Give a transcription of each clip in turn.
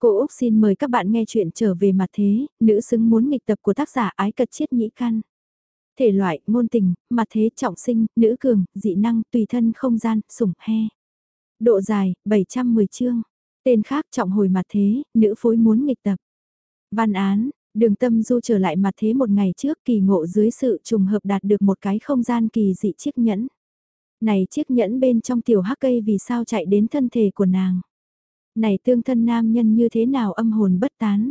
Cô Úc xin mời các bạn nghe chuyện trở về mặt thế, nữ xứng muốn nghịch tập của tác giả ái cật chiết nhĩ căn. Thể loại, ngôn tình, mặt thế trọng sinh, nữ cường, dị năng, tùy thân không gian, sủng he. Độ dài, 710 chương. Tên khác trọng hồi mặt thế, nữ phối muốn nghịch tập. Văn án, đường tâm du trở lại mặt thế một ngày trước kỳ ngộ dưới sự trùng hợp đạt được một cái không gian kỳ dị chiếc nhẫn. Này chiếc nhẫn bên trong tiểu hắc cây vì sao chạy đến thân thể của nàng này tương thân nam nhân như thế nào âm hồn bất tán.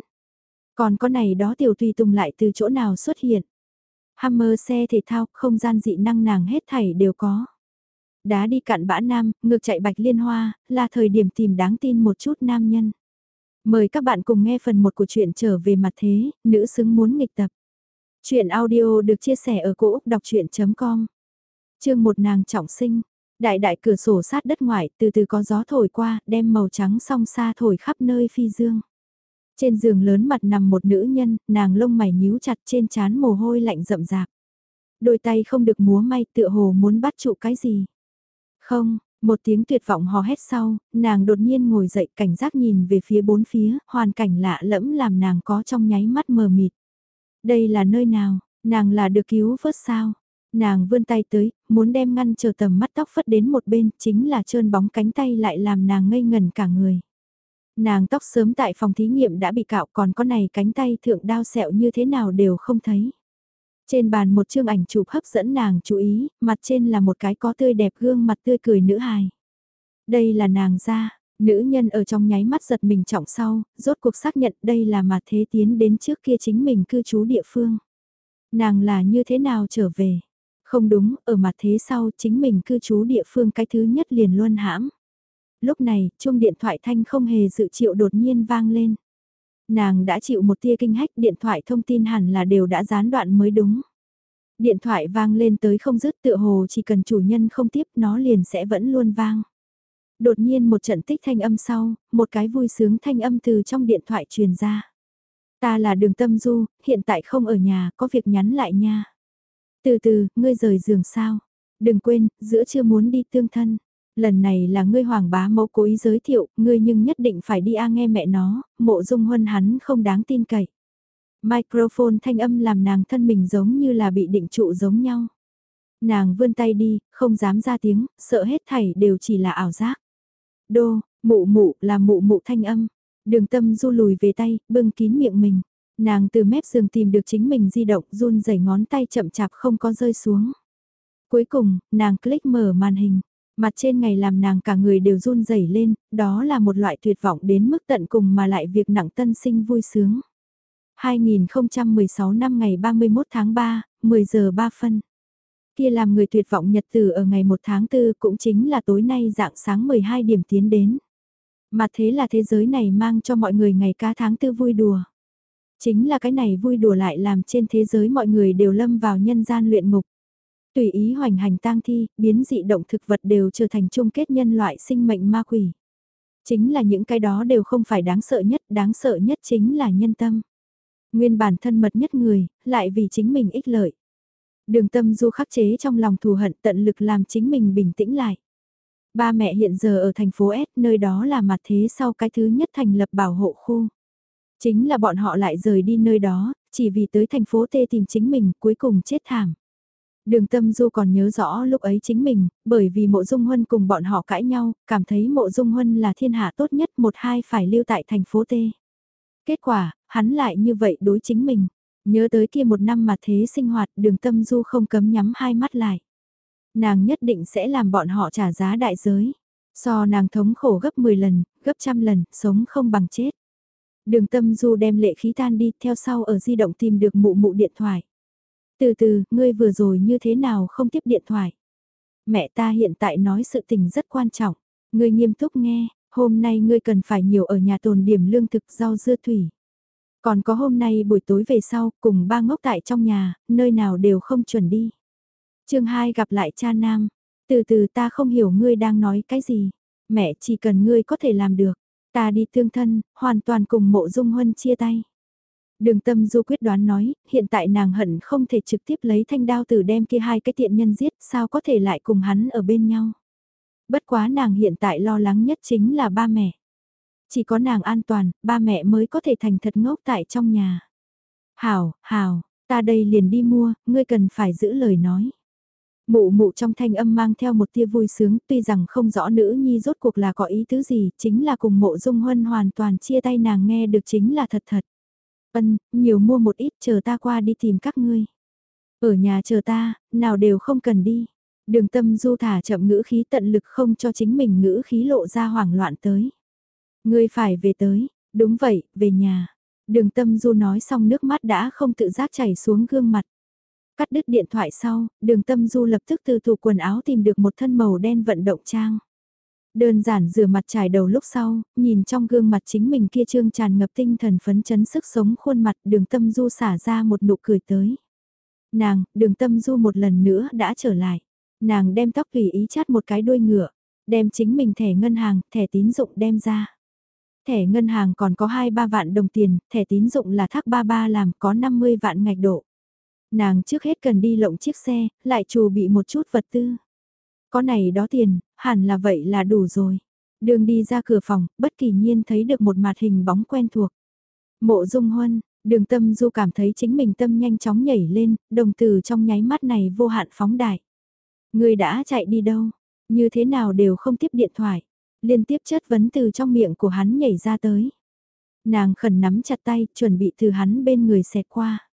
Còn có này đó tiểu tùy tùng lại từ chỗ nào xuất hiện. Hammer xe thể thao, không gian dị năng nàng hết thảy đều có. Đá đi cạn bã nam, ngược chạy bạch liên hoa, là thời điểm tìm đáng tin một chút nam nhân. Mời các bạn cùng nghe phần 1 của chuyện trở về mặt thế, nữ xứng muốn nghịch tập. Chuyện audio được chia sẻ ở cỗ đọc chuyện.com Chương một nàng trọng sinh, Đại đại cửa sổ sát đất ngoài, từ từ có gió thổi qua, đem màu trắng song xa thổi khắp nơi phi dương. Trên giường lớn mặt nằm một nữ nhân, nàng lông mày nhíu chặt trên trán mồ hôi lạnh rậm rạp. Đôi tay không được múa may tựa hồ muốn bắt trụ cái gì. Không, một tiếng tuyệt vọng hò hét sau, nàng đột nhiên ngồi dậy cảnh giác nhìn về phía bốn phía, hoàn cảnh lạ lẫm làm nàng có trong nháy mắt mờ mịt. Đây là nơi nào, nàng là được cứu vớt sao? Nàng vươn tay tới, muốn đem ngăn chờ tầm mắt tóc phất đến một bên, chính là trơn bóng cánh tay lại làm nàng ngây ngần cả người. Nàng tóc sớm tại phòng thí nghiệm đã bị cạo còn con này cánh tay thượng đao sẹo như thế nào đều không thấy. Trên bàn một chương ảnh chụp hấp dẫn nàng chú ý, mặt trên là một cái có tươi đẹp gương mặt tươi cười nữ hài. Đây là nàng ra, nữ nhân ở trong nháy mắt giật mình trọng sau, rốt cuộc xác nhận đây là mặt thế tiến đến trước kia chính mình cư trú địa phương. Nàng là như thế nào trở về? Không đúng, ở mặt thế sau chính mình cư trú địa phương cái thứ nhất liền luôn hãm. Lúc này, chuông điện thoại thanh không hề dự triệu đột nhiên vang lên. Nàng đã chịu một tia kinh hách điện thoại thông tin hẳn là đều đã gián đoạn mới đúng. Điện thoại vang lên tới không dứt tựa hồ chỉ cần chủ nhân không tiếp nó liền sẽ vẫn luôn vang. Đột nhiên một trận tích thanh âm sau, một cái vui sướng thanh âm từ trong điện thoại truyền ra. Ta là đường tâm du, hiện tại không ở nhà, có việc nhắn lại nha. Từ từ, ngươi rời giường sao? Đừng quên, giữa chưa muốn đi tương thân. Lần này là ngươi hoàng bá mẫu cố ý giới thiệu, ngươi nhưng nhất định phải đi a nghe mẹ nó, mộ dung huân hắn không đáng tin cậy. Microphone thanh âm làm nàng thân mình giống như là bị định trụ giống nhau. Nàng vươn tay đi, không dám ra tiếng, sợ hết thảy đều chỉ là ảo giác. Đô, mụ mụ là mụ mụ thanh âm. Đường tâm du lùi về tay, bưng kín miệng mình. Nàng từ mép giường tìm được chính mình di động run rẩy ngón tay chậm chạp không có rơi xuống. Cuối cùng, nàng click mở màn hình. Mặt trên ngày làm nàng cả người đều run rẩy lên, đó là một loại tuyệt vọng đến mức tận cùng mà lại việc nặng tân sinh vui sướng. 2016 năm ngày 31 tháng 3, 10 giờ 3 phân. Kia làm người tuyệt vọng nhật từ ở ngày 1 tháng 4 cũng chính là tối nay dạng sáng 12 điểm tiến đến. Mà thế là thế giới này mang cho mọi người ngày ca tháng tư vui đùa. Chính là cái này vui đùa lại làm trên thế giới mọi người đều lâm vào nhân gian luyện ngục. Tùy ý hoành hành tang thi, biến dị động thực vật đều trở thành chung kết nhân loại sinh mệnh ma quỷ. Chính là những cái đó đều không phải đáng sợ nhất, đáng sợ nhất chính là nhân tâm. Nguyên bản thân mật nhất người, lại vì chính mình ích lợi. Đường tâm du khắc chế trong lòng thù hận tận lực làm chính mình bình tĩnh lại. Ba mẹ hiện giờ ở thành phố S, nơi đó là mặt thế sau cái thứ nhất thành lập bảo hộ khu. Chính là bọn họ lại rời đi nơi đó, chỉ vì tới thành phố Tê tìm chính mình, cuối cùng chết thảm. Đường tâm du còn nhớ rõ lúc ấy chính mình, bởi vì mộ dung huân cùng bọn họ cãi nhau, cảm thấy mộ dung huân là thiên hạ tốt nhất một hai phải lưu tại thành phố T. Kết quả, hắn lại như vậy đối chính mình. Nhớ tới kia một năm mà thế sinh hoạt đường tâm du không cấm nhắm hai mắt lại. Nàng nhất định sẽ làm bọn họ trả giá đại giới. So nàng thống khổ gấp 10 lần, gấp trăm lần, sống không bằng chết. Đường tâm du đem lệ khí tan đi theo sau ở di động tìm được mụ mụ điện thoại. Từ từ, ngươi vừa rồi như thế nào không tiếp điện thoại? Mẹ ta hiện tại nói sự tình rất quan trọng. Ngươi nghiêm túc nghe, hôm nay ngươi cần phải nhiều ở nhà tồn điểm lương thực rau dưa thủy. Còn có hôm nay buổi tối về sau, cùng ba ngốc tại trong nhà, nơi nào đều không chuẩn đi. chương 2 gặp lại cha nam. Từ từ ta không hiểu ngươi đang nói cái gì. Mẹ chỉ cần ngươi có thể làm được. Ta đi tương thân, hoàn toàn cùng mộ dung huân chia tay. Đường tâm du quyết đoán nói, hiện tại nàng hận không thể trực tiếp lấy thanh đao tử đem kia hai cái tiện nhân giết, sao có thể lại cùng hắn ở bên nhau. Bất quá nàng hiện tại lo lắng nhất chính là ba mẹ. Chỉ có nàng an toàn, ba mẹ mới có thể thành thật ngốc tại trong nhà. Hảo, hảo, ta đây liền đi mua, ngươi cần phải giữ lời nói. Mụ mụ trong thanh âm mang theo một tia vui sướng, tuy rằng không rõ nữ nhi rốt cuộc là có ý tứ gì, chính là cùng mộ dung huân hoàn toàn chia tay nàng nghe được chính là thật thật. Ân, nhiều mua một ít chờ ta qua đi tìm các ngươi. Ở nhà chờ ta, nào đều không cần đi. Đường tâm du thả chậm ngữ khí tận lực không cho chính mình ngữ khí lộ ra hoảng loạn tới. Ngươi phải về tới, đúng vậy, về nhà. Đường tâm du nói xong nước mắt đã không tự giác chảy xuống gương mặt. Cắt đứt điện thoại sau, đường tâm du lập tức từ tủ quần áo tìm được một thân màu đen vận động trang. Đơn giản rửa mặt trải đầu lúc sau, nhìn trong gương mặt chính mình kia trương tràn ngập tinh thần phấn chấn sức sống khuôn mặt đường tâm du xả ra một nụ cười tới. Nàng, đường tâm du một lần nữa đã trở lại. Nàng đem tóc tùy ý chát một cái đuôi ngựa, đem chính mình thẻ ngân hàng, thẻ tín dụng đem ra. Thẻ ngân hàng còn có 2-3 vạn đồng tiền, thẻ tín dụng là thác 33 làm có 50 vạn ngạch độ. Nàng trước hết cần đi lộng chiếc xe, lại chủ bị một chút vật tư. Có này đó tiền, hẳn là vậy là đủ rồi. Đường đi ra cửa phòng, bất kỳ nhiên thấy được một mặt hình bóng quen thuộc. Mộ dung huân, đường tâm du cảm thấy chính mình tâm nhanh chóng nhảy lên, đồng từ trong nháy mắt này vô hạn phóng đại. Người đã chạy đi đâu? Như thế nào đều không tiếp điện thoại. Liên tiếp chất vấn từ trong miệng của hắn nhảy ra tới. Nàng khẩn nắm chặt tay, chuẩn bị từ hắn bên người xẹt qua.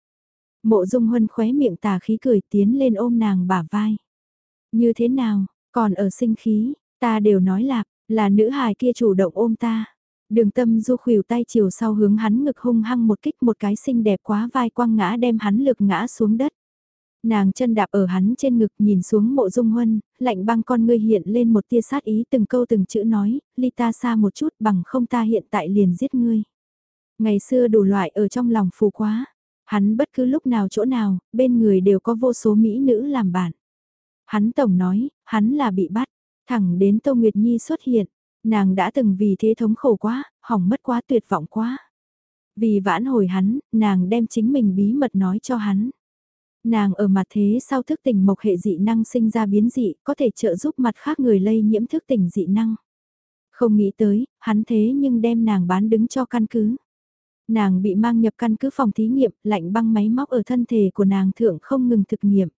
Mộ dung huân khóe miệng tà khí cười tiến lên ôm nàng bả vai. Như thế nào, còn ở sinh khí, ta đều nói lạc, là nữ hài kia chủ động ôm ta. Đường tâm du khuỷu tay chiều sau hướng hắn ngực hung hăng một kích một cái xinh đẹp quá vai quăng ngã đem hắn lực ngã xuống đất. Nàng chân đạp ở hắn trên ngực nhìn xuống mộ dung huân, lạnh băng con ngươi hiện lên một tia sát ý từng câu từng chữ nói, ly ta xa một chút bằng không ta hiện tại liền giết ngươi. Ngày xưa đủ loại ở trong lòng phù quá, hắn bất cứ lúc nào chỗ nào, bên người đều có vô số mỹ nữ làm bạn. Hắn tổng nói, hắn là bị bắt, thẳng đến Tô Nguyệt Nhi xuất hiện, nàng đã từng vì thế thống khổ quá, hỏng mất quá tuyệt vọng quá. Vì vãn hồi hắn, nàng đem chính mình bí mật nói cho hắn. Nàng ở mặt thế sau thức tỉnh mộc hệ dị năng sinh ra biến dị, có thể trợ giúp mặt khác người lây nhiễm thức tỉnh dị năng. Không nghĩ tới, hắn thế nhưng đem nàng bán đứng cho căn cứ. Nàng bị mang nhập căn cứ phòng thí nghiệm, lạnh băng máy móc ở thân thể của nàng thượng không ngừng thực nghiệm.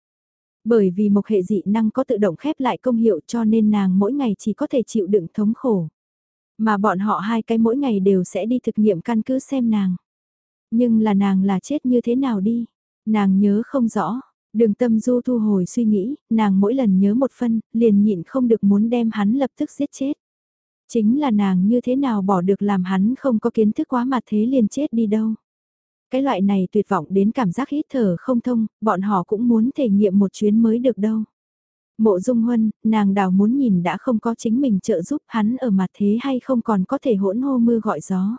Bởi vì một hệ dị năng có tự động khép lại công hiệu cho nên nàng mỗi ngày chỉ có thể chịu đựng thống khổ. Mà bọn họ hai cái mỗi ngày đều sẽ đi thực nghiệm căn cứ xem nàng. Nhưng là nàng là chết như thế nào đi? Nàng nhớ không rõ, đường tâm du thu hồi suy nghĩ, nàng mỗi lần nhớ một phân, liền nhịn không được muốn đem hắn lập tức giết chết. Chính là nàng như thế nào bỏ được làm hắn không có kiến thức quá mà thế liền chết đi đâu. Cái loại này tuyệt vọng đến cảm giác hít thở không thông, bọn họ cũng muốn thể nghiệm một chuyến mới được đâu. Mộ dung huân, nàng đào muốn nhìn đã không có chính mình trợ giúp hắn ở mặt thế hay không còn có thể hỗn hô mưa gọi gió.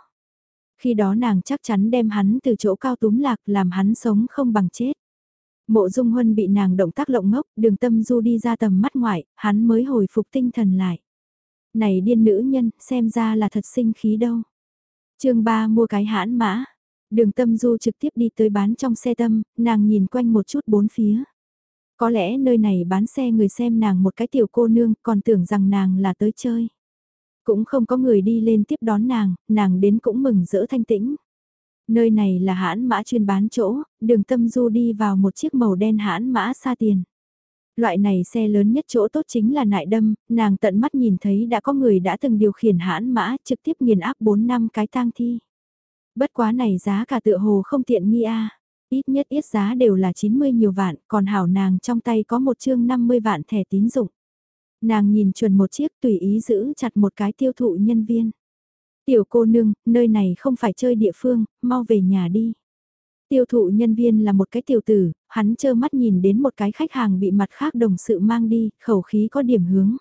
Khi đó nàng chắc chắn đem hắn từ chỗ cao túm lạc làm hắn sống không bằng chết. Mộ dung huân bị nàng động tác lộng ngốc, đường tâm du đi ra tầm mắt ngoại, hắn mới hồi phục tinh thần lại. Này điên nữ nhân, xem ra là thật sinh khí đâu. chương 3 mua cái hãn mã. Đường tâm du trực tiếp đi tới bán trong xe tâm, nàng nhìn quanh một chút bốn phía. Có lẽ nơi này bán xe người xem nàng một cái tiểu cô nương còn tưởng rằng nàng là tới chơi. Cũng không có người đi lên tiếp đón nàng, nàng đến cũng mừng rỡ thanh tĩnh. Nơi này là hãn mã chuyên bán chỗ, đường tâm du đi vào một chiếc màu đen hãn mã xa tiền. Loại này xe lớn nhất chỗ tốt chính là nại đâm, nàng tận mắt nhìn thấy đã có người đã từng điều khiển hãn mã trực tiếp nghiền áp 4 năm cái tang thi. Bất quá này giá cả tựa hồ không tiện nghi a Ít nhất ít giá đều là 90 nhiều vạn, còn hảo nàng trong tay có một chương 50 vạn thẻ tín dụng. Nàng nhìn chuẩn một chiếc tùy ý giữ chặt một cái tiêu thụ nhân viên. Tiểu cô nương, nơi này không phải chơi địa phương, mau về nhà đi. Tiêu thụ nhân viên là một cái tiểu tử, hắn trơ mắt nhìn đến một cái khách hàng bị mặt khác đồng sự mang đi, khẩu khí có điểm hướng.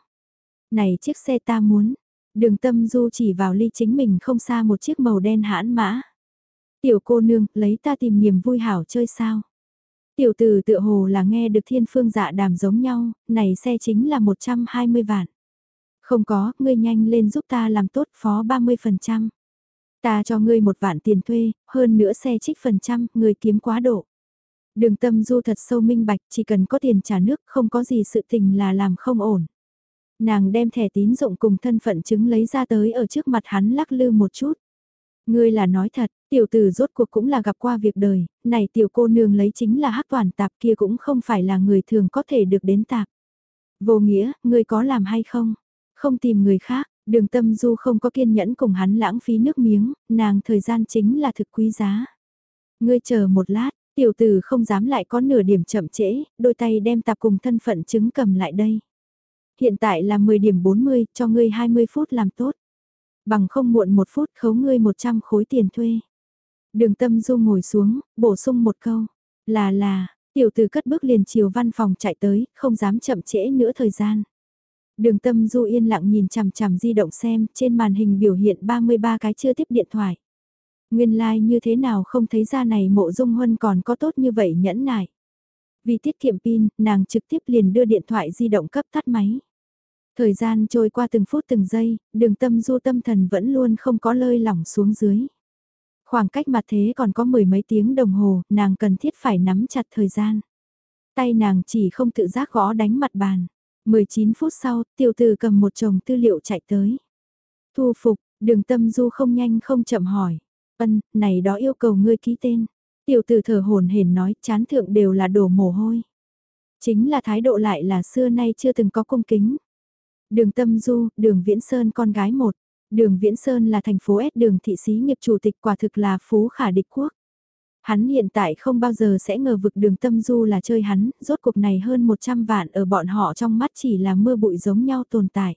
Này chiếc xe ta muốn, đường tâm du chỉ vào ly chính mình không xa một chiếc màu đen hãn mã. Tiểu cô nương, lấy ta tìm niềm vui hảo chơi sao? Tiểu tử tựa hồ là nghe được thiên phương dạ đàm giống nhau, này xe chính là 120 vạn. Không có, ngươi nhanh lên giúp ta làm tốt phó 30%. Ta cho ngươi một vạn tiền thuê, hơn nữa xe trích phần trăm, ngươi kiếm quá độ. Đường tâm du thật sâu minh bạch, chỉ cần có tiền trả nước, không có gì sự tình là làm không ổn. Nàng đem thẻ tín dụng cùng thân phận chứng lấy ra tới ở trước mặt hắn lắc lư một chút. Ngươi là nói thật, tiểu tử rốt cuộc cũng là gặp qua việc đời, này tiểu cô nương lấy chính là hắc toàn tạp kia cũng không phải là người thường có thể được đến tạp. Vô nghĩa, ngươi có làm hay không? Không tìm người khác, đường tâm du không có kiên nhẫn cùng hắn lãng phí nước miếng, nàng thời gian chính là thực quý giá. Ngươi chờ một lát, tiểu tử không dám lại có nửa điểm chậm trễ, đôi tay đem tạp cùng thân phận chứng cầm lại đây. Hiện tại là 10 điểm 40, cho ngươi 20 phút làm tốt. Bằng không muộn một phút khấu ngươi 100 khối tiền thuê. Đường tâm du ngồi xuống, bổ sung một câu. Là là, tiểu tử cất bước liền chiều văn phòng chạy tới, không dám chậm trễ nữa thời gian. Đường tâm du yên lặng nhìn chằm chằm di động xem, trên màn hình biểu hiện 33 cái chưa tiếp điện thoại. Nguyên lai like như thế nào không thấy ra này mộ dung huân còn có tốt như vậy nhẫn nại. Vì tiết kiệm pin, nàng trực tiếp liền đưa điện thoại di động cấp tắt máy. Thời gian trôi qua từng phút từng giây, đường tâm du tâm thần vẫn luôn không có lơi lỏng xuống dưới. Khoảng cách mặt thế còn có mười mấy tiếng đồng hồ, nàng cần thiết phải nắm chặt thời gian. Tay nàng chỉ không tự giác gõ đánh mặt bàn. 19 phút sau, tiểu tử cầm một chồng tư liệu chạy tới. Thu phục, đường tâm du không nhanh không chậm hỏi. Ân, này đó yêu cầu ngươi ký tên. Tiểu tử thở hồn hển nói chán thượng đều là đổ mồ hôi. Chính là thái độ lại là xưa nay chưa từng có cung kính. Đường Tâm Du, đường Viễn Sơn con gái một. Đường Viễn Sơn là thành phố S đường thị xí nghiệp chủ tịch quả thực là phú khả địch quốc. Hắn hiện tại không bao giờ sẽ ngờ vực đường Tâm Du là chơi hắn, rốt cuộc này hơn 100 vạn ở bọn họ trong mắt chỉ là mưa bụi giống nhau tồn tại.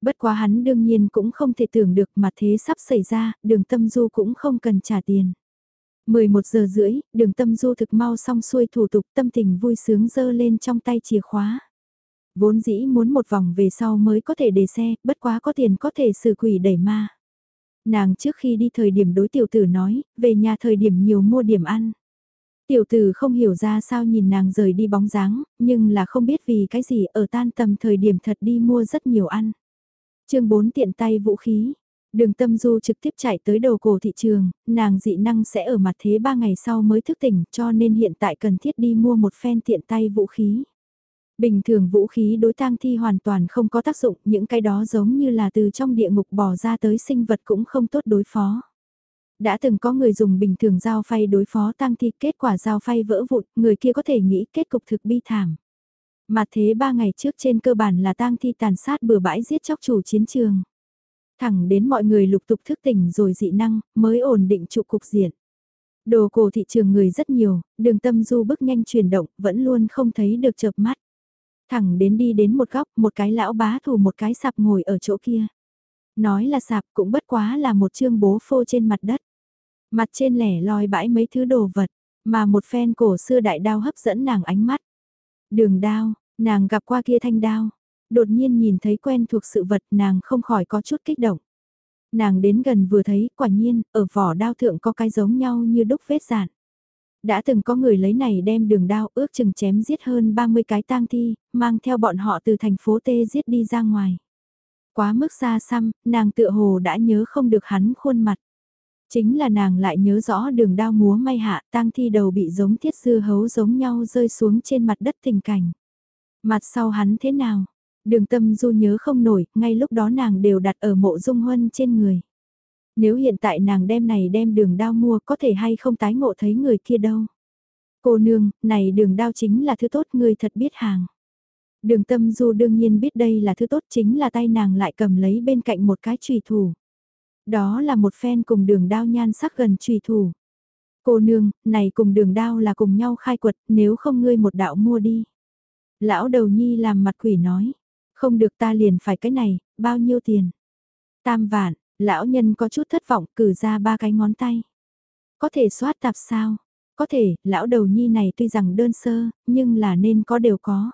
Bất quá hắn đương nhiên cũng không thể tưởng được mà thế sắp xảy ra, đường Tâm Du cũng không cần trả tiền. 11 giờ rưỡi, đường Tâm Du thực mau xong xuôi thủ tục tâm tình vui sướng dơ lên trong tay chìa khóa. Vốn dĩ muốn một vòng về sau mới có thể để xe, bất quá có tiền có thể xử quỷ đẩy ma. Nàng trước khi đi thời điểm đối tiểu tử nói, về nhà thời điểm nhiều mua điểm ăn. Tiểu tử không hiểu ra sao nhìn nàng rời đi bóng dáng, nhưng là không biết vì cái gì ở tan tầm thời điểm thật đi mua rất nhiều ăn. chương 4 tiện tay vũ khí. Đường tâm du trực tiếp chạy tới đầu cổ thị trường, nàng dị năng sẽ ở mặt thế 3 ngày sau mới thức tỉnh cho nên hiện tại cần thiết đi mua một phen tiện tay vũ khí. Bình thường vũ khí đối tang thi hoàn toàn không có tác dụng, những cái đó giống như là từ trong địa ngục bò ra tới sinh vật cũng không tốt đối phó. Đã từng có người dùng bình thường dao phay đối phó tang thi, kết quả dao phay vỡ vụn, người kia có thể nghĩ kết cục thực bi thảm. Mà thế ba ngày trước trên cơ bản là tang thi tàn sát bừa bãi giết chóc chủ chiến trường. Thẳng đến mọi người lục tục thức tỉnh rồi dị năng, mới ổn định trụ cục diện. Đồ cổ thị trường người rất nhiều, đường tâm du bước nhanh chuyển động, vẫn luôn không thấy được chợp mắt. Thẳng đến đi đến một góc, một cái lão bá thủ một cái sạp ngồi ở chỗ kia. Nói là sạp cũng bất quá là một chương bố phô trên mặt đất. Mặt trên lẻ loi bãi mấy thứ đồ vật, mà một phen cổ xưa đại đao hấp dẫn nàng ánh mắt. Đường đao, nàng gặp qua kia thanh đao. Đột nhiên nhìn thấy quen thuộc sự vật nàng không khỏi có chút kích động. Nàng đến gần vừa thấy, quả nhiên, ở vỏ đao thượng có cái giống nhau như đúc vết dạn. Đã từng có người lấy này đem đường đao ước chừng chém giết hơn 30 cái tang thi, mang theo bọn họ từ thành phố Tê giết đi ra ngoài. Quá mức xa xăm, nàng tựa hồ đã nhớ không được hắn khuôn mặt. Chính là nàng lại nhớ rõ đường đao múa may hạ tang thi đầu bị giống thiết dư hấu giống nhau rơi xuống trên mặt đất tình cảnh. Mặt sau hắn thế nào? Đường tâm du nhớ không nổi, ngay lúc đó nàng đều đặt ở mộ dung huân trên người. Nếu hiện tại nàng đem này đem đường đao mua có thể hay không tái ngộ thấy người kia đâu. Cô nương, này đường đao chính là thứ tốt người thật biết hàng. Đường tâm du đương nhiên biết đây là thứ tốt chính là tay nàng lại cầm lấy bên cạnh một cái trùy thủ. Đó là một phen cùng đường đao nhan sắc gần trùy thủ. Cô nương, này cùng đường đao là cùng nhau khai quật nếu không ngươi một đạo mua đi. Lão đầu nhi làm mặt quỷ nói, không được ta liền phải cái này, bao nhiêu tiền? Tam vạn, Lão nhân có chút thất vọng cử ra ba cái ngón tay. Có thể soát tạp sao? Có thể, lão đầu nhi này tuy rằng đơn sơ, nhưng là nên có đều có.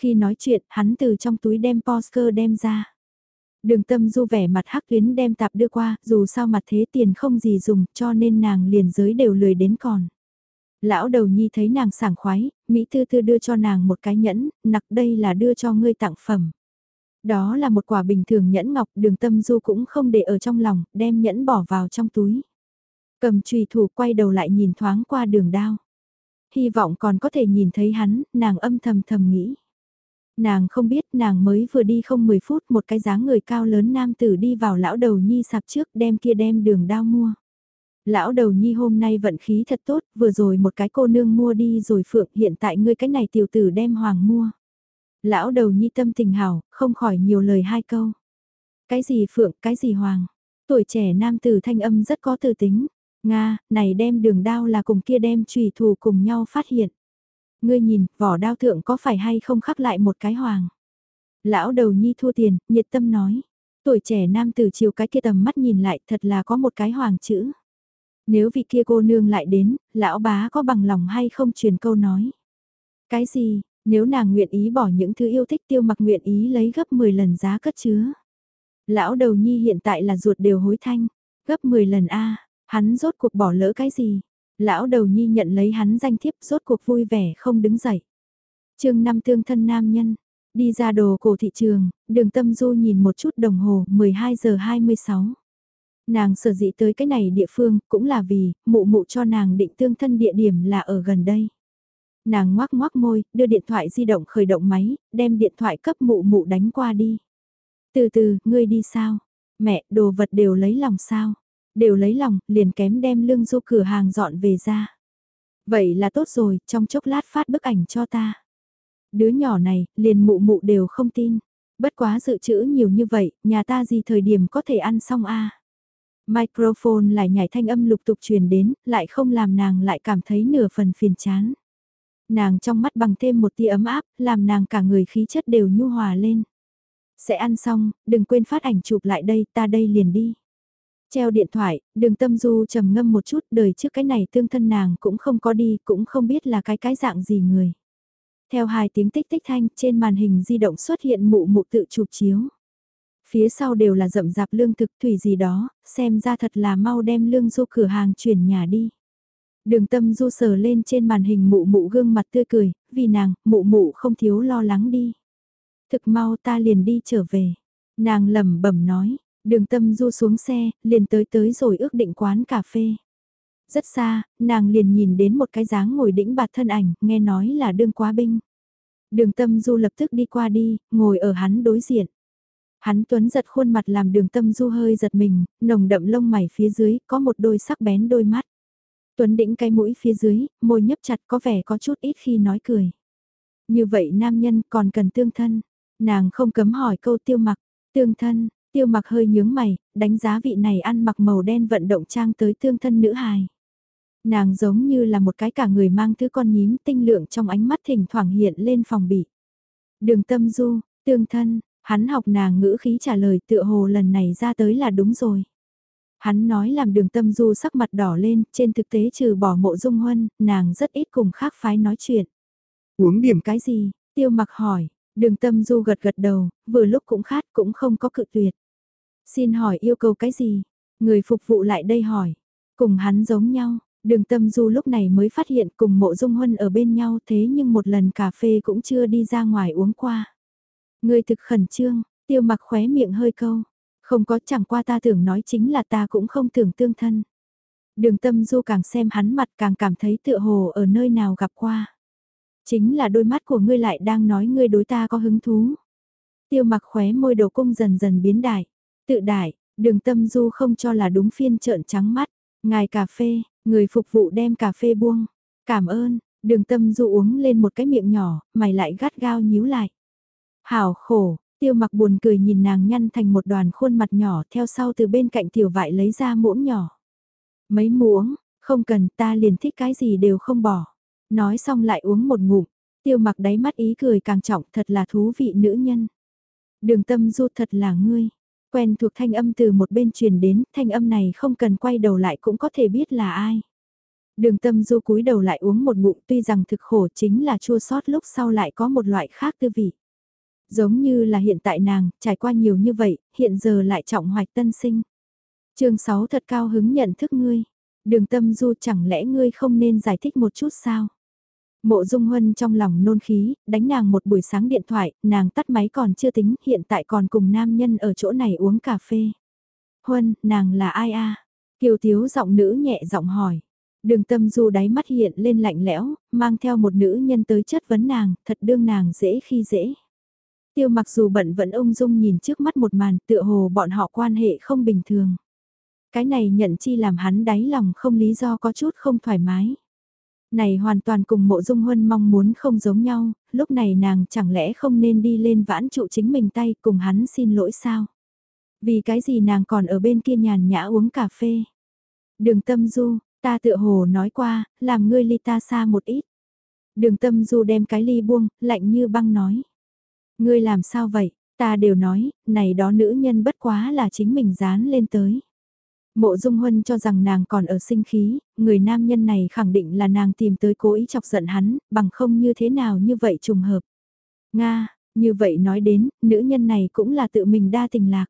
Khi nói chuyện, hắn từ trong túi đem poster đem ra. Đường tâm du vẻ mặt hắc tuyến đem tạp đưa qua, dù sao mặt thế tiền không gì dùng, cho nên nàng liền giới đều lười đến còn. Lão đầu nhi thấy nàng sảng khoái, Mỹ thư thư đưa cho nàng một cái nhẫn, nặc đây là đưa cho ngươi tặng phẩm. Đó là một quả bình thường nhẫn ngọc đường tâm du cũng không để ở trong lòng, đem nhẫn bỏ vào trong túi. Cầm trùy thủ quay đầu lại nhìn thoáng qua đường đao. Hy vọng còn có thể nhìn thấy hắn, nàng âm thầm thầm nghĩ. Nàng không biết nàng mới vừa đi không 10 phút một cái dáng người cao lớn nam tử đi vào lão đầu nhi sạp trước đem kia đem đường đao mua. Lão đầu nhi hôm nay vận khí thật tốt, vừa rồi một cái cô nương mua đi rồi phượng hiện tại ngươi cái này tiểu tử đem hoàng mua. Lão đầu nhi tâm tình hảo, không khỏi nhiều lời hai câu. Cái gì phượng, cái gì hoàng. Tuổi trẻ nam tử thanh âm rất có tư tính. Nga, này đem đường đao là cùng kia đem trùy thủ cùng nhau phát hiện. Ngươi nhìn, vỏ đao thượng có phải hay không khắc lại một cái hoàng. Lão đầu nhi thua tiền, nhiệt tâm nói. Tuổi trẻ nam tử chiều cái kia tầm mắt nhìn lại thật là có một cái hoàng chữ. Nếu vị kia cô nương lại đến, lão bá có bằng lòng hay không truyền câu nói. Cái gì, nếu nàng nguyện ý bỏ những thứ yêu thích tiêu mặc nguyện ý lấy gấp 10 lần giá cất chứa. Lão đầu nhi hiện tại là ruột đều hối thanh, gấp 10 lần A, hắn rốt cuộc bỏ lỡ cái gì. Lão đầu nhi nhận lấy hắn danh thiếp rốt cuộc vui vẻ không đứng dậy. chương năm tương thân nam nhân, đi ra đồ cổ thị trường, đường tâm du nhìn một chút đồng hồ 12 giờ 26. Nàng sở dĩ tới cái này địa phương cũng là vì mụ mụ cho nàng định tương thân địa điểm là ở gần đây. Nàng ngoác ngoác môi, đưa điện thoại di động khởi động máy, đem điện thoại cấp mụ mụ đánh qua đi. Từ từ, ngươi đi sao? Mẹ, đồ vật đều lấy lòng sao? Đều lấy lòng, liền kém đem lương du cửa hàng dọn về ra. Vậy là tốt rồi, trong chốc lát phát bức ảnh cho ta. Đứa nhỏ này, liền mụ mụ đều không tin. Bất quá dự trữ nhiều như vậy, nhà ta gì thời điểm có thể ăn xong a Microphone lại nhảy thanh âm lục tục truyền đến, lại không làm nàng lại cảm thấy nửa phần phiền chán. Nàng trong mắt bằng thêm một tia ấm áp, làm nàng cả người khí chất đều nhu hòa lên. Sẽ ăn xong, đừng quên phát ảnh chụp lại đây, ta đây liền đi. Treo điện thoại, đường tâm du trầm ngâm một chút đời trước cái này tương thân nàng cũng không có đi, cũng không biết là cái cái dạng gì người. Theo hai tiếng tích tích thanh trên màn hình di động xuất hiện mụ mụ tự chụp chiếu. Phía sau đều là rậm rạp lương thực thủy gì đó, xem ra thật là mau đem lương du cửa hàng chuyển nhà đi. Đường tâm du sờ lên trên màn hình mụ mụ gương mặt tươi cười, vì nàng, mụ mụ không thiếu lo lắng đi. Thực mau ta liền đi trở về. Nàng lẩm bẩm nói, đường tâm du xuống xe, liền tới tới rồi ước định quán cà phê. Rất xa, nàng liền nhìn đến một cái dáng ngồi đĩnh bạt thân ảnh, nghe nói là đương quá binh. Đường tâm du lập tức đi qua đi, ngồi ở hắn đối diện. Hắn tuấn giật khuôn mặt làm đường tâm du hơi giật mình, nồng đậm lông mày phía dưới, có một đôi sắc bén đôi mắt. Tuấn đĩnh cái mũi phía dưới, môi nhấp chặt có vẻ có chút ít khi nói cười. Như vậy nam nhân còn cần tương thân. Nàng không cấm hỏi câu tiêu mặc, tương thân, tiêu mặc hơi nhướng mày, đánh giá vị này ăn mặc màu đen vận động trang tới tương thân nữ hài. Nàng giống như là một cái cả người mang thứ con nhím tinh lượng trong ánh mắt thỉnh thoảng hiện lên phòng bị. Đường tâm du, tương thân, hắn học nàng ngữ khí trả lời tựa hồ lần này ra tới là đúng rồi. Hắn nói làm đường tâm du sắc mặt đỏ lên, trên thực tế trừ bỏ mộ dung huân, nàng rất ít cùng khác phái nói chuyện. Uống điểm cái gì? Tiêu mặc hỏi, đường tâm du gật gật đầu, vừa lúc cũng khát cũng không có cự tuyệt. Xin hỏi yêu cầu cái gì? Người phục vụ lại đây hỏi. Cùng hắn giống nhau, đường tâm du lúc này mới phát hiện cùng mộ dung huân ở bên nhau thế nhưng một lần cà phê cũng chưa đi ra ngoài uống qua. Người thực khẩn trương, tiêu mặc khóe miệng hơi câu. Không có chẳng qua ta tưởng nói chính là ta cũng không tưởng tương thân. Đường tâm du càng xem hắn mặt càng cảm thấy tựa hồ ở nơi nào gặp qua. Chính là đôi mắt của ngươi lại đang nói ngươi đối ta có hứng thú. Tiêu mặc khóe môi đầu cung dần dần biến đại. Tự đại, đường tâm du không cho là đúng phiên trợn trắng mắt. Ngài cà phê, người phục vụ đem cà phê buông. Cảm ơn, đường tâm du uống lên một cái miệng nhỏ, mày lại gắt gao nhíu lại. Hảo khổ, Tiêu mặc buồn cười nhìn nàng nhăn thành một đoàn khuôn mặt nhỏ theo sau từ bên cạnh tiểu vại lấy ra muỗng nhỏ. Mấy muỗng, không cần ta liền thích cái gì đều không bỏ. Nói xong lại uống một ngụm, tiêu mặc đáy mắt ý cười càng trọng thật là thú vị nữ nhân. Đường tâm du thật là ngươi. Quen thuộc thanh âm từ một bên truyền đến, thanh âm này không cần quay đầu lại cũng có thể biết là ai. Đường tâm du cúi đầu lại uống một ngụm tuy rằng thực khổ chính là chua sót lúc sau lại có một loại khác tư vị. Giống như là hiện tại nàng, trải qua nhiều như vậy, hiện giờ lại trọng hoạch tân sinh. chương 6 thật cao hứng nhận thức ngươi. Đường tâm du chẳng lẽ ngươi không nên giải thích một chút sao? Mộ Dung Huân trong lòng nôn khí, đánh nàng một buổi sáng điện thoại, nàng tắt máy còn chưa tính, hiện tại còn cùng nam nhân ở chỗ này uống cà phê. Huân, nàng là ai a? Kiều Tiếu giọng nữ nhẹ giọng hỏi. Đường tâm du đáy mắt hiện lên lạnh lẽo, mang theo một nữ nhân tới chất vấn nàng, thật đương nàng dễ khi dễ. Tiêu mặc dù bận vẫn ung dung nhìn trước mắt một màn tựa hồ bọn họ quan hệ không bình thường. Cái này nhận chi làm hắn đáy lòng không lý do có chút không thoải mái. Này hoàn toàn cùng mộ dung huân mong muốn không giống nhau, lúc này nàng chẳng lẽ không nên đi lên vãn trụ chính mình tay cùng hắn xin lỗi sao? Vì cái gì nàng còn ở bên kia nhàn nhã uống cà phê? Đường tâm du, ta tựa hồ nói qua, làm ngươi ly ta xa một ít. Đường tâm du đem cái ly buông, lạnh như băng nói. Ngươi làm sao vậy, ta đều nói, này đó nữ nhân bất quá là chính mình dán lên tới. Mộ Dung Huân cho rằng nàng còn ở sinh khí, người nam nhân này khẳng định là nàng tìm tới cố ý chọc giận hắn, bằng không như thế nào như vậy trùng hợp. Nga, như vậy nói đến, nữ nhân này cũng là tự mình đa tình lạc.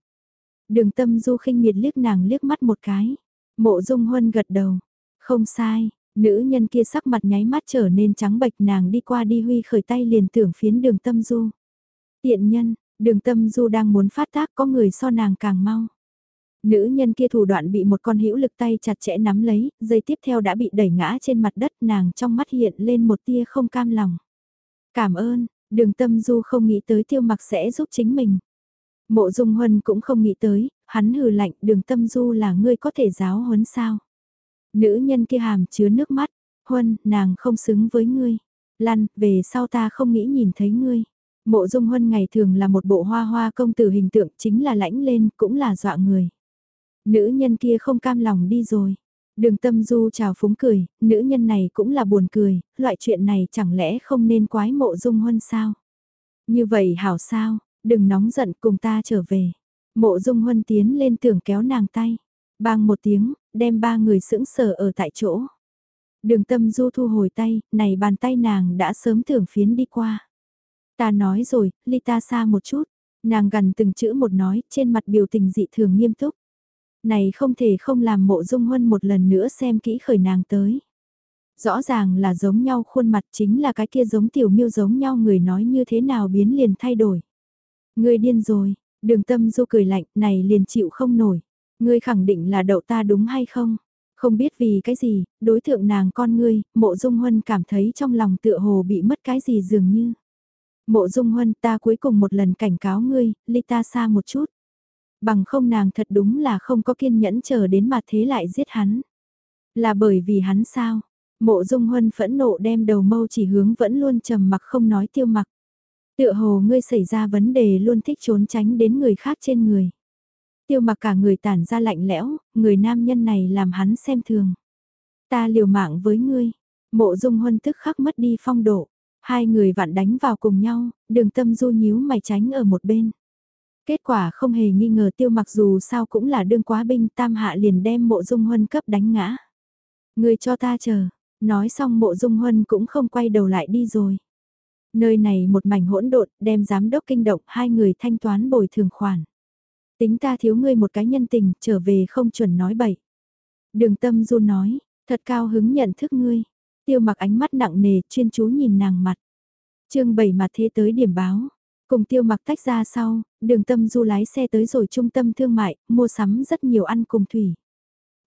Đường tâm du khinh miệt liếc nàng liếc mắt một cái. Mộ Dung Huân gật đầu. Không sai, nữ nhân kia sắc mặt nháy mắt trở nên trắng bệch nàng đi qua đi huy khởi tay liền tưởng phiến đường tâm du. Tiện nhân, đường tâm du đang muốn phát tác có người so nàng càng mau. Nữ nhân kia thủ đoạn bị một con hữu lực tay chặt chẽ nắm lấy, dây tiếp theo đã bị đẩy ngã trên mặt đất nàng trong mắt hiện lên một tia không cam lòng. Cảm ơn, đường tâm du không nghĩ tới tiêu mặc sẽ giúp chính mình. Mộ dung huân cũng không nghĩ tới, hắn hừ lạnh đường tâm du là ngươi có thể giáo huấn sao. Nữ nhân kia hàm chứa nước mắt, huân, nàng không xứng với ngươi. Lăn, về sau ta không nghĩ nhìn thấy ngươi. Mộ dung huân ngày thường là một bộ hoa hoa công tử hình tượng chính là lãnh lên cũng là dọa người. Nữ nhân kia không cam lòng đi rồi. Đường tâm du chào phúng cười, nữ nhân này cũng là buồn cười, loại chuyện này chẳng lẽ không nên quái mộ dung huân sao? Như vậy hảo sao, đừng nóng giận cùng ta trở về. Mộ dung huân tiến lên tưởng kéo nàng tay. Bang một tiếng, đem ba người sững sờ ở tại chỗ. Đường tâm du thu hồi tay, này bàn tay nàng đã sớm tưởng phiến đi qua. Ta nói rồi, ly ta xa một chút. Nàng gần từng chữ một nói, trên mặt biểu tình dị thường nghiêm túc này không thể không làm mộ dung huân một lần nữa xem kỹ khởi nàng tới. Rõ ràng là giống nhau khuôn mặt chính là cái kia giống tiểu miêu giống nhau người nói như thế nào biến liền thay đổi. Người điên rồi, đường tâm du cười lạnh này liền chịu không nổi. Ngươi khẳng định là đậu ta đúng hay không? Không biết vì cái gì, đối tượng nàng con ngươi, mộ dung huân cảm thấy trong lòng tựa hồ bị mất cái gì dường như. Mộ dung huân ta cuối cùng một lần cảnh cáo ngươi, ly ta xa một chút. Bằng không nàng thật đúng là không có kiên nhẫn chờ đến mà thế lại giết hắn. Là bởi vì hắn sao? Mộ dung huân phẫn nộ đem đầu mâu chỉ hướng vẫn luôn trầm mặc không nói tiêu mặc. Tựa hồ ngươi xảy ra vấn đề luôn thích trốn tránh đến người khác trên người. Tiêu mặc cả người tản ra lạnh lẽo, người nam nhân này làm hắn xem thường. Ta liều mạng với ngươi, mộ dung huân tức khắc mất đi phong độ. Hai người vặn đánh vào cùng nhau, đường tâm du nhíu mày tránh ở một bên. Kết quả không hề nghi ngờ tiêu mặc dù sao cũng là đương quá binh tam hạ liền đem mộ dung huân cấp đánh ngã. Người cho ta chờ, nói xong mộ dung huân cũng không quay đầu lại đi rồi. Nơi này một mảnh hỗn độn đem giám đốc kinh động hai người thanh toán bồi thường khoản. Tính ta thiếu ngươi một cái nhân tình trở về không chuẩn nói bậy. Đường tâm du nói, thật cao hứng nhận thức ngươi. Tiêu mặc ánh mắt nặng nề chuyên chú nhìn nàng mặt. chương 7 mặt thế tới điểm báo. Cùng tiêu mặc tách ra sau, đường tâm du lái xe tới rồi trung tâm thương mại, mua sắm rất nhiều ăn cùng thủy.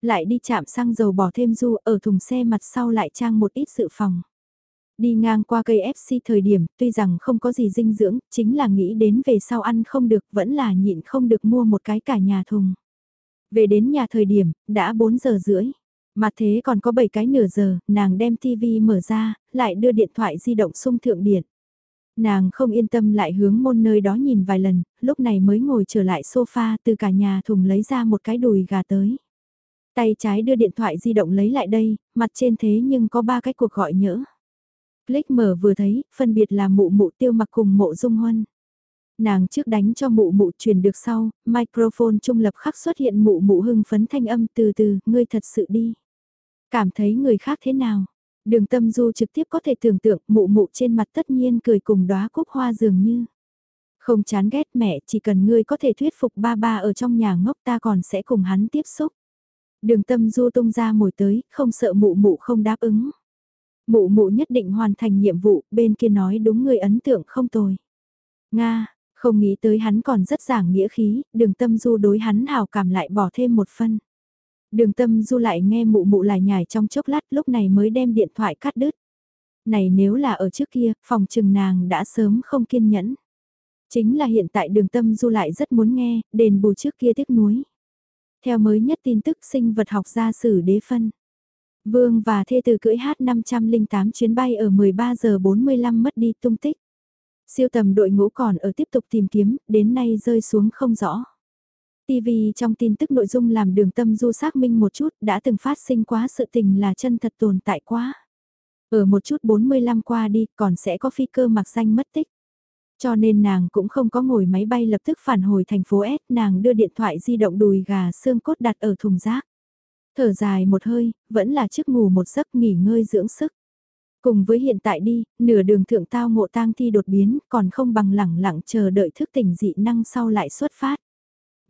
Lại đi chạm xăng dầu bỏ thêm du ở thùng xe mặt sau lại trang một ít sự phòng. Đi ngang qua cây FC thời điểm, tuy rằng không có gì dinh dưỡng, chính là nghĩ đến về sau ăn không được, vẫn là nhịn không được mua một cái cả nhà thùng. Về đến nhà thời điểm, đã 4 giờ rưỡi. Mà thế còn có 7 cái nửa giờ, nàng đem TV mở ra, lại đưa điện thoại di động sung thượng điện. Nàng không yên tâm lại hướng môn nơi đó nhìn vài lần, lúc này mới ngồi trở lại sofa từ cả nhà thùng lấy ra một cái đùi gà tới. Tay trái đưa điện thoại di động lấy lại đây, mặt trên thế nhưng có ba cái cuộc gọi nhỡ. Click mở vừa thấy, phân biệt là mụ mụ tiêu mặc cùng mộ dung huân. Nàng trước đánh cho mụ mụ truyền được sau, microphone trung lập khắc xuất hiện mụ mụ hưng phấn thanh âm từ từ, ngươi thật sự đi. Cảm thấy người khác thế nào? Đường tâm du trực tiếp có thể tưởng tượng mụ mụ trên mặt tất nhiên cười cùng đóa cúc hoa dường như. Không chán ghét mẹ chỉ cần ngươi có thể thuyết phục ba ba ở trong nhà ngốc ta còn sẽ cùng hắn tiếp xúc. Đường tâm du tung ra mồi tới, không sợ mụ mụ không đáp ứng. Mụ mụ nhất định hoàn thành nhiệm vụ, bên kia nói đúng người ấn tượng không tồi. Nga, không nghĩ tới hắn còn rất giảng nghĩa khí, đường tâm du đối hắn hào cảm lại bỏ thêm một phân. Đường tâm du lại nghe mụ mụ lại nhải trong chốc lát lúc này mới đem điện thoại cắt đứt. Này nếu là ở trước kia, phòng trừng nàng đã sớm không kiên nhẫn. Chính là hiện tại đường tâm du lại rất muốn nghe, đền bù trước kia tiếc nuối. Theo mới nhất tin tức sinh vật học gia sử đế phân. Vương và thê từ cưỡi H508 chuyến bay ở 13 giờ 45 mất đi tung tích. Siêu tầm đội ngũ còn ở tiếp tục tìm kiếm, đến nay rơi xuống không rõ. TV trong tin tức nội dung làm đường tâm du xác minh một chút đã từng phát sinh quá sự tình là chân thật tồn tại quá. Ở một chút 45 qua đi còn sẽ có phi cơ mặc xanh mất tích. Cho nên nàng cũng không có ngồi máy bay lập tức phản hồi thành phố S, nàng đưa điện thoại di động đùi gà xương cốt đặt ở thùng rác. Thở dài một hơi, vẫn là chiếc ngủ một giấc nghỉ ngơi dưỡng sức. Cùng với hiện tại đi, nửa đường thượng tao ngộ tang thi đột biến, còn không bằng lẳng lặng chờ đợi thức tỉnh dị năng sau lại xuất phát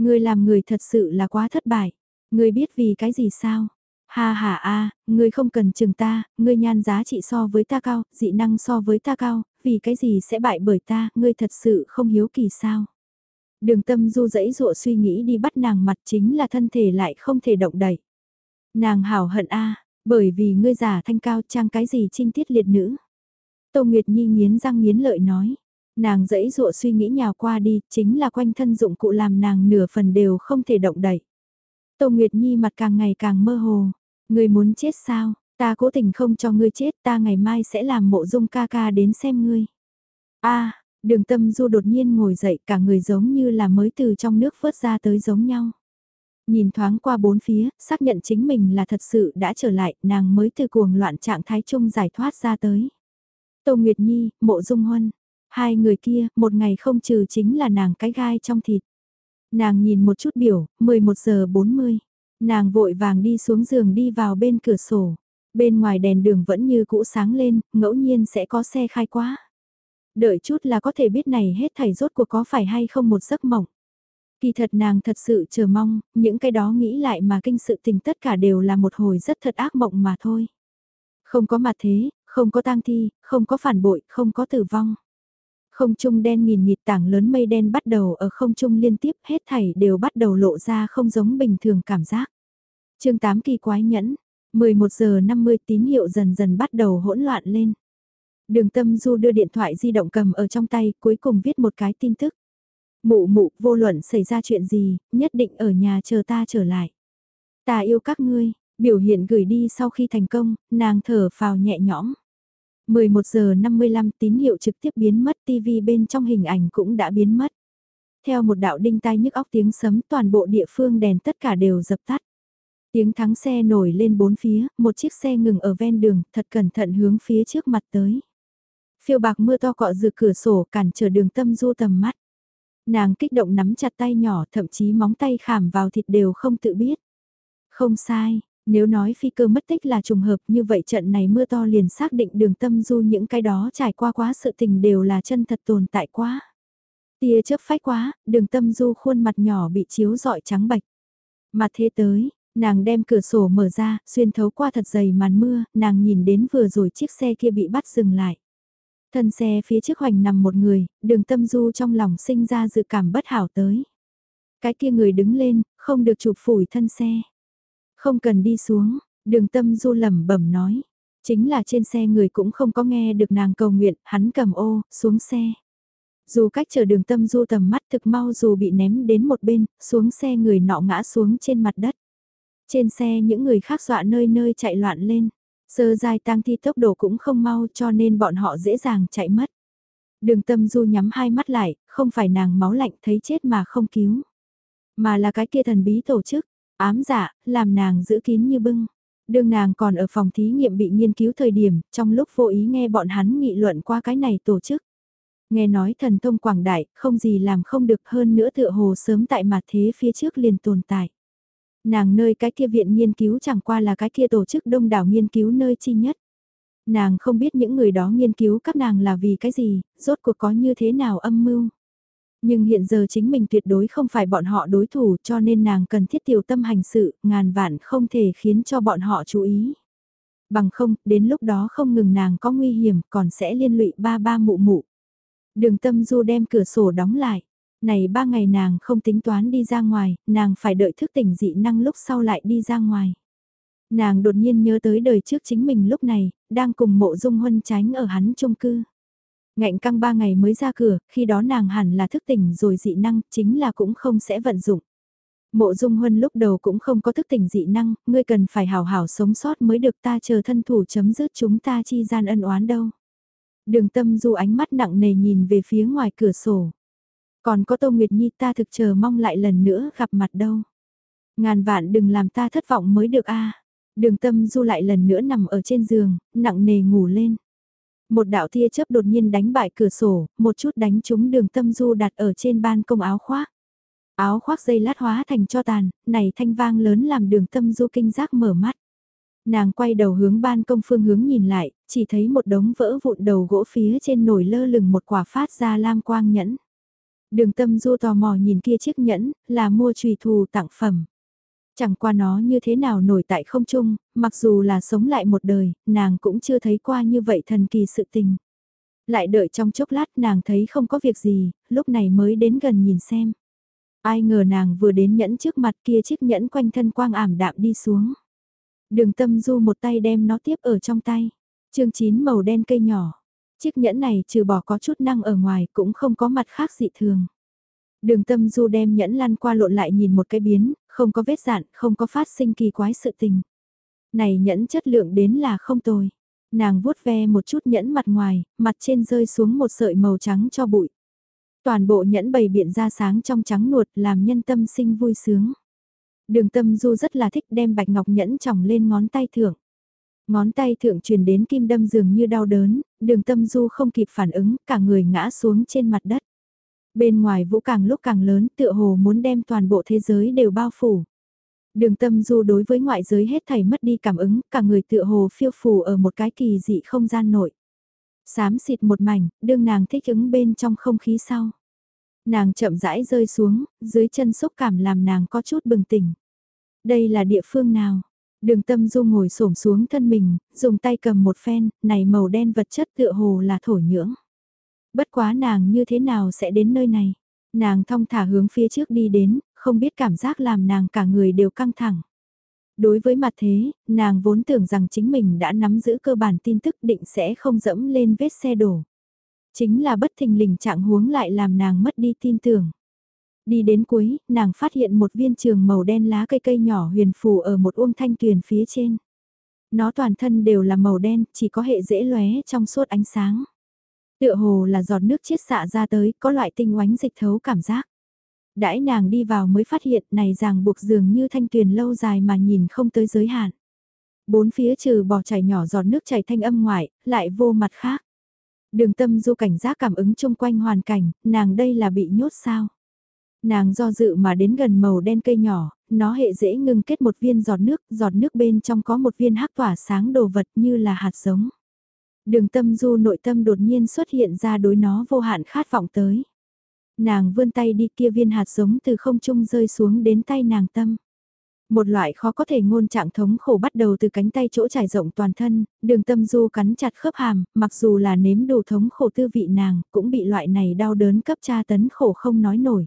ngươi làm người thật sự là quá thất bại. ngươi biết vì cái gì sao? Ha ha a, ngươi không cần chừng ta, ngươi nhan giá trị so với ta cao, dị năng so với ta cao, vì cái gì sẽ bại bởi ta, ngươi thật sự không hiếu kỳ sao? Đường tâm du dẫy dụa suy nghĩ đi bắt nàng mặt chính là thân thể lại không thể động đậy. Nàng hảo hận a, bởi vì ngươi giả thanh cao trang cái gì trinh tiết liệt nữ. Tô Nguyệt Nhi nghiến răng nghiến lợi nói. Nàng dẫy dụa suy nghĩ nhào qua đi, chính là quanh thân dụng cụ làm nàng nửa phần đều không thể động đậy. Tô Nguyệt Nhi mặt càng ngày càng mơ hồ. Ngươi muốn chết sao? Ta cố tình không cho ngươi chết, ta ngày mai sẽ làm mộ dung ca ca đến xem ngươi. a đường tâm du đột nhiên ngồi dậy cả người giống như là mới từ trong nước vớt ra tới giống nhau. Nhìn thoáng qua bốn phía, xác nhận chính mình là thật sự đã trở lại, nàng mới từ cuồng loạn trạng thái chung giải thoát ra tới. Tô Nguyệt Nhi, mộ dung huân, hai người kia, một ngày không trừ chính là nàng cái gai trong thịt. Nàng nhìn một chút biểu, 11 giờ 40. Nàng vội vàng đi xuống giường đi vào bên cửa sổ. Bên ngoài đèn đường vẫn như cũ sáng lên, ngẫu nhiên sẽ có xe khai quá. Đợi chút là có thể biết này hết thảy rốt cuộc có phải hay không một giấc mộng. Kỳ thật nàng thật sự chờ mong, những cái đó nghĩ lại mà kinh sự tình tất cả đều là một hồi rất thật ác mộng mà thôi. Không có mặt thế, không có tang thi, không có phản bội, không có tử vong. Không trung đen nghìn nghịt tảng lớn mây đen bắt đầu ở không trung liên tiếp hết thảy đều bắt đầu lộ ra không giống bình thường cảm giác. chương 8 kỳ quái nhẫn, 11 giờ 50 tín hiệu dần dần bắt đầu hỗn loạn lên. Đường tâm du đưa điện thoại di động cầm ở trong tay cuối cùng viết một cái tin tức. Mụ mụ vô luận xảy ra chuyện gì, nhất định ở nhà chờ ta trở lại. Ta yêu các ngươi, biểu hiện gửi đi sau khi thành công, nàng thở phào nhẹ nhõm. 11 giờ 55 tín hiệu trực tiếp biến mất TV bên trong hình ảnh cũng đã biến mất. Theo một đạo đinh tai nhức óc tiếng sấm toàn bộ địa phương đèn tất cả đều dập tắt. Tiếng thắng xe nổi lên bốn phía, một chiếc xe ngừng ở ven đường, thật cẩn thận hướng phía trước mặt tới. Phiêu bạc mưa to cọ rực cửa sổ cản trở đường tâm du tầm mắt. Nàng kích động nắm chặt tay nhỏ thậm chí móng tay khảm vào thịt đều không tự biết. Không sai, nếu nói phi cơ mất tích là trùng hợp như vậy trận này mưa to liền xác định đường tâm du những cái đó trải qua quá sự tình đều là chân thật tồn tại quá. Tia chớp phách quá, đường tâm du khuôn mặt nhỏ bị chiếu dọi trắng bạch. Mặt thế tới, nàng đem cửa sổ mở ra, xuyên thấu qua thật dày màn mưa, nàng nhìn đến vừa rồi chiếc xe kia bị bắt dừng lại. Thân xe phía trước hoành nằm một người, đường tâm du trong lòng sinh ra dự cảm bất hảo tới. Cái kia người đứng lên, không được chụp phủi thân xe. Không cần đi xuống, đường tâm du lẩm bẩm nói. Chính là trên xe người cũng không có nghe được nàng cầu nguyện, hắn cầm ô, xuống xe. Dù cách chờ đường tâm du tầm mắt thực mau dù bị ném đến một bên, xuống xe người nọ ngã xuống trên mặt đất. Trên xe những người khác dọa nơi nơi chạy loạn lên. Sơ dài tang thi tốc độ cũng không mau cho nên bọn họ dễ dàng chạy mất. Đường tâm du nhắm hai mắt lại, không phải nàng máu lạnh thấy chết mà không cứu. Mà là cái kia thần bí tổ chức, ám dạ, làm nàng giữ kín như bưng. Đường nàng còn ở phòng thí nghiệm bị nghiên cứu thời điểm, trong lúc vô ý nghe bọn hắn nghị luận qua cái này tổ chức. Nghe nói thần thông quảng đại, không gì làm không được hơn nữa tựa hồ sớm tại mặt thế phía trước liền tồn tại. Nàng nơi cái kia viện nghiên cứu chẳng qua là cái kia tổ chức đông đảo nghiên cứu nơi chi nhất. Nàng không biết những người đó nghiên cứu các nàng là vì cái gì, rốt cuộc có như thế nào âm mưu. Nhưng hiện giờ chính mình tuyệt đối không phải bọn họ đối thủ cho nên nàng cần thiết tiểu tâm hành sự, ngàn vạn không thể khiến cho bọn họ chú ý. Bằng không, đến lúc đó không ngừng nàng có nguy hiểm còn sẽ liên lụy ba ba mụ mụ. Đường tâm du đem cửa sổ đóng lại. Này ba ngày nàng không tính toán đi ra ngoài, nàng phải đợi thức tỉnh dị năng lúc sau lại đi ra ngoài. Nàng đột nhiên nhớ tới đời trước chính mình lúc này, đang cùng mộ dung huân tránh ở hắn chung cư. Ngạnh căng ba ngày mới ra cửa, khi đó nàng hẳn là thức tỉnh rồi dị năng, chính là cũng không sẽ vận dụng. Mộ Dung Huân lúc đầu cũng không có thức tỉnh dị năng, ngươi cần phải hào hảo sống sót mới được ta chờ thân thủ chấm dứt chúng ta chi gian ân oán đâu. Đường tâm du ánh mắt nặng nề nhìn về phía ngoài cửa sổ. Còn có Tô Nguyệt Nhi ta thực chờ mong lại lần nữa gặp mặt đâu. Ngàn vạn đừng làm ta thất vọng mới được a. Đường tâm du lại lần nữa nằm ở trên giường, nặng nề ngủ lên. Một đạo tia chớp đột nhiên đánh bại cửa sổ, một chút đánh trúng đường tâm du đặt ở trên ban công áo khoác. Áo khoác dây lát hóa thành cho tàn, này thanh vang lớn làm đường tâm du kinh giác mở mắt. Nàng quay đầu hướng ban công phương hướng nhìn lại, chỉ thấy một đống vỡ vụn đầu gỗ phía trên nổi lơ lửng một quả phát ra lam quang nhẫn. Đường tâm du tò mò nhìn kia chiếc nhẫn, là mua trùy thù tặng phẩm. Chẳng qua nó như thế nào nổi tại không trung, mặc dù là sống lại một đời, nàng cũng chưa thấy qua như vậy thần kỳ sự tình. Lại đợi trong chốc lát nàng thấy không có việc gì, lúc này mới đến gần nhìn xem. Ai ngờ nàng vừa đến nhẫn trước mặt kia chiếc nhẫn quanh thân quang ảm đạm đi xuống. Đường tâm du một tay đem nó tiếp ở trong tay. chương 9 màu đen cây nhỏ. Chiếc nhẫn này trừ bỏ có chút năng ở ngoài cũng không có mặt khác dị thường. Đường tâm du đem nhẫn lăn qua lộn lại nhìn một cái biến, không có vết dạn, không có phát sinh kỳ quái sự tình. Này nhẫn chất lượng đến là không tồi. Nàng vuốt ve một chút nhẫn mặt ngoài, mặt trên rơi xuống một sợi màu trắng cho bụi. Toàn bộ nhẫn bày biện ra sáng trong trắng nuột làm nhân tâm sinh vui sướng. Đường tâm du rất là thích đem bạch ngọc nhẫn tròng lên ngón tay thượng. Ngón tay thượng truyền đến kim đâm dường như đau đớn, đường tâm du không kịp phản ứng, cả người ngã xuống trên mặt đất. Bên ngoài vũ càng lúc càng lớn tựa hồ muốn đem toàn bộ thế giới đều bao phủ. Đường tâm du đối với ngoại giới hết thảy mất đi cảm ứng, cả người tựa hồ phiêu phù ở một cái kỳ dị không gian nội. Xám xịt một mảnh, đương nàng thích ứng bên trong không khí sau. Nàng chậm rãi rơi xuống, dưới chân xúc cảm làm nàng có chút bừng tỉnh. Đây là địa phương nào? Đường tâm du ngồi xổm xuống thân mình, dùng tay cầm một phen, này màu đen vật chất tựa hồ là thổ nhưỡng. Bất quá nàng như thế nào sẽ đến nơi này? Nàng thong thả hướng phía trước đi đến, không biết cảm giác làm nàng cả người đều căng thẳng. Đối với mặt thế, nàng vốn tưởng rằng chính mình đã nắm giữ cơ bản tin tức định sẽ không dẫm lên vết xe đổ. Chính là bất thình lình trạng huống lại làm nàng mất đi tin tưởng. Đi đến cuối, nàng phát hiện một viên trường màu đen lá cây cây nhỏ huyền phù ở một uông thanh tuyền phía trên. Nó toàn thân đều là màu đen, chỉ có hệ dễ lóe trong suốt ánh sáng. Tựa hồ là giọt nước chiết xạ ra tới, có loại tinh oánh dịch thấu cảm giác. Đãi nàng đi vào mới phát hiện này ràng buộc dường như thanh tuyền lâu dài mà nhìn không tới giới hạn. Bốn phía trừ bò chảy nhỏ giọt nước chảy thanh âm ngoại, lại vô mặt khác. Đường tâm du cảnh giác cảm ứng chung quanh hoàn cảnh, nàng đây là bị nhốt sao. Nàng do dự mà đến gần màu đen cây nhỏ, nó hệ dễ ngưng kết một viên giọt nước, giọt nước bên trong có một viên hắc tỏa sáng đồ vật như là hạt giống. Đường tâm du nội tâm đột nhiên xuất hiện ra đối nó vô hạn khát vọng tới. Nàng vươn tay đi kia viên hạt giống từ không trung rơi xuống đến tay nàng tâm. Một loại khó có thể ngôn trạng thống khổ bắt đầu từ cánh tay chỗ trải rộng toàn thân, đường tâm du cắn chặt khớp hàm, mặc dù là nếm đủ thống khổ tư vị nàng, cũng bị loại này đau đớn cấp tra tấn khổ không nói nổi.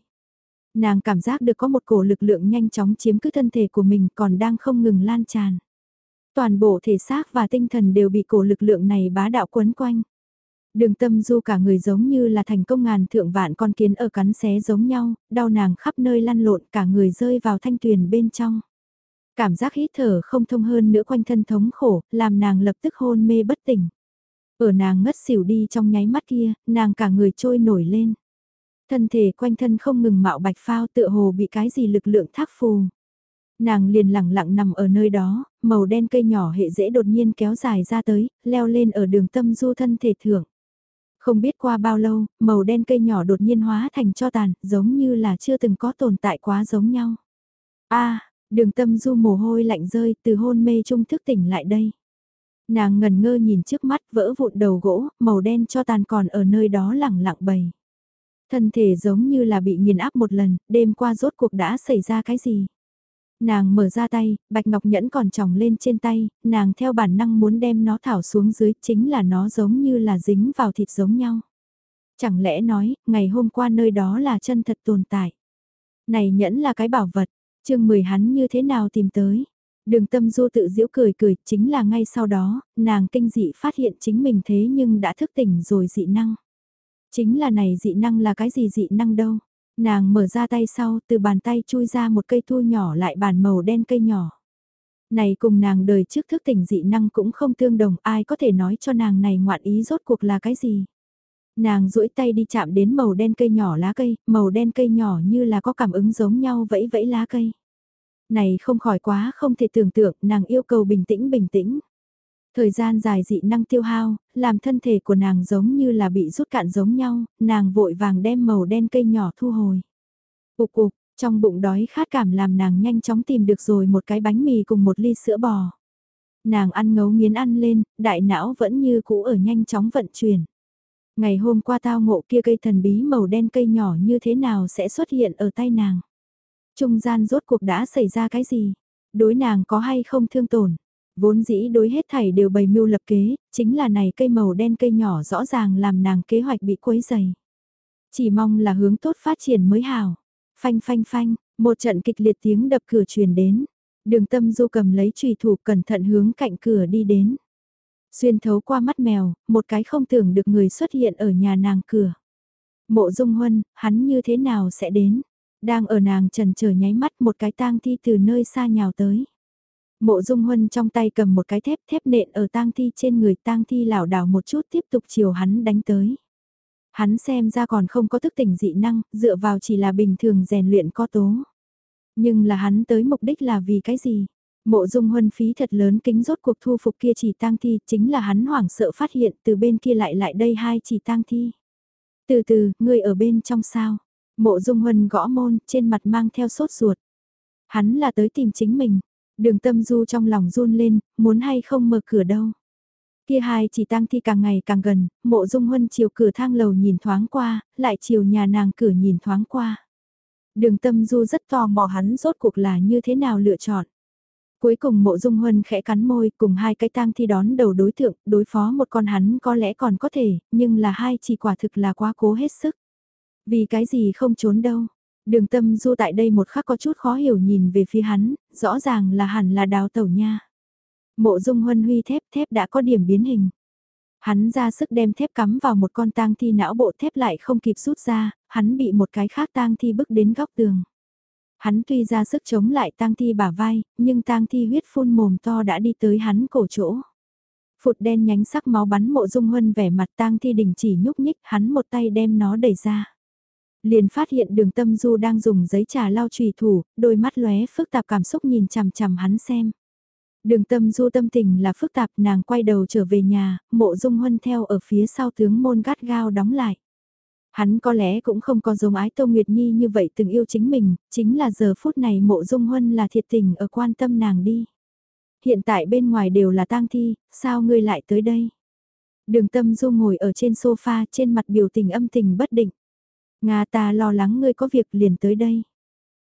Nàng cảm giác được có một cổ lực lượng nhanh chóng chiếm cứ thân thể của mình còn đang không ngừng lan tràn. Toàn bộ thể xác và tinh thần đều bị cổ lực lượng này bá đạo quấn quanh. Đường tâm du cả người giống như là thành công ngàn thượng vạn con kiến ở cắn xé giống nhau, đau nàng khắp nơi lăn lộn cả người rơi vào thanh tuyền bên trong. Cảm giác hít thở không thông hơn nữa quanh thân thống khổ, làm nàng lập tức hôn mê bất tỉnh. Ở nàng ngất xỉu đi trong nháy mắt kia, nàng cả người trôi nổi lên. Thân thể quanh thân không ngừng mạo bạch phao tựa hồ bị cái gì lực lượng thác phù. Nàng liền lẳng lặng nằm ở nơi đó, màu đen cây nhỏ hệ dễ đột nhiên kéo dài ra tới, leo lên ở đường tâm du thân thể thưởng. Không biết qua bao lâu, màu đen cây nhỏ đột nhiên hóa thành cho tàn, giống như là chưa từng có tồn tại quá giống nhau. a đường tâm du mồ hôi lạnh rơi từ hôn mê trung thức tỉnh lại đây. Nàng ngần ngơ nhìn trước mắt vỡ vụn đầu gỗ, màu đen cho tàn còn ở nơi đó lẳng lặng bầy. Thân thể giống như là bị nghiền áp một lần, đêm qua rốt cuộc đã xảy ra cái gì. Nàng mở ra tay, bạch ngọc nhẫn còn tròng lên trên tay, nàng theo bản năng muốn đem nó thảo xuống dưới, chính là nó giống như là dính vào thịt giống nhau. Chẳng lẽ nói, ngày hôm qua nơi đó là chân thật tồn tại. Này nhẫn là cái bảo vật, chương 10 hắn như thế nào tìm tới. Đường tâm du tự giễu cười cười, chính là ngay sau đó, nàng kinh dị phát hiện chính mình thế nhưng đã thức tỉnh rồi dị năng. Chính là này dị năng là cái gì dị năng đâu. Nàng mở ra tay sau, từ bàn tay chui ra một cây thu nhỏ lại bàn màu đen cây nhỏ. Này cùng nàng đời trước thức tỉnh dị năng cũng không tương đồng, ai có thể nói cho nàng này ngoạn ý rốt cuộc là cái gì. Nàng duỗi tay đi chạm đến màu đen cây nhỏ lá cây, màu đen cây nhỏ như là có cảm ứng giống nhau vẫy vẫy lá cây. Này không khỏi quá không thể tưởng tượng, nàng yêu cầu bình tĩnh bình tĩnh. Thời gian dài dị năng tiêu hao, làm thân thể của nàng giống như là bị rút cạn giống nhau, nàng vội vàng đem màu đen cây nhỏ thu hồi. Ục ục, trong bụng đói khát cảm làm nàng nhanh chóng tìm được rồi một cái bánh mì cùng một ly sữa bò. Nàng ăn ngấu nghiến ăn lên, đại não vẫn như cũ ở nhanh chóng vận chuyển. Ngày hôm qua tao ngộ kia cây thần bí màu đen cây nhỏ như thế nào sẽ xuất hiện ở tay nàng. Trung gian rốt cuộc đã xảy ra cái gì? Đối nàng có hay không thương tổn? Vốn dĩ đối hết thảy đều bày mưu lập kế, chính là này cây màu đen cây nhỏ rõ ràng làm nàng kế hoạch bị quấy dày. Chỉ mong là hướng tốt phát triển mới hảo. Phanh phanh phanh, một trận kịch liệt tiếng đập cửa truyền đến. Đường tâm du cầm lấy trùy thủ cẩn thận hướng cạnh cửa đi đến. Xuyên thấu qua mắt mèo, một cái không tưởng được người xuất hiện ở nhà nàng cửa. Mộ dung huân, hắn như thế nào sẽ đến? Đang ở nàng trần chờ nháy mắt một cái tang thi từ nơi xa nhào tới. Mộ dung huân trong tay cầm một cái thép thép nện ở tang thi trên người tang thi lảo đảo một chút tiếp tục chiều hắn đánh tới. Hắn xem ra còn không có thức tỉnh dị năng, dựa vào chỉ là bình thường rèn luyện có tố. Nhưng là hắn tới mục đích là vì cái gì? Mộ dung huân phí thật lớn kính rốt cuộc thu phục kia chỉ tang thi, chính là hắn hoảng sợ phát hiện từ bên kia lại lại đây hai chỉ tang thi. Từ từ, người ở bên trong sao? Mộ dung huân gõ môn, trên mặt mang theo sốt ruột. Hắn là tới tìm chính mình. Đường tâm du trong lòng run lên, muốn hay không mở cửa đâu. Kia hai chỉ tang thi càng ngày càng gần, mộ dung huân chiều cửa thang lầu nhìn thoáng qua, lại chiều nhà nàng cửa nhìn thoáng qua. Đường tâm du rất tò mò hắn rốt cuộc là như thế nào lựa chọn. Cuối cùng mộ dung huân khẽ cắn môi cùng hai cái tang thi đón đầu đối tượng, đối phó một con hắn có lẽ còn có thể, nhưng là hai chỉ quả thực là quá cố hết sức. Vì cái gì không trốn đâu. Đường tâm du tại đây một khắc có chút khó hiểu nhìn về phía hắn, rõ ràng là hẳn là đào tẩu nha. Mộ dung huân huy thép thép đã có điểm biến hình. Hắn ra sức đem thép cắm vào một con tang thi não bộ thép lại không kịp rút ra, hắn bị một cái khác tang thi bức đến góc tường. Hắn tuy ra sức chống lại tang thi bả vai, nhưng tang thi huyết phun mồm to đã đi tới hắn cổ chỗ. Phụt đen nhánh sắc máu bắn mộ dung huân vẻ mặt tang thi đình chỉ nhúc nhích, hắn một tay đem nó đẩy ra. Liền phát hiện đường tâm du đang dùng giấy trà lau trùy thủ, đôi mắt lóe phức tạp cảm xúc nhìn chằm chằm hắn xem. Đường tâm du tâm tình là phức tạp nàng quay đầu trở về nhà, mộ dung huân theo ở phía sau tướng môn gắt gao đóng lại. Hắn có lẽ cũng không có giống ái Tô Nguyệt Nhi như vậy từng yêu chính mình, chính là giờ phút này mộ dung huân là thiệt tình ở quan tâm nàng đi. Hiện tại bên ngoài đều là tang thi, sao ngươi lại tới đây? Đường tâm du ngồi ở trên sofa trên mặt biểu tình âm tình bất định. Nga ta lo lắng ngươi có việc liền tới đây.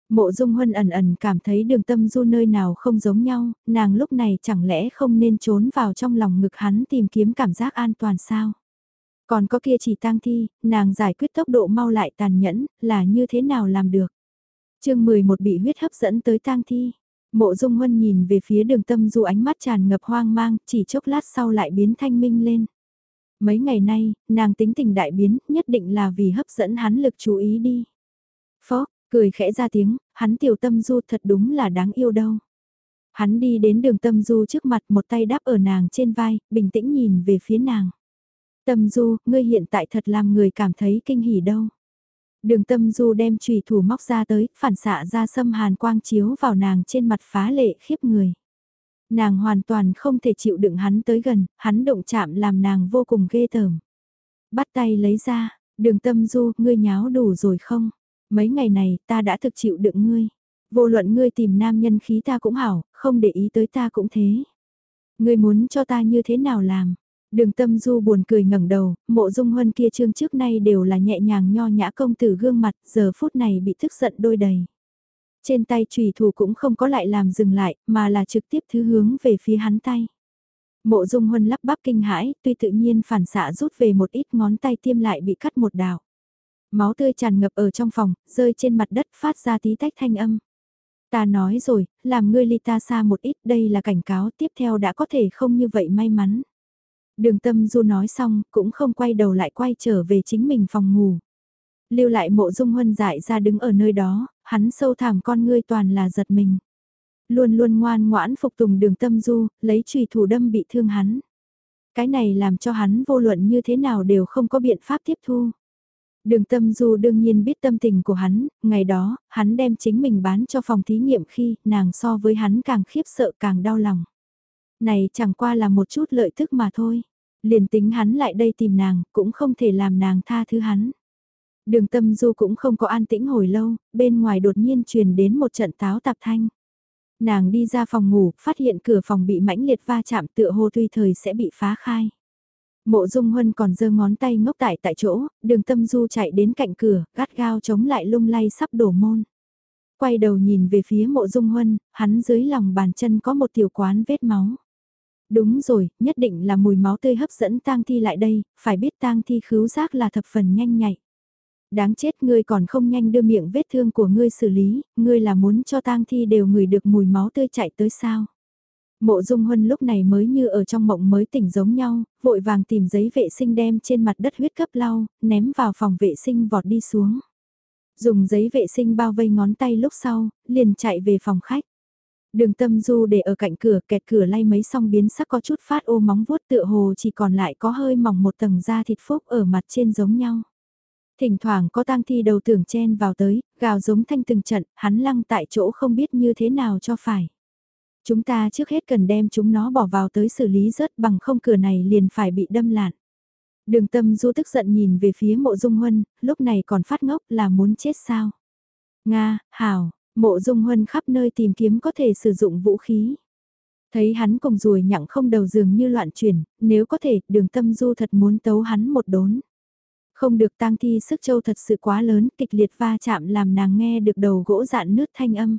Mộ dung huân ẩn ẩn cảm thấy đường tâm du nơi nào không giống nhau, nàng lúc này chẳng lẽ không nên trốn vào trong lòng ngực hắn tìm kiếm cảm giác an toàn sao? Còn có kia chỉ tang thi, nàng giải quyết tốc độ mau lại tàn nhẫn, là như thế nào làm được? chương 11 bị huyết hấp dẫn tới tang thi. Mộ dung huân nhìn về phía đường tâm du ánh mắt tràn ngập hoang mang, chỉ chốc lát sau lại biến thanh minh lên. Mấy ngày nay, nàng tính tình đại biến, nhất định là vì hấp dẫn hắn lực chú ý đi. Phó, cười khẽ ra tiếng, hắn tiểu tâm du thật đúng là đáng yêu đâu. Hắn đi đến đường tâm du trước mặt một tay đáp ở nàng trên vai, bình tĩnh nhìn về phía nàng. Tâm du, ngươi hiện tại thật làm người cảm thấy kinh hỉ đâu. Đường tâm du đem trùy thủ móc ra tới, phản xạ ra xâm hàn quang chiếu vào nàng trên mặt phá lệ khiếp người. Nàng hoàn toàn không thể chịu đựng hắn tới gần, hắn động chạm làm nàng vô cùng ghê tởm. Bắt tay lấy ra, đường tâm du, ngươi nháo đủ rồi không? Mấy ngày này ta đã thực chịu đựng ngươi. Vô luận ngươi tìm nam nhân khí ta cũng hảo, không để ý tới ta cũng thế. Ngươi muốn cho ta như thế nào làm? Đường tâm du buồn cười ngẩng đầu, mộ dung huân kia trương trước nay đều là nhẹ nhàng nho nhã công tử gương mặt, giờ phút này bị thức giận đôi đầy. Trên tay trùy thủ cũng không có lại làm dừng lại, mà là trực tiếp thứ hướng về phía hắn tay. Mộ dung huân lắp bắp kinh hãi, tuy tự nhiên phản xạ rút về một ít ngón tay tiêm lại bị cắt một đào. Máu tươi tràn ngập ở trong phòng, rơi trên mặt đất phát ra tí tách thanh âm. Ta nói rồi, làm ngươi ly ta xa một ít, đây là cảnh cáo tiếp theo đã có thể không như vậy may mắn. Đường tâm du nói xong, cũng không quay đầu lại quay trở về chính mình phòng ngủ. Lưu lại mộ dung huân dại ra đứng ở nơi đó, hắn sâu thẳm con ngươi toàn là giật mình. Luôn luôn ngoan ngoãn phục tùng đường tâm du, lấy trùy thủ đâm bị thương hắn. Cái này làm cho hắn vô luận như thế nào đều không có biện pháp tiếp thu. Đường tâm du đương nhiên biết tâm tình của hắn, ngày đó, hắn đem chính mình bán cho phòng thí nghiệm khi nàng so với hắn càng khiếp sợ càng đau lòng. Này chẳng qua là một chút lợi tức mà thôi. Liền tính hắn lại đây tìm nàng, cũng không thể làm nàng tha thứ hắn. Đường tâm du cũng không có an tĩnh hồi lâu, bên ngoài đột nhiên truyền đến một trận táo tạp thanh. Nàng đi ra phòng ngủ, phát hiện cửa phòng bị mãnh liệt va chạm tựa hồ tùy thời sẽ bị phá khai. Mộ Dung Huân còn giơ ngón tay ngốc tại tại chỗ, đường tâm du chạy đến cạnh cửa, gắt gao chống lại lung lay sắp đổ môn. Quay đầu nhìn về phía mộ Dung Huân, hắn dưới lòng bàn chân có một tiểu quán vết máu. Đúng rồi, nhất định là mùi máu tươi hấp dẫn tang thi lại đây, phải biết tang thi khứu giác là thập phần nhanh nhạy. Đáng chết ngươi còn không nhanh đưa miệng vết thương của ngươi xử lý, ngươi là muốn cho tang thi đều ngửi được mùi máu tươi chạy tới sao. Mộ Dung Huân lúc này mới như ở trong mộng mới tỉnh giống nhau, vội vàng tìm giấy vệ sinh đem trên mặt đất huyết cấp lau, ném vào phòng vệ sinh vọt đi xuống. Dùng giấy vệ sinh bao vây ngón tay lúc sau, liền chạy về phòng khách. Đường tâm du để ở cạnh cửa kẹt cửa lay mấy song biến sắc có chút phát ô móng vuốt tựa hồ chỉ còn lại có hơi mỏng một tầng da thịt phúc ở mặt trên giống nhau. Thỉnh thoảng có tang thi đầu tưởng chen vào tới, gào giống thanh từng trận, hắn lăng tại chỗ không biết như thế nào cho phải. Chúng ta trước hết cần đem chúng nó bỏ vào tới xử lý rớt bằng không cửa này liền phải bị đâm lạn. Đường tâm du tức giận nhìn về phía mộ dung huân, lúc này còn phát ngốc là muốn chết sao. Nga, Hảo, mộ dung huân khắp nơi tìm kiếm có thể sử dụng vũ khí. Thấy hắn cùng ruồi nhặng không đầu giường như loạn chuyển, nếu có thể, đường tâm du thật muốn tấu hắn một đốn. Không được tang thi sức châu thật sự quá lớn, kịch liệt va chạm làm nàng nghe được đầu gỗ dạn nứt thanh âm.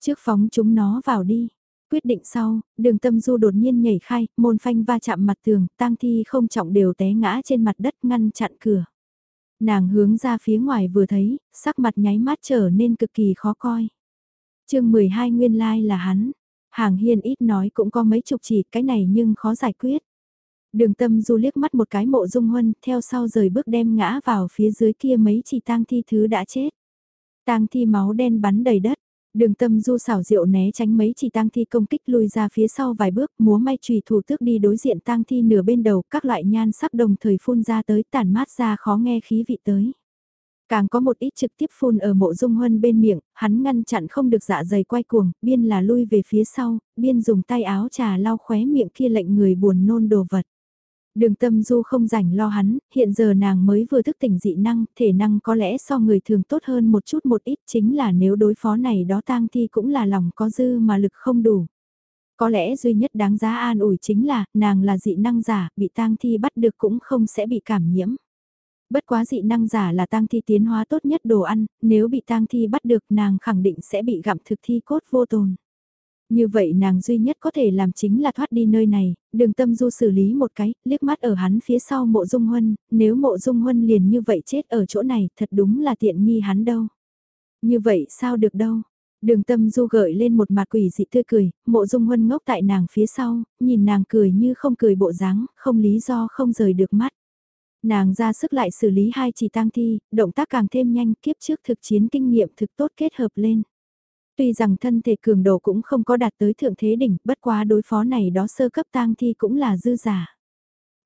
Trước phóng chúng nó vào đi, quyết định sau, đường tâm du đột nhiên nhảy khai, môn phanh va chạm mặt tường, tang thi không trọng đều té ngã trên mặt đất ngăn chặn cửa. Nàng hướng ra phía ngoài vừa thấy, sắc mặt nháy mắt trở nên cực kỳ khó coi. chương 12 nguyên lai like là hắn, hàng hiên ít nói cũng có mấy chục chỉ cái này nhưng khó giải quyết. Đường tâm du liếc mắt một cái mộ dung huân, theo sau rời bước đem ngã vào phía dưới kia mấy chỉ tang thi thứ đã chết. Tang thi máu đen bắn đầy đất, Đường tâm du xảo diệu né tránh mấy chỉ tang thi công kích lùi ra phía sau vài bước, múa may trùy thủ tước đi đối diện tang thi nửa bên đầu, các loại nhan sắc đồng thời phun ra tới tản mát ra khó nghe khí vị tới. Càng có một ít trực tiếp phun ở mộ dung huân bên miệng, hắn ngăn chặn không được dạ dày quay cuồng, biên là lui về phía sau, biên dùng tay áo trà lau khóe miệng kia lệnh người buồn nôn đồ vật. Đường tâm du không rảnh lo hắn, hiện giờ nàng mới vừa thức tỉnh dị năng, thể năng có lẽ so người thường tốt hơn một chút một ít chính là nếu đối phó này đó tang thi cũng là lòng có dư mà lực không đủ. Có lẽ duy nhất đáng giá an ủi chính là, nàng là dị năng giả, bị tang thi bắt được cũng không sẽ bị cảm nhiễm. Bất quá dị năng giả là tang thi tiến hóa tốt nhất đồ ăn, nếu bị tang thi bắt được nàng khẳng định sẽ bị gặm thực thi cốt vô tồn. Như vậy nàng duy nhất có thể làm chính là thoát đi nơi này, đường tâm du xử lý một cái, liếc mắt ở hắn phía sau mộ dung huân, nếu mộ dung huân liền như vậy chết ở chỗ này, thật đúng là tiện nghi hắn đâu. Như vậy sao được đâu. Đường tâm du gợi lên một mặt quỷ dị tươi cười, mộ dung huân ngốc tại nàng phía sau, nhìn nàng cười như không cười bộ dáng, không lý do không rời được mắt. Nàng ra sức lại xử lý hai chỉ tang thi, động tác càng thêm nhanh kiếp trước thực chiến kinh nghiệm thực tốt kết hợp lên. Tuy rằng thân thể cường độ cũng không có đạt tới thượng thế đỉnh, bất quá đối phó này đó sơ cấp tang thi cũng là dư giả.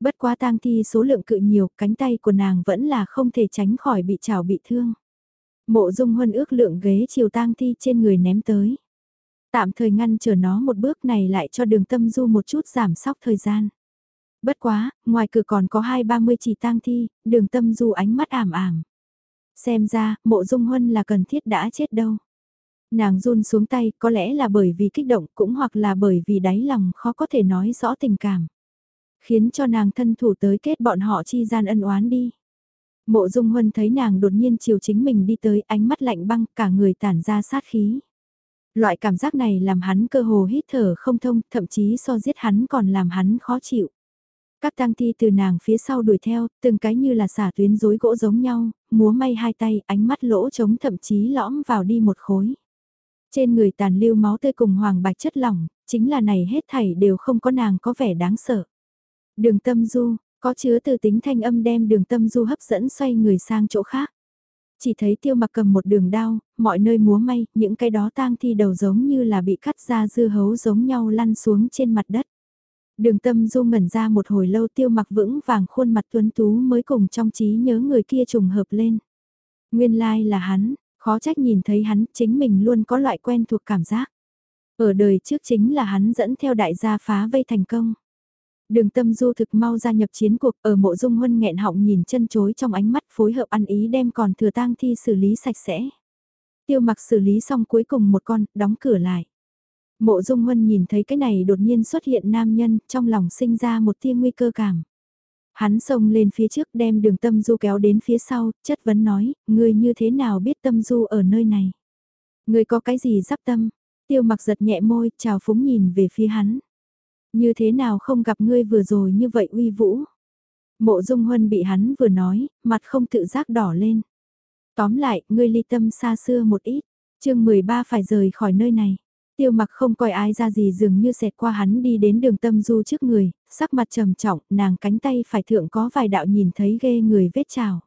Bất quá tang thi số lượng cự nhiều, cánh tay của nàng vẫn là không thể tránh khỏi bị chảo bị thương. Mộ dung huân ước lượng ghế chiều tang thi trên người ném tới. Tạm thời ngăn chờ nó một bước này lại cho đường tâm du một chút giảm sóc thời gian. Bất quá, ngoài cửa còn có hai ba mươi chỉ tang thi, đường tâm du ánh mắt ảm ảm. Xem ra, mộ dung huân là cần thiết đã chết đâu. Nàng run xuống tay có lẽ là bởi vì kích động cũng hoặc là bởi vì đáy lòng khó có thể nói rõ tình cảm. Khiến cho nàng thân thủ tới kết bọn họ chi gian ân oán đi. Mộ Dung Huân thấy nàng đột nhiên chiều chính mình đi tới ánh mắt lạnh băng cả người tản ra sát khí. Loại cảm giác này làm hắn cơ hồ hít thở không thông, thậm chí so giết hắn còn làm hắn khó chịu. Các tang thi từ nàng phía sau đuổi theo, từng cái như là xả tuyến rối gỗ giống nhau, múa may hai tay, ánh mắt lỗ trống thậm chí lõm vào đi một khối. Trên người tàn lưu máu tươi cùng hoàng bạch chất lỏng, chính là này hết thảy đều không có nàng có vẻ đáng sợ. Đường tâm du, có chứa từ tính thanh âm đem đường tâm du hấp dẫn xoay người sang chỗ khác. Chỉ thấy tiêu mặc cầm một đường đao, mọi nơi múa may, những cái đó tang thi đầu giống như là bị cắt ra dư hấu giống nhau lăn xuống trên mặt đất. Đường tâm du ngẩn ra một hồi lâu tiêu mặc vững vàng khuôn mặt tuấn tú mới cùng trong trí nhớ người kia trùng hợp lên. Nguyên lai like là hắn, khó trách nhìn thấy hắn chính mình luôn có loại quen thuộc cảm giác. Ở đời trước chính là hắn dẫn theo đại gia phá vây thành công. Đường tâm du thực mau gia nhập chiến cuộc ở mộ dung huân nghẹn họng nhìn chân chối trong ánh mắt phối hợp ăn ý đem còn thừa tang thi xử lý sạch sẽ. Tiêu mặc xử lý xong cuối cùng một con, đóng cửa lại. Mộ dung huân nhìn thấy cái này đột nhiên xuất hiện nam nhân, trong lòng sinh ra một tia nguy cơ cảm. Hắn xông lên phía trước đem đường tâm du kéo đến phía sau, chất vấn nói, ngươi như thế nào biết tâm du ở nơi này? Ngươi có cái gì giáp tâm? Tiêu mặc giật nhẹ môi, chào phúng nhìn về phía hắn. Như thế nào không gặp ngươi vừa rồi như vậy uy vũ? Mộ dung huân bị hắn vừa nói, mặt không tự giác đỏ lên. Tóm lại, ngươi ly tâm xa xưa một ít, chương 13 phải rời khỏi nơi này. Tiêu mặc không coi ai ra gì dường như xẹt qua hắn đi đến đường tâm du trước người, sắc mặt trầm trọng, nàng cánh tay phải thượng có vài đạo nhìn thấy ghê người vết trào.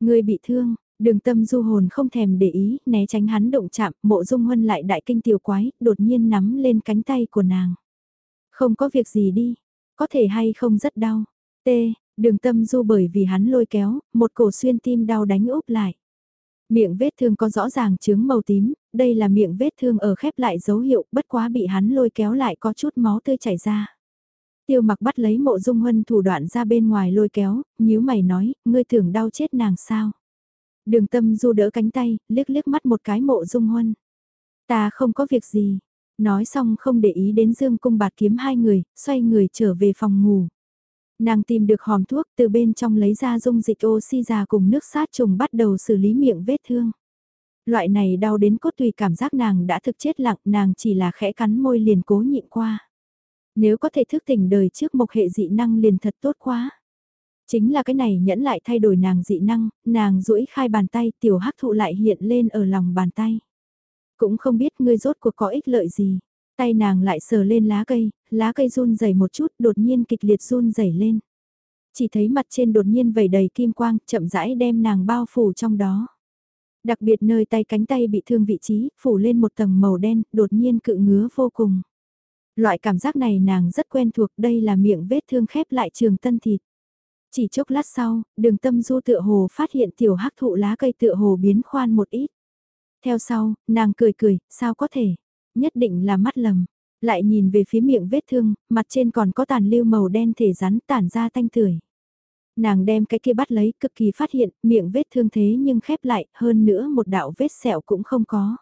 Người bị thương, đường tâm du hồn không thèm để ý, né tránh hắn động chạm, mộ dung huân lại đại kinh tiểu quái, đột nhiên nắm lên cánh tay của nàng. Không có việc gì đi, có thể hay không rất đau. T, đường tâm du bởi vì hắn lôi kéo, một cổ xuyên tim đau đánh úp lại. Miệng vết thương có rõ ràng chướng màu tím, đây là miệng vết thương ở khép lại dấu hiệu, bất quá bị hắn lôi kéo lại có chút máu tươi chảy ra. Tiêu mặc bắt lấy mộ dung huân thủ đoạn ra bên ngoài lôi kéo, nhíu mày nói, ngươi tưởng đau chết nàng sao. Đường tâm du đỡ cánh tay, liếc liếc mắt một cái mộ dung huân. Ta không có việc gì. Nói xong không để ý đến dương cung bạt kiếm hai người, xoay người trở về phòng ngủ. Nàng tìm được hòm thuốc từ bên trong lấy ra dung dịch oxy già cùng nước sát trùng bắt đầu xử lý miệng vết thương. Loại này đau đến cốt tùy cảm giác nàng đã thực chết lặng nàng chỉ là khẽ cắn môi liền cố nhịn qua. Nếu có thể thức tỉnh đời trước một hệ dị năng liền thật tốt quá. Chính là cái này nhẫn lại thay đổi nàng dị năng, nàng duỗi khai bàn tay tiểu hắc thụ lại hiện lên ở lòng bàn tay. Cũng không biết ngươi rốt cuộc có ích lợi gì. Tay nàng lại sờ lên lá cây, lá cây run rẩy một chút đột nhiên kịch liệt run rẩy lên. Chỉ thấy mặt trên đột nhiên vẩy đầy kim quang, chậm rãi đem nàng bao phủ trong đó. Đặc biệt nơi tay cánh tay bị thương vị trí, phủ lên một tầng màu đen, đột nhiên cự ngứa vô cùng. Loại cảm giác này nàng rất quen thuộc đây là miệng vết thương khép lại trường tân thịt. Chỉ chốc lát sau, đường tâm du tựa hồ phát hiện tiểu hắc thụ lá cây tựa hồ biến khoan một ít. Theo sau, nàng cười cười, sao có thể, nhất định là mắt lầm. Lại nhìn về phía miệng vết thương, mặt trên còn có tàn lưu màu đen thể rắn tản ra tanh tưởi. Nàng đem cái kia bắt lấy cực kỳ phát hiện, miệng vết thương thế nhưng khép lại, hơn nữa một đạo vết sẹo cũng không có.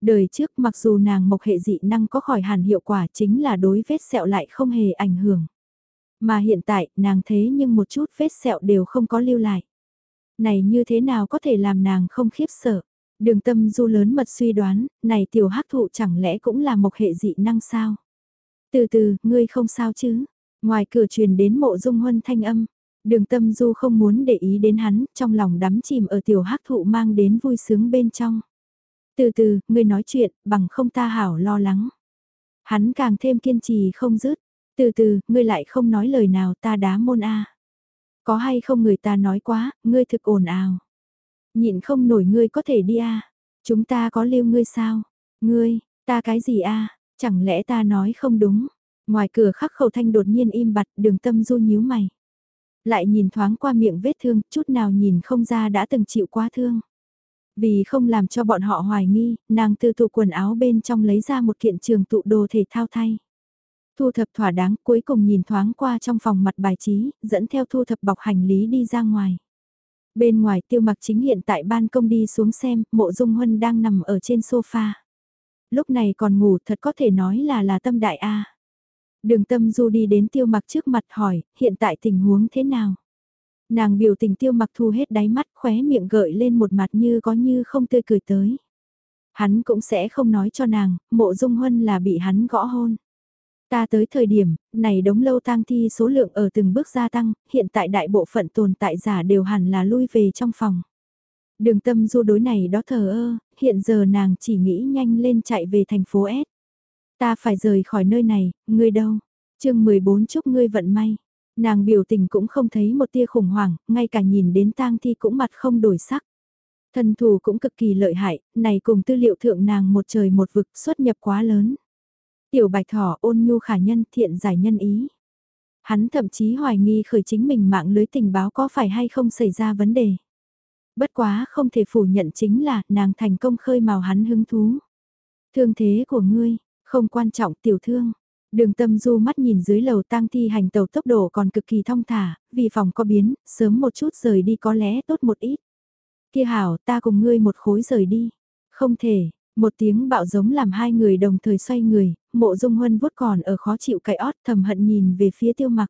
Đời trước mặc dù nàng mộc hệ dị năng có khỏi hàn hiệu quả chính là đối vết sẹo lại không hề ảnh hưởng. Mà hiện tại, nàng thế nhưng một chút vết sẹo đều không có lưu lại. Này như thế nào có thể làm nàng không khiếp sợ? Đường tâm du lớn mật suy đoán, này tiểu hắc thụ chẳng lẽ cũng là mộc hệ dị năng sao? Từ từ, ngươi không sao chứ? Ngoài cửa truyền đến mộ dung huân thanh âm. Đường tâm du không muốn để ý đến hắn, trong lòng đắm chìm ở tiểu hắc thụ mang đến vui sướng bên trong. Từ từ, ngươi nói chuyện, bằng không ta hảo lo lắng. Hắn càng thêm kiên trì không dứt. Từ từ, ngươi lại không nói lời nào ta đá môn A. Có hay không người ta nói quá, ngươi thực ồn ào. Nhịn không nổi ngươi có thể đi a Chúng ta có lưu ngươi sao? Ngươi, ta cái gì a Chẳng lẽ ta nói không đúng? Ngoài cửa khắc khẩu thanh đột nhiên im bặt đường tâm du nhíu mày. Lại nhìn thoáng qua miệng vết thương, chút nào nhìn không ra đã từng chịu quá thương. Vì không làm cho bọn họ hoài nghi, nàng từ tụ quần áo bên trong lấy ra một kiện trường tụ đồ thể thao thay. Thu thập thỏa đáng cuối cùng nhìn thoáng qua trong phòng mặt bài trí, dẫn theo thu thập bọc hành lý đi ra ngoài. Bên ngoài tiêu mặc chính hiện tại ban công đi xuống xem, mộ dung huân đang nằm ở trên sofa. Lúc này còn ngủ thật có thể nói là là tâm đại A. Đường tâm du đi đến tiêu mặc trước mặt hỏi, hiện tại tình huống thế nào? Nàng biểu tình tiêu mặc thu hết đáy mắt khóe miệng gợi lên một mặt như có như không tươi cười tới. Hắn cũng sẽ không nói cho nàng, mộ dung huân là bị hắn gõ hôn. Ta tới thời điểm, này đống lâu tang thi số lượng ở từng bước gia tăng, hiện tại đại bộ phận tồn tại giả đều hẳn là lui về trong phòng. Đường tâm du đối này đó thờ ơ, hiện giờ nàng chỉ nghĩ nhanh lên chạy về thành phố S. Ta phải rời khỏi nơi này, ngươi đâu? chương 14 chúc ngươi vận may. Nàng biểu tình cũng không thấy một tia khủng hoảng, ngay cả nhìn đến tang thi cũng mặt không đổi sắc. thần thù cũng cực kỳ lợi hại, này cùng tư liệu thượng nàng một trời một vực xuất nhập quá lớn. Tiểu bạch thỏ ôn nhu khả nhân thiện giải nhân ý. Hắn thậm chí hoài nghi khởi chính mình mạng lưới tình báo có phải hay không xảy ra vấn đề. Bất quá không thể phủ nhận chính là nàng thành công khơi màu hắn hứng thú. Thương thế của ngươi, không quan trọng tiểu thương. Đường tâm du mắt nhìn dưới lầu tang thi hành tàu tốc độ còn cực kỳ thong thả, vì phòng có biến, sớm một chút rời đi có lẽ tốt một ít. Kia hảo, ta cùng ngươi một khối rời đi. Không thể, một tiếng bạo giống làm hai người đồng thời xoay người, mộ dung huân vuốt còn ở khó chịu cái ót thầm hận nhìn về phía tiêu mặc.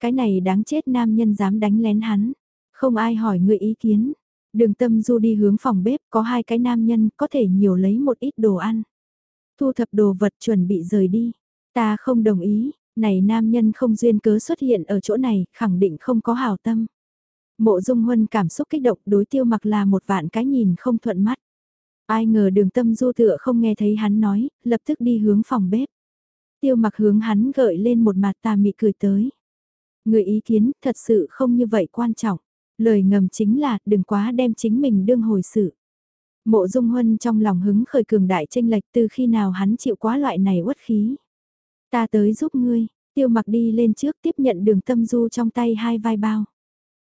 Cái này đáng chết nam nhân dám đánh lén hắn. Không ai hỏi người ý kiến. Đường tâm du đi hướng phòng bếp có hai cái nam nhân có thể nhiều lấy một ít đồ ăn. Thu thập đồ vật chuẩn bị rời đi. Ta không đồng ý, này nam nhân không duyên cớ xuất hiện ở chỗ này, khẳng định không có hảo tâm. Mộ Dung Huân cảm xúc kích động đối tiêu mặc là một vạn cái nhìn không thuận mắt. Ai ngờ đường tâm du tựa không nghe thấy hắn nói, lập tức đi hướng phòng bếp. Tiêu mặc hướng hắn gợi lên một mặt tà mị cười tới. Người ý kiến thật sự không như vậy quan trọng. Lời ngầm chính là đừng quá đem chính mình đương hồi sự. Mộ Dung Huân trong lòng hứng khởi cường đại tranh lệch từ khi nào hắn chịu quá loại này uất khí. Ta tới giúp ngươi, tiêu mặc đi lên trước tiếp nhận đường tâm du trong tay hai vai bao.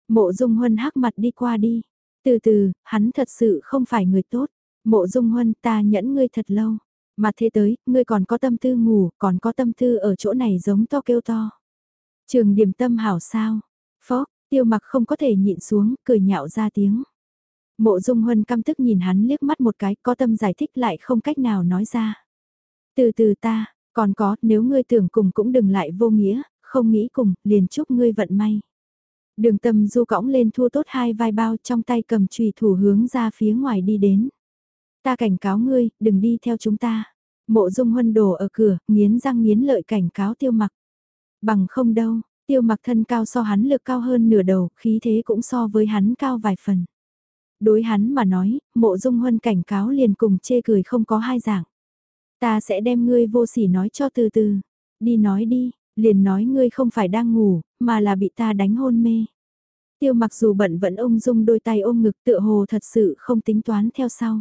Mộ Dung Huân hắc mặt đi qua đi. Từ từ, hắn thật sự không phải người tốt. Mộ Dung Huân ta nhẫn ngươi thật lâu. Mà thế tới, ngươi còn có tâm tư ngủ, còn có tâm tư ở chỗ này giống to kêu to. Trường điểm tâm hảo sao. Phó, tiêu mặc không có thể nhịn xuống, cười nhạo ra tiếng. Mộ Dung Huân căm tức nhìn hắn liếc mắt một cái, có tâm giải thích lại không cách nào nói ra. Từ từ ta, còn có, nếu ngươi tưởng cùng cũng đừng lại vô nghĩa, không nghĩ cùng, liền chúc ngươi vận may. Đường tâm du cõng lên thua tốt hai vai bao trong tay cầm trùy thủ hướng ra phía ngoài đi đến. Ta cảnh cáo ngươi, đừng đi theo chúng ta. Mộ dung huân đồ ở cửa, nghiến răng nghiến lợi cảnh cáo tiêu mặc. Bằng không đâu, tiêu mặc thân cao so hắn lực cao hơn nửa đầu, khí thế cũng so với hắn cao vài phần. Đối hắn mà nói, mộ dung huân cảnh cáo liền cùng chê cười không có hai dạng. Ta sẽ đem ngươi vô sỉ nói cho từ từ. Đi nói đi, liền nói ngươi không phải đang ngủ, mà là bị ta đánh hôn mê. Tiêu mặc dù bận vẫn ung dung đôi tay ôm ngực tựa hồ thật sự không tính toán theo sau.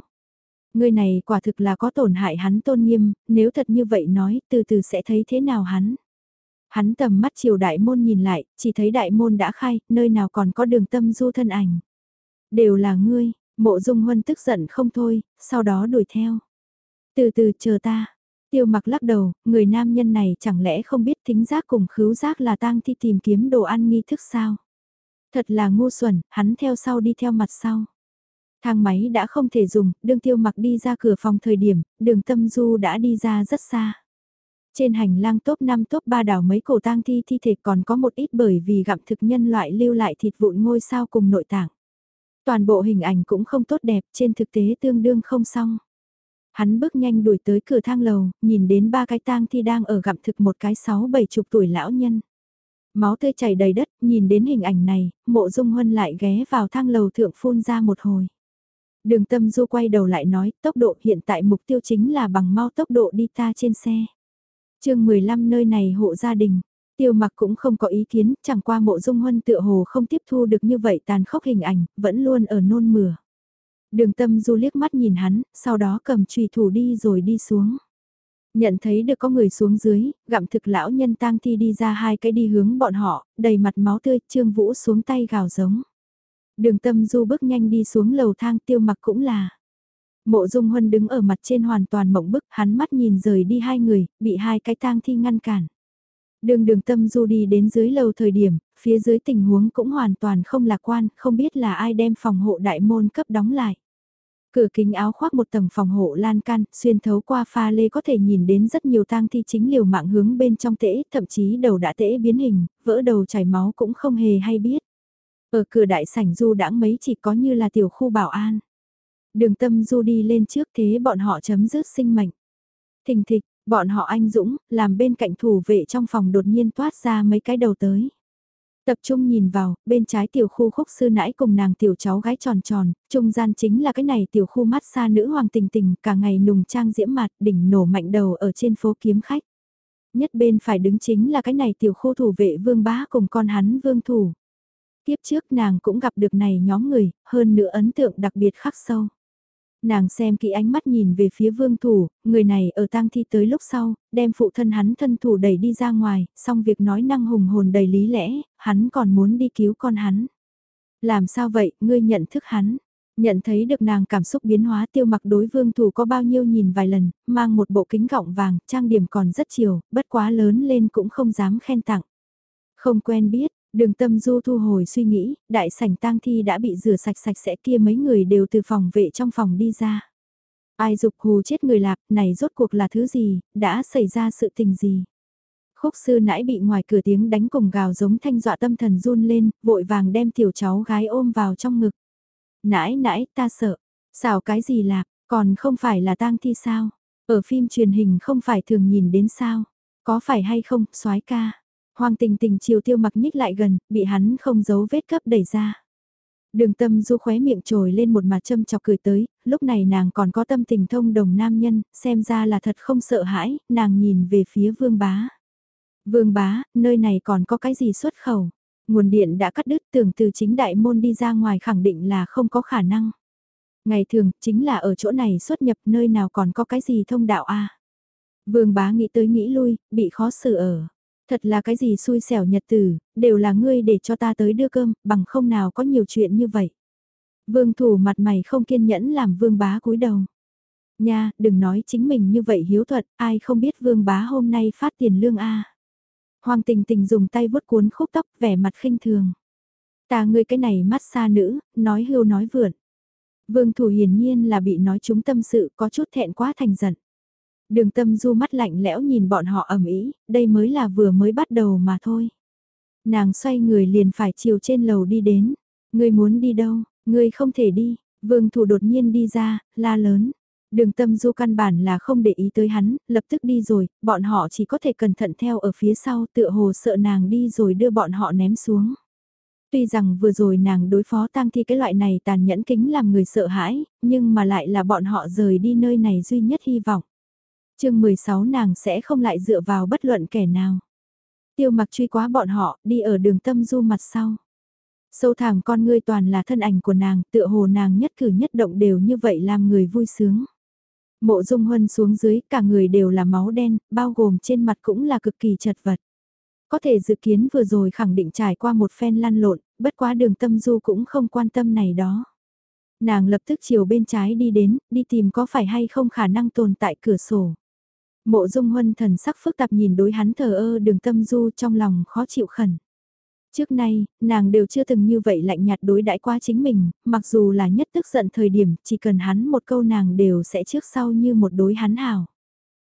Ngươi này quả thực là có tổn hại hắn tôn nghiêm, nếu thật như vậy nói từ từ sẽ thấy thế nào hắn. Hắn tầm mắt chiều đại môn nhìn lại, chỉ thấy đại môn đã khai, nơi nào còn có đường tâm du thân ảnh. Đều là ngươi, mộ dung huân tức giận không thôi, sau đó đuổi theo. Từ từ chờ ta. Tiêu mặc lắc đầu, người nam nhân này chẳng lẽ không biết thính giác cùng khứu giác là tang thi tìm kiếm đồ ăn nghi thức sao? Thật là ngu xuẩn, hắn theo sau đi theo mặt sau. Thang máy đã không thể dùng, đương tiêu mặc đi ra cửa phòng thời điểm, đường tâm du đã đi ra rất xa. Trên hành lang top 5 top 3 đảo mấy cổ tang thi thi thể còn có một ít bởi vì gặm thực nhân loại lưu lại thịt vụn ngôi sao cùng nội tạng. Toàn bộ hình ảnh cũng không tốt đẹp, trên thực tế tương đương không xong. Hắn bước nhanh đuổi tới cửa thang lầu, nhìn đến ba cái tang thi đang ở gặm thực một cái sáu bảy chục tuổi lão nhân. Máu tươi chảy đầy đất, nhìn đến hình ảnh này, mộ dung huân lại ghé vào thang lầu thượng phun ra một hồi. Đường tâm du quay đầu lại nói, tốc độ hiện tại mục tiêu chính là bằng mau tốc độ đi ta trên xe. chương 15 nơi này hộ gia đình, tiêu mặc cũng không có ý kiến, chẳng qua mộ dung huân tựa hồ không tiếp thu được như vậy tàn khốc hình ảnh, vẫn luôn ở nôn mửa. Đường tâm du liếc mắt nhìn hắn, sau đó cầm trùy thủ đi rồi đi xuống. Nhận thấy được có người xuống dưới, gặm thực lão nhân tang thi đi ra hai cái đi hướng bọn họ, đầy mặt máu tươi, trương vũ xuống tay gào giống. Đường tâm du bước nhanh đi xuống lầu thang tiêu mặc cũng là. Mộ dung huân đứng ở mặt trên hoàn toàn mộng bức, hắn mắt nhìn rời đi hai người, bị hai cái tang thi ngăn cản. Đường đường tâm du đi đến dưới lầu thời điểm, phía dưới tình huống cũng hoàn toàn không lạc quan, không biết là ai đem phòng hộ đại môn cấp đóng lại. Cửa kính áo khoác một tầng phòng hộ lan can, xuyên thấu qua pha lê có thể nhìn đến rất nhiều tang thi chính liều mạng hướng bên trong tễ, thậm chí đầu đã tễ biến hình, vỡ đầu chảy máu cũng không hề hay biết. Ở cửa đại sảnh du đãng mấy chỉ có như là tiểu khu bảo an. Đường tâm du đi lên trước thế bọn họ chấm dứt sinh mệnh. Thình thịch, bọn họ anh dũng, làm bên cạnh thủ vệ trong phòng đột nhiên toát ra mấy cái đầu tới. Tập trung nhìn vào, bên trái tiểu khu khúc sư nãi cùng nàng tiểu cháu gái tròn tròn, trung gian chính là cái này tiểu khu mát xa nữ hoàng tình tình, cả ngày nùng trang diễm mặt, đỉnh nổ mạnh đầu ở trên phố kiếm khách. Nhất bên phải đứng chính là cái này tiểu khu thủ vệ vương bá cùng con hắn vương thủ. Tiếp trước nàng cũng gặp được này nhóm người, hơn nữa ấn tượng đặc biệt khắc sâu. Nàng xem kỹ ánh mắt nhìn về phía vương thủ, người này ở tang thi tới lúc sau, đem phụ thân hắn thân thủ đẩy đi ra ngoài, xong việc nói năng hùng hồn đầy lý lẽ, hắn còn muốn đi cứu con hắn. Làm sao vậy, ngươi nhận thức hắn? Nhận thấy được nàng cảm xúc biến hóa tiêu mặc đối vương thủ có bao nhiêu nhìn vài lần, mang một bộ kính gọng vàng, trang điểm còn rất chiều, bất quá lớn lên cũng không dám khen tặng. Không quen biết, đường tâm du thu hồi suy nghĩ, đại sảnh tang thi đã bị rửa sạch sạch sẽ kia mấy người đều từ phòng vệ trong phòng đi ra. Ai dục hù chết người lạc, này rốt cuộc là thứ gì, đã xảy ra sự tình gì. Khúc sư nãy bị ngoài cửa tiếng đánh cùng gào giống thanh dọa tâm thần run lên, vội vàng đem tiểu cháu gái ôm vào trong ngực. nãy nãy ta sợ. Xào cái gì lạc, còn không phải là tang thi sao? Ở phim truyền hình không phải thường nhìn đến sao? Có phải hay không, soái ca? Hoàng tình tình chiều tiêu mặc nhích lại gần, bị hắn không giấu vết cấp đẩy ra. Đường tâm du khóe miệng trồi lên một mặt châm chọc cười tới, lúc này nàng còn có tâm tình thông đồng nam nhân, xem ra là thật không sợ hãi, nàng nhìn về phía vương bá. Vương bá, nơi này còn có cái gì xuất khẩu? Nguồn điện đã cắt đứt tưởng từ chính đại môn đi ra ngoài khẳng định là không có khả năng. Ngày thường, chính là ở chỗ này xuất nhập nơi nào còn có cái gì thông đạo a Vương bá nghĩ tới nghĩ lui, bị khó xử ở. Thật là cái gì xui xẻo nhật tử, đều là ngươi để cho ta tới đưa cơm, bằng không nào có nhiều chuyện như vậy. Vương thủ mặt mày không kiên nhẫn làm vương bá cúi đầu. Nha, đừng nói chính mình như vậy hiếu thuật, ai không biết vương bá hôm nay phát tiền lương a Hoàng tình tình dùng tay vuốt cuốn khúc tóc vẻ mặt khinh thường. Ta ngươi cái này mắt xa nữ, nói hưu nói vượn. Vương thủ hiển nhiên là bị nói chúng tâm sự có chút thẹn quá thành giận. Đường tâm du mắt lạnh lẽo nhìn bọn họ ẩm ý, đây mới là vừa mới bắt đầu mà thôi. Nàng xoay người liền phải chiều trên lầu đi đến. Ngươi muốn đi đâu, ngươi không thể đi. Vương thủ đột nhiên đi ra, la lớn. Đường tâm du căn bản là không để ý tới hắn, lập tức đi rồi, bọn họ chỉ có thể cẩn thận theo ở phía sau tựa hồ sợ nàng đi rồi đưa bọn họ ném xuống. Tuy rằng vừa rồi nàng đối phó tang thi cái loại này tàn nhẫn kính làm người sợ hãi, nhưng mà lại là bọn họ rời đi nơi này duy nhất hy vọng chương 16 nàng sẽ không lại dựa vào bất luận kẻ nào. Tiêu mặc truy quá bọn họ, đi ở đường tâm du mặt sau. Sâu thẳm con ngươi toàn là thân ảnh của nàng, tựa hồ nàng nhất cử nhất động đều như vậy làm người vui sướng. Mộ dung huân xuống dưới, cả người đều là máu đen, bao gồm trên mặt cũng là cực kỳ chật vật. Có thể dự kiến vừa rồi khẳng định trải qua một phen lăn lộn, bất quá đường tâm du cũng không quan tâm này đó. Nàng lập tức chiều bên trái đi đến, đi tìm có phải hay không khả năng tồn tại cửa sổ. Mộ dung huân thần sắc phức tạp nhìn đối hắn thờ ơ đường tâm du trong lòng khó chịu khẩn. Trước nay, nàng đều chưa từng như vậy lạnh nhạt đối đãi qua chính mình, mặc dù là nhất tức giận thời điểm, chỉ cần hắn một câu nàng đều sẽ trước sau như một đối hắn hảo.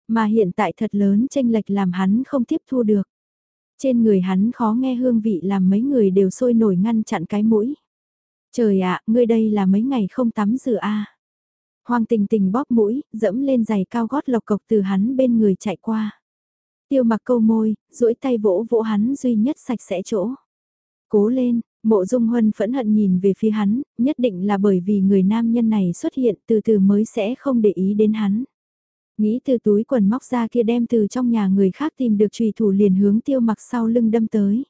Mà hiện tại thật lớn tranh lệch làm hắn không tiếp thu được. Trên người hắn khó nghe hương vị làm mấy người đều sôi nổi ngăn chặn cái mũi. Trời ạ, ngươi đây là mấy ngày không tắm rửa a à. Hoàng tình tình bóp mũi, dẫm lên giày cao gót lộc cộc từ hắn bên người chạy qua. Tiêu mặc câu môi, duỗi tay vỗ vỗ hắn duy nhất sạch sẽ chỗ. Cố lên, mộ dung huân phẫn hận nhìn về phía hắn, nhất định là bởi vì người nam nhân này xuất hiện từ từ mới sẽ không để ý đến hắn. Nghĩ từ túi quần móc ra kia đem từ trong nhà người khác tìm được trùy thủ liền hướng tiêu mặc sau lưng đâm tới.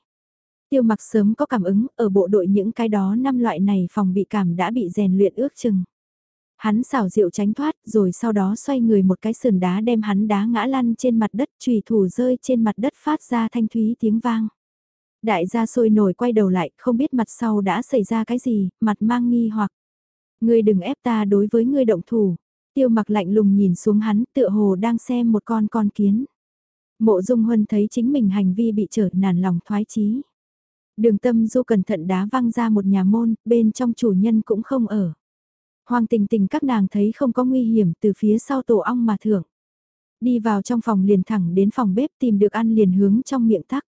Tiêu mặc sớm có cảm ứng, ở bộ đội những cái đó năm loại này phòng bị cảm đã bị rèn luyện ước chừng. Hắn xảo diệu tránh thoát rồi sau đó xoay người một cái sườn đá đem hắn đá ngã lăn trên mặt đất trùy thủ rơi trên mặt đất phát ra thanh thúy tiếng vang. Đại gia sôi nổi quay đầu lại, không biết mặt sau đã xảy ra cái gì, mặt mang nghi hoặc. Ngươi đừng ép ta đối với ngươi động thủ. Tiêu mặc lạnh lùng nhìn xuống hắn tựa hồ đang xem một con con kiến. Mộ dung huân thấy chính mình hành vi bị trở nản lòng thoái chí. Đường tâm du cẩn thận đá văng ra một nhà môn, bên trong chủ nhân cũng không ở. Hoàng tình tình các nàng thấy không có nguy hiểm từ phía sau tổ ong mà thưởng. Đi vào trong phòng liền thẳng đến phòng bếp tìm được ăn liền hướng trong miệng tắc.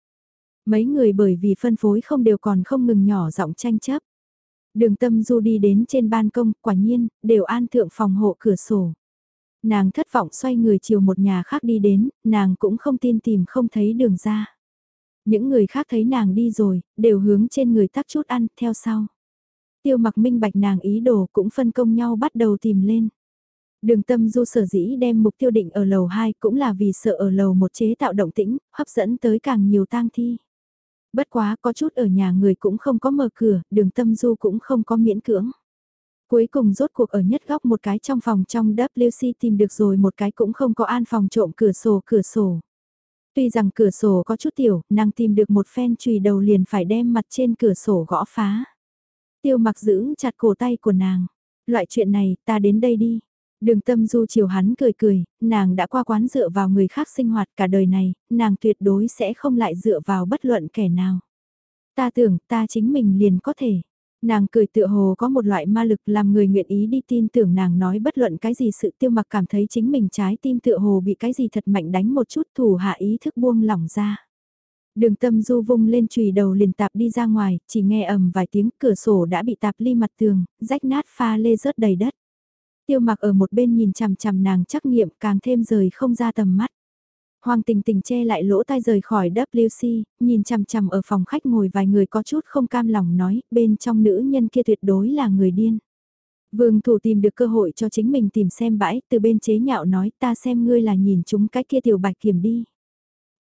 Mấy người bởi vì phân phối không đều còn không ngừng nhỏ giọng tranh chấp. Đường tâm du đi đến trên ban công, quả nhiên, đều an thượng phòng hộ cửa sổ. Nàng thất vọng xoay người chiều một nhà khác đi đến, nàng cũng không tin tìm không thấy đường ra. Những người khác thấy nàng đi rồi, đều hướng trên người tắc chút ăn, theo sau. Tiêu mặc minh bạch nàng ý đồ cũng phân công nhau bắt đầu tìm lên. Đường tâm du sở dĩ đem mục tiêu định ở lầu 2 cũng là vì sợ ở lầu một chế tạo động tĩnh, hấp dẫn tới càng nhiều tang thi. Bất quá có chút ở nhà người cũng không có mở cửa, đường tâm du cũng không có miễn cưỡng. Cuối cùng rốt cuộc ở nhất góc một cái trong phòng trong WC tìm được rồi một cái cũng không có an phòng trộm cửa sổ cửa sổ. Tuy rằng cửa sổ có chút tiểu, nàng tìm được một phen chùy đầu liền phải đem mặt trên cửa sổ gõ phá. Tiêu mặc giữ chặt cổ tay của nàng. Loại chuyện này, ta đến đây đi. Đường tâm du chiều hắn cười cười, nàng đã qua quán dựa vào người khác sinh hoạt cả đời này, nàng tuyệt đối sẽ không lại dựa vào bất luận kẻ nào. Ta tưởng ta chính mình liền có thể. Nàng cười tựa hồ có một loại ma lực làm người nguyện ý đi tin tưởng nàng nói bất luận cái gì sự tiêu mặc cảm thấy chính mình trái tim tựa hồ bị cái gì thật mạnh đánh một chút thủ hạ ý thức buông lỏng ra. Đường tâm du vung lên chùy đầu liền tạp đi ra ngoài, chỉ nghe ầm vài tiếng cửa sổ đã bị tạp ly mặt tường, rách nát pha lê rớt đầy đất. Tiêu mặc ở một bên nhìn chằm chằm nàng trắc nghiệm càng thêm rời không ra tầm mắt. Hoàng tình tình che lại lỗ tai rời khỏi WC, nhìn chằm chằm ở phòng khách ngồi vài người có chút không cam lòng nói, bên trong nữ nhân kia tuyệt đối là người điên. Vương thủ tìm được cơ hội cho chính mình tìm xem bãi, từ bên chế nhạo nói ta xem ngươi là nhìn chúng cái kia tiểu bạch kiểm đi.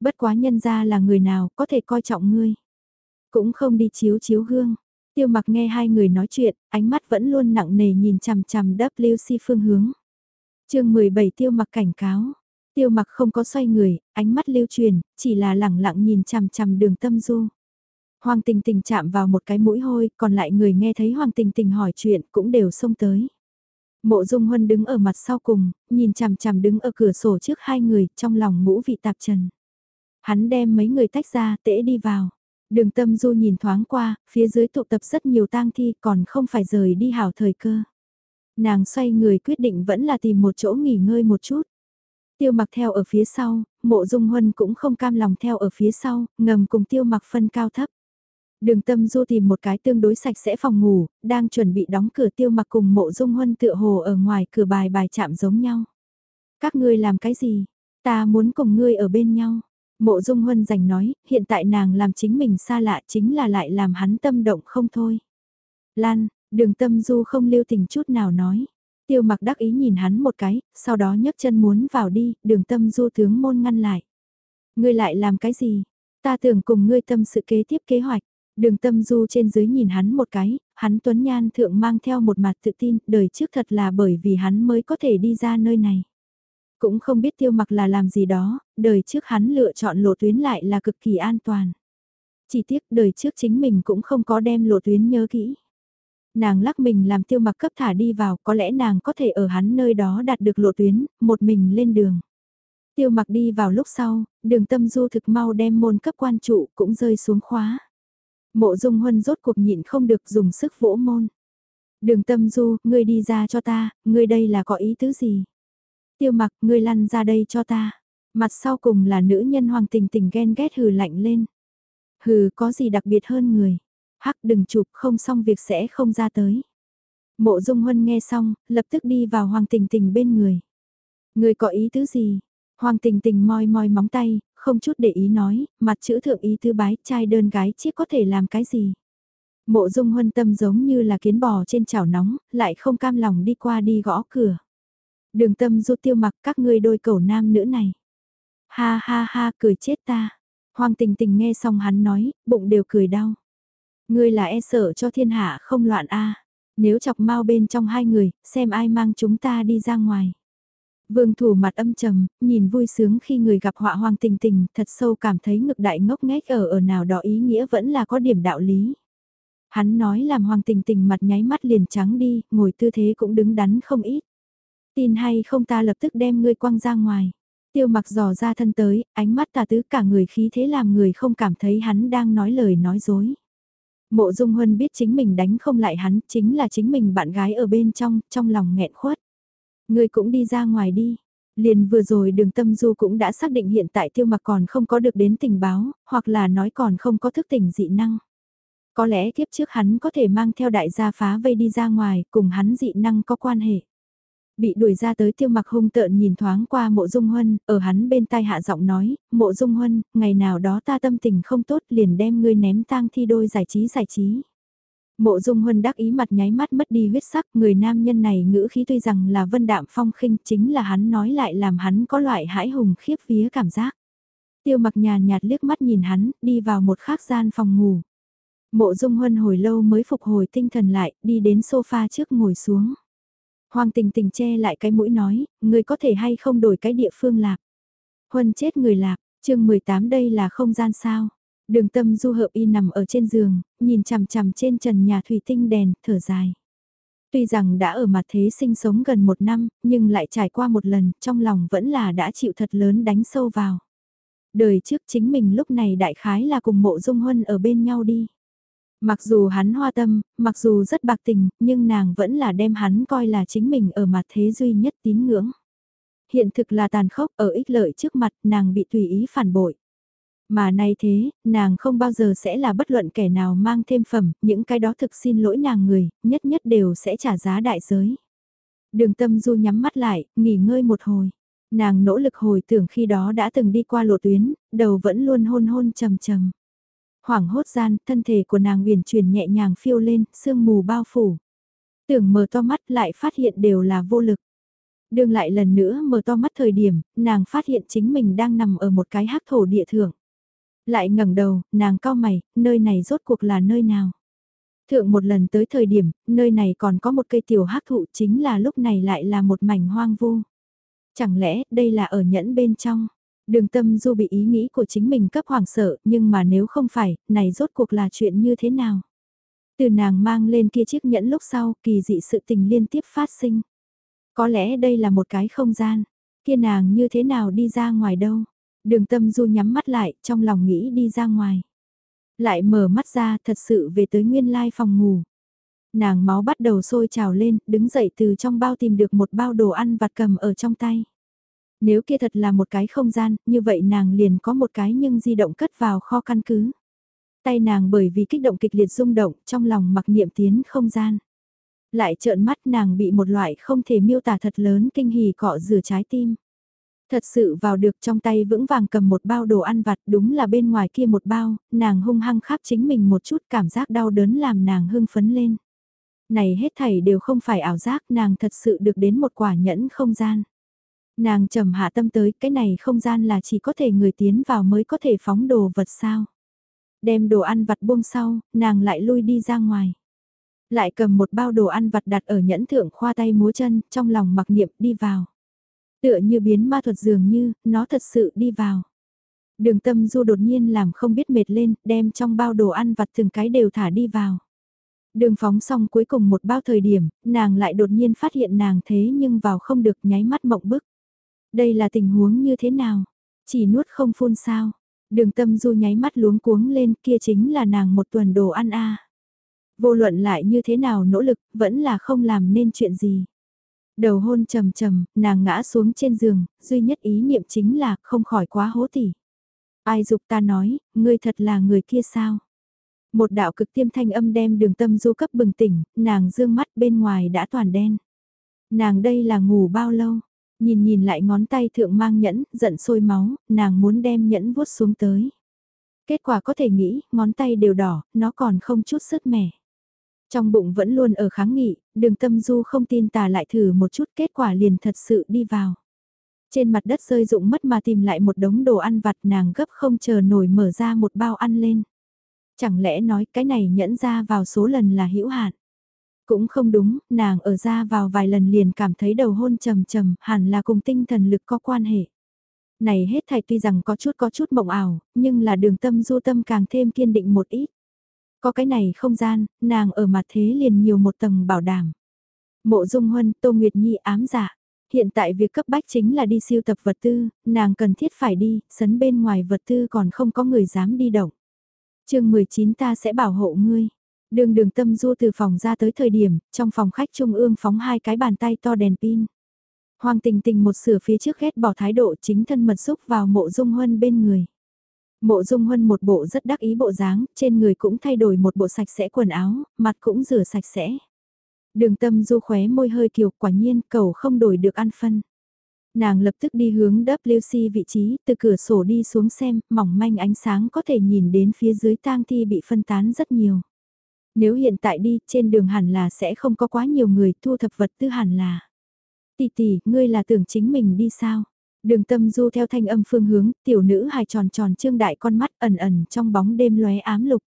Bất quá nhân ra là người nào có thể coi trọng ngươi. Cũng không đi chiếu chiếu gương. Tiêu mặc nghe hai người nói chuyện, ánh mắt vẫn luôn nặng nề nhìn chằm chằm WC phương hướng. chương 17 tiêu mặc cảnh cáo. Tiêu mặc không có xoay người, ánh mắt lưu truyền, chỉ là lẳng lặng nhìn chằm chằm đường tâm du. Hoàng tình tình chạm vào một cái mũi hôi, còn lại người nghe thấy Hoàng tình tình hỏi chuyện cũng đều xông tới. Mộ Dung Huân đứng ở mặt sau cùng, nhìn chằm chằm đứng ở cửa sổ trước hai người, trong lòng ngũ vị tạp trần. Hắn đem mấy người tách ra, tễ đi vào. Đường tâm du nhìn thoáng qua, phía dưới tụ tập rất nhiều tang thi còn không phải rời đi hảo thời cơ. Nàng xoay người quyết định vẫn là tìm một chỗ nghỉ ngơi một chút. Tiêu mặc theo ở phía sau, mộ dung huân cũng không cam lòng theo ở phía sau, ngầm cùng tiêu mặc phân cao thấp. Đường tâm du tìm một cái tương đối sạch sẽ phòng ngủ, đang chuẩn bị đóng cửa tiêu mặc cùng mộ dung huân tựa hồ ở ngoài cửa bài bài chạm giống nhau. Các ngươi làm cái gì? Ta muốn cùng ngươi ở bên nhau. Mộ dung huân giành nói, hiện tại nàng làm chính mình xa lạ chính là lại làm hắn tâm động không thôi. Lan, đường tâm du không lưu tình chút nào nói. Tiêu mặc đắc ý nhìn hắn một cái, sau đó nhấc chân muốn vào đi, đường tâm du tướng môn ngăn lại. Ngươi lại làm cái gì? Ta tưởng cùng ngươi tâm sự kế tiếp kế hoạch. Đường tâm du trên dưới nhìn hắn một cái, hắn tuấn nhan thượng mang theo một mặt tự tin, đời trước thật là bởi vì hắn mới có thể đi ra nơi này. Cũng không biết tiêu mặc là làm gì đó, đời trước hắn lựa chọn lộ tuyến lại là cực kỳ an toàn. Chỉ tiếc đời trước chính mình cũng không có đem lộ tuyến nhớ kỹ. Nàng lắc mình làm tiêu mặc cấp thả đi vào, có lẽ nàng có thể ở hắn nơi đó đạt được lộ tuyến, một mình lên đường. Tiêu mặc đi vào lúc sau, đường tâm du thực mau đem môn cấp quan trụ cũng rơi xuống khóa. Mộ dung huân rốt cuộc nhịn không được dùng sức vỗ môn. Đường tâm du, ngươi đi ra cho ta, ngươi đây là có ý tứ gì? Tiêu mặc, ngươi lăn ra đây cho ta. Mặt sau cùng là nữ nhân hoàng tình tình ghen ghét hừ lạnh lên. Hừ, có gì đặc biệt hơn người? Hắc đừng chụp không xong việc sẽ không ra tới. Mộ Dung Huân nghe xong, lập tức đi vào Hoàng Tình Tình bên người. Người có ý tứ gì? Hoàng Tình Tình moi moi móng tay, không chút để ý nói, mặt chữ thượng ý tứ bái, trai đơn gái chiếc có thể làm cái gì? Mộ Dung Huân tâm giống như là kiến bò trên chảo nóng, lại không cam lòng đi qua đi gõ cửa. Đường tâm du tiêu mặc các ngươi đôi cầu nam nữ này. Ha ha ha cười chết ta. Hoàng tình tình nghe xong hắn nói, bụng đều cười đau. Ngươi là e sợ cho thiên hạ không loạn a Nếu chọc mau bên trong hai người, xem ai mang chúng ta đi ra ngoài. Vương thủ mặt âm trầm, nhìn vui sướng khi người gặp họa hoàng tình tình, thật sâu cảm thấy ngực đại ngốc nghếch ở ở nào đó ý nghĩa vẫn là có điểm đạo lý. Hắn nói làm hoàng tình tình mặt nháy mắt liền trắng đi, ngồi tư thế cũng đứng đắn không ít. Tin hay không ta lập tức đem ngươi quăng ra ngoài. Tiêu mặc dò ra thân tới, ánh mắt tà tứ cả người khí thế làm người không cảm thấy hắn đang nói lời nói dối. Mộ Dung Huân biết chính mình đánh không lại hắn, chính là chính mình bạn gái ở bên trong, trong lòng nghẹn khuất. Ngươi cũng đi ra ngoài đi. Liền vừa rồi đường tâm du cũng đã xác định hiện tại tiêu mặc còn không có được đến tình báo, hoặc là nói còn không có thức tỉnh dị năng. Có lẽ kiếp trước hắn có thể mang theo đại gia phá vây đi ra ngoài, cùng hắn dị năng có quan hệ. Bị đuổi ra tới tiêu mặc hung tợn nhìn thoáng qua mộ dung huân, ở hắn bên tai hạ giọng nói, mộ dung huân, ngày nào đó ta tâm tình không tốt liền đem ngươi ném tang thi đôi giải trí giải trí. Mộ Dung Huân đắc ý mặt nháy mắt mất đi huyết sắc, người nam nhân này ngữ khí tuy rằng là vân đạm phong khinh, chính là hắn nói lại làm hắn có loại hãi hùng khiếp vía cảm giác. Tiêu mặc nhàn nhạt liếc mắt nhìn hắn, đi vào một khác gian phòng ngủ. Mộ Dung Huân hồi lâu mới phục hồi tinh thần lại, đi đến sofa trước ngồi xuống. Hoàng tình tình che lại cái mũi nói, người có thể hay không đổi cái địa phương lạc. Huân chết người lạc, chương 18 đây là không gian sao. Đường tâm du hợp y nằm ở trên giường, nhìn chằm chằm trên trần nhà thủy tinh đèn, thở dài. Tuy rằng đã ở mặt thế sinh sống gần một năm, nhưng lại trải qua một lần, trong lòng vẫn là đã chịu thật lớn đánh sâu vào. Đời trước chính mình lúc này đại khái là cùng mộ dung huân ở bên nhau đi. Mặc dù hắn hoa tâm, mặc dù rất bạc tình, nhưng nàng vẫn là đem hắn coi là chính mình ở mặt thế duy nhất tín ngưỡng. Hiện thực là tàn khốc ở ích lợi trước mặt nàng bị tùy ý phản bội. Mà nay thế, nàng không bao giờ sẽ là bất luận kẻ nào mang thêm phẩm, những cái đó thực xin lỗi nàng người, nhất nhất đều sẽ trả giá đại giới. Đường tâm du nhắm mắt lại, nghỉ ngơi một hồi. Nàng nỗ lực hồi tưởng khi đó đã từng đi qua lộ tuyến, đầu vẫn luôn hôn hôn trầm trầm. Hoảng hốt gian, thân thể của nàng uyển chuyển nhẹ nhàng phiêu lên, sương mù bao phủ. Tưởng mở to mắt lại phát hiện đều là vô lực. Đường lại lần nữa mở to mắt thời điểm, nàng phát hiện chính mình đang nằm ở một cái hắc thổ địa thượng. Lại ngẩng đầu, nàng cao mày, nơi này rốt cuộc là nơi nào? Thượng một lần tới thời điểm, nơi này còn có một cây tiểu hắc thụ chính là lúc này lại là một mảnh hoang vu. Chẳng lẽ đây là ở nhẫn bên trong? Đường tâm du bị ý nghĩ của chính mình cấp hoàng sợ, nhưng mà nếu không phải, này rốt cuộc là chuyện như thế nào? Từ nàng mang lên kia chiếc nhẫn lúc sau, kỳ dị sự tình liên tiếp phát sinh. Có lẽ đây là một cái không gian, kia nàng như thế nào đi ra ngoài đâu? Đường tâm du nhắm mắt lại, trong lòng nghĩ đi ra ngoài. Lại mở mắt ra, thật sự về tới nguyên lai phòng ngủ. Nàng máu bắt đầu sôi trào lên, đứng dậy từ trong bao tìm được một bao đồ ăn vặt cầm ở trong tay. Nếu kia thật là một cái không gian, như vậy nàng liền có một cái nhưng di động cất vào kho căn cứ. Tay nàng bởi vì kích động kịch liệt rung động, trong lòng mặc niệm tiến không gian. Lại trợn mắt nàng bị một loại không thể miêu tả thật lớn kinh hỉ cọ rửa trái tim. Thật sự vào được trong tay vững vàng cầm một bao đồ ăn vặt đúng là bên ngoài kia một bao, nàng hung hăng khắp chính mình một chút cảm giác đau đớn làm nàng hưng phấn lên. Này hết thảy đều không phải ảo giác nàng thật sự được đến một quả nhẫn không gian. Nàng trầm hạ tâm tới cái này không gian là chỉ có thể người tiến vào mới có thể phóng đồ vật sao. Đem đồ ăn vặt buông sau, nàng lại lui đi ra ngoài. Lại cầm một bao đồ ăn vặt đặt ở nhẫn thượng khoa tay múa chân, trong lòng mặc niệm đi vào. Tựa như biến ma thuật dường như, nó thật sự đi vào. Đường tâm du đột nhiên làm không biết mệt lên, đem trong bao đồ ăn vặt từng cái đều thả đi vào. Đường phóng xong cuối cùng một bao thời điểm, nàng lại đột nhiên phát hiện nàng thế nhưng vào không được nháy mắt mộng bức. Đây là tình huống như thế nào? Chỉ nuốt không phun sao? Đường tâm du nháy mắt luống cuống lên kia chính là nàng một tuần đồ ăn a Vô luận lại như thế nào nỗ lực, vẫn là không làm nên chuyện gì. Đầu hôn trầm trầm, nàng ngã xuống trên giường, duy nhất ý niệm chính là không khỏi quá hố tỉ. Ai dục ta nói, ngươi thật là người kia sao? Một đạo cực tiêm thanh âm đem đường tâm du cấp bừng tỉnh, nàng dương mắt bên ngoài đã toàn đen. Nàng đây là ngủ bao lâu? Nhìn nhìn lại ngón tay thượng mang nhẫn, giận sôi máu, nàng muốn đem nhẫn vuốt xuống tới. Kết quả có thể nghĩ, ngón tay đều đỏ, nó còn không chút sức mẻ. Trong bụng vẫn luôn ở kháng nghị, đường tâm du không tin tà lại thử một chút kết quả liền thật sự đi vào. Trên mặt đất rơi rụng mất mà tìm lại một đống đồ ăn vặt nàng gấp không chờ nổi mở ra một bao ăn lên. Chẳng lẽ nói cái này nhẫn ra vào số lần là hữu hạn. Cũng không đúng, nàng ở ra vào vài lần liền cảm thấy đầu hôn trầm trầm, hẳn là cùng tinh thần lực có quan hệ. Này hết thảy tuy rằng có chút có chút mộng ảo, nhưng là đường tâm du tâm càng thêm kiên định một ít. Có cái này không gian, nàng ở mặt thế liền nhiều một tầng bảo đảm. Mộ Dung Huân, Tô Nguyệt Nhi ám giả. Hiện tại việc cấp bách chính là đi siêu tập vật tư, nàng cần thiết phải đi, sấn bên ngoài vật tư còn không có người dám đi động. chương 19 ta sẽ bảo hộ ngươi. Đường đường tâm du từ phòng ra tới thời điểm, trong phòng khách trung ương phóng hai cái bàn tay to đèn pin. Hoàng tình tình một sửa phía trước ghét bỏ thái độ chính thân mật xúc vào mộ dung huân bên người. Mộ dung huân một bộ rất đắc ý bộ dáng, trên người cũng thay đổi một bộ sạch sẽ quần áo, mặt cũng rửa sạch sẽ. Đường tâm du khóe môi hơi kiều quả nhiên cầu không đổi được ăn phân. Nàng lập tức đi hướng WC vị trí, từ cửa sổ đi xuống xem, mỏng manh ánh sáng có thể nhìn đến phía dưới tang thi bị phân tán rất nhiều. Nếu hiện tại đi, trên đường hẳn là sẽ không có quá nhiều người thu thập vật tư hẳn là. Tỷ tỷ, ngươi là tưởng chính mình đi sao? Đường tâm du theo thanh âm phương hướng, tiểu nữ hài tròn tròn trương đại con mắt ẩn ẩn trong bóng đêm lóe ám lục.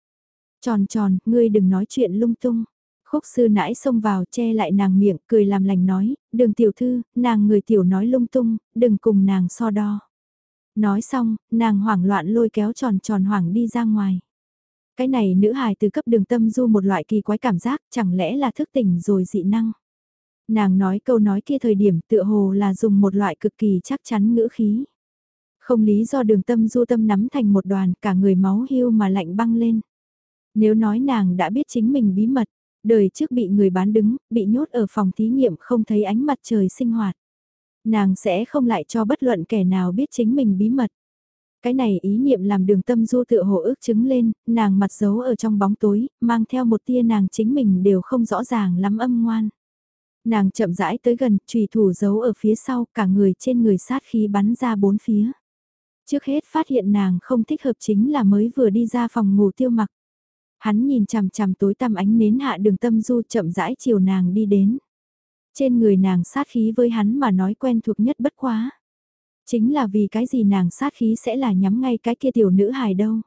Tròn tròn, ngươi đừng nói chuyện lung tung. Khúc sư nãi xông vào che lại nàng miệng, cười làm lành nói, đường tiểu thư, nàng người tiểu nói lung tung, đừng cùng nàng so đo. Nói xong, nàng hoảng loạn lôi kéo tròn tròn hoảng đi ra ngoài. Cái này nữ hài từ cấp đường tâm du một loại kỳ quái cảm giác, chẳng lẽ là thức tỉnh rồi dị năng. Nàng nói câu nói kia thời điểm tựa hồ là dùng một loại cực kỳ chắc chắn ngữ khí. Không lý do đường tâm du tâm nắm thành một đoàn cả người máu hưu mà lạnh băng lên. Nếu nói nàng đã biết chính mình bí mật, đời trước bị người bán đứng, bị nhốt ở phòng thí nghiệm không thấy ánh mặt trời sinh hoạt. Nàng sẽ không lại cho bất luận kẻ nào biết chính mình bí mật. Cái này ý niệm làm đường tâm du tựa hồ ước chứng lên, nàng mặt giấu ở trong bóng tối, mang theo một tia nàng chính mình đều không rõ ràng lắm âm ngoan. Nàng chậm rãi tới gần, trùy thủ giấu ở phía sau, cả người trên người sát khí bắn ra bốn phía. Trước hết phát hiện nàng không thích hợp chính là mới vừa đi ra phòng ngủ tiêu mặc. Hắn nhìn chằm chằm tối tăm ánh nến hạ đường tâm du chậm rãi chiều nàng đi đến. Trên người nàng sát khí với hắn mà nói quen thuộc nhất bất quá. Chính là vì cái gì nàng sát khí sẽ là nhắm ngay cái kia tiểu nữ hài đâu.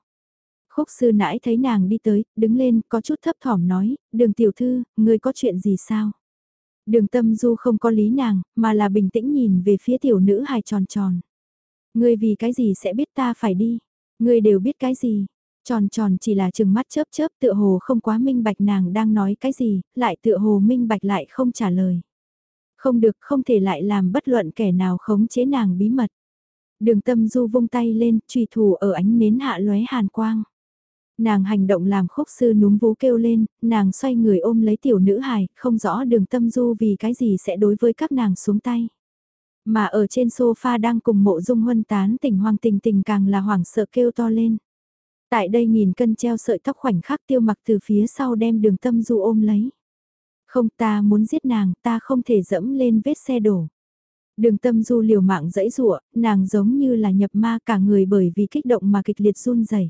Khúc sư nãi thấy nàng đi tới, đứng lên, có chút thấp thỏm nói, đường tiểu thư, ngươi có chuyện gì sao? Đường tâm du không có lý nàng, mà là bình tĩnh nhìn về phía tiểu nữ hài tròn tròn. Ngươi vì cái gì sẽ biết ta phải đi? Ngươi đều biết cái gì? Tròn tròn chỉ là chừng mắt chớp chớp tựa hồ không quá minh bạch nàng đang nói cái gì, lại tựa hồ minh bạch lại không trả lời. Không được không thể lại làm bất luận kẻ nào khống chế nàng bí mật. Đường tâm du vung tay lên, trùy thủ ở ánh nến hạ lóe hàn quang. Nàng hành động làm khúc sư núm vú kêu lên, nàng xoay người ôm lấy tiểu nữ hài, không rõ đường tâm du vì cái gì sẽ đối với các nàng xuống tay. Mà ở trên sofa đang cùng mộ dung huân tán tỉnh hoàng tình tình càng là hoảng sợ kêu to lên. Tại đây nhìn cân treo sợi tóc khoảnh khắc tiêu mặc từ phía sau đem đường tâm du ôm lấy. Không ta muốn giết nàng, ta không thể dẫm lên vết xe đổ. Đường tâm du liều mạng dẫy rụa, nàng giống như là nhập ma cả người bởi vì kích động mà kịch liệt run rẩy.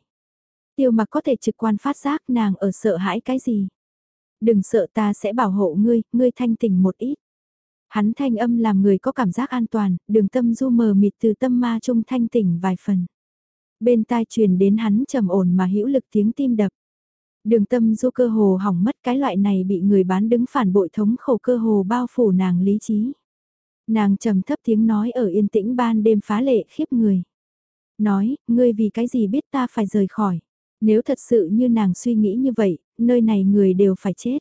Tiêu mặc có thể trực quan phát giác nàng ở sợ hãi cái gì. Đừng sợ ta sẽ bảo hộ ngươi, ngươi thanh tỉnh một ít. Hắn thanh âm làm người có cảm giác an toàn, đường tâm du mờ mịt từ tâm ma trung thanh tỉnh vài phần. Bên tai truyền đến hắn trầm ổn mà hữu lực tiếng tim đập. Đường tâm du cơ hồ hỏng mất cái loại này bị người bán đứng phản bội thống khổ cơ hồ bao phủ nàng lý trí. Nàng trầm thấp tiếng nói ở yên tĩnh ban đêm phá lệ khiếp người. Nói, ngươi vì cái gì biết ta phải rời khỏi. Nếu thật sự như nàng suy nghĩ như vậy, nơi này người đều phải chết.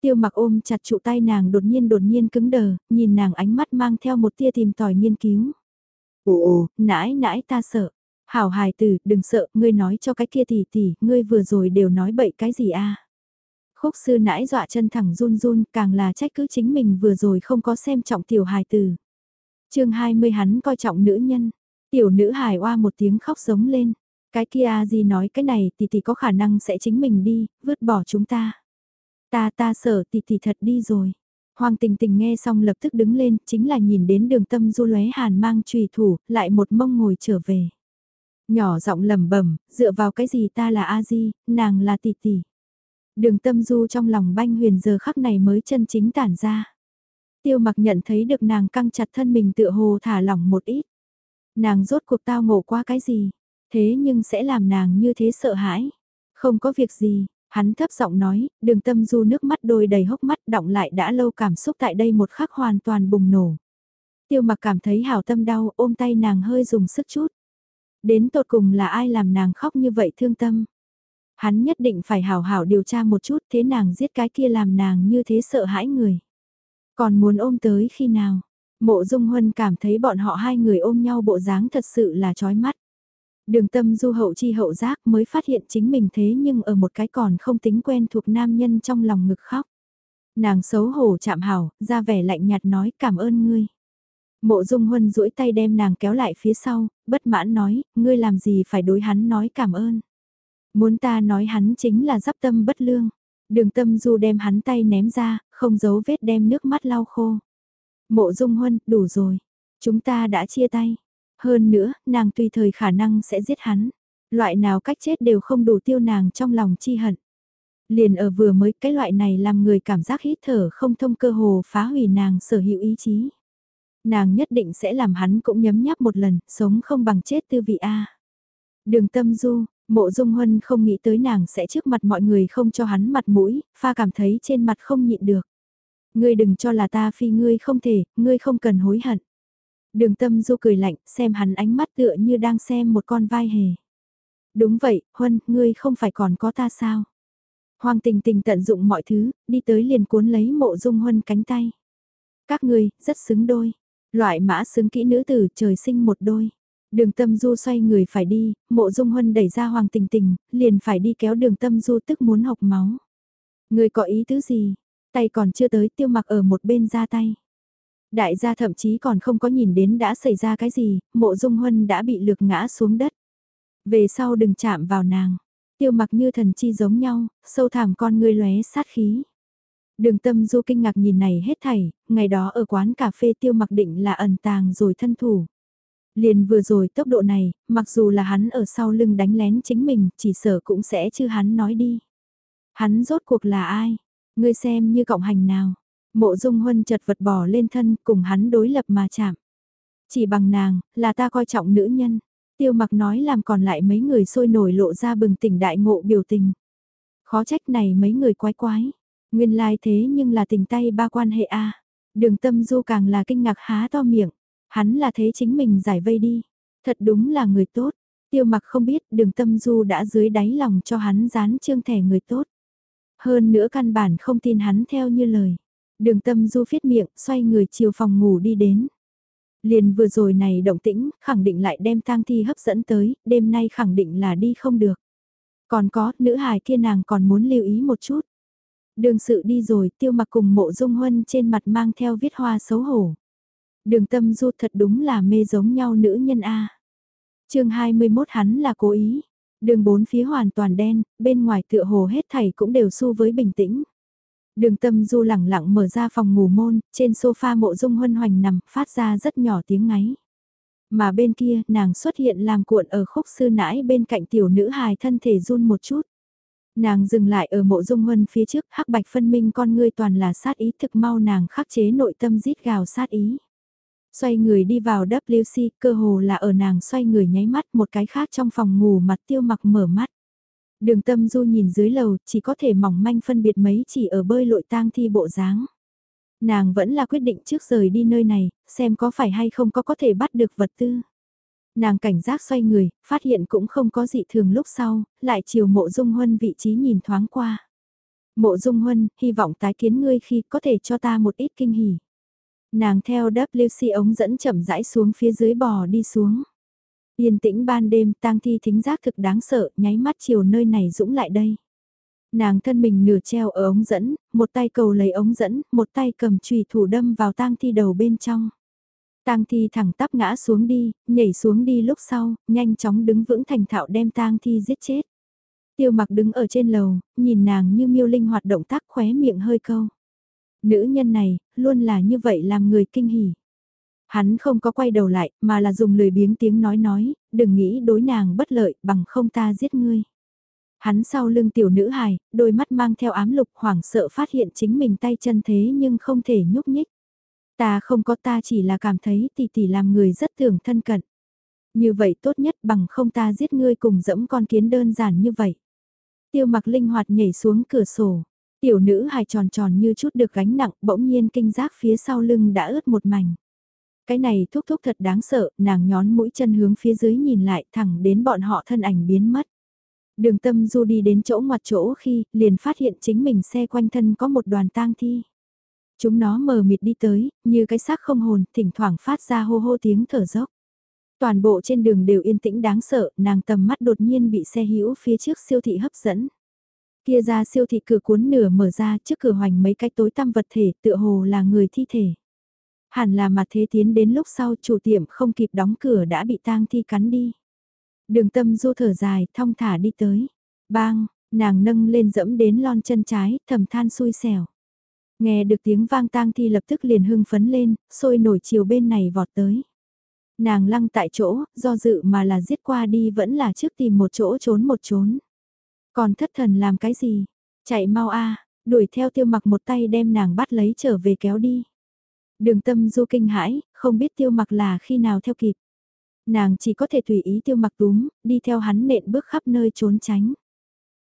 Tiêu mặc ôm chặt trụ tay nàng đột nhiên đột nhiên cứng đờ, nhìn nàng ánh mắt mang theo một tia tìm tòi nghiên cứu. Ồ ồ, nãi nãi ta sợ. Hảo hài tử, đừng sợ, ngươi nói cho cái kia tỷ tỷ, ngươi vừa rồi đều nói bậy cái gì a? Khúc sư nãi dọa chân thẳng run run, càng là trách cứ chính mình vừa rồi không có xem trọng tiểu hài tử. chương 20 hắn coi trọng nữ nhân, tiểu nữ hài oa một tiếng khóc giống lên. Cái kia gì nói cái này tỷ tỷ có khả năng sẽ chính mình đi, vứt bỏ chúng ta. Ta ta sợ tỷ tỷ thật đi rồi. Hoàng tình tình nghe xong lập tức đứng lên, chính là nhìn đến đường tâm du lóe hàn mang trùy thủ, lại một mông ngồi trở về. Nhỏ giọng lẩm bẩm, dựa vào cái gì ta là A Di, nàng là tỷ tỷ. Đường tâm du trong lòng banh huyền giờ khắc này mới chân chính tản ra. Tiêu mặc nhận thấy được nàng căng chặt thân mình tựa hồ thả lỏng một ít. Nàng rốt cuộc tao ngộ qua cái gì, thế nhưng sẽ làm nàng như thế sợ hãi. Không có việc gì, hắn thấp giọng nói, đường tâm du nước mắt đôi đầy hốc mắt động lại đã lâu cảm xúc tại đây một khắc hoàn toàn bùng nổ. Tiêu mặc cảm thấy hảo tâm đau ôm tay nàng hơi dùng sức chút. Đến tột cùng là ai làm nàng khóc như vậy thương tâm. Hắn nhất định phải hảo hảo điều tra một chút thế nàng giết cái kia làm nàng như thế sợ hãi người. Còn muốn ôm tới khi nào? Mộ Dung Huân cảm thấy bọn họ hai người ôm nhau bộ dáng thật sự là chói mắt. Đường tâm du hậu chi hậu giác mới phát hiện chính mình thế nhưng ở một cái còn không tính quen thuộc nam nhân trong lòng ngực khóc. Nàng xấu hổ chạm hảo, ra vẻ lạnh nhạt nói cảm ơn ngươi. Mộ Dung Huân duỗi tay đem nàng kéo lại phía sau, bất mãn nói, ngươi làm gì phải đối hắn nói cảm ơn. Muốn ta nói hắn chính là giáp tâm bất lương. Đường tâm du đem hắn tay ném ra, không giấu vết đem nước mắt lau khô. Mộ Dung Huân, đủ rồi. Chúng ta đã chia tay. Hơn nữa, nàng tùy thời khả năng sẽ giết hắn. Loại nào cách chết đều không đủ tiêu nàng trong lòng chi hận. Liền ở vừa mới cái loại này làm người cảm giác hít thở không thông cơ hồ phá hủy nàng sở hữu ý chí. Nàng nhất định sẽ làm hắn cũng nhấm nháp một lần, sống không bằng chết tư vị A. Đường tâm du, mộ dung huân không nghĩ tới nàng sẽ trước mặt mọi người không cho hắn mặt mũi, pha cảm thấy trên mặt không nhịn được. Ngươi đừng cho là ta phi ngươi không thể, ngươi không cần hối hận. Đường tâm du cười lạnh, xem hắn ánh mắt tựa như đang xem một con vai hề. Đúng vậy, Huân, ngươi không phải còn có ta sao? Hoàng tình tình tận dụng mọi thứ, đi tới liền cuốn lấy mộ dung Huân cánh tay. Các ngươi, rất xứng đôi. Loại mã xứng kỹ nữ tử trời sinh một đôi. Đường tâm du xoay người phải đi, mộ dung huân đẩy ra hoàng tình tình, liền phải đi kéo đường tâm du tức muốn học máu. Người có ý tứ gì? Tay còn chưa tới tiêu mặc ở một bên ra tay. Đại gia thậm chí còn không có nhìn đến đã xảy ra cái gì, mộ dung huân đã bị lược ngã xuống đất. Về sau đừng chạm vào nàng. Tiêu mặc như thần chi giống nhau, sâu thẳm con ngươi lóe sát khí. Đường tâm du kinh ngạc nhìn này hết thảy, ngày đó ở quán cà phê tiêu mặc định là ẩn tàng rồi thân thủ. Liền vừa rồi tốc độ này, mặc dù là hắn ở sau lưng đánh lén chính mình, chỉ sợ cũng sẽ chứ hắn nói đi. Hắn rốt cuộc là ai? Ngươi xem như cộng hành nào? Mộ dung huân chật vật bỏ lên thân cùng hắn đối lập mà chạm. Chỉ bằng nàng, là ta coi trọng nữ nhân. Tiêu mặc nói làm còn lại mấy người sôi nổi lộ ra bừng tỉnh đại ngộ biểu tình. Khó trách này mấy người quái quái. Nguyên lai thế nhưng là tình tay ba quan hệ A. Đường tâm du càng là kinh ngạc há to miệng. Hắn là thế chính mình giải vây đi. Thật đúng là người tốt. Tiêu mặc không biết đường tâm du đã dưới đáy lòng cho hắn dán trương thẻ người tốt. Hơn nữa căn bản không tin hắn theo như lời. Đường tâm du viết miệng xoay người chiều phòng ngủ đi đến. Liền vừa rồi này động tĩnh, khẳng định lại đem tang thi hấp dẫn tới, đêm nay khẳng định là đi không được. Còn có, nữ hài kia nàng còn muốn lưu ý một chút. Đường sự đi rồi, tiêu mặc cùng mộ dung huân trên mặt mang theo viết hoa xấu hổ. Đường tâm du thật đúng là mê giống nhau nữ nhân A. chương 21 hắn là cố ý. Đường bốn phía hoàn toàn đen, bên ngoài tựa hồ hết thảy cũng đều xu với bình tĩnh. Đường tâm du lẳng lặng mở ra phòng ngủ môn, trên sofa mộ dung huân hoành nằm, phát ra rất nhỏ tiếng ngáy. Mà bên kia, nàng xuất hiện làm cuộn ở khúc sư nãi bên cạnh tiểu nữ hài thân thể run một chút. Nàng dừng lại ở mộ dung huân phía trước, hắc bạch phân minh con ngươi toàn là sát ý thực mau nàng khắc chế nội tâm rít gào sát ý. Xoay người đi vào WC, cơ hồ là ở nàng xoay người nháy mắt một cái khác trong phòng ngủ mặt tiêu mặc mở mắt. Đường tâm du nhìn dưới lầu, chỉ có thể mỏng manh phân biệt mấy chỉ ở bơi lội tang thi bộ dáng. Nàng vẫn là quyết định trước rời đi nơi này, xem có phải hay không có có thể bắt được vật tư. Nàng cảnh giác xoay người, phát hiện cũng không có gì thường lúc sau, lại chiều mộ dung huân vị trí nhìn thoáng qua. Mộ dung huân, hy vọng tái kiến ngươi khi có thể cho ta một ít kinh hỉ. Nàng theo WC ống dẫn chậm rãi xuống phía dưới bò đi xuống. Yên tĩnh ban đêm tang thi thính giác thực đáng sợ, nháy mắt chiều nơi này dũng lại đây. Nàng thân mình nửa treo ở ống dẫn, một tay cầu lấy ống dẫn, một tay cầm chùy thủ đâm vào tang thi đầu bên trong. Tang thi thẳng tắp ngã xuống đi, nhảy xuống đi lúc sau, nhanh chóng đứng vững thành thạo đem tang thi giết chết. Tiêu mặc đứng ở trên lầu, nhìn nàng như miêu linh hoạt động tác khóe miệng hơi câu. Nữ nhân này, luôn là như vậy làm người kinh hỉ. Hắn không có quay đầu lại, mà là dùng lời biếng tiếng nói nói, đừng nghĩ đối nàng bất lợi, bằng không ta giết ngươi. Hắn sau lưng tiểu nữ hài, đôi mắt mang theo ám lục hoảng sợ phát hiện chính mình tay chân thế nhưng không thể nhúc nhích. Ta không có ta chỉ là cảm thấy tỷ tỷ làm người rất tưởng thân cận. Như vậy tốt nhất bằng không ta giết ngươi cùng dẫm con kiến đơn giản như vậy. Tiêu mặc linh hoạt nhảy xuống cửa sổ. Tiểu nữ hài tròn tròn như chút được gánh nặng bỗng nhiên kinh giác phía sau lưng đã ướt một mảnh. Cái này thúc thúc thật đáng sợ, nàng nhón mũi chân hướng phía dưới nhìn lại thẳng đến bọn họ thân ảnh biến mất. Đường tâm du đi đến chỗ ngoặt chỗ khi liền phát hiện chính mình xe quanh thân có một đoàn tang thi. Chúng nó mờ mịt đi tới, như cái xác không hồn, thỉnh thoảng phát ra hô hô tiếng thở dốc. Toàn bộ trên đường đều yên tĩnh đáng sợ, nàng tầm mắt đột nhiên bị xe hữu phía trước siêu thị hấp dẫn. Kia ra siêu thị cửa cuốn nửa mở ra trước cửa hoành mấy cái tối tăm vật thể tựa hồ là người thi thể. Hẳn là mà thế tiến đến lúc sau chủ tiệm không kịp đóng cửa đã bị tang thi cắn đi. Đường tâm du thở dài, thong thả đi tới. Bang, nàng nâng lên dẫm đến lon chân trái, thầm than xui xẻo. Nghe được tiếng vang tang thi lập tức liền hưng phấn lên, sôi nổi chiều bên này vọt tới. Nàng lăng tại chỗ, do dự mà là giết qua đi vẫn là trước tìm một chỗ trốn một trốn. Còn thất thần làm cái gì? Chạy mau a đuổi theo tiêu mặc một tay đem nàng bắt lấy trở về kéo đi. Đường tâm du kinh hãi, không biết tiêu mặc là khi nào theo kịp. Nàng chỉ có thể tùy ý tiêu mặc túm, đi theo hắn nện bước khắp nơi trốn tránh.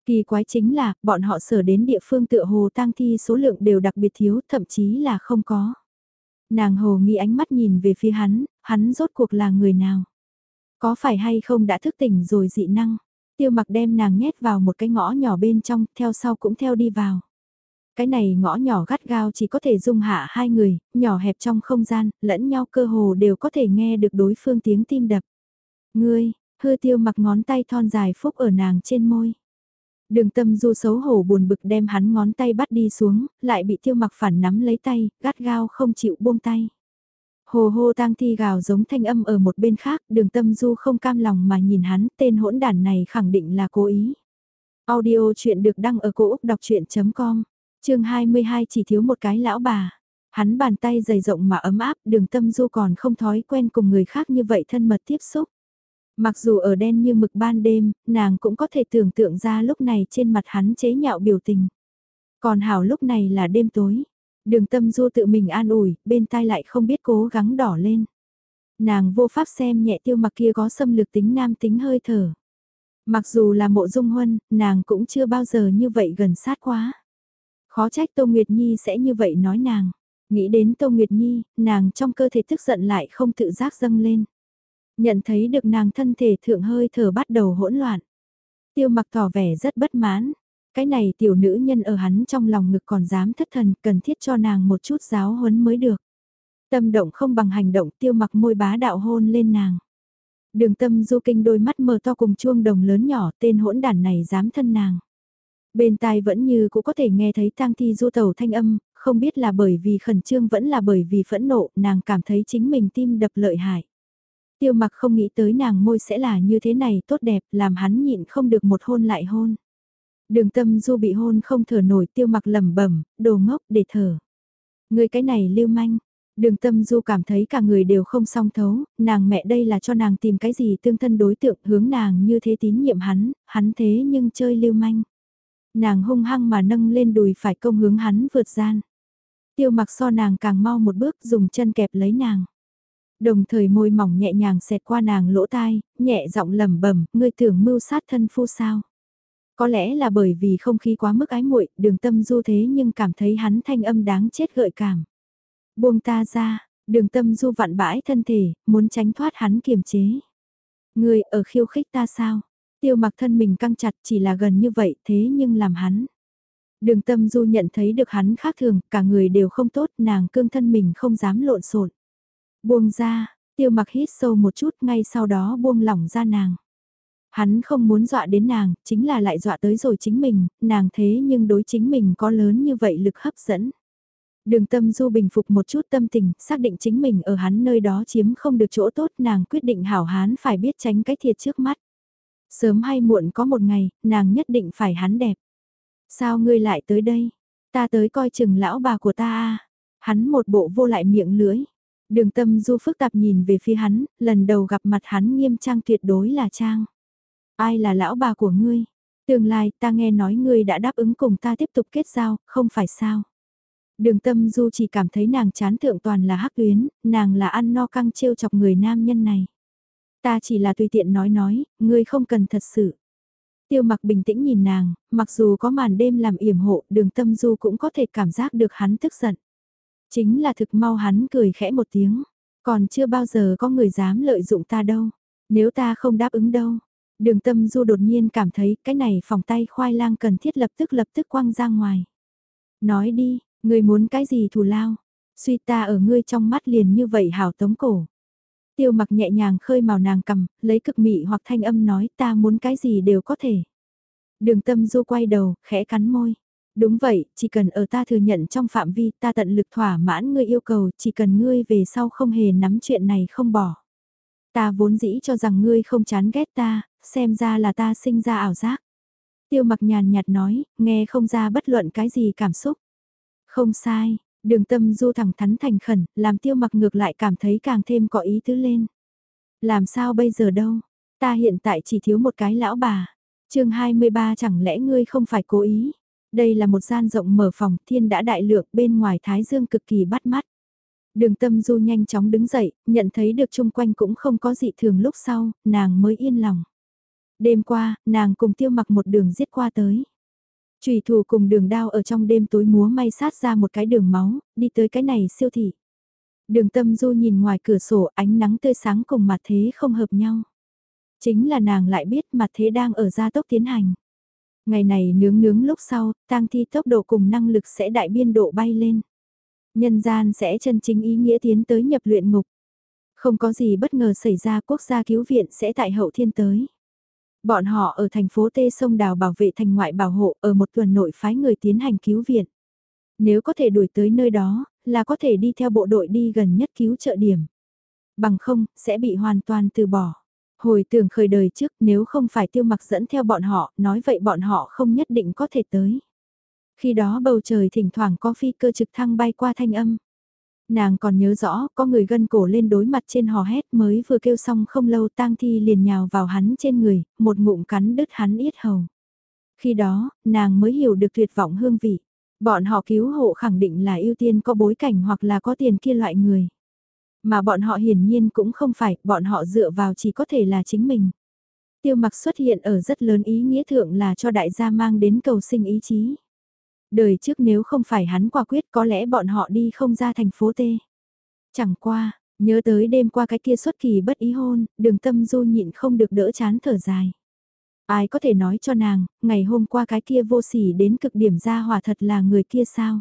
Kỳ quái chính là, bọn họ sở đến địa phương tựa hồ tang thi số lượng đều đặc biệt thiếu, thậm chí là không có. Nàng hồ nghi ánh mắt nhìn về phía hắn, hắn rốt cuộc là người nào? Có phải hay không đã thức tỉnh rồi dị năng? Tiêu mặc đem nàng nhét vào một cái ngõ nhỏ bên trong, theo sau cũng theo đi vào. Cái này ngõ nhỏ gắt gao chỉ có thể dung hạ hai người, nhỏ hẹp trong không gian, lẫn nhau cơ hồ đều có thể nghe được đối phương tiếng tim đập. Ngươi, hư tiêu mặc ngón tay thon dài phúc ở nàng trên môi. Đường tâm du xấu hổ buồn bực đem hắn ngón tay bắt đi xuống, lại bị tiêu mặc phản nắm lấy tay, gắt gao không chịu buông tay. Hồ hô tang thi gào giống thanh âm ở một bên khác, đường tâm du không cam lòng mà nhìn hắn, tên hỗn đản này khẳng định là cố ý. Audio chuyện được đăng ở cổ Úc đọc chuyện.com, chương 22 chỉ thiếu một cái lão bà. Hắn bàn tay dày rộng mà ấm áp, đường tâm du còn không thói quen cùng người khác như vậy thân mật tiếp xúc. Mặc dù ở đen như mực ban đêm, nàng cũng có thể tưởng tượng ra lúc này trên mặt hắn chế nhạo biểu tình. Còn hảo lúc này là đêm tối. Đường tâm du tự mình an ủi, bên tai lại không biết cố gắng đỏ lên. Nàng vô pháp xem nhẹ tiêu mặc kia có xâm lược tính nam tính hơi thở. Mặc dù là mộ dung huân, nàng cũng chưa bao giờ như vậy gần sát quá. Khó trách Tô Nguyệt Nhi sẽ như vậy nói nàng. Nghĩ đến Tô Nguyệt Nhi, nàng trong cơ thể tức giận lại không tự giác dâng lên. Nhận thấy được nàng thân thể thượng hơi thở bắt đầu hỗn loạn. Tiêu mặc tỏ vẻ rất bất mãn. Cái này tiểu nữ nhân ở hắn trong lòng ngực còn dám thất thần cần thiết cho nàng một chút giáo huấn mới được. Tâm động không bằng hành động tiêu mặc môi bá đạo hôn lên nàng. Đường tâm du kinh đôi mắt mờ to cùng chuông đồng lớn nhỏ tên hỗn đản này dám thân nàng. Bên tai vẫn như cũng có thể nghe thấy tang thi du tẩu thanh âm, không biết là bởi vì khẩn trương vẫn là bởi vì phẫn nộ, nàng cảm thấy chính mình tim đập lợi hại. Tiêu mặc không nghĩ tới nàng môi sẽ là như thế này tốt đẹp, làm hắn nhịn không được một hôn lại hôn. Đường tâm du bị hôn không thở nổi tiêu mặc lầm bẩm đồ ngốc để thở. Người cái này lưu manh, Đường tâm du cảm thấy cả người đều không song thấu, nàng mẹ đây là cho nàng tìm cái gì tương thân đối tượng hướng nàng như thế tín nhiệm hắn, hắn thế nhưng chơi lưu manh. Nàng hung hăng mà nâng lên đùi phải công hướng hắn vượt gian. Tiêu mặc so nàng càng mau một bước dùng chân kẹp lấy nàng. Đồng thời môi mỏng nhẹ nhàng xẹt qua nàng lỗ tai, nhẹ giọng lẩm bẩm, ngươi tưởng mưu sát thân phu sao? Có lẽ là bởi vì không khí quá mức ái muội, đường tâm du thế nhưng cảm thấy hắn thanh âm đáng chết gợi cảm. Buông ta ra, đường tâm du vặn bãi thân thể, muốn tránh thoát hắn kiềm chế. Ngươi ở khiêu khích ta sao? Tiêu mặc thân mình căng chặt chỉ là gần như vậy thế nhưng làm hắn. Đường tâm du nhận thấy được hắn khác thường, cả người đều không tốt, nàng cương thân mình không dám lộn xộn. Buông ra, tiêu mặc hít sâu một chút ngay sau đó buông lỏng ra nàng. Hắn không muốn dọa đến nàng, chính là lại dọa tới rồi chính mình, nàng thế nhưng đối chính mình có lớn như vậy lực hấp dẫn. Đường tâm du bình phục một chút tâm tình, xác định chính mình ở hắn nơi đó chiếm không được chỗ tốt nàng quyết định hảo hán phải biết tránh cái thiệt trước mắt. Sớm hay muộn có một ngày, nàng nhất định phải hắn đẹp. Sao ngươi lại tới đây? Ta tới coi chừng lão bà của ta à? Hắn một bộ vô lại miệng lưỡi. Đường tâm du phức tạp nhìn về phía hắn, lần đầu gặp mặt hắn nghiêm trang tuyệt đối là trang. Ai là lão bà của ngươi? Tương lai ta nghe nói ngươi đã đáp ứng cùng ta tiếp tục kết giao, không phải sao? Đường tâm du chỉ cảm thấy nàng chán thượng toàn là hắc tuyến, nàng là ăn no căng trêu chọc người nam nhân này. Ta chỉ là tùy tiện nói nói, ngươi không cần thật sự. Tiêu mặc bình tĩnh nhìn nàng, mặc dù có màn đêm làm yểm hộ, đường tâm du cũng có thể cảm giác được hắn tức giận. Chính là thực mau hắn cười khẽ một tiếng, còn chưa bao giờ có người dám lợi dụng ta đâu, nếu ta không đáp ứng đâu. Đường tâm du đột nhiên cảm thấy cái này phòng tay khoai lang cần thiết lập tức lập tức quăng ra ngoài. Nói đi, ngươi muốn cái gì thù lao? Suy ta ở ngươi trong mắt liền như vậy hảo tống cổ. Tiêu mặc nhẹ nhàng khơi màu nàng cầm, lấy cực mị hoặc thanh âm nói ta muốn cái gì đều có thể. Đường tâm du quay đầu, khẽ cắn môi. Đúng vậy, chỉ cần ở ta thừa nhận trong phạm vi ta tận lực thỏa mãn ngươi yêu cầu, chỉ cần ngươi về sau không hề nắm chuyện này không bỏ. Ta vốn dĩ cho rằng ngươi không chán ghét ta, xem ra là ta sinh ra ảo giác. Tiêu mặc nhàn nhạt nói, nghe không ra bất luận cái gì cảm xúc. Không sai, đường tâm du thẳng thắn thành khẩn, làm tiêu mặc ngược lại cảm thấy càng thêm có ý tứ lên. Làm sao bây giờ đâu, ta hiện tại chỉ thiếu một cái lão bà. chương 23 chẳng lẽ ngươi không phải cố ý. Đây là một gian rộng mở phòng, thiên đã đại lượng, bên ngoài thái dương cực kỳ bắt mắt. Đường tâm du nhanh chóng đứng dậy, nhận thấy được chung quanh cũng không có gì thường lúc sau, nàng mới yên lòng. Đêm qua, nàng cùng tiêu mặc một đường giết qua tới. chủy thủ cùng đường đao ở trong đêm tối múa may sát ra một cái đường máu, đi tới cái này siêu thị. Đường tâm du nhìn ngoài cửa sổ ánh nắng tươi sáng cùng mặt thế không hợp nhau. Chính là nàng lại biết mặt thế đang ở gia tốc tiến hành. Ngày này nướng nướng lúc sau, tang thi tốc độ cùng năng lực sẽ đại biên độ bay lên. Nhân gian sẽ chân chính ý nghĩa tiến tới nhập luyện ngục. Không có gì bất ngờ xảy ra quốc gia cứu viện sẽ tại hậu thiên tới. Bọn họ ở thành phố Tê Sông Đào bảo vệ thành ngoại bảo hộ ở một tuần nội phái người tiến hành cứu viện. Nếu có thể đuổi tới nơi đó, là có thể đi theo bộ đội đi gần nhất cứu trợ điểm. Bằng không, sẽ bị hoàn toàn từ bỏ. Hồi tưởng khởi đời trước nếu không phải tiêu mặc dẫn theo bọn họ, nói vậy bọn họ không nhất định có thể tới. Khi đó bầu trời thỉnh thoảng có phi cơ trực thăng bay qua thanh âm. Nàng còn nhớ rõ, có người gân cổ lên đối mặt trên hò hét mới vừa kêu xong không lâu tang thi liền nhào vào hắn trên người, một ngụm cắn đứt hắn yết hầu. Khi đó, nàng mới hiểu được tuyệt vọng hương vị. Bọn họ cứu hộ khẳng định là ưu tiên có bối cảnh hoặc là có tiền kia loại người. Mà bọn họ hiển nhiên cũng không phải, bọn họ dựa vào chỉ có thể là chính mình. Tiêu mặc xuất hiện ở rất lớn ý nghĩa thượng là cho đại gia mang đến cầu sinh ý chí. Đời trước nếu không phải hắn quả quyết có lẽ bọn họ đi không ra thành phố T. Chẳng qua, nhớ tới đêm qua cái kia xuất kỳ bất ý hôn, đường tâm du nhịn không được đỡ chán thở dài. Ai có thể nói cho nàng, ngày hôm qua cái kia vô sỉ đến cực điểm ra hòa thật là người kia sao?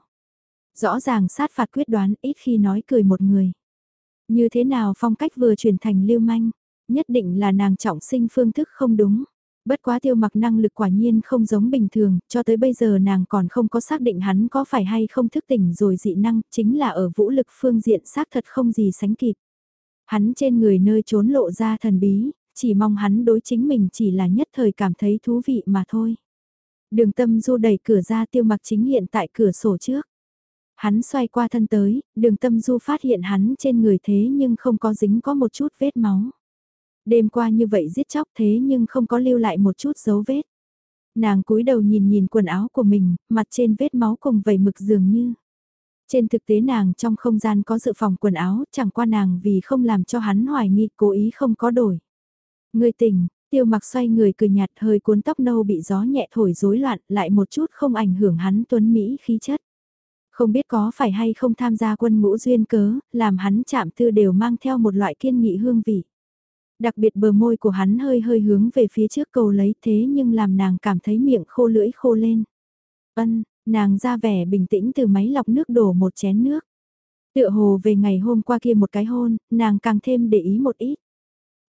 Rõ ràng sát phạt quyết đoán ít khi nói cười một người. Như thế nào phong cách vừa chuyển thành lưu manh, nhất định là nàng trọng sinh phương thức không đúng. Bất quá tiêu mặc năng lực quả nhiên không giống bình thường, cho tới bây giờ nàng còn không có xác định hắn có phải hay không thức tỉnh rồi dị năng, chính là ở vũ lực phương diện xác thật không gì sánh kịp. Hắn trên người nơi trốn lộ ra thần bí, chỉ mong hắn đối chính mình chỉ là nhất thời cảm thấy thú vị mà thôi. Đường tâm du đẩy cửa ra tiêu mặc chính hiện tại cửa sổ trước. Hắn xoay qua thân tới, đường tâm du phát hiện hắn trên người thế nhưng không có dính có một chút vết máu. Đêm qua như vậy giết chóc thế nhưng không có lưu lại một chút dấu vết. Nàng cúi đầu nhìn nhìn quần áo của mình, mặt trên vết máu cùng vầy mực dường như. Trên thực tế nàng trong không gian có dự phòng quần áo, chẳng qua nàng vì không làm cho hắn hoài nghi cố ý không có đổi. Người tỉnh, tiêu mặc xoay người cười nhạt hơi cuốn tóc nâu bị gió nhẹ thổi rối loạn lại một chút không ảnh hưởng hắn tuấn Mỹ khí chất. Không biết có phải hay không tham gia quân ngũ duyên cớ, làm hắn chạm tư đều mang theo một loại kiên nghị hương vị. Đặc biệt bờ môi của hắn hơi hơi hướng về phía trước cầu lấy thế nhưng làm nàng cảm thấy miệng khô lưỡi khô lên. Ân, nàng ra vẻ bình tĩnh từ máy lọc nước đổ một chén nước. Tựa hồ về ngày hôm qua kia một cái hôn, nàng càng thêm để ý một ít.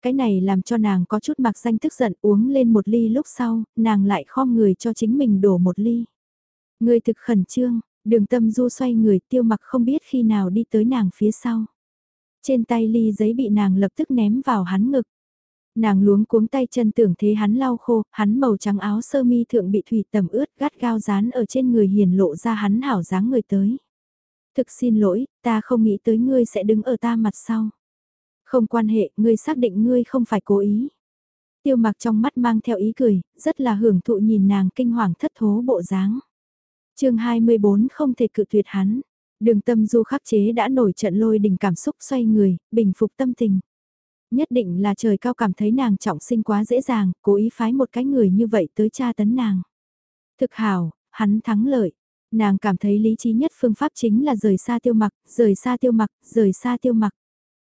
Cái này làm cho nàng có chút mặc danh tức giận uống lên một ly lúc sau, nàng lại khom người cho chính mình đổ một ly. Người thực khẩn trương, đường tâm du xoay người tiêu mặc không biết khi nào đi tới nàng phía sau. Trên tay ly giấy bị nàng lập tức ném vào hắn ngực. Nàng luống cuống tay chân tưởng thế hắn lau khô, hắn màu trắng áo sơ mi thượng bị thủy tầm ướt gắt gao dán ở trên người hiền lộ ra hắn hảo dáng người tới. Thực xin lỗi, ta không nghĩ tới ngươi sẽ đứng ở ta mặt sau. Không quan hệ, ngươi xác định ngươi không phải cố ý. Tiêu mặc trong mắt mang theo ý cười, rất là hưởng thụ nhìn nàng kinh hoàng thất thố bộ dáng chương 24 không thể cự tuyệt hắn. Đường tâm du khắc chế đã nổi trận lôi đình cảm xúc xoay người, bình phục tâm tình. Nhất định là trời cao cảm thấy nàng trọng sinh quá dễ dàng, cố ý phái một cái người như vậy tới tra tấn nàng. Thực hảo, hắn thắng lợi. Nàng cảm thấy lý trí nhất phương pháp chính là rời xa tiêu mặc, rời xa tiêu mặc, rời xa tiêu mặc.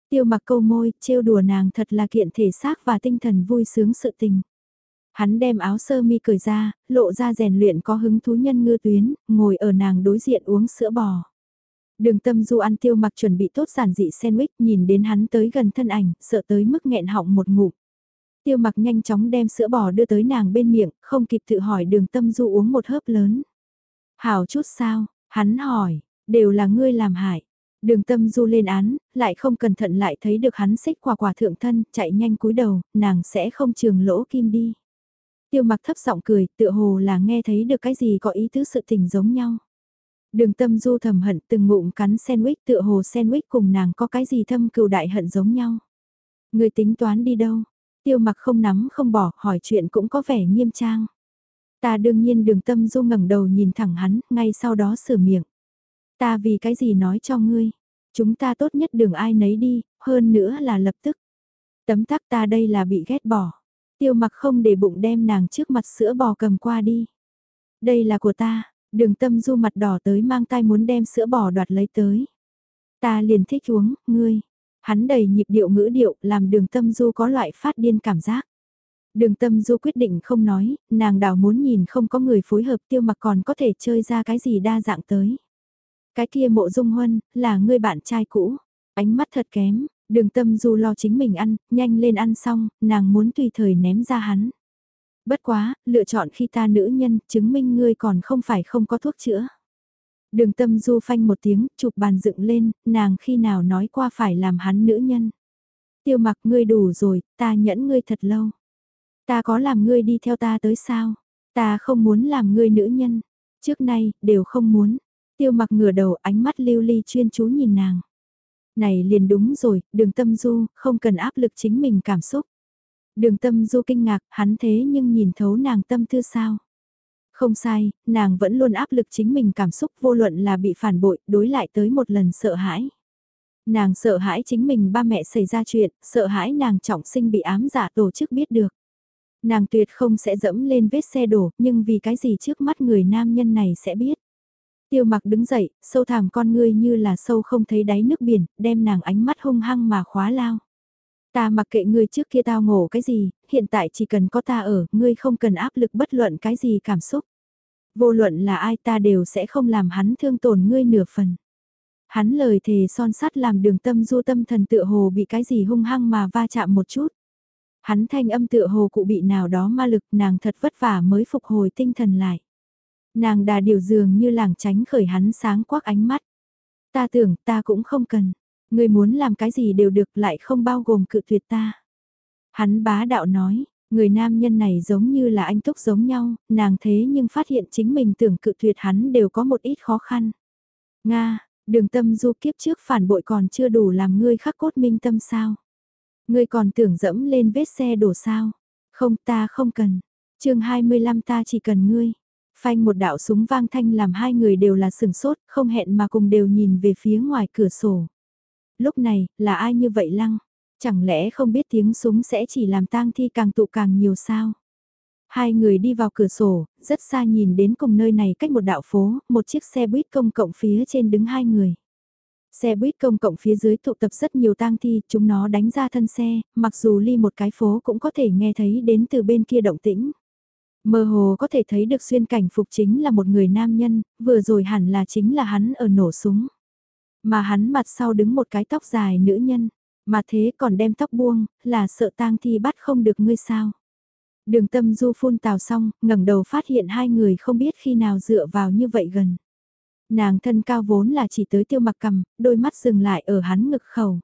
Tiêu mặc câu môi, trêu đùa nàng thật là kiện thể xác và tinh thần vui sướng sự tình. Hắn đem áo sơ mi cởi ra, lộ ra rèn luyện có hứng thú nhân ngư tuyến, ngồi ở nàng đối diện uống sữa bò. Đường tâm du ăn tiêu mặc chuẩn bị tốt giản dị sandwich nhìn đến hắn tới gần thân ảnh, sợ tới mức nghẹn họng một ngụm. Tiêu mặc nhanh chóng đem sữa bò đưa tới nàng bên miệng, không kịp tự hỏi đường tâm du uống một hớp lớn. Hảo chút sao, hắn hỏi, đều là ngươi làm hại. Đường tâm du lên án, lại không cẩn thận lại thấy được hắn xích quả quả thượng thân, chạy nhanh cúi đầu, nàng sẽ không trường lỗ kim đi. Tiêu mặc thấp giọng cười, tựa hồ là nghe thấy được cái gì có ý tứ sự tình giống nhau. Đường tâm du thầm hận từng ngụm cắn sandwich tựa hồ sandwich cùng nàng có cái gì thâm cừu đại hận giống nhau. Người tính toán đi đâu? Tiêu mặc không nắm không bỏ, hỏi chuyện cũng có vẻ nghiêm trang. Ta đương nhiên đường tâm du ngẩng đầu nhìn thẳng hắn, ngay sau đó sửa miệng. Ta vì cái gì nói cho ngươi, chúng ta tốt nhất đường ai nấy đi, hơn nữa là lập tức. Tấm tắc ta đây là bị ghét bỏ. Tiêu mặc không để bụng đem nàng trước mặt sữa bò cầm qua đi. Đây là của ta, đường tâm du mặt đỏ tới mang tay muốn đem sữa bò đoạt lấy tới. Ta liền thích uống, ngươi. Hắn đầy nhịp điệu ngữ điệu làm đường tâm du có loại phát điên cảm giác. Đường tâm du quyết định không nói, nàng đào muốn nhìn không có người phối hợp tiêu mặc còn có thể chơi ra cái gì đa dạng tới. Cái kia mộ dung huân, là người bạn trai cũ. Ánh mắt thật kém, đường tâm du lo chính mình ăn, nhanh lên ăn xong, nàng muốn tùy thời ném ra hắn. Bất quá, lựa chọn khi ta nữ nhân, chứng minh ngươi còn không phải không có thuốc chữa. Đường tâm du phanh một tiếng, chụp bàn dựng lên, nàng khi nào nói qua phải làm hắn nữ nhân. Tiêu mặc ngươi đủ rồi, ta nhẫn ngươi thật lâu. Ta có làm ngươi đi theo ta tới sao? Ta không muốn làm ngươi nữ nhân. Trước nay, đều không muốn. Tiêu mặc ngửa đầu ánh mắt lưu ly chuyên chú nhìn nàng. Này liền đúng rồi, đường tâm du, không cần áp lực chính mình cảm xúc. Đường tâm du kinh ngạc, hắn thế nhưng nhìn thấu nàng tâm tư sao. Không sai, nàng vẫn luôn áp lực chính mình cảm xúc vô luận là bị phản bội, đối lại tới một lần sợ hãi. Nàng sợ hãi chính mình ba mẹ xảy ra chuyện, sợ hãi nàng trọng sinh bị ám giả tổ chức biết được. Nàng tuyệt không sẽ dẫm lên vết xe đổ, nhưng vì cái gì trước mắt người nam nhân này sẽ biết. Tiêu mặc đứng dậy, sâu thẳm con ngươi như là sâu không thấy đáy nước biển, đem nàng ánh mắt hung hăng mà khóa lao. Ta mặc kệ ngươi trước kia tao ngổ cái gì, hiện tại chỉ cần có ta ở, ngươi không cần áp lực bất luận cái gì cảm xúc. Vô luận là ai ta đều sẽ không làm hắn thương tổn ngươi nửa phần. Hắn lời thề son sắt làm đường tâm du tâm thần tựa hồ bị cái gì hung hăng mà va chạm một chút. Hắn thanh âm tựa hồ cụ bị nào đó ma lực nàng thật vất vả mới phục hồi tinh thần lại. Nàng đà điều dường như làng tránh khởi hắn sáng quắc ánh mắt. Ta tưởng ta cũng không cần. Người muốn làm cái gì đều được lại không bao gồm cự tuyệt ta. Hắn bá đạo nói, người nam nhân này giống như là anh túc giống nhau, nàng thế nhưng phát hiện chính mình tưởng cự tuyệt hắn đều có một ít khó khăn. Nga, đường tâm du kiếp trước phản bội còn chưa đủ làm ngươi khắc cốt minh tâm sao. Ngươi còn tưởng dẫm lên vết xe đổ sao. Không ta không cần. chương 25 ta chỉ cần ngươi. Phanh một đạo súng vang thanh làm hai người đều là sừng sốt, không hẹn mà cùng đều nhìn về phía ngoài cửa sổ. Lúc này, là ai như vậy lăng? Chẳng lẽ không biết tiếng súng sẽ chỉ làm tang thi càng tụ càng nhiều sao? Hai người đi vào cửa sổ, rất xa nhìn đến cùng nơi này cách một đạo phố, một chiếc xe buýt công cộng phía trên đứng hai người. Xe buýt công cộng phía dưới tụ tập rất nhiều tang thi, chúng nó đánh ra thân xe, mặc dù ly một cái phố cũng có thể nghe thấy đến từ bên kia động tĩnh. Mơ hồ có thể thấy được xuyên cảnh phục chính là một người nam nhân, vừa rồi hẳn là chính là hắn ở nổ súng. Mà hắn mặt sau đứng một cái tóc dài nữ nhân, mà thế còn đem tóc buông, là sợ tang thi bắt không được ngươi sao. Đường tâm du phun tào xong, ngẩng đầu phát hiện hai người không biết khi nào dựa vào như vậy gần. Nàng thân cao vốn là chỉ tới tiêu mặc cầm, đôi mắt dừng lại ở hắn ngực khẩu.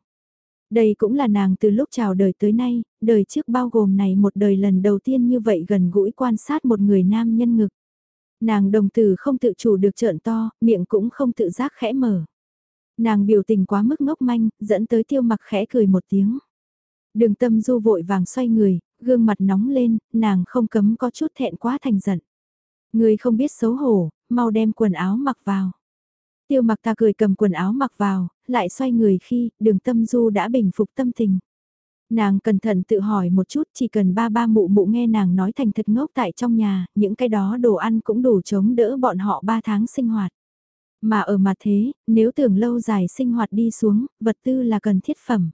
Đây cũng là nàng từ lúc chào đời tới nay, đời trước bao gồm này một đời lần đầu tiên như vậy gần gũi quan sát một người nam nhân ngực. Nàng đồng tử không tự chủ được trợn to, miệng cũng không tự giác khẽ mở. Nàng biểu tình quá mức ngốc manh, dẫn tới tiêu mặc khẽ cười một tiếng. Đường tâm du vội vàng xoay người, gương mặt nóng lên, nàng không cấm có chút thẹn quá thành giận. Người không biết xấu hổ, mau đem quần áo mặc vào. Tiêu mặc ta cười cầm quần áo mặc vào, lại xoay người khi đường tâm du đã bình phục tâm tình. Nàng cẩn thận tự hỏi một chút chỉ cần ba ba mụ mụ nghe nàng nói thành thật ngốc tại trong nhà, những cái đó đồ ăn cũng đủ chống đỡ bọn họ ba tháng sinh hoạt. Mà ở mặt thế, nếu tưởng lâu dài sinh hoạt đi xuống, vật tư là cần thiết phẩm.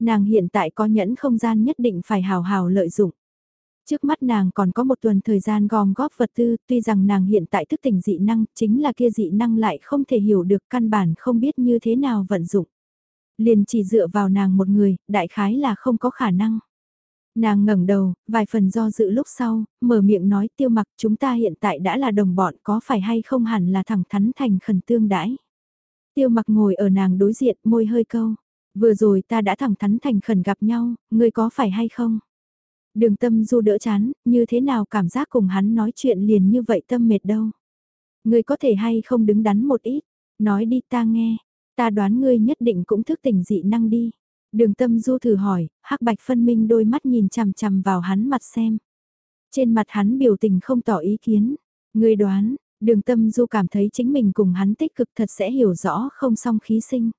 Nàng hiện tại có nhẫn không gian nhất định phải hào hào lợi dụng. Trước mắt nàng còn có một tuần thời gian gom góp vật tư, tuy rằng nàng hiện tại thức tỉnh dị năng, chính là kia dị năng lại không thể hiểu được căn bản không biết như thế nào vận dụng. Liền chỉ dựa vào nàng một người, đại khái là không có khả năng. Nàng ngẩng đầu, vài phần do dự lúc sau, mở miệng nói tiêu mặc chúng ta hiện tại đã là đồng bọn có phải hay không hẳn là thẳng thắn thành khẩn tương đãi. Tiêu mặc ngồi ở nàng đối diện môi hơi câu. Vừa rồi ta đã thẳng thắn thành khẩn gặp nhau, ngươi có phải hay không? Đường tâm du đỡ chán, như thế nào cảm giác cùng hắn nói chuyện liền như vậy tâm mệt đâu. Ngươi có thể hay không đứng đắn một ít, nói đi ta nghe, ta đoán ngươi nhất định cũng thức tỉnh dị năng đi. Đường tâm du thử hỏi, hắc bạch phân minh đôi mắt nhìn chằm chằm vào hắn mặt xem. Trên mặt hắn biểu tình không tỏ ý kiến. Người đoán, đường tâm du cảm thấy chính mình cùng hắn tích cực thật sẽ hiểu rõ không song khí sinh.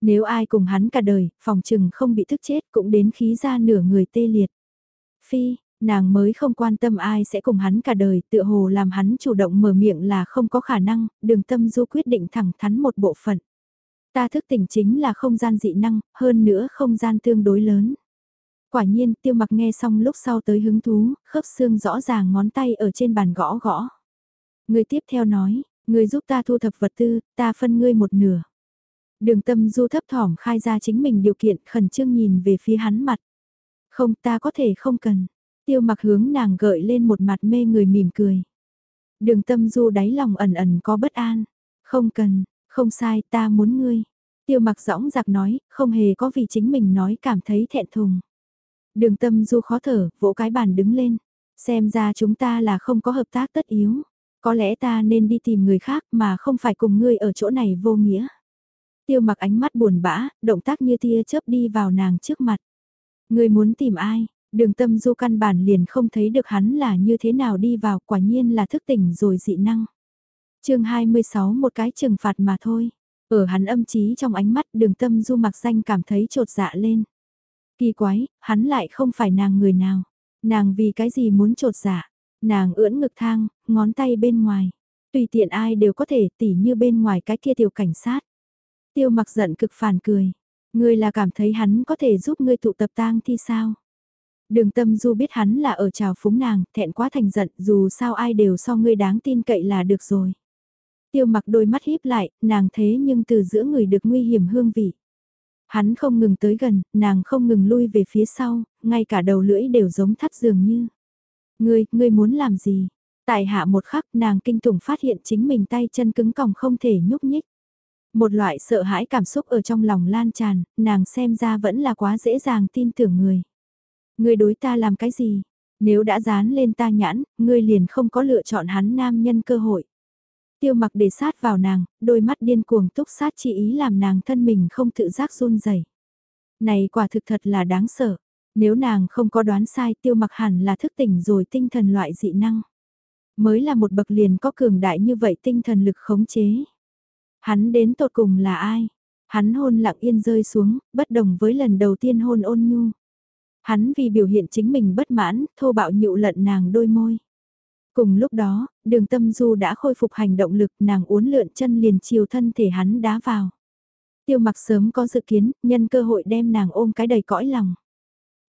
Nếu ai cùng hắn cả đời, phòng trừng không bị thức chết cũng đến khí ra nửa người tê liệt. Phi, nàng mới không quan tâm ai sẽ cùng hắn cả đời, tựa hồ làm hắn chủ động mở miệng là không có khả năng, đường tâm du quyết định thẳng thắn một bộ phận. Ta thức tỉnh chính là không gian dị năng, hơn nữa không gian tương đối lớn. Quả nhiên tiêu mặc nghe xong lúc sau tới hứng thú, khớp xương rõ ràng ngón tay ở trên bàn gõ gõ. Người tiếp theo nói, người giúp ta thu thập vật tư, ta phân ngươi một nửa. Đường tâm du thấp thỏm khai ra chính mình điều kiện khẩn trương nhìn về phía hắn mặt. Không ta có thể không cần. Tiêu mặc hướng nàng gợi lên một mặt mê người mỉm cười. Đường tâm du đáy lòng ẩn ẩn có bất an. Không cần, không sai ta muốn ngươi. Tiêu mặc rõng giặc nói, không hề có vì chính mình nói cảm thấy thẹn thùng. Đường tâm du khó thở, vỗ cái bàn đứng lên. Xem ra chúng ta là không có hợp tác tất yếu. Có lẽ ta nên đi tìm người khác mà không phải cùng ngươi ở chỗ này vô nghĩa. Tiêu mặc ánh mắt buồn bã, động tác như tia chớp đi vào nàng trước mặt. Ngươi muốn tìm ai? Đường tâm du căn bản liền không thấy được hắn là như thế nào đi vào quả nhiên là thức tỉnh rồi dị năng. chương 26 một cái trừng phạt mà thôi. Ở hắn âm trí trong ánh mắt đường tâm du mặc danh cảm thấy trột dạ lên. Kỳ quái, hắn lại không phải nàng người nào. Nàng vì cái gì muốn trột dạ. Nàng ưỡn ngực thang, ngón tay bên ngoài. Tùy tiện ai đều có thể tỉ như bên ngoài cái kia tiểu cảnh sát. Tiêu mặc giận cực phản cười. Ngươi là cảm thấy hắn có thể giúp ngươi tụ tập tang thi sao? Đường tâm du biết hắn là ở trào phúng nàng, thẹn quá thành giận, dù sao ai đều so ngươi đáng tin cậy là được rồi. Tiêu mặc đôi mắt híp lại, nàng thế nhưng từ giữa người được nguy hiểm hương vị. Hắn không ngừng tới gần, nàng không ngừng lui về phía sau, ngay cả đầu lưỡi đều giống thắt dường như. Ngươi, ngươi muốn làm gì? Tại hạ một khắc nàng kinh tủng phát hiện chính mình tay chân cứng còng không thể nhúc nhích. Một loại sợ hãi cảm xúc ở trong lòng lan tràn, nàng xem ra vẫn là quá dễ dàng tin tưởng người. người đối ta làm cái gì? Nếu đã dán lên ta nhãn, ngươi liền không có lựa chọn hắn nam nhân cơ hội. Tiêu mặc để sát vào nàng, đôi mắt điên cuồng túc sát chỉ ý làm nàng thân mình không tự giác run rẩy. Này quả thực thật là đáng sợ. Nếu nàng không có đoán sai tiêu mặc hẳn là thức tỉnh rồi tinh thần loại dị năng. Mới là một bậc liền có cường đại như vậy tinh thần lực khống chế. Hắn đến tột cùng là ai? Hắn hôn lặng yên rơi xuống, bất đồng với lần đầu tiên hôn ôn nhu. Hắn vì biểu hiện chính mình bất mãn, thô bạo nhụ lận nàng đôi môi. Cùng lúc đó, đường tâm du đã khôi phục hành động lực nàng uốn lượn chân liền chiều thân thể hắn đá vào. Tiêu mặc sớm có dự kiến, nhân cơ hội đem nàng ôm cái đầy cõi lòng.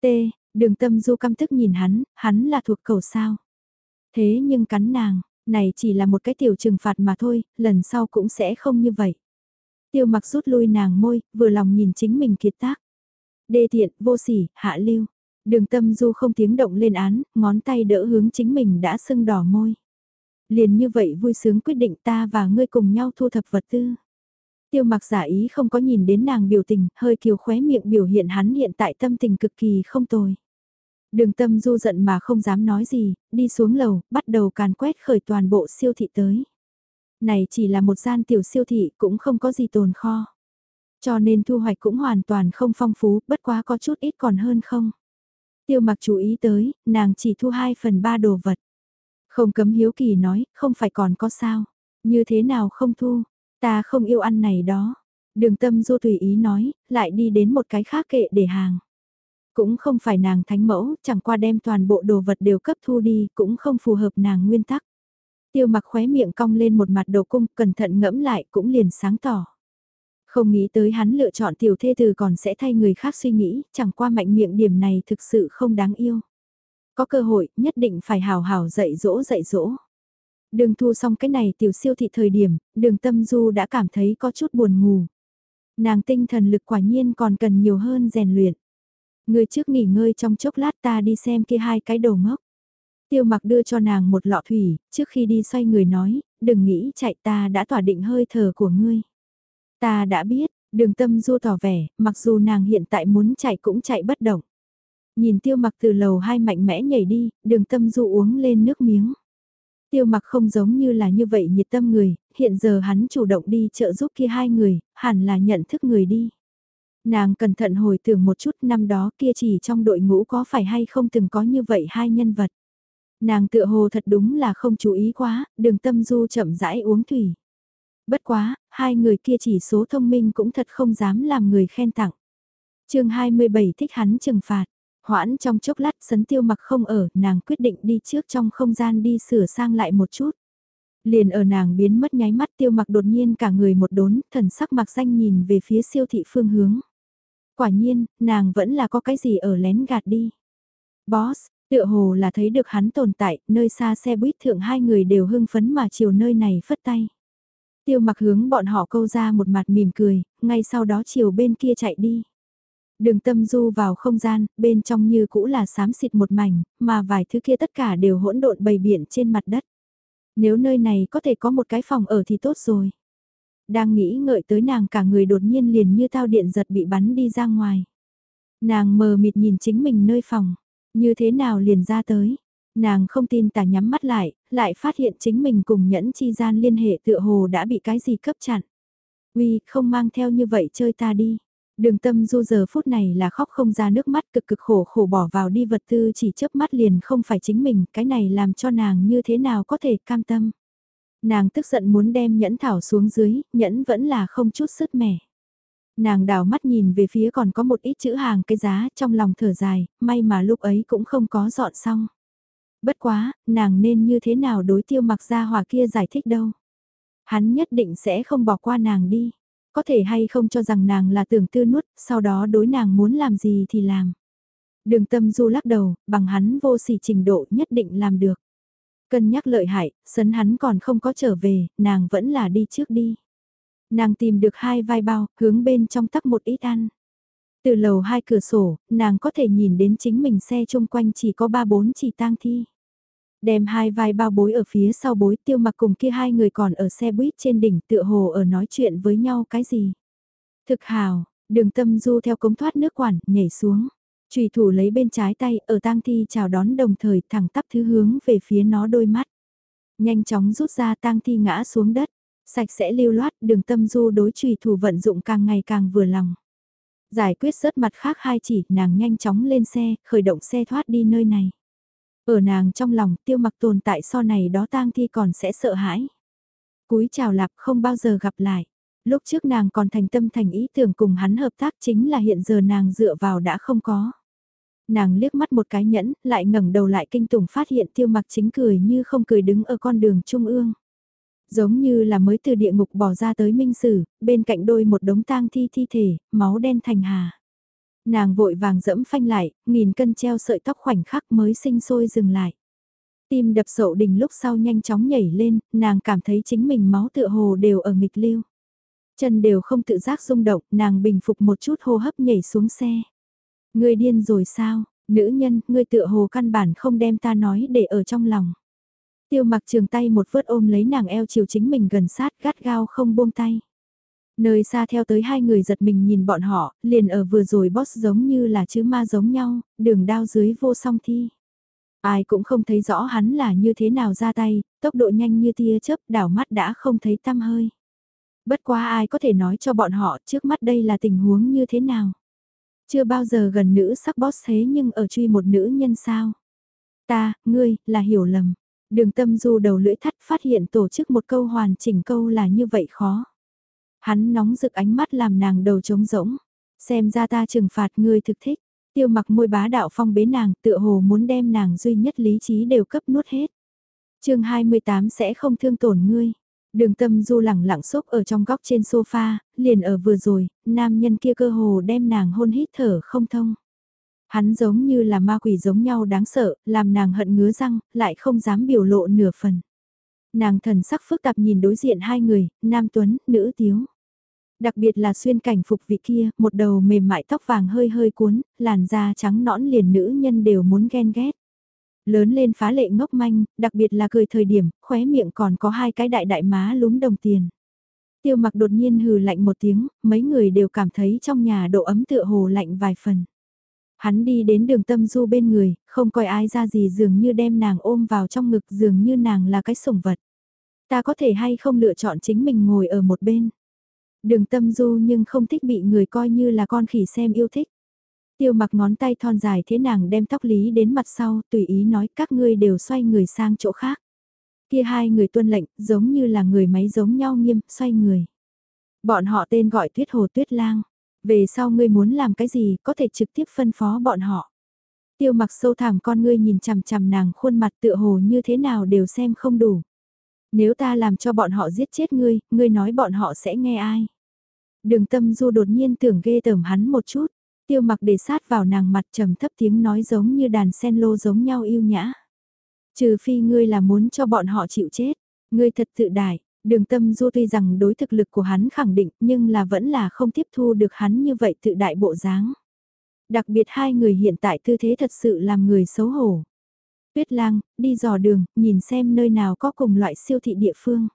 T, đường tâm du căm tức nhìn hắn, hắn là thuộc cầu sao. Thế nhưng cắn nàng, này chỉ là một cái tiểu trừng phạt mà thôi, lần sau cũng sẽ không như vậy. Tiêu mặc rút lui nàng môi, vừa lòng nhìn chính mình kiệt tác. Đê tiện, vô sỉ, hạ lưu. Đường tâm du không tiếng động lên án, ngón tay đỡ hướng chính mình đã sưng đỏ môi. Liền như vậy vui sướng quyết định ta và ngươi cùng nhau thu thập vật tư. Tiêu mặc giả ý không có nhìn đến nàng biểu tình, hơi kiều khóe miệng biểu hiện hắn hiện tại tâm tình cực kỳ không tồi. Đường tâm du giận mà không dám nói gì, đi xuống lầu, bắt đầu càn quét khởi toàn bộ siêu thị tới. Này chỉ là một gian tiểu siêu thị cũng không có gì tồn kho. Cho nên thu hoạch cũng hoàn toàn không phong phú, bất quá có chút ít còn hơn không. Tiêu mặc chú ý tới, nàng chỉ thu 2 phần 3 đồ vật. Không cấm hiếu kỳ nói, không phải còn có sao. Như thế nào không thu, ta không yêu ăn này đó. Đường tâm du tùy ý nói, lại đi đến một cái khác kệ để hàng. Cũng không phải nàng thánh mẫu, chẳng qua đem toàn bộ đồ vật đều cấp thu đi, cũng không phù hợp nàng nguyên tắc. Tiêu mặc khóe miệng cong lên một mặt đồ cung, cẩn thận ngẫm lại cũng liền sáng tỏ. Không nghĩ tới hắn lựa chọn tiểu thê từ còn sẽ thay người khác suy nghĩ, chẳng qua mạnh miệng điểm này thực sự không đáng yêu. Có cơ hội, nhất định phải hào hào dạy dỗ dạy dỗ. Đường thu xong cái này tiểu siêu thị thời điểm, đường tâm du đã cảm thấy có chút buồn ngủ. Nàng tinh thần lực quả nhiên còn cần nhiều hơn rèn luyện. Người trước nghỉ ngơi trong chốc lát ta đi xem kia hai cái đầu ngốc. Tiêu mặc đưa cho nàng một lọ thủy, trước khi đi xoay người nói, đừng nghĩ chạy ta đã tỏa định hơi thở của ngươi. Ta đã biết, đường tâm du tỏ vẻ, mặc dù nàng hiện tại muốn chạy cũng chạy bất động. Nhìn tiêu mặc từ lầu hai mạnh mẽ nhảy đi, đường tâm du uống lên nước miếng. Tiêu mặc không giống như là như vậy nhiệt tâm người, hiện giờ hắn chủ động đi trợ giúp kia hai người, hẳn là nhận thức người đi. Nàng cẩn thận hồi tưởng một chút năm đó kia chỉ trong đội ngũ có phải hay không từng có như vậy hai nhân vật. Nàng tựa hồ thật đúng là không chú ý quá, đường tâm du chậm rãi uống thủy. Bất quá, hai người kia chỉ số thông minh cũng thật không dám làm người khen tặng. chương 27 thích hắn trừng phạt. Hoãn trong chốc lát sấn tiêu mặc không ở, nàng quyết định đi trước trong không gian đi sửa sang lại một chút. Liền ở nàng biến mất nháy mắt tiêu mặc đột nhiên cả người một đốn, thần sắc mặc danh nhìn về phía siêu thị phương hướng. Quả nhiên, nàng vẫn là có cái gì ở lén gạt đi. Boss, tựa hồ là thấy được hắn tồn tại, nơi xa xe buýt thượng hai người đều hưng phấn mà chiều nơi này phất tay. Tiêu mặc hướng bọn họ câu ra một mặt mỉm cười, ngay sau đó chiều bên kia chạy đi. Đường tâm du vào không gian, bên trong như cũ là xám xịt một mảnh, mà vài thứ kia tất cả đều hỗn độn bầy biển trên mặt đất. Nếu nơi này có thể có một cái phòng ở thì tốt rồi. Đang nghĩ ngợi tới nàng cả người đột nhiên liền như tao điện giật bị bắn đi ra ngoài. Nàng mờ mịt nhìn chính mình nơi phòng, như thế nào liền ra tới. Nàng không tin tả nhắm mắt lại, lại phát hiện chính mình cùng nhẫn chi gian liên hệ tựa hồ đã bị cái gì cấp chặn. Uy, không mang theo như vậy chơi ta đi. Đường tâm du giờ phút này là khóc không ra nước mắt cực cực khổ khổ bỏ vào đi vật tư chỉ chớp mắt liền không phải chính mình, cái này làm cho nàng như thế nào có thể cam tâm. Nàng tức giận muốn đem nhẫn thảo xuống dưới, nhẫn vẫn là không chút sứt mẻ. Nàng đào mắt nhìn về phía còn có một ít chữ hàng cái giá trong lòng thở dài, may mà lúc ấy cũng không có dọn xong. Bất quá, nàng nên như thế nào đối tiêu mặc ra hòa kia giải thích đâu. Hắn nhất định sẽ không bỏ qua nàng đi. Có thể hay không cho rằng nàng là tưởng tư nuốt, sau đó đối nàng muốn làm gì thì làm. Đường tâm du lắc đầu, bằng hắn vô sỉ trình độ nhất định làm được. Cân nhắc lợi hại, sấn hắn còn không có trở về, nàng vẫn là đi trước đi. Nàng tìm được hai vai bao, hướng bên trong tắc một ít ăn. Từ lầu hai cửa sổ, nàng có thể nhìn đến chính mình xe chung quanh chỉ có ba bốn chỉ tang thi. Đem hai vai bao bối ở phía sau bối tiêu mặc cùng kia hai người còn ở xe buýt trên đỉnh tựa hồ ở nói chuyện với nhau cái gì. Thực hào, đường tâm du theo cống thoát nước quản, nhảy xuống. Trùy thủ lấy bên trái tay ở tang thi chào đón đồng thời thẳng tắp thứ hướng về phía nó đôi mắt. Nhanh chóng rút ra tang thi ngã xuống đất. Sạch sẽ lưu loát đường tâm du đối trùy thủ vận dụng càng ngày càng vừa lòng. Giải quyết rớt mặt khác hai chỉ nàng nhanh chóng lên xe, khởi động xe thoát đi nơi này. Ở nàng trong lòng tiêu mặc tồn tại so này đó tang thi còn sẽ sợ hãi. Cúi chào lạp không bao giờ gặp lại. Lúc trước nàng còn thành tâm thành ý tưởng cùng hắn hợp tác chính là hiện giờ nàng dựa vào đã không có. Nàng liếc mắt một cái nhẫn, lại ngẩng đầu lại kinh tủng phát hiện tiêu mặc chính cười như không cười đứng ở con đường trung ương. Giống như là mới từ địa ngục bỏ ra tới minh sử, bên cạnh đôi một đống tang thi thi thể, máu đen thành hà. Nàng vội vàng dẫm phanh lại, nghìn cân treo sợi tóc khoảnh khắc mới sinh sôi dừng lại. Tim đập sậu đình lúc sau nhanh chóng nhảy lên, nàng cảm thấy chính mình máu tựa hồ đều ở nghịch lưu. Chân đều không tự giác rung động, nàng bình phục một chút hô hấp nhảy xuống xe ngươi điên rồi sao, nữ nhân, ngươi tựa hồ căn bản không đem ta nói để ở trong lòng. Tiêu mặc trường tay một vớt ôm lấy nàng eo chiều chính mình gần sát gắt gao không buông tay. Nơi xa theo tới hai người giật mình nhìn bọn họ, liền ở vừa rồi boss giống như là chữ ma giống nhau, đường đao dưới vô song thi. Ai cũng không thấy rõ hắn là như thế nào ra tay, tốc độ nhanh như tia chớp đảo mắt đã không thấy tăm hơi. Bất quá ai có thể nói cho bọn họ trước mắt đây là tình huống như thế nào. Chưa bao giờ gần nữ sắc boss thế nhưng ở truy một nữ nhân sao. Ta, ngươi, là hiểu lầm. Đường tâm du đầu lưỡi thắt phát hiện tổ chức một câu hoàn chỉnh câu là như vậy khó. Hắn nóng rực ánh mắt làm nàng đầu trống rỗng. Xem ra ta trừng phạt ngươi thực thích. Tiêu mặc môi bá đạo phong bế nàng tựa hồ muốn đem nàng duy nhất lý trí đều cấp nuốt hết. chương 28 sẽ không thương tổn ngươi. Đường tâm du lẳng lặng xốp ở trong góc trên sofa, liền ở vừa rồi, nam nhân kia cơ hồ đem nàng hôn hít thở không thông. Hắn giống như là ma quỷ giống nhau đáng sợ, làm nàng hận ngứa răng, lại không dám biểu lộ nửa phần. Nàng thần sắc phức tạp nhìn đối diện hai người, nam tuấn, nữ tiếu. Đặc biệt là xuyên cảnh phục vị kia, một đầu mềm mại tóc vàng hơi hơi cuốn, làn da trắng nõn liền nữ nhân đều muốn ghen ghét. Lớn lên phá lệ ngốc manh, đặc biệt là cười thời điểm, khóe miệng còn có hai cái đại đại má lúm đồng tiền. Tiêu mặc đột nhiên hừ lạnh một tiếng, mấy người đều cảm thấy trong nhà độ ấm tựa hồ lạnh vài phần. Hắn đi đến đường tâm du bên người, không coi ai ra gì dường như đem nàng ôm vào trong ngực dường như nàng là cái sủng vật. Ta có thể hay không lựa chọn chính mình ngồi ở một bên. Đường tâm du nhưng không thích bị người coi như là con khỉ xem yêu thích. Tiêu mặc ngón tay thon dài thế nàng đem tóc lý đến mặt sau, tùy ý nói các ngươi đều xoay người sang chỗ khác. Kia hai người tuân lệnh, giống như là người máy giống nhau nghiêm, xoay người. Bọn họ tên gọi tuyết hồ tuyết lang. Về sau ngươi muốn làm cái gì, có thể trực tiếp phân phó bọn họ. Tiêu mặc sâu thẳm con ngươi nhìn chằm chằm nàng khuôn mặt tựa hồ như thế nào đều xem không đủ. Nếu ta làm cho bọn họ giết chết ngươi, ngươi nói bọn họ sẽ nghe ai? Đường tâm du đột nhiên tưởng ghê tởm hắn một chút, tiêu mặc để sát vào nàng mặt trầm thấp tiếng nói giống như đàn sen lô giống nhau yêu nhã. Trừ phi ngươi là muốn cho bọn họ chịu chết, ngươi thật tự đại, đường tâm du tuy rằng đối thực lực của hắn khẳng định nhưng là vẫn là không tiếp thu được hắn như vậy tự đại bộ dáng. Đặc biệt hai người hiện tại tư thế thật sự làm người xấu hổ. Tuyết lang, đi dò đường, nhìn xem nơi nào có cùng loại siêu thị địa phương.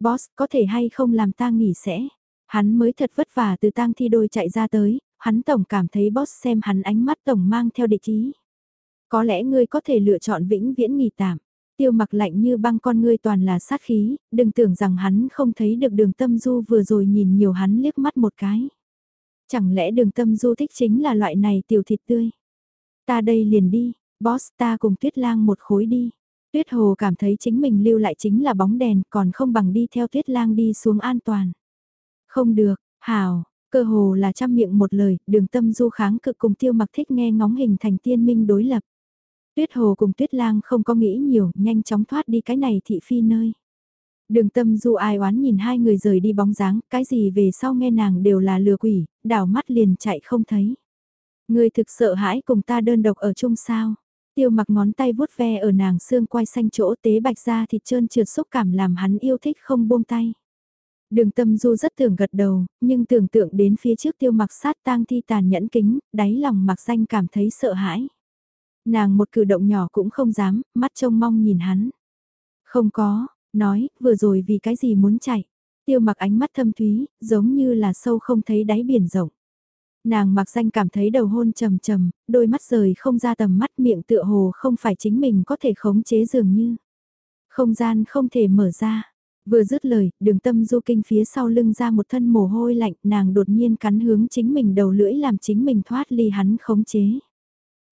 Boss, có thể hay không làm ta nghỉ sẽ. Hắn mới thật vất vả từ tang thi đôi chạy ra tới, hắn tổng cảm thấy boss xem hắn ánh mắt tổng mang theo địch ý. Có lẽ ngươi có thể lựa chọn vĩnh viễn nghỉ tạm. Tiêu mặc lạnh như băng con ngươi toàn là sát khí, đừng tưởng rằng hắn không thấy được đường tâm du vừa rồi nhìn nhiều hắn liếc mắt một cái. Chẳng lẽ đường tâm du thích chính là loại này tiểu thịt tươi. Ta đây liền đi, boss ta cùng tuyết lang một khối đi. Tuyết hồ cảm thấy chính mình lưu lại chính là bóng đèn còn không bằng đi theo tuyết lang đi xuống an toàn. Không được, hào, cơ hồ là trăm miệng một lời, đường tâm du kháng cực cùng tiêu mặc thích nghe ngóng hình thành tiên minh đối lập. Tuyết hồ cùng tuyết lang không có nghĩ nhiều, nhanh chóng thoát đi cái này thị phi nơi. Đường tâm du ai oán nhìn hai người rời đi bóng dáng, cái gì về sau nghe nàng đều là lừa quỷ, đảo mắt liền chạy không thấy. Người thực sợ hãi cùng ta đơn độc ở chung sao. Tiêu mặc ngón tay vuốt ve ở nàng xương quai xanh chỗ tế bạch ra thịt trơn trượt xúc cảm làm hắn yêu thích không buông tay. Đường tâm du rất tưởng gật đầu, nhưng tưởng tượng đến phía trước tiêu mặc sát tang thi tàn nhẫn kính, đáy lòng mặc danh cảm thấy sợ hãi. Nàng một cử động nhỏ cũng không dám, mắt trông mong nhìn hắn. Không có, nói, vừa rồi vì cái gì muốn chạy. Tiêu mặc ánh mắt thâm thúy, giống như là sâu không thấy đáy biển rộng. Nàng mặc danh cảm thấy đầu hôn trầm trầm, đôi mắt rời không ra tầm mắt miệng tựa hồ không phải chính mình có thể khống chế dường như. Không gian không thể mở ra. Vừa dứt lời, đường tâm du kinh phía sau lưng ra một thân mồ hôi lạnh, nàng đột nhiên cắn hướng chính mình đầu lưỡi làm chính mình thoát ly hắn khống chế.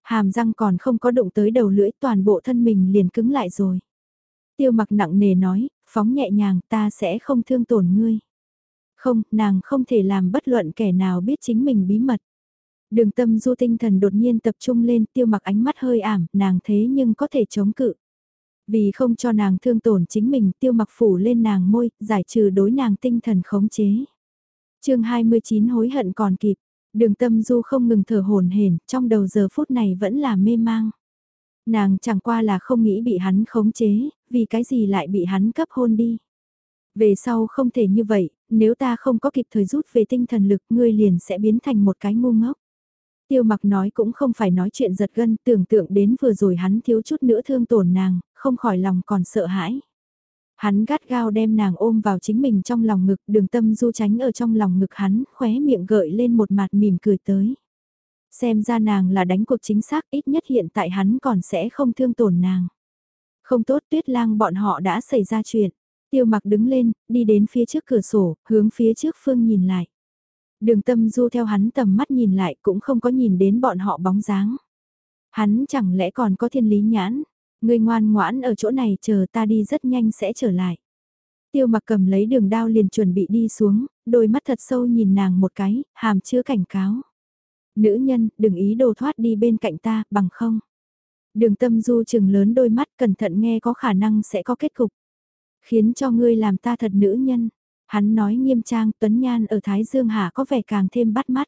Hàm răng còn không có đụng tới đầu lưỡi toàn bộ thân mình liền cứng lại rồi. Tiêu mặc nặng nề nói, phóng nhẹ nhàng ta sẽ không thương tổn ngươi. Không, nàng không thể làm bất luận kẻ nào biết chính mình bí mật. Đường tâm du tinh thần đột nhiên tập trung lên tiêu mặc ánh mắt hơi ảm, nàng thế nhưng có thể chống cự. Vì không cho nàng thương tổn chính mình tiêu mặc phủ lên nàng môi, giải trừ đối nàng tinh thần khống chế. chương 29 hối hận còn kịp, đường tâm du không ngừng thở hồn hển trong đầu giờ phút này vẫn là mê mang. Nàng chẳng qua là không nghĩ bị hắn khống chế, vì cái gì lại bị hắn cấp hôn đi. Về sau không thể như vậy, nếu ta không có kịp thời rút về tinh thần lực ngươi liền sẽ biến thành một cái ngu ngốc. Tiêu mặc nói cũng không phải nói chuyện giật gân, tưởng tượng đến vừa rồi hắn thiếu chút nữa thương tổn nàng, không khỏi lòng còn sợ hãi. Hắn gắt gao đem nàng ôm vào chính mình trong lòng ngực, đường tâm du tránh ở trong lòng ngực hắn, khóe miệng gợi lên một mặt mỉm cười tới. Xem ra nàng là đánh cuộc chính xác ít nhất hiện tại hắn còn sẽ không thương tổn nàng. Không tốt tuyết lang bọn họ đã xảy ra chuyện. Tiêu mặc đứng lên, đi đến phía trước cửa sổ, hướng phía trước phương nhìn lại. Đường tâm du theo hắn tầm mắt nhìn lại cũng không có nhìn đến bọn họ bóng dáng. Hắn chẳng lẽ còn có thiên lý nhãn, người ngoan ngoãn ở chỗ này chờ ta đi rất nhanh sẽ trở lại. Tiêu mặc cầm lấy đường đao liền chuẩn bị đi xuống, đôi mắt thật sâu nhìn nàng một cái, hàm chứa cảnh cáo. Nữ nhân, đừng ý đồ thoát đi bên cạnh ta, bằng không. Đường tâm du chừng lớn đôi mắt cẩn thận nghe có khả năng sẽ có kết cục. Khiến cho ngươi làm ta thật nữ nhân. Hắn nói nghiêm trang tuấn nhan ở Thái Dương Hạ có vẻ càng thêm bắt mắt.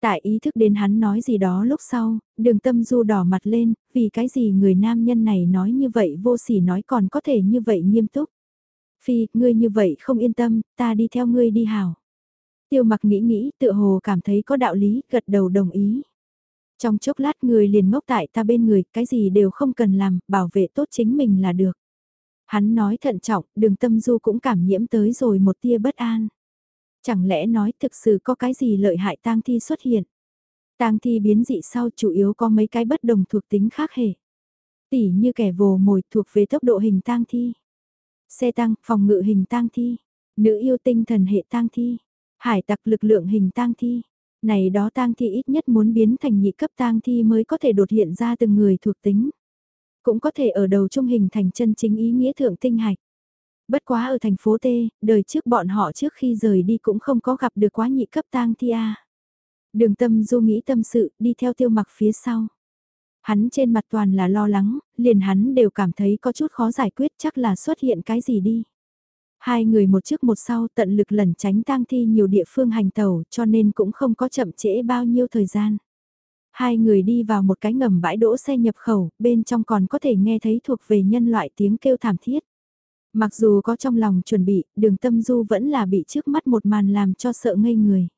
Tại ý thức đến hắn nói gì đó lúc sau, đường tâm du đỏ mặt lên, vì cái gì người nam nhân này nói như vậy vô sỉ nói còn có thể như vậy nghiêm túc. Phi, ngươi như vậy không yên tâm, ta đi theo ngươi đi hào. Tiêu mặc nghĩ nghĩ, tự hồ cảm thấy có đạo lý, gật đầu đồng ý. Trong chốc lát người liền ngốc tại ta bên người, cái gì đều không cần làm, bảo vệ tốt chính mình là được. Hắn nói thận trọng, đường tâm du cũng cảm nhiễm tới rồi một tia bất an. Chẳng lẽ nói thực sự có cái gì lợi hại tang thi xuất hiện? Tang thi biến dị sau chủ yếu có mấy cái bất đồng thuộc tính khác hề. Tỉ như kẻ vồ mồi thuộc về tốc độ hình tang thi. Xe tăng, phòng ngự hình tang thi. Nữ yêu tinh thần hệ tang thi. Hải tặc lực lượng hình tang thi. Này đó tang thi ít nhất muốn biến thành nhị cấp tang thi mới có thể đột hiện ra từng người thuộc tính. Cũng có thể ở đầu trung hình thành chân chính ý nghĩa thượng tinh hạch. Bất quá ở thành phố T, đời trước bọn họ trước khi rời đi cũng không có gặp được quá nhị cấp tang thi A. Đường tâm du nghĩ tâm sự, đi theo tiêu mặc phía sau. Hắn trên mặt toàn là lo lắng, liền hắn đều cảm thấy có chút khó giải quyết chắc là xuất hiện cái gì đi. Hai người một trước một sau tận lực lẩn tránh tang thi nhiều địa phương hành tàu cho nên cũng không có chậm trễ bao nhiêu thời gian. Hai người đi vào một cái ngầm bãi đỗ xe nhập khẩu, bên trong còn có thể nghe thấy thuộc về nhân loại tiếng kêu thảm thiết. Mặc dù có trong lòng chuẩn bị, đường tâm du vẫn là bị trước mắt một màn làm cho sợ ngây người.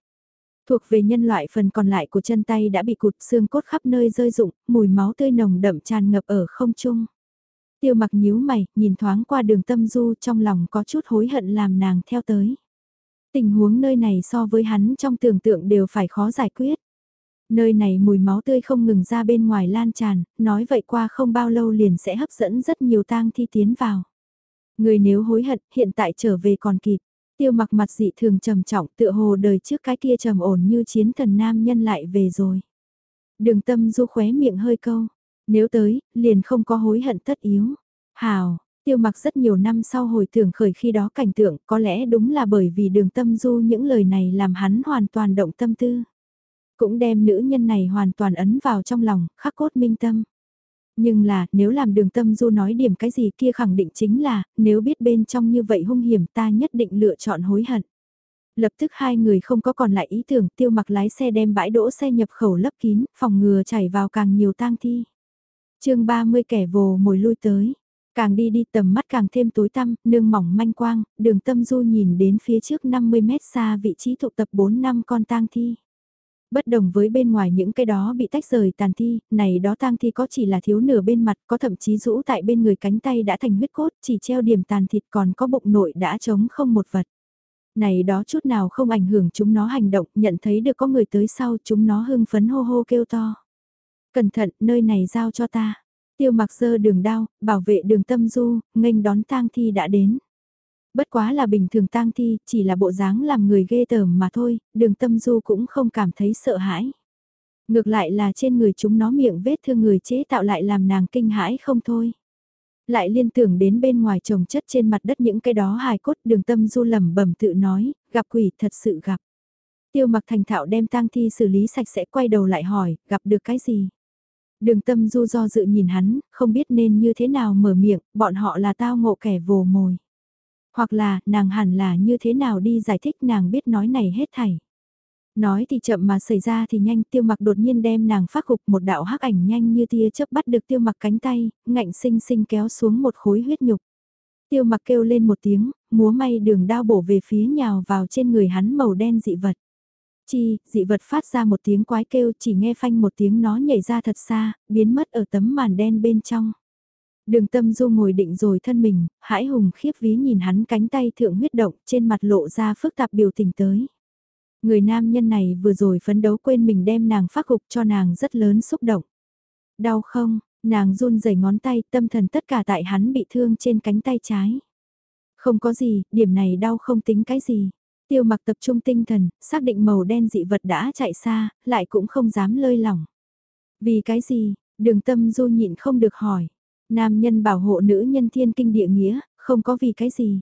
Thuộc về nhân loại phần còn lại của chân tay đã bị cụt xương cốt khắp nơi rơi rụng, mùi máu tươi nồng đậm tràn ngập ở không trung. Tiêu mặc nhíu mày, nhìn thoáng qua đường tâm du trong lòng có chút hối hận làm nàng theo tới. Tình huống nơi này so với hắn trong tưởng tượng đều phải khó giải quyết. Nơi này mùi máu tươi không ngừng ra bên ngoài lan tràn, nói vậy qua không bao lâu liền sẽ hấp dẫn rất nhiều tang thi tiến vào. Người nếu hối hận, hiện tại trở về còn kịp. Tiêu mặc mặt dị thường trầm trọng tựa hồ đời trước cái kia trầm ổn như chiến thần nam nhân lại về rồi. Đường tâm du khóe miệng hơi câu. Nếu tới, liền không có hối hận tất yếu. Hào, tiêu mặc rất nhiều năm sau hồi tưởng khởi khi đó cảnh tượng có lẽ đúng là bởi vì đường tâm du những lời này làm hắn hoàn toàn động tâm tư. Cũng đem nữ nhân này hoàn toàn ấn vào trong lòng, khắc cốt minh tâm. Nhưng là, nếu làm đường tâm du nói điểm cái gì kia khẳng định chính là, nếu biết bên trong như vậy hung hiểm ta nhất định lựa chọn hối hận. Lập tức hai người không có còn lại ý tưởng tiêu mặc lái xe đem bãi đỗ xe nhập khẩu lấp kín, phòng ngừa chảy vào càng nhiều tang thi. chương 30 kẻ vồ mồi lui tới. Càng đi đi tầm mắt càng thêm tối tăm, nương mỏng manh quang, đường tâm du nhìn đến phía trước 50 mét xa vị trí tụ tập 4 năm con tang thi. Bất đồng với bên ngoài những cái đó bị tách rời tàn thi, này đó tang thi có chỉ là thiếu nửa bên mặt, có thậm chí rũ tại bên người cánh tay đã thành huyết cốt, chỉ treo điểm tàn thịt còn có bụng nội đã trống không một vật. Này đó chút nào không ảnh hưởng chúng nó hành động, nhận thấy được có người tới sau chúng nó hưng phấn hô hô kêu to. Cẩn thận, nơi này giao cho ta. Tiêu mặc sơ đường đao, bảo vệ đường tâm du, nghênh đón tang thi đã đến. Bất quá là bình thường tang thi, chỉ là bộ dáng làm người ghê tởm mà thôi, đường tâm du cũng không cảm thấy sợ hãi. Ngược lại là trên người chúng nó miệng vết thương người chế tạo lại làm nàng kinh hãi không thôi. Lại liên tưởng đến bên ngoài trồng chất trên mặt đất những cái đó hài cốt đường tâm du lẩm bẩm tự nói, gặp quỷ thật sự gặp. Tiêu mặc thành thạo đem tang thi xử lý sạch sẽ quay đầu lại hỏi, gặp được cái gì? Đường tâm du do dự nhìn hắn, không biết nên như thế nào mở miệng, bọn họ là tao ngộ kẻ vồ mồi. Hoặc là, nàng hẳn là như thế nào đi giải thích nàng biết nói này hết thảy. Nói thì chậm mà xảy ra thì nhanh tiêu mặc đột nhiên đem nàng phát cục một đạo hắc ảnh nhanh như tia chớp bắt được tiêu mặc cánh tay, ngạnh sinh sinh kéo xuống một khối huyết nhục. Tiêu mặc kêu lên một tiếng, múa may đường đao bổ về phía nhào vào trên người hắn màu đen dị vật. Chi, dị vật phát ra một tiếng quái kêu chỉ nghe phanh một tiếng nó nhảy ra thật xa, biến mất ở tấm màn đen bên trong. Đường tâm du ngồi định rồi thân mình, hãi hùng khiếp ví nhìn hắn cánh tay thượng huyết động trên mặt lộ ra phức tạp biểu tình tới. Người nam nhân này vừa rồi phấn đấu quên mình đem nàng phát gục cho nàng rất lớn xúc động. Đau không, nàng run rẩy ngón tay tâm thần tất cả tại hắn bị thương trên cánh tay trái. Không có gì, điểm này đau không tính cái gì. Tiêu mặc tập trung tinh thần, xác định màu đen dị vật đã chạy xa, lại cũng không dám lơi lỏng. Vì cái gì, đường tâm du nhịn không được hỏi. Nam nhân bảo hộ nữ nhân thiên kinh địa nghĩa, không có vì cái gì.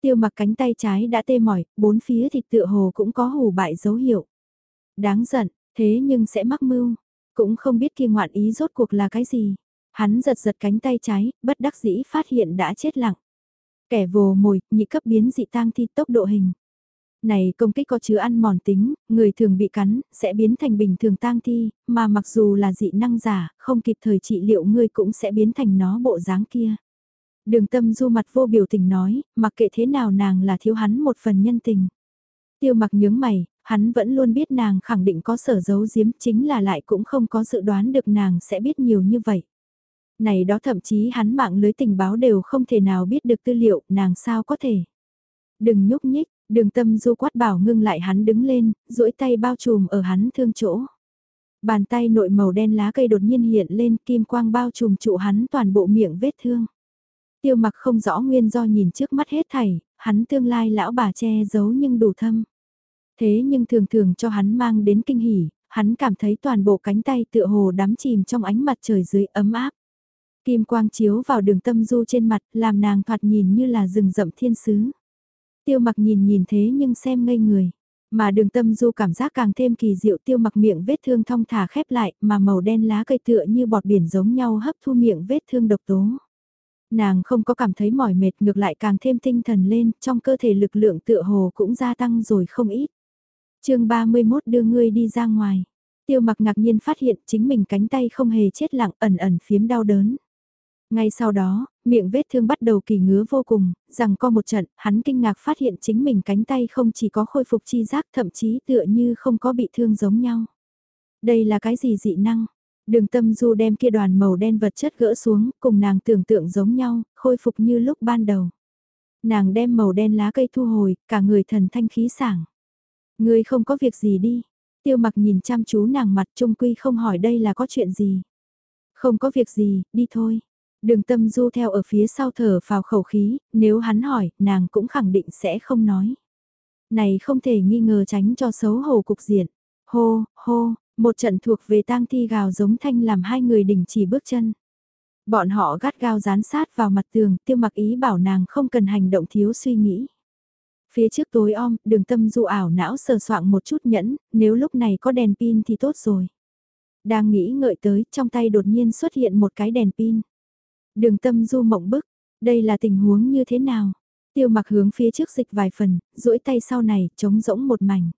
Tiêu mặc cánh tay trái đã tê mỏi, bốn phía thịt tựa hồ cũng có hù bại dấu hiệu. Đáng giận, thế nhưng sẽ mắc mưu, cũng không biết kia ngoạn ý rốt cuộc là cái gì. Hắn giật giật cánh tay trái, bất đắc dĩ phát hiện đã chết lặng. Kẻ vồ mồi, nhị cấp biến dị tang thi tốc độ hình. Này công kích có chứa ăn mòn tính, người thường bị cắn, sẽ biến thành bình thường tang thi, mà mặc dù là dị năng giả, không kịp thời trị liệu ngươi cũng sẽ biến thành nó bộ dáng kia. Đường tâm du mặt vô biểu tình nói, mặc kệ thế nào nàng là thiếu hắn một phần nhân tình. Tiêu mặc nhướng mày, hắn vẫn luôn biết nàng khẳng định có sở giấu giếm chính là lại cũng không có dự đoán được nàng sẽ biết nhiều như vậy. Này đó thậm chí hắn mạng lưới tình báo đều không thể nào biết được tư liệu, nàng sao có thể. Đừng nhúc nhích, Đường tâm du quát bảo ngưng lại hắn đứng lên, duỗi tay bao trùm ở hắn thương chỗ. Bàn tay nội màu đen lá cây đột nhiên hiện lên kim quang bao trùm trụ hắn toàn bộ miệng vết thương. Tiêu mặc không rõ nguyên do nhìn trước mắt hết thảy, hắn tương lai lão bà che giấu nhưng đủ thâm. Thế nhưng thường thường cho hắn mang đến kinh hỉ, hắn cảm thấy toàn bộ cánh tay tựa hồ đắm chìm trong ánh mặt trời dưới ấm áp. Kim quang chiếu vào đường tâm du trên mặt, làm nàng thoạt nhìn như là rừng rậm thiên sứ. Tiêu mặc nhìn nhìn thế nhưng xem ngây người. Mà đường tâm du cảm giác càng thêm kỳ diệu tiêu mặc miệng vết thương thong thả khép lại mà màu đen lá cây tựa như bọt biển giống nhau hấp thu miệng vết thương độc tố. Nàng không có cảm thấy mỏi mệt ngược lại càng thêm tinh thần lên, trong cơ thể lực lượng tựa hồ cũng gia tăng rồi không ít. chương 31 đưa ngươi đi ra ngoài. Tiêu mặc ngạc nhiên phát hiện chính mình cánh tay không hề chết lặng ẩn ẩn phiếm đau đớn. Ngay sau đó, miệng vết thương bắt đầu kỳ ngứa vô cùng, rằng co một trận, hắn kinh ngạc phát hiện chính mình cánh tay không chỉ có khôi phục chi giác thậm chí tựa như không có bị thương giống nhau. Đây là cái gì dị năng? Đường tâm du đem kia đoàn màu đen vật chất gỡ xuống, cùng nàng tưởng tượng giống nhau, khôi phục như lúc ban đầu. Nàng đem màu đen lá cây thu hồi, cả người thần thanh khí sảng. Người không có việc gì đi. Tiêu mặc nhìn chăm chú nàng mặt trung quy không hỏi đây là có chuyện gì. Không có việc gì, đi thôi. Đường tâm du theo ở phía sau thở vào khẩu khí, nếu hắn hỏi, nàng cũng khẳng định sẽ không nói. Này không thể nghi ngờ tránh cho xấu hổ cục diện. Hô, hô, một trận thuộc về tang thi gào giống thanh làm hai người đình chỉ bước chân. Bọn họ gắt gao dán sát vào mặt tường, tiêu mặc ý bảo nàng không cần hành động thiếu suy nghĩ. Phía trước tối om, đường tâm du ảo não sờ soạn một chút nhẫn, nếu lúc này có đèn pin thì tốt rồi. Đang nghĩ ngợi tới, trong tay đột nhiên xuất hiện một cái đèn pin. Đường tâm du mộng bức, đây là tình huống như thế nào? Tiêu mặc hướng phía trước dịch vài phần, duỗi tay sau này, trống rỗng một mảnh.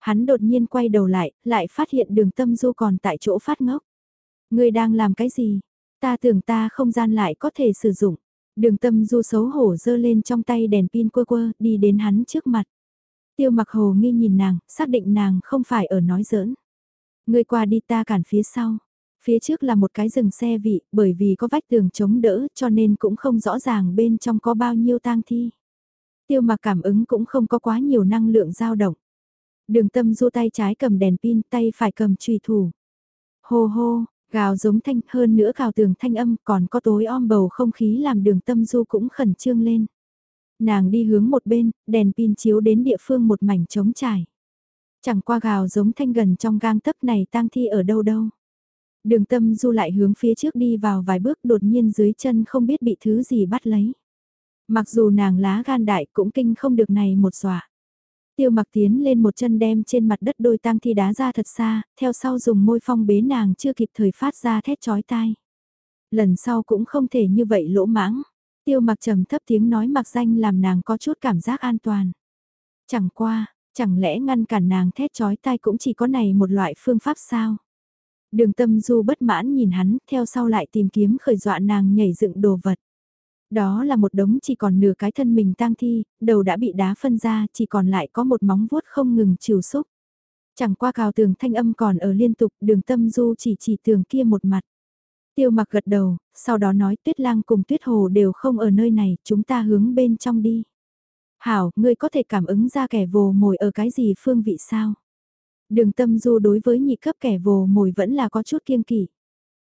Hắn đột nhiên quay đầu lại, lại phát hiện đường tâm du còn tại chỗ phát ngốc. Người đang làm cái gì? Ta tưởng ta không gian lại có thể sử dụng. Đường tâm du xấu hổ dơ lên trong tay đèn pin quơ quơ, đi đến hắn trước mặt. Tiêu mặc hồ nghi nhìn nàng, xác định nàng không phải ở nói giỡn. Người qua đi ta cản phía sau. Phía trước là một cái rừng xe vị, bởi vì có vách tường chống đỡ cho nên cũng không rõ ràng bên trong có bao nhiêu tang thi. Tiêu mặc cảm ứng cũng không có quá nhiều năng lượng dao động. Đường tâm du tay trái cầm đèn pin, tay phải cầm trùy thủ. Hô hô, gào giống thanh hơn nữa gào tường thanh âm còn có tối om bầu không khí làm đường tâm du cũng khẩn trương lên. Nàng đi hướng một bên, đèn pin chiếu đến địa phương một mảnh trống trải. Chẳng qua gào giống thanh gần trong gang tấc này tang thi ở đâu đâu. Đường tâm du lại hướng phía trước đi vào vài bước đột nhiên dưới chân không biết bị thứ gì bắt lấy. Mặc dù nàng lá gan đại cũng kinh không được này một dọa. Tiêu mặc tiến lên một chân đem trên mặt đất đôi tang thi đá ra thật xa, theo sau dùng môi phong bế nàng chưa kịp thời phát ra thét chói tai. Lần sau cũng không thể như vậy lỗ mãng. Tiêu mặc trầm thấp tiếng nói mặc danh làm nàng có chút cảm giác an toàn. Chẳng qua, chẳng lẽ ngăn cản nàng thét chói tai cũng chỉ có này một loại phương pháp sao? Đường tâm du bất mãn nhìn hắn, theo sau lại tìm kiếm khởi dọa nàng nhảy dựng đồ vật. Đó là một đống chỉ còn nửa cái thân mình tang thi, đầu đã bị đá phân ra, chỉ còn lại có một móng vuốt không ngừng chiều xúc. Chẳng qua cào tường thanh âm còn ở liên tục, đường tâm du chỉ chỉ tường kia một mặt. Tiêu mặc gật đầu, sau đó nói tuyết lang cùng tuyết hồ đều không ở nơi này, chúng ta hướng bên trong đi. Hảo, ngươi có thể cảm ứng ra kẻ vồ mồi ở cái gì phương vị sao? Đường tâm du đối với nhị cấp kẻ vồ mồi vẫn là có chút kiêng kỵ.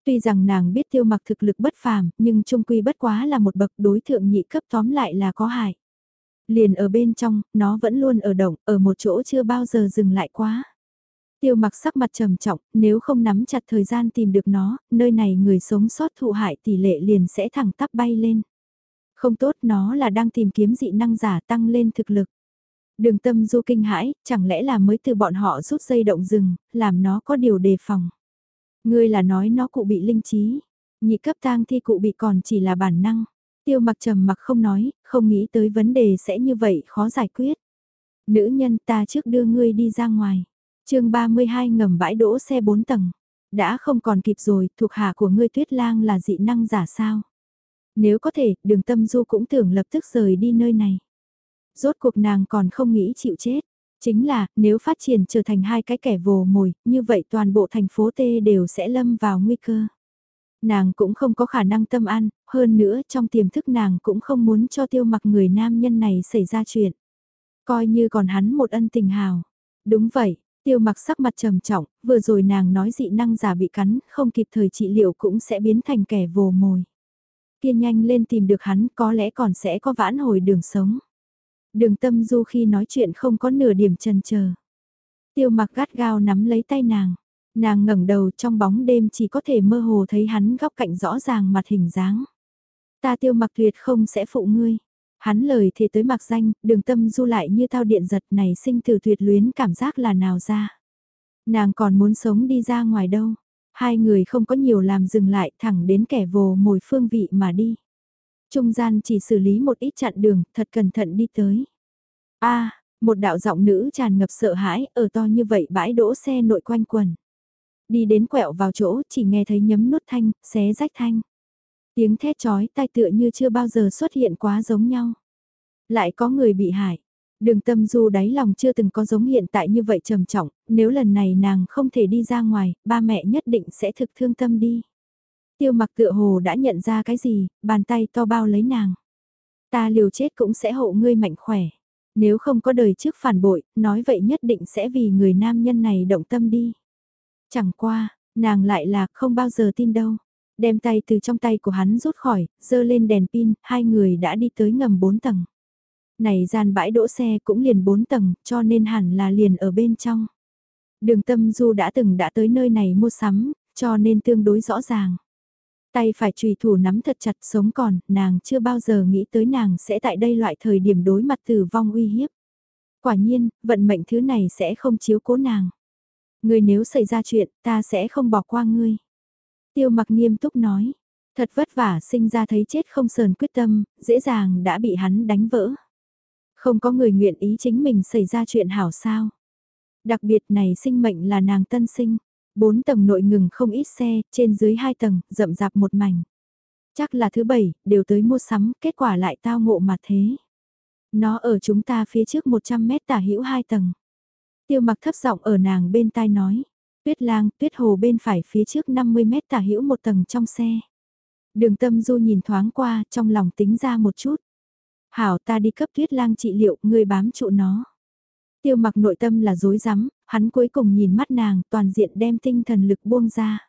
Tuy rằng nàng biết tiêu mặc thực lực bất phàm, nhưng trung quy bất quá là một bậc đối thượng nhị cấp tóm lại là có hại. Liền ở bên trong, nó vẫn luôn ở động, ở một chỗ chưa bao giờ dừng lại quá. Tiêu mặc sắc mặt trầm trọng, nếu không nắm chặt thời gian tìm được nó, nơi này người sống sót thụ hại tỷ lệ liền sẽ thẳng tắp bay lên. Không tốt nó là đang tìm kiếm dị năng giả tăng lên thực lực. Đường tâm du kinh hãi, chẳng lẽ là mới từ bọn họ rút dây động rừng, làm nó có điều đề phòng. Ngươi là nói nó cụ bị linh trí, nhị cấp tang thi cụ bị còn chỉ là bản năng. Tiêu mặc trầm mặc không nói, không nghĩ tới vấn đề sẽ như vậy khó giải quyết. Nữ nhân ta trước đưa ngươi đi ra ngoài. chương 32 ngầm bãi đỗ xe 4 tầng. Đã không còn kịp rồi, thuộc hạ của ngươi tuyết lang là dị năng giả sao. Nếu có thể, đường tâm du cũng tưởng lập tức rời đi nơi này. Rốt cuộc nàng còn không nghĩ chịu chết. Chính là, nếu phát triển trở thành hai cái kẻ vồ mồi, như vậy toàn bộ thành phố T đều sẽ lâm vào nguy cơ. Nàng cũng không có khả năng tâm an, hơn nữa trong tiềm thức nàng cũng không muốn cho tiêu mặc người nam nhân này xảy ra chuyện. Coi như còn hắn một ân tình hào. Đúng vậy, tiêu mặc sắc mặt trầm trọng, vừa rồi nàng nói dị năng giả bị cắn, không kịp thời trị liệu cũng sẽ biến thành kẻ vồ mồi. Kiên nhanh lên tìm được hắn có lẽ còn sẽ có vãn hồi đường sống. Đường tâm du khi nói chuyện không có nửa điểm trần chờ Tiêu mặc gắt gao nắm lấy tay nàng. Nàng ngẩng đầu trong bóng đêm chỉ có thể mơ hồ thấy hắn góc cạnh rõ ràng mặt hình dáng. Ta tiêu mặc tuyệt không sẽ phụ ngươi. Hắn lời thì tới mặc danh, đường tâm du lại như thao điện giật này sinh từ tuyệt luyến cảm giác là nào ra. Nàng còn muốn sống đi ra ngoài đâu. Hai người không có nhiều làm dừng lại thẳng đến kẻ vồ mồi phương vị mà đi. Trung gian chỉ xử lý một ít chặn đường, thật cẩn thận đi tới. a một đạo giọng nữ tràn ngập sợ hãi, ở to như vậy bãi đỗ xe nội quanh quần. Đi đến quẹo vào chỗ, chỉ nghe thấy nhấm nút thanh, xé rách thanh. Tiếng thét chói tai tựa như chưa bao giờ xuất hiện quá giống nhau. Lại có người bị hại. Đường tâm du đáy lòng chưa từng có giống hiện tại như vậy trầm trọng, nếu lần này nàng không thể đi ra ngoài, ba mẹ nhất định sẽ thực thương tâm đi. Tiêu mặc tựa hồ đã nhận ra cái gì, bàn tay to bao lấy nàng. Ta liều chết cũng sẽ hộ ngươi mạnh khỏe. Nếu không có đời trước phản bội, nói vậy nhất định sẽ vì người nam nhân này động tâm đi. Chẳng qua, nàng lại là không bao giờ tin đâu. Đem tay từ trong tay của hắn rút khỏi, dơ lên đèn pin, hai người đã đi tới ngầm bốn tầng. Này gian bãi đỗ xe cũng liền bốn tầng, cho nên hẳn là liền ở bên trong. Đường tâm du đã từng đã tới nơi này mua sắm, cho nên tương đối rõ ràng. Tay phải trùy thủ nắm thật chặt sống còn, nàng chưa bao giờ nghĩ tới nàng sẽ tại đây loại thời điểm đối mặt tử vong uy hiếp. Quả nhiên, vận mệnh thứ này sẽ không chiếu cố nàng. Người nếu xảy ra chuyện, ta sẽ không bỏ qua ngươi. Tiêu mặc nghiêm túc nói, thật vất vả sinh ra thấy chết không sờn quyết tâm, dễ dàng đã bị hắn đánh vỡ. Không có người nguyện ý chính mình xảy ra chuyện hảo sao. Đặc biệt này sinh mệnh là nàng tân sinh. Bốn tầng nội ngừng không ít xe, trên dưới hai tầng, rậm rạp một mảnh. Chắc là thứ bảy, đều tới mua sắm, kết quả lại tao ngộ mà thế. Nó ở chúng ta phía trước 100 mét tả hữu hai tầng. Tiêu mặc thấp giọng ở nàng bên tai nói. Tuyết lang, tuyết hồ bên phải phía trước 50 mét tả hữu một tầng trong xe. Đường tâm du nhìn thoáng qua, trong lòng tính ra một chút. Hảo ta đi cấp tuyết lang trị liệu, người bám trụ nó. Tiêu mặc nội tâm là dối rắm hắn cuối cùng nhìn mắt nàng toàn diện đem tinh thần lực buông ra.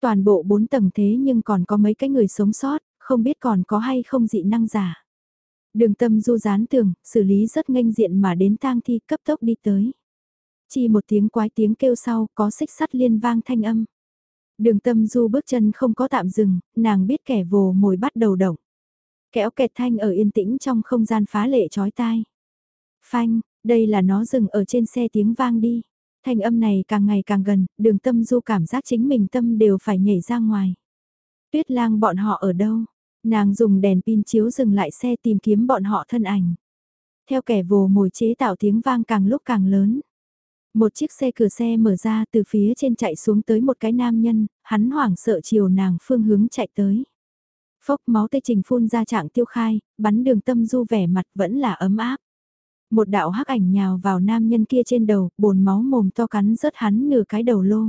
Toàn bộ bốn tầng thế nhưng còn có mấy cái người sống sót, không biết còn có hay không dị năng giả. Đường tâm du dán tường, xử lý rất nghênh diện mà đến tang thi cấp tốc đi tới. Chỉ một tiếng quái tiếng kêu sau, có xích sắt liên vang thanh âm. Đường tâm du bước chân không có tạm dừng, nàng biết kẻ vồ mồi bắt đầu động. Kéo kẹt thanh ở yên tĩnh trong không gian phá lệ chói tai. Phanh, đây là nó dừng ở trên xe tiếng vang đi. Thanh âm này càng ngày càng gần, đường tâm du cảm giác chính mình tâm đều phải nhảy ra ngoài. Tuyết lang bọn họ ở đâu? Nàng dùng đèn pin chiếu dừng lại xe tìm kiếm bọn họ thân ảnh. Theo kẻ vồ mồi chế tạo tiếng vang càng lúc càng lớn. Một chiếc xe cửa xe mở ra từ phía trên chạy xuống tới một cái nam nhân, hắn hoảng sợ chiều nàng phương hướng chạy tới. Phốc máu tê trình phun ra trạng tiêu khai, bắn đường tâm du vẻ mặt vẫn là ấm áp. Một đạo hắc ảnh nhào vào nam nhân kia trên đầu, bồn máu mồm to cắn rớt hắn nửa cái đầu lô.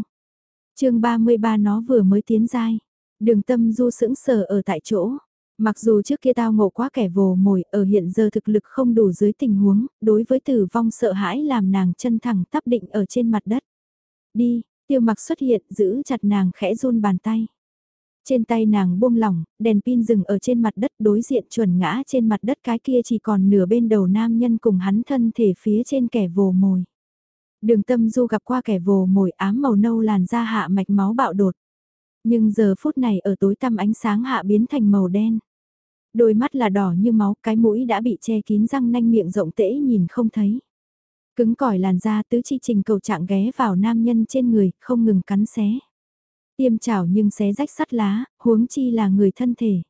chương 33 nó vừa mới tiến dai. Đường tâm du sững sờ ở tại chỗ. Mặc dù trước kia tao ngộ quá kẻ vồ mồi, ở hiện giờ thực lực không đủ dưới tình huống, đối với tử vong sợ hãi làm nàng chân thẳng tắp định ở trên mặt đất. Đi, tiêu mặc xuất hiện, giữ chặt nàng khẽ run bàn tay. Trên tay nàng buông lỏng, đèn pin dừng ở trên mặt đất đối diện chuẩn ngã trên mặt đất cái kia chỉ còn nửa bên đầu nam nhân cùng hắn thân thể phía trên kẻ vồ mồi. Đường tâm du gặp qua kẻ vồ mồi ám màu nâu làn da hạ mạch máu bạo đột. Nhưng giờ phút này ở tối tăm ánh sáng hạ biến thành màu đen. Đôi mắt là đỏ như máu, cái mũi đã bị che kín răng nanh miệng rộng tễ nhìn không thấy. Cứng cỏi làn da tứ chi trình cầu trạng ghé vào nam nhân trên người, không ngừng cắn xé. Tiêm chảo nhưng xé rách sắt lá, huống chi là người thân thể.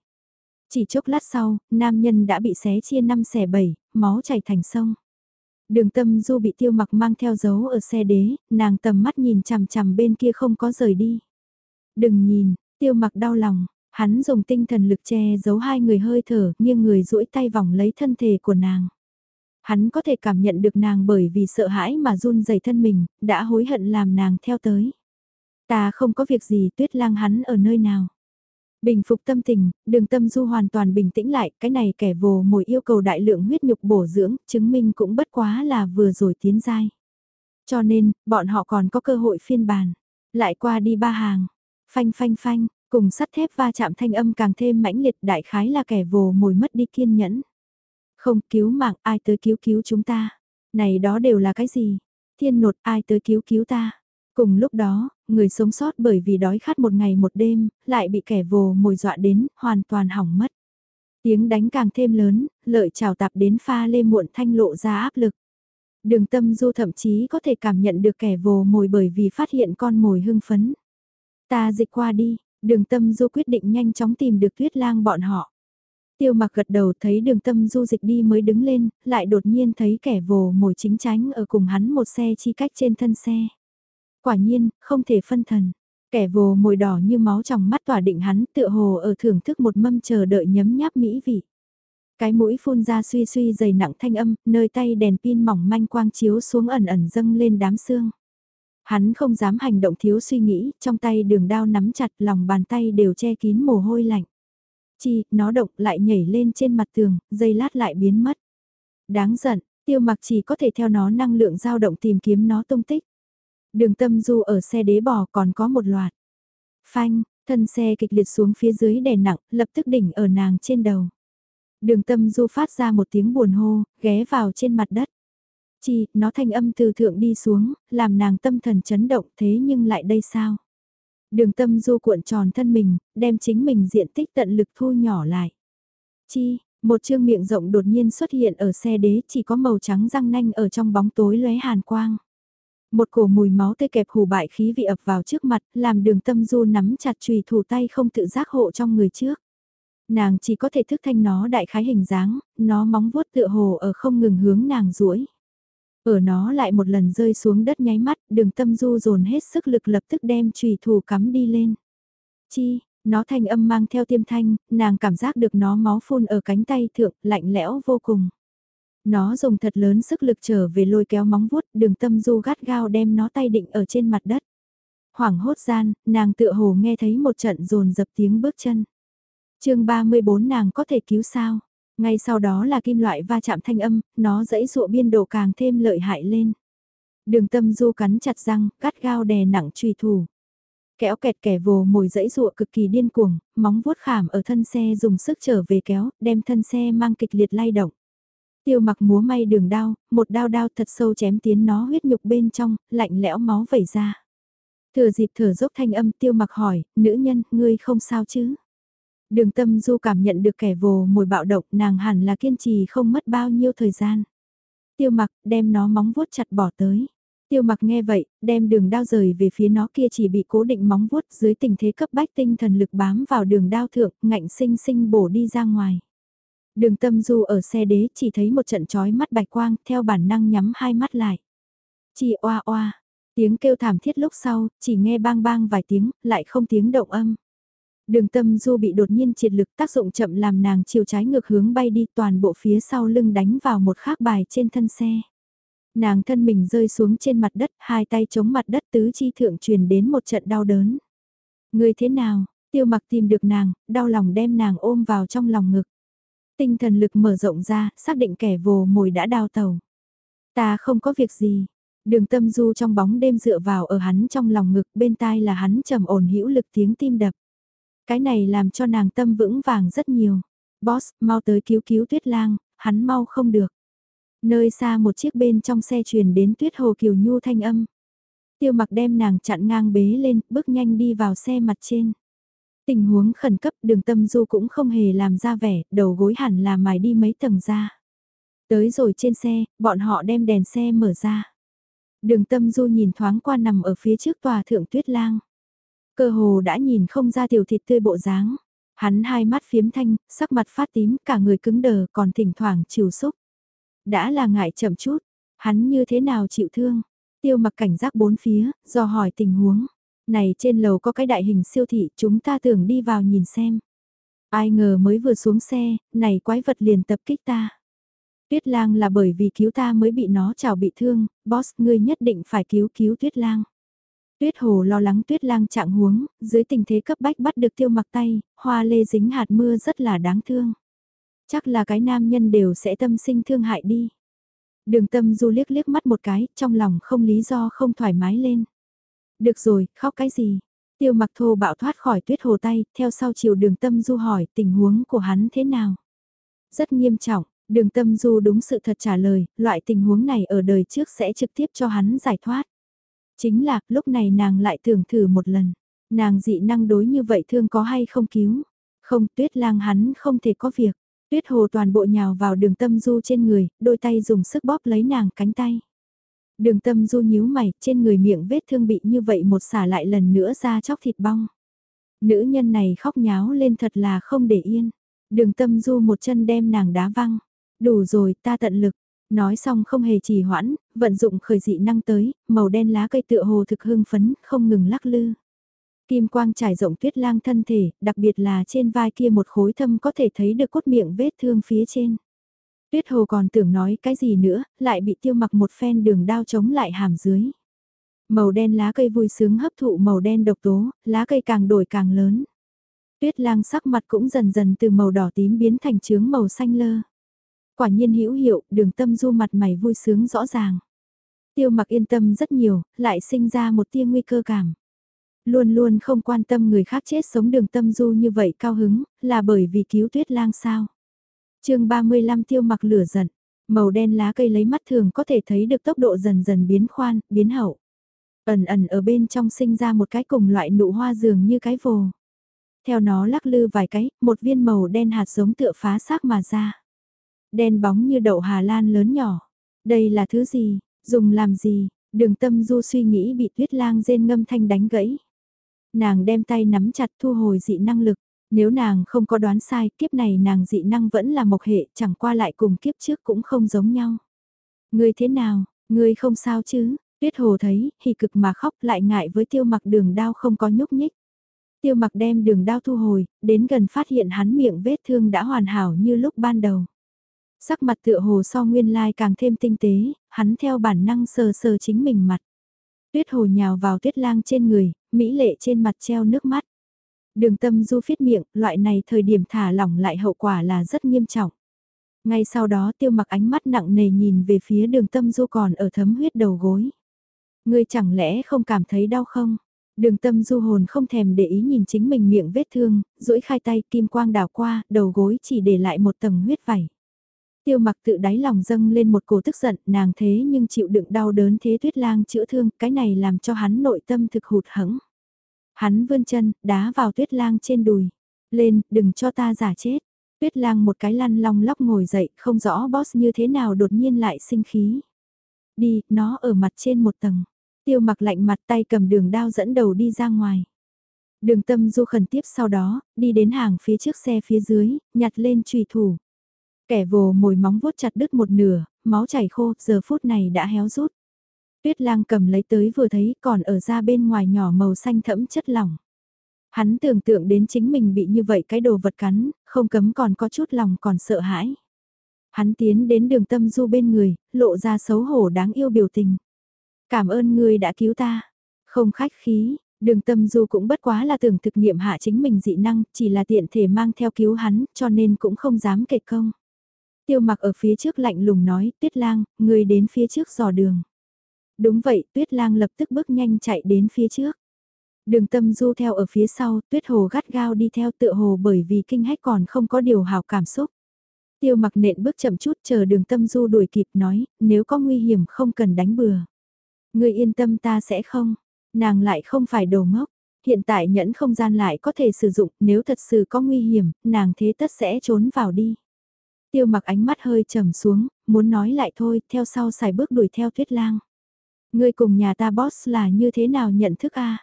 Chỉ chốc lát sau, nam nhân đã bị xé chia năm xẻ bảy, máu chảy thành sông. Đường tâm du bị tiêu mặc mang theo dấu ở xe đế, nàng tầm mắt nhìn chằm chằm bên kia không có rời đi. Đừng nhìn, tiêu mặc đau lòng, hắn dùng tinh thần lực che giấu hai người hơi thở, nghiêng người duỗi tay vòng lấy thân thể của nàng. Hắn có thể cảm nhận được nàng bởi vì sợ hãi mà run rẩy thân mình, đã hối hận làm nàng theo tới. Ta không có việc gì tuyết lang hắn ở nơi nào. Bình phục tâm tình, đường tâm du hoàn toàn bình tĩnh lại, cái này kẻ vồ mồi yêu cầu đại lượng huyết nhục bổ dưỡng, chứng minh cũng bất quá là vừa rồi tiến giai. Cho nên, bọn họ còn có cơ hội phiên bản. Lại qua đi ba hàng, phanh phanh phanh, cùng sắt thép va chạm thanh âm càng thêm mãnh liệt đại khái là kẻ vồ mồi mất đi kiên nhẫn. Không cứu mạng ai tới cứu cứu chúng ta. Này đó đều là cái gì? Thiên nột ai tới cứu cứu ta? Cùng lúc đó, người sống sót bởi vì đói khát một ngày một đêm, lại bị kẻ vồ mồi dọa đến, hoàn toàn hỏng mất. Tiếng đánh càng thêm lớn, lợi trào tạp đến pha lê muộn thanh lộ ra áp lực. Đường tâm du thậm chí có thể cảm nhận được kẻ vồ mồi bởi vì phát hiện con mồi hưng phấn. Ta dịch qua đi, đường tâm du quyết định nhanh chóng tìm được tuyết lang bọn họ. Tiêu mặc gật đầu thấy đường tâm du dịch đi mới đứng lên, lại đột nhiên thấy kẻ vồ mồi chính tránh ở cùng hắn một xe chi cách trên thân xe. Quả nhiên, không thể phân thần. Kẻ vồ mồi đỏ như máu trong mắt tỏa định hắn tựa hồ ở thưởng thức một mâm chờ đợi nhấm nháp mỹ vị. Cái mũi phun ra suy suy dày nặng thanh âm, nơi tay đèn pin mỏng manh quang chiếu xuống ẩn ẩn dâng lên đám xương. Hắn không dám hành động thiếu suy nghĩ, trong tay đường đao nắm chặt lòng bàn tay đều che kín mồ hôi lạnh. Chi, nó động lại nhảy lên trên mặt tường, dây lát lại biến mất. Đáng giận, tiêu mặc chỉ có thể theo nó năng lượng dao động tìm kiếm nó tung tích. Đường tâm du ở xe đế bò còn có một loạt. Phanh, thân xe kịch liệt xuống phía dưới đè nặng, lập tức đỉnh ở nàng trên đầu. Đường tâm du phát ra một tiếng buồn hô, ghé vào trên mặt đất. Chi, nó thanh âm từ thượng đi xuống, làm nàng tâm thần chấn động thế nhưng lại đây sao? Đường tâm du cuộn tròn thân mình, đem chính mình diện tích tận lực thu nhỏ lại. Chi, một chương miệng rộng đột nhiên xuất hiện ở xe đế chỉ có màu trắng răng nanh ở trong bóng tối lóe hàn quang. Một cổ mùi máu tê kẹp hù bại khí vị ập vào trước mặt, làm đường tâm du nắm chặt chùy thủ tay không tự giác hộ trong người trước. Nàng chỉ có thể thức thanh nó đại khái hình dáng, nó móng vuốt tựa hồ ở không ngừng hướng nàng duỗi ở nó lại một lần rơi xuống đất nháy mắt, đường tâm du dồn hết sức lực lập tức đem chùy thủ cắm đi lên. Chi, nó thanh âm mang theo tiêm thanh, nàng cảm giác được nó máu phun ở cánh tay thượng, lạnh lẽo vô cùng. Nó dùng thật lớn sức lực trở về lôi kéo móng vuốt, đường tâm du gắt gao đem nó tay định ở trên mặt đất. Hoảng hốt gian, nàng tựa hồ nghe thấy một trận rồn dập tiếng bước chân. chương 34 nàng có thể cứu sao? Ngay sau đó là kim loại va chạm thanh âm, nó dẫy dụa biên độ càng thêm lợi hại lên. Đường tâm du cắn chặt răng, cắt gao đè nặng truy thủ. Kéo kẹt kẻ vồ mồi dẫy dụa cực kỳ điên cuồng, móng vuốt khảm ở thân xe dùng sức trở về kéo, đem thân xe mang kịch liệt lay động. Tiêu mặc múa may đường đao, một đao đao thật sâu chém tiến nó huyết nhục bên trong, lạnh lẽo máu vẩy ra. Thừa dịp thở dốc thanh âm tiêu mặc hỏi, nữ nhân, ngươi không sao chứ? Đường tâm du cảm nhận được kẻ vồ mồi bạo động nàng hẳn là kiên trì không mất bao nhiêu thời gian. Tiêu mặc đem nó móng vuốt chặt bỏ tới. Tiêu mặc nghe vậy, đem đường đao rời về phía nó kia chỉ bị cố định móng vuốt dưới tình thế cấp bách tinh thần lực bám vào đường đao thượng, ngạnh sinh sinh bổ đi ra ngoài. Đường tâm du ở xe đế chỉ thấy một trận trói mắt bạch quang theo bản năng nhắm hai mắt lại. Chi oa oa, tiếng kêu thảm thiết lúc sau, chỉ nghe bang bang vài tiếng, lại không tiếng động âm. Đường tâm du bị đột nhiên triệt lực tác dụng chậm làm nàng chiều trái ngược hướng bay đi toàn bộ phía sau lưng đánh vào một khác bài trên thân xe. Nàng thân mình rơi xuống trên mặt đất, hai tay chống mặt đất tứ chi thượng truyền đến một trận đau đớn. Người thế nào, tiêu mặc tìm được nàng, đau lòng đem nàng ôm vào trong lòng ngực. Tinh thần lực mở rộng ra, xác định kẻ vồ mồi đã đào tàu. Ta không có việc gì. Đường tâm du trong bóng đêm dựa vào ở hắn trong lòng ngực, bên tai là hắn trầm ổn hữu lực tiếng tim đập. Cái này làm cho nàng tâm vững vàng rất nhiều. Boss, mau tới cứu cứu tuyết lang, hắn mau không được. Nơi xa một chiếc bên trong xe truyền đến tuyết hồ kiều nhu thanh âm. Tiêu mặc đem nàng chặn ngang bế lên, bước nhanh đi vào xe mặt trên. Tình huống khẩn cấp đường tâm du cũng không hề làm ra vẻ, đầu gối hẳn là mài đi mấy tầng ra. Tới rồi trên xe, bọn họ đem đèn xe mở ra. Đường tâm du nhìn thoáng qua nằm ở phía trước tòa thượng tuyết lang. Cơ hồ đã nhìn không ra tiểu thịt tươi bộ dáng. Hắn hai mắt phiếm thanh, sắc mặt phát tím, cả người cứng đờ còn thỉnh thoảng chiều xúc. Đã là ngại chậm chút, hắn như thế nào chịu thương. Tiêu mặc cảnh giác bốn phía, do hỏi tình huống. Này trên lầu có cái đại hình siêu thị, chúng ta tưởng đi vào nhìn xem. Ai ngờ mới vừa xuống xe, này quái vật liền tập kích ta. Tuyết lang là bởi vì cứu ta mới bị nó chảo bị thương, boss ngươi nhất định phải cứu cứu tuyết lang. Tuyết hồ lo lắng tuyết lang trạng huống, dưới tình thế cấp bách bắt được tiêu mặc tay, hoa lê dính hạt mưa rất là đáng thương. Chắc là cái nam nhân đều sẽ tâm sinh thương hại đi. Đường tâm du liếc liếc mắt một cái, trong lòng không lý do không thoải mái lên. Được rồi, khóc cái gì? Tiêu mặc thô bạo thoát khỏi tuyết hồ tay, theo sau chiều đường tâm du hỏi tình huống của hắn thế nào? Rất nghiêm trọng, Đường tâm du đúng sự thật trả lời, loại tình huống này ở đời trước sẽ trực tiếp cho hắn giải thoát. Chính là, lúc này nàng lại tưởng thử một lần. Nàng dị năng đối như vậy thương có hay không cứu. Không, tuyết lang hắn không thể có việc. Tuyết hồ toàn bộ nhào vào đường tâm du trên người, đôi tay dùng sức bóp lấy nàng cánh tay. Đường tâm du nhíu mày, trên người miệng vết thương bị như vậy một xả lại lần nữa ra chóc thịt bong. Nữ nhân này khóc nháo lên thật là không để yên. Đường tâm du một chân đem nàng đá văng. Đủ rồi, ta tận lực. Nói xong không hề trì hoãn, vận dụng khởi dị năng tới, màu đen lá cây tựa hồ thực hưng phấn, không ngừng lắc lư. Kim quang trải rộng tuyết lang thân thể, đặc biệt là trên vai kia một khối thâm có thể thấy được cốt miệng vết thương phía trên. Tuyết hồ còn tưởng nói cái gì nữa, lại bị tiêu mặc một phen đường đao chống lại hàm dưới. Màu đen lá cây vui sướng hấp thụ màu đen độc tố, lá cây càng đổi càng lớn. Tuyết lang sắc mặt cũng dần dần từ màu đỏ tím biến thành trướng màu xanh lơ. Quả nhiên hữu hiệu, đường tâm du mặt mày vui sướng rõ ràng. Tiêu mặc yên tâm rất nhiều, lại sinh ra một tia nguy cơ cảm. Luôn luôn không quan tâm người khác chết sống đường tâm du như vậy cao hứng, là bởi vì cứu tuyết lang sao chương 35 tiêu mặc lửa giận, màu đen lá cây lấy mắt thường có thể thấy được tốc độ dần dần biến khoan, biến hậu. Ẩn ẩn ở bên trong sinh ra một cái cùng loại nụ hoa dường như cái vồ. Theo nó lắc lư vài cái, một viên màu đen hạt giống tựa phá xác mà ra. Đen bóng như đậu Hà Lan lớn nhỏ. Đây là thứ gì, dùng làm gì, đường tâm du suy nghĩ bị tuyết lang rên ngâm thanh đánh gãy. Nàng đem tay nắm chặt thu hồi dị năng lực. Nếu nàng không có đoán sai, kiếp này nàng dị năng vẫn là mộc hệ, chẳng qua lại cùng kiếp trước cũng không giống nhau. Ngươi thế nào, ngươi không sao chứ? Tuyết hồ thấy, hì cực mà khóc lại ngại với tiêu mặc đường đao không có nhúc nhích. Tiêu mặc đem đường đao thu hồi, đến gần phát hiện hắn miệng vết thương đã hoàn hảo như lúc ban đầu. Sắc mặt tựa hồ so nguyên lai càng thêm tinh tế, hắn theo bản năng sờ sờ chính mình mặt. Tuyết hồ nhào vào tuyết lang trên người, mỹ lệ trên mặt treo nước mắt. Đường tâm du phiết miệng, loại này thời điểm thả lỏng lại hậu quả là rất nghiêm trọng. Ngay sau đó tiêu mặc ánh mắt nặng nề nhìn về phía đường tâm du còn ở thấm huyết đầu gối. Ngươi chẳng lẽ không cảm thấy đau không? Đường tâm du hồn không thèm để ý nhìn chính mình miệng vết thương, duỗi khai tay kim quang đảo qua, đầu gối chỉ để lại một tầng huyết vảy. Tiêu mặc tự đáy lòng dâng lên một cổ tức giận, nàng thế nhưng chịu đựng đau đớn thế tuyết lang chữa thương, cái này làm cho hắn nội tâm thực hụt hẫng. Hắn vươn chân, đá vào tuyết lang trên đùi. Lên, đừng cho ta giả chết. Tuyết lang một cái lăn long lóc ngồi dậy, không rõ boss như thế nào đột nhiên lại sinh khí. Đi, nó ở mặt trên một tầng. Tiêu mặc lạnh mặt tay cầm đường đao dẫn đầu đi ra ngoài. Đường tâm du khẩn tiếp sau đó, đi đến hàng phía trước xe phía dưới, nhặt lên trùy thủ. Kẻ vồ mồi móng vuốt chặt đứt một nửa, máu chảy khô, giờ phút này đã héo rút. Tuyết lang cầm lấy tới vừa thấy còn ở ra bên ngoài nhỏ màu xanh thẫm chất lỏng. Hắn tưởng tượng đến chính mình bị như vậy cái đồ vật cắn, không cấm còn có chút lòng còn sợ hãi. Hắn tiến đến đường tâm du bên người, lộ ra xấu hổ đáng yêu biểu tình. Cảm ơn người đã cứu ta. Không khách khí, đường tâm du cũng bất quá là tưởng thực nghiệm hạ chính mình dị năng, chỉ là tiện thể mang theo cứu hắn, cho nên cũng không dám kệ công. Tiêu mặc ở phía trước lạnh lùng nói, tuyết lang, người đến phía trước dò đường. Đúng vậy, tuyết lang lập tức bước nhanh chạy đến phía trước. Đường tâm du theo ở phía sau, tuyết hồ gắt gao đi theo tựa hồ bởi vì kinh hách còn không có điều hào cảm xúc. Tiêu mặc nện bước chậm chút chờ đường tâm du đuổi kịp nói, nếu có nguy hiểm không cần đánh bừa. Người yên tâm ta sẽ không, nàng lại không phải đồ ngốc. Hiện tại nhẫn không gian lại có thể sử dụng, nếu thật sự có nguy hiểm, nàng thế tất sẽ trốn vào đi. Tiêu mặc ánh mắt hơi trầm xuống, muốn nói lại thôi, theo sau xài bước đuổi theo tuyết lang. Ngươi cùng nhà ta boss là như thế nào nhận thức a?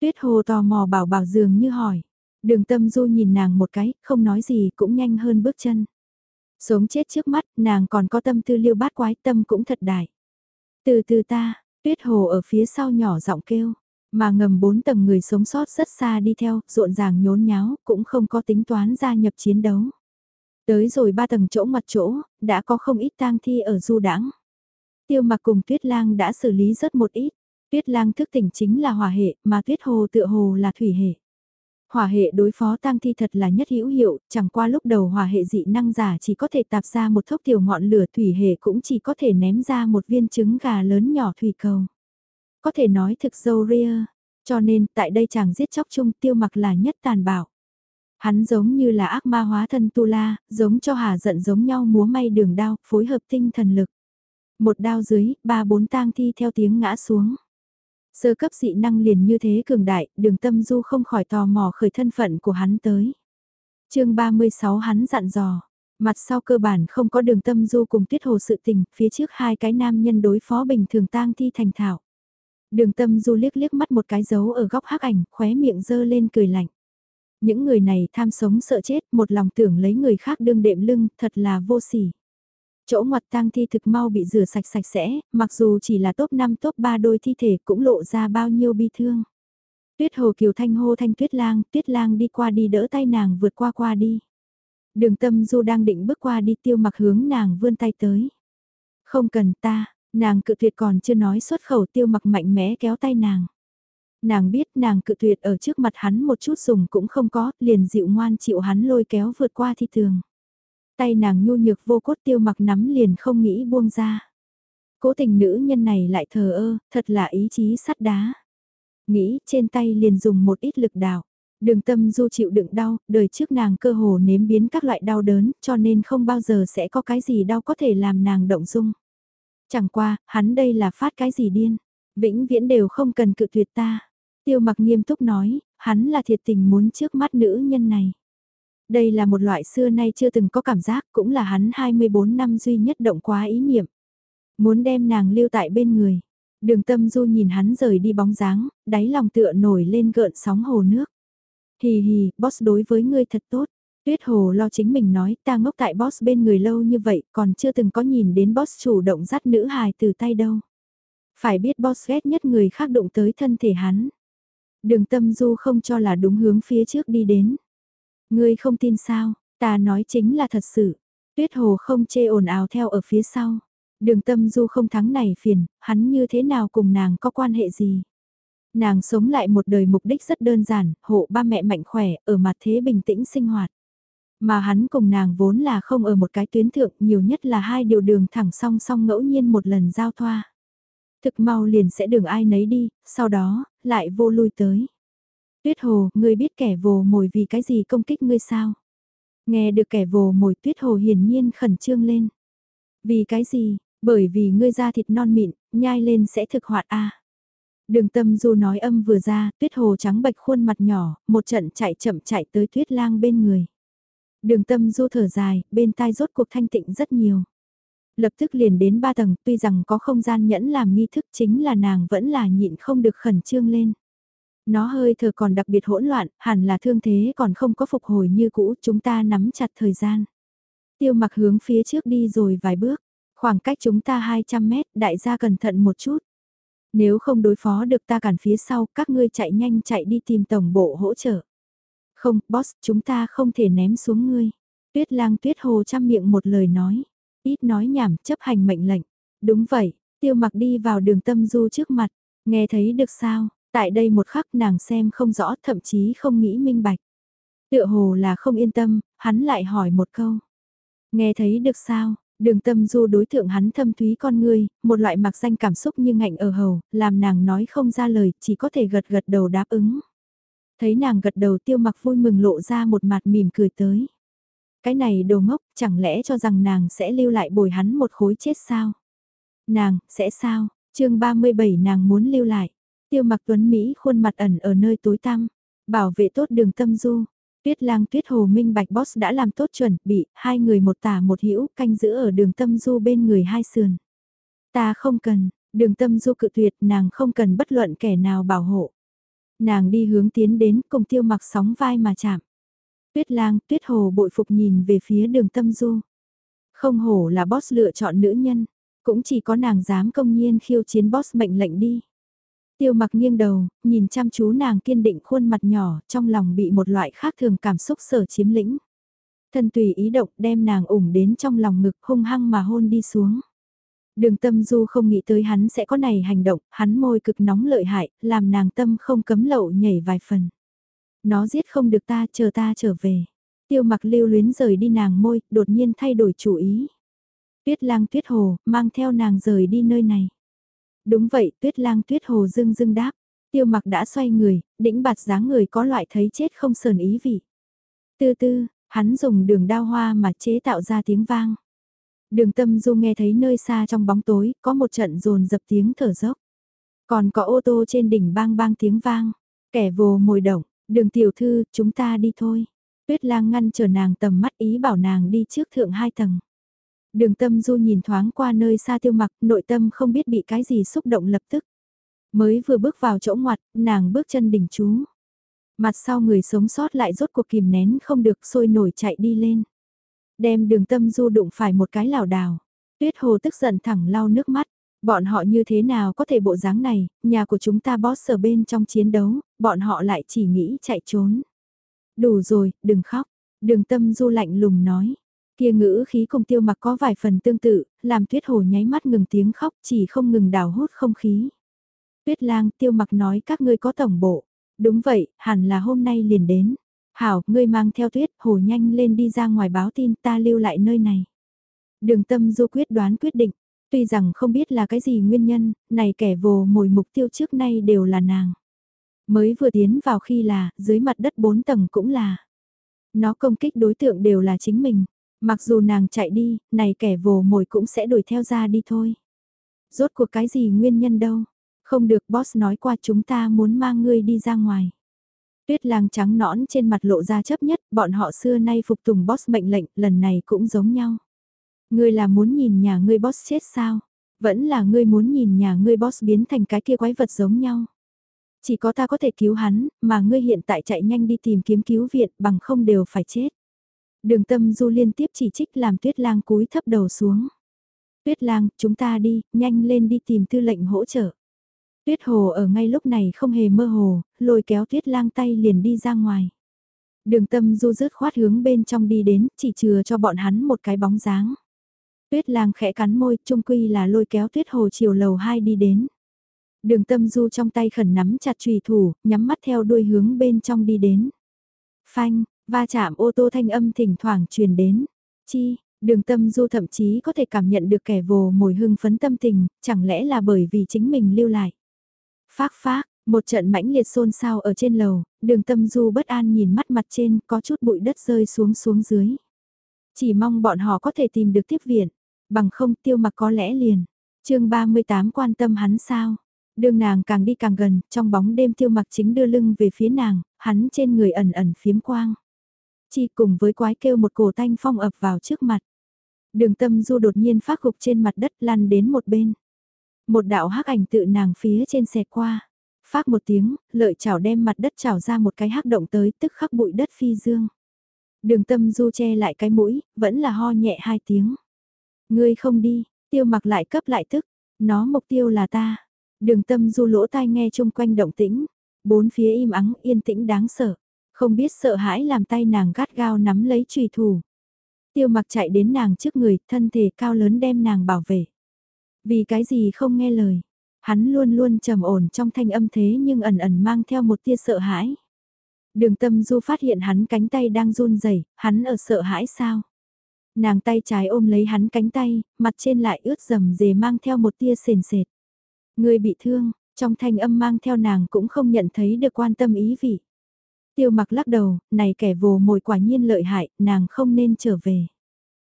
Tuyết hồ tò mò bảo bảo dường như hỏi. Đường tâm du nhìn nàng một cái, không nói gì cũng nhanh hơn bước chân. Sống chết trước mắt, nàng còn có tâm tư liêu bát quái tâm cũng thật đại. Từ từ ta, tuyết hồ ở phía sau nhỏ giọng kêu, mà ngầm bốn tầng người sống sót rất xa đi theo, rộn ràng nhốn nháo, cũng không có tính toán gia nhập chiến đấu. Tới rồi ba tầng chỗ mặt chỗ, đã có không ít tang thi ở du đãng. Tiêu mặc cùng tuyết lang đã xử lý rất một ít. Tuyết lang thức tỉnh chính là hỏa hệ, mà tuyết hồ tựa hồ là thủy hệ. Hỏa hệ đối phó tang thi thật là nhất hữu hiệu, chẳng qua lúc đầu hỏa hệ dị năng giả chỉ có thể tạp ra một thốc tiểu ngọn lửa thủy hệ cũng chỉ có thể ném ra một viên trứng gà lớn nhỏ thủy cầu. Có thể nói thực dâu ria, cho nên tại đây chàng giết chóc chung tiêu mặc là nhất tàn bạo. Hắn giống như là ác ma hóa thân tu la, giống cho hà giận giống nhau múa may đường đao, phối hợp tinh thần lực. Một đao dưới, ba bốn tang thi theo tiếng ngã xuống. Sơ cấp dị năng liền như thế cường đại, đường tâm du không khỏi tò mò khởi thân phận của hắn tới. chương 36 hắn dặn dò, mặt sau cơ bản không có đường tâm du cùng tiết hồ sự tình, phía trước hai cái nam nhân đối phó bình thường tang thi thành thạo. Đường tâm du liếc liếc mắt một cái dấu ở góc hắc ảnh, khóe miệng dơ lên cười lạnh. Những người này tham sống sợ chết, một lòng tưởng lấy người khác đương đệm lưng, thật là vô sỉ. Chỗ ngoặt tang thi thực mau bị rửa sạch sạch sẽ, mặc dù chỉ là top 5 top 3 đôi thi thể cũng lộ ra bao nhiêu bi thương. Tuyết hồ kiều thanh hô thanh tuyết lang, tuyết lang đi qua đi đỡ tay nàng vượt qua qua đi. Đường tâm du đang định bước qua đi tiêu mặc hướng nàng vươn tay tới. Không cần ta, nàng cự tuyệt còn chưa nói xuất khẩu tiêu mặc mạnh mẽ kéo tay nàng. Nàng biết nàng cự tuyệt ở trước mặt hắn một chút dùng cũng không có, liền dịu ngoan chịu hắn lôi kéo vượt qua thi tường. Tay nàng nhu nhược vô cốt tiêu mặc nắm liền không nghĩ buông ra. Cố tình nữ nhân này lại thờ ơ, thật là ý chí sắt đá. Nghĩ trên tay liền dùng một ít lực đào. Đường tâm du chịu đựng đau, đời trước nàng cơ hồ nếm biến các loại đau đớn, cho nên không bao giờ sẽ có cái gì đau có thể làm nàng động dung. Chẳng qua, hắn đây là phát cái gì điên, vĩnh viễn đều không cần cự tuyệt ta. Tiêu mặc nghiêm túc nói, hắn là thiệt tình muốn trước mắt nữ nhân này. Đây là một loại xưa nay chưa từng có cảm giác, cũng là hắn 24 năm duy nhất động quá ý niệm. Muốn đem nàng lưu tại bên người. Đường tâm du nhìn hắn rời đi bóng dáng, đáy lòng tựa nổi lên gợn sóng hồ nước. Hì hì, boss đối với ngươi thật tốt. Tuyết hồ lo chính mình nói ta ngốc tại boss bên người lâu như vậy còn chưa từng có nhìn đến boss chủ động dắt nữ hài từ tay đâu. Phải biết boss ghét nhất người khác đụng tới thân thể hắn. Đường tâm du không cho là đúng hướng phía trước đi đến. Ngươi không tin sao, ta nói chính là thật sự. Tuyết hồ không chê ồn ào theo ở phía sau. Đường tâm du không thắng này phiền, hắn như thế nào cùng nàng có quan hệ gì. Nàng sống lại một đời mục đích rất đơn giản, hộ ba mẹ mạnh khỏe, ở mặt thế bình tĩnh sinh hoạt. Mà hắn cùng nàng vốn là không ở một cái tuyến thượng, nhiều nhất là hai điều đường thẳng song song ngẫu nhiên một lần giao thoa. Thực mau liền sẽ đường ai nấy đi, sau đó, lại vô lui tới. Tuyết hồ, ngươi biết kẻ vồ mồi vì cái gì công kích ngươi sao? Nghe được kẻ vồ mồi tuyết hồ hiển nhiên khẩn trương lên. Vì cái gì? Bởi vì ngươi da thịt non mịn, nhai lên sẽ thực hoạt a. Đường tâm du nói âm vừa ra, tuyết hồ trắng bạch khuôn mặt nhỏ, một trận chạy chậm chạy tới tuyết lang bên người. Đường tâm du thở dài, bên tai rốt cuộc thanh tịnh rất nhiều. Lập tức liền đến ba tầng, tuy rằng có không gian nhẫn làm nghi thức chính là nàng vẫn là nhịn không được khẩn trương lên. Nó hơi thở còn đặc biệt hỗn loạn, hẳn là thương thế còn không có phục hồi như cũ, chúng ta nắm chặt thời gian. Tiêu mặc hướng phía trước đi rồi vài bước, khoảng cách chúng ta 200 mét, đại gia cẩn thận một chút. Nếu không đối phó được ta cản phía sau, các ngươi chạy nhanh chạy đi tìm tổng bộ hỗ trợ. Không, boss, chúng ta không thể ném xuống ngươi. Tuyết lang tuyết hồ chăm miệng một lời nói. Ít nói nhảm, chấp hành mệnh lệnh. Đúng vậy, tiêu mặc đi vào đường tâm du trước mặt. Nghe thấy được sao, tại đây một khắc nàng xem không rõ thậm chí không nghĩ minh bạch. Tựa hồ là không yên tâm, hắn lại hỏi một câu. Nghe thấy được sao, đường tâm du đối tượng hắn thâm thúy con ngươi, một loại mặc danh cảm xúc như ngạnh ở hầu, làm nàng nói không ra lời, chỉ có thể gật gật đầu đáp ứng. Thấy nàng gật đầu tiêu mặc vui mừng lộ ra một mặt mỉm cười tới. Cái này đồ ngốc, chẳng lẽ cho rằng nàng sẽ lưu lại bồi hắn một khối chết sao? Nàng, sẽ sao? chương 37 nàng muốn lưu lại. Tiêu mặc tuấn Mỹ khuôn mặt ẩn ở nơi tối tăm, bảo vệ tốt đường tâm du. Tuyết lang tuyết hồ minh bạch boss đã làm tốt chuẩn bị, hai người một tả một hữu canh giữ ở đường tâm du bên người hai sườn. Ta không cần, đường tâm du cự tuyệt nàng không cần bất luận kẻ nào bảo hộ. Nàng đi hướng tiến đến cùng tiêu mặc sóng vai mà chạm. Tuyết lang, tuyết hồ bội phục nhìn về phía đường tâm du. Không hổ là boss lựa chọn nữ nhân, cũng chỉ có nàng dám công nhiên khiêu chiến boss mệnh lệnh đi. Tiêu mặc nghiêng đầu, nhìn chăm chú nàng kiên định khuôn mặt nhỏ, trong lòng bị một loại khác thường cảm xúc sở chiếm lĩnh. Thân tùy ý động đem nàng ủng đến trong lòng ngực hung hăng mà hôn đi xuống. Đường tâm du không nghĩ tới hắn sẽ có này hành động, hắn môi cực nóng lợi hại, làm nàng tâm không cấm lậu nhảy vài phần. Nó giết không được ta, chờ ta trở về. Tiêu mặc lưu luyến rời đi nàng môi, đột nhiên thay đổi chủ ý. Tuyết lang tuyết hồ, mang theo nàng rời đi nơi này. Đúng vậy, tuyết lang tuyết hồ dưng dưng đáp. Tiêu mặc đã xoay người, đĩnh bạt dáng người có loại thấy chết không sờn ý vị. Tư tư, hắn dùng đường đao hoa mà chế tạo ra tiếng vang. Đường tâm du nghe thấy nơi xa trong bóng tối, có một trận rồn dập tiếng thở dốc. Còn có ô tô trên đỉnh bang bang tiếng vang. Kẻ vồ mồi động, đường tiểu thư, chúng ta đi thôi. Tuyết lang ngăn chờ nàng tầm mắt ý bảo nàng đi trước thượng hai tầng. Đường tâm du nhìn thoáng qua nơi xa tiêu mặc, nội tâm không biết bị cái gì xúc động lập tức. Mới vừa bước vào chỗ ngoặt, nàng bước chân đỉnh chú. Mặt sau người sống sót lại rốt cuộc kìm nén không được sôi nổi chạy đi lên. Đem đường tâm du đụng phải một cái lảo đảo. Tuyết hồ tức giận thẳng lau nước mắt. Bọn họ như thế nào có thể bộ dáng này, nhà của chúng ta boss ở bên trong chiến đấu, bọn họ lại chỉ nghĩ chạy trốn. Đủ rồi, đừng khóc. Đường tâm du lạnh lùng nói. Kia ngữ khí cùng tiêu mặc có vài phần tương tự, làm tuyết hồ nháy mắt ngừng tiếng khóc chỉ không ngừng đào hút không khí. Tuyết lang tiêu mặc nói các ngươi có tổng bộ. Đúng vậy, hẳn là hôm nay liền đến. Hảo, ngươi mang theo tuyết, hồ nhanh lên đi ra ngoài báo tin ta lưu lại nơi này. Đường tâm du quyết đoán quyết định, tuy rằng không biết là cái gì nguyên nhân, này kẻ vồ mồi mục tiêu trước nay đều là nàng. Mới vừa tiến vào khi là, dưới mặt đất bốn tầng cũng là. Nó công kích đối tượng đều là chính mình, mặc dù nàng chạy đi, này kẻ vồ mồi cũng sẽ đuổi theo ra đi thôi. Rốt cuộc cái gì nguyên nhân đâu, không được boss nói qua chúng ta muốn mang ngươi đi ra ngoài. Tuyết lang trắng nõn trên mặt lộ ra chấp nhất, bọn họ xưa nay phục tùng boss mệnh lệnh, lần này cũng giống nhau. Ngươi là muốn nhìn nhà ngươi boss chết sao? Vẫn là ngươi muốn nhìn nhà ngươi boss biến thành cái kia quái vật giống nhau. Chỉ có ta có thể cứu hắn, mà ngươi hiện tại chạy nhanh đi tìm kiếm cứu viện bằng không đều phải chết. Đường tâm du liên tiếp chỉ trích làm tuyết lang cúi thấp đầu xuống. Tuyết lang, chúng ta đi, nhanh lên đi tìm tư lệnh hỗ trợ. Tuyết hồ ở ngay lúc này không hề mơ hồ, lôi kéo tuyết lang tay liền đi ra ngoài. Đường tâm du rớt khoát hướng bên trong đi đến, chỉ chừa cho bọn hắn một cái bóng dáng. Tuyết lang khẽ cắn môi, trung quy là lôi kéo tuyết hồ chiều lầu 2 đi đến. Đường tâm du trong tay khẩn nắm chặt trùy thủ, nhắm mắt theo đuôi hướng bên trong đi đến. Phanh, va chạm ô tô thanh âm thỉnh thoảng truyền đến. Chi, đường tâm du thậm chí có thể cảm nhận được kẻ vồ mồi hưng phấn tâm tình, chẳng lẽ là bởi vì chính mình lưu lại. Phác phác, một trận mãnh liệt xôn xao ở trên lầu, đường tâm du bất an nhìn mắt mặt trên có chút bụi đất rơi xuống xuống dưới. Chỉ mong bọn họ có thể tìm được tiếp viện, bằng không tiêu mặc có lẽ liền. chương 38 quan tâm hắn sao? Đường nàng càng đi càng gần, trong bóng đêm tiêu mặc chính đưa lưng về phía nàng, hắn trên người ẩn ẩn phiếm quang. Chi cùng với quái kêu một cổ thanh phong ập vào trước mặt. Đường tâm du đột nhiên phát gục trên mặt đất lăn đến một bên. Một đạo hắc ảnh tự nàng phía trên xẹt qua. Phát một tiếng, lợi chảo đem mặt đất chảo ra một cái hắc động tới tức khắc bụi đất phi dương. Đường tâm du che lại cái mũi, vẫn là ho nhẹ hai tiếng. Ngươi không đi, tiêu mặc lại cấp lại tức, nó mục tiêu là ta. Đường tâm du lỗ tai nghe chung quanh động tĩnh, bốn phía im ắng yên tĩnh đáng sợ, không biết sợ hãi làm tay nàng gắt gao nắm lấy trùy thủ. Tiêu mặc chạy đến nàng trước người, thân thể cao lớn đem nàng bảo vệ. Vì cái gì không nghe lời, hắn luôn luôn trầm ổn trong thanh âm thế nhưng ẩn ẩn mang theo một tia sợ hãi. Đường tâm du phát hiện hắn cánh tay đang run rẩy hắn ở sợ hãi sao? Nàng tay trái ôm lấy hắn cánh tay, mặt trên lại ướt dầm dề mang theo một tia sền sệt. Người bị thương, trong thanh âm mang theo nàng cũng không nhận thấy được quan tâm ý vị. Tiêu mặc lắc đầu, này kẻ vồ mồi quả nhiên lợi hại, nàng không nên trở về.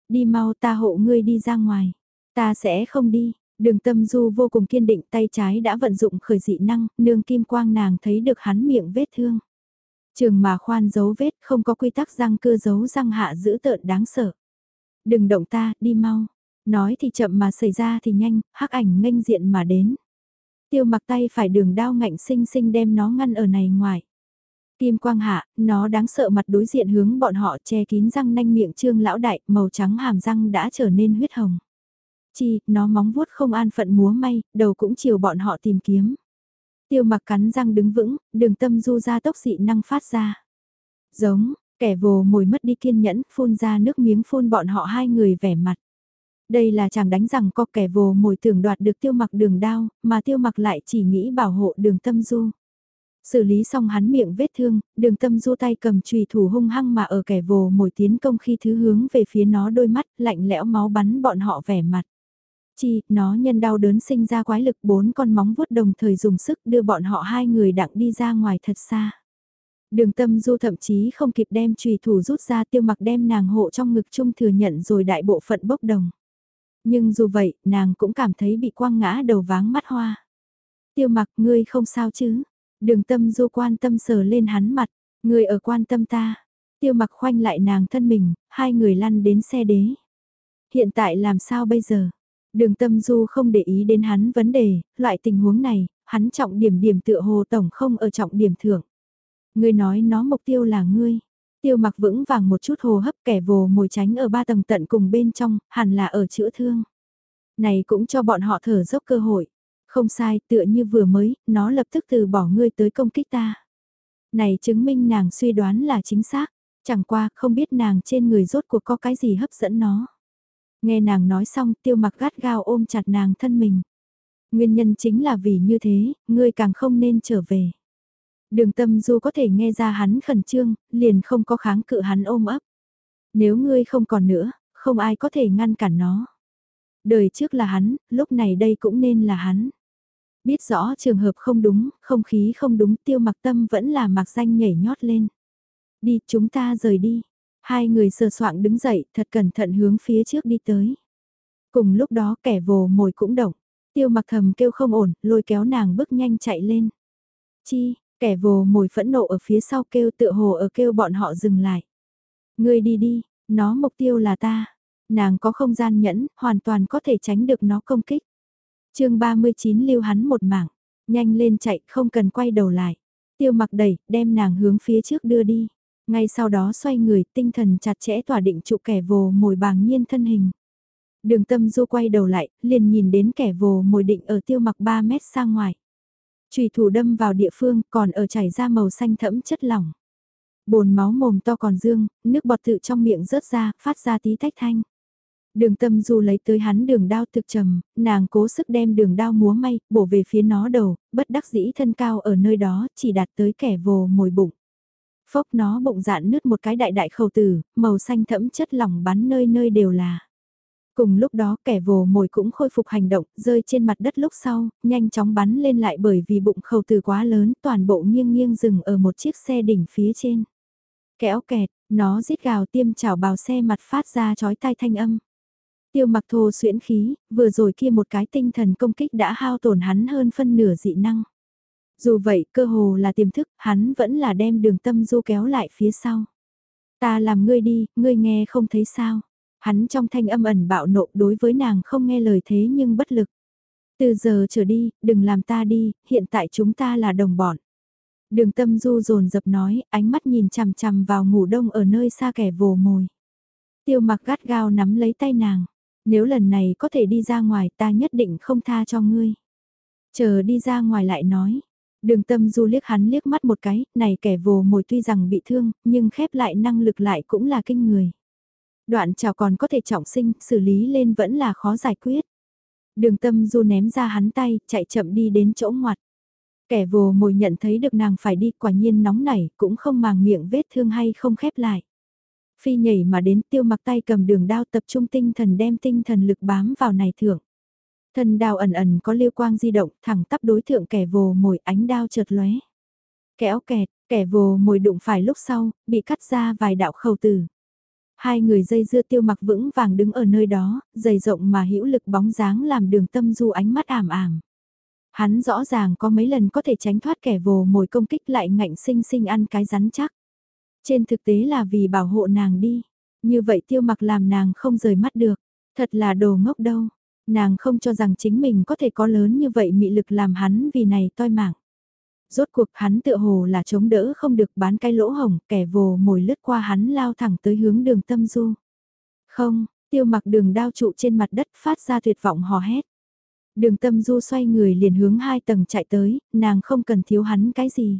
Đi mau ta hộ ngươi đi ra ngoài. Ta sẽ không đi, đường tâm du vô cùng kiên định tay trái đã vận dụng khởi dị năng, nương kim quang nàng thấy được hắn miệng vết thương. Trường mà khoan giấu vết không có quy tắc răng cưa giấu răng hạ giữ tợn đáng sợ. Đừng động ta, đi mau. Nói thì chậm mà xảy ra thì nhanh, hắc ảnh nghênh diện mà đến. Tiêu mặc tay phải đường đao ngạnh sinh sinh đem nó ngăn ở này ngoài. Kim quang hạ, nó đáng sợ mặt đối diện hướng bọn họ che kín răng nanh miệng trương lão đại, màu trắng hàm răng đã trở nên huyết hồng. Chi, nó móng vuốt không an phận múa may, đầu cũng chiều bọn họ tìm kiếm. Tiêu mặc cắn răng đứng vững, đường tâm du ra tốc dị năng phát ra. Giống, kẻ vồ mồi mất đi kiên nhẫn, phun ra nước miếng phun bọn họ hai người vẻ mặt. Đây là chàng đánh rằng có kẻ vồ mồi tưởng đoạt được tiêu mặc đường đao, mà tiêu mặc lại chỉ nghĩ bảo hộ đường tâm du. Xử lý xong hắn miệng vết thương, đường tâm du tay cầm chùy thủ hung hăng mà ở kẻ vồ mồi tiến công khi thứ hướng về phía nó đôi mắt, lạnh lẽo máu bắn bọn họ vẻ mặt. Chi, nó nhân đau đớn sinh ra quái lực bốn con móng vuốt đồng thời dùng sức đưa bọn họ hai người đặng đi ra ngoài thật xa. Đường tâm du thậm chí không kịp đem trùy thủ rút ra tiêu mặc đem nàng hộ trong ngực chung thừa nhận rồi đại bộ phận bốc đồng. Nhưng dù vậy, nàng cũng cảm thấy bị quăng ngã đầu váng mắt hoa. Tiêu mặc ngươi không sao chứ? Đường tâm du quan tâm sờ lên hắn mặt, người ở quan tâm ta. Tiêu mặc khoanh lại nàng thân mình, hai người lăn đến xe đế. Hiện tại làm sao bây giờ? Đường tâm du không để ý đến hắn vấn đề, loại tình huống này, hắn trọng điểm điểm tựa hồ tổng không ở trọng điểm thưởng. Ngươi nói nó mục tiêu là ngươi. Tiêu mặc vững vàng một chút hồ hấp kẻ vồ mồi tránh ở ba tầng tận cùng bên trong, hẳn là ở chữa thương. Này cũng cho bọn họ thở dốc cơ hội. Không sai, tựa như vừa mới, nó lập tức từ bỏ ngươi tới công kích ta. Này chứng minh nàng suy đoán là chính xác, chẳng qua không biết nàng trên người rốt cuộc có cái gì hấp dẫn nó. Nghe nàng nói xong tiêu mặc gắt gao ôm chặt nàng thân mình. Nguyên nhân chính là vì như thế, ngươi càng không nên trở về. Đường tâm du có thể nghe ra hắn khẩn trương, liền không có kháng cự hắn ôm ấp. Nếu ngươi không còn nữa, không ai có thể ngăn cản nó. Đời trước là hắn, lúc này đây cũng nên là hắn. Biết rõ trường hợp không đúng, không khí không đúng tiêu mặc tâm vẫn là mặc danh nhảy nhót lên. Đi chúng ta rời đi. Hai người sờ soạng đứng dậy thật cẩn thận hướng phía trước đi tới. Cùng lúc đó kẻ vồ mồi cũng động. Tiêu mặc thầm kêu không ổn, lôi kéo nàng bước nhanh chạy lên. Chi, kẻ vồ mồi phẫn nộ ở phía sau kêu tựa hồ ở kêu bọn họ dừng lại. Ngươi đi đi, nó mục tiêu là ta. Nàng có không gian nhẫn, hoàn toàn có thể tránh được nó công kích chương 39 lưu hắn một mảng, nhanh lên chạy không cần quay đầu lại. Tiêu mặc đẩy, đem nàng hướng phía trước đưa đi. Ngay sau đó xoay người, tinh thần chặt chẽ tỏa định trụ kẻ vồ mồi bàng nhiên thân hình. Đường tâm du quay đầu lại, liền nhìn đến kẻ vồ mồi định ở tiêu mặc 3 mét xa ngoài. chủy thủ đâm vào địa phương còn ở chảy ra màu xanh thẫm chất lỏng. Bồn máu mồm to còn dương, nước bọt tự trong miệng rớt ra, phát ra tí tách thanh. Đường tâm du lấy tới hắn đường đao thực trầm, nàng cố sức đem đường đao múa may, bổ về phía nó đầu, bất đắc dĩ thân cao ở nơi đó, chỉ đạt tới kẻ vồ mồi bụng. Phốc nó bụng dạn nứt một cái đại đại khẩu tử, màu xanh thẫm chất lỏng bắn nơi nơi đều là. Cùng lúc đó kẻ vồ mồi cũng khôi phục hành động, rơi trên mặt đất lúc sau, nhanh chóng bắn lên lại bởi vì bụng khẩu tử quá lớn, toàn bộ nghiêng nghiêng dừng ở một chiếc xe đỉnh phía trên. Kéo kẹt, nó rít gào tiêm chảo bào xe mặt phát ra chói tai thanh âm. Tiêu mặc thô xuyễn khí, vừa rồi kia một cái tinh thần công kích đã hao tổn hắn hơn phân nửa dị năng. Dù vậy, cơ hồ là tiềm thức, hắn vẫn là đem đường tâm du kéo lại phía sau. Ta làm ngươi đi, ngươi nghe không thấy sao. Hắn trong thanh âm ẩn bạo nộ đối với nàng không nghe lời thế nhưng bất lực. Từ giờ trở đi, đừng làm ta đi, hiện tại chúng ta là đồng bọn. Đường tâm du rồn dập nói, ánh mắt nhìn chằm chằm vào ngủ đông ở nơi xa kẻ vồ mồi. Tiêu mặc gắt gao nắm lấy tay nàng. Nếu lần này có thể đi ra ngoài ta nhất định không tha cho ngươi. Chờ đi ra ngoài lại nói. Đường tâm du liếc hắn liếc mắt một cái, này kẻ vồ mồi tuy rằng bị thương, nhưng khép lại năng lực lại cũng là kinh người. Đoạn chào còn có thể trọng sinh, xử lý lên vẫn là khó giải quyết. Đường tâm du ném ra hắn tay, chạy chậm đi đến chỗ ngoặt. Kẻ vồ mồi nhận thấy được nàng phải đi quả nhiên nóng nảy, cũng không màng miệng vết thương hay không khép lại. Phi nhảy mà đến tiêu mặc tay cầm đường đao tập trung tinh thần đem tinh thần lực bám vào này thượng thần đao ẩn ẩn có liêu quang di động thẳng tắp đối thượng kẻ vồ mồi ánh đao chợt lóe. Kéo kẹt, kẻ vồ mồi đụng phải lúc sau, bị cắt ra vài đạo khẩu tử. Hai người dây dưa tiêu mặc vững vàng đứng ở nơi đó, dày rộng mà hữu lực bóng dáng làm đường tâm du ánh mắt ảm ảm. Hắn rõ ràng có mấy lần có thể tránh thoát kẻ vồ mồi công kích lại ngạnh sinh sinh ăn cái rắn chắc. Trên thực tế là vì bảo hộ nàng đi. Như vậy tiêu mặc làm nàng không rời mắt được. Thật là đồ ngốc đâu. Nàng không cho rằng chính mình có thể có lớn như vậy mị lực làm hắn vì này toi mạng. Rốt cuộc hắn tựa hồ là chống đỡ không được bán cái lỗ hồng, kẻ vồ mồi lướt qua hắn lao thẳng tới hướng đường tâm du. Không, tiêu mặc đường đao trụ trên mặt đất phát ra tuyệt vọng hò hét. Đường tâm du xoay người liền hướng hai tầng chạy tới, nàng không cần thiếu hắn cái gì.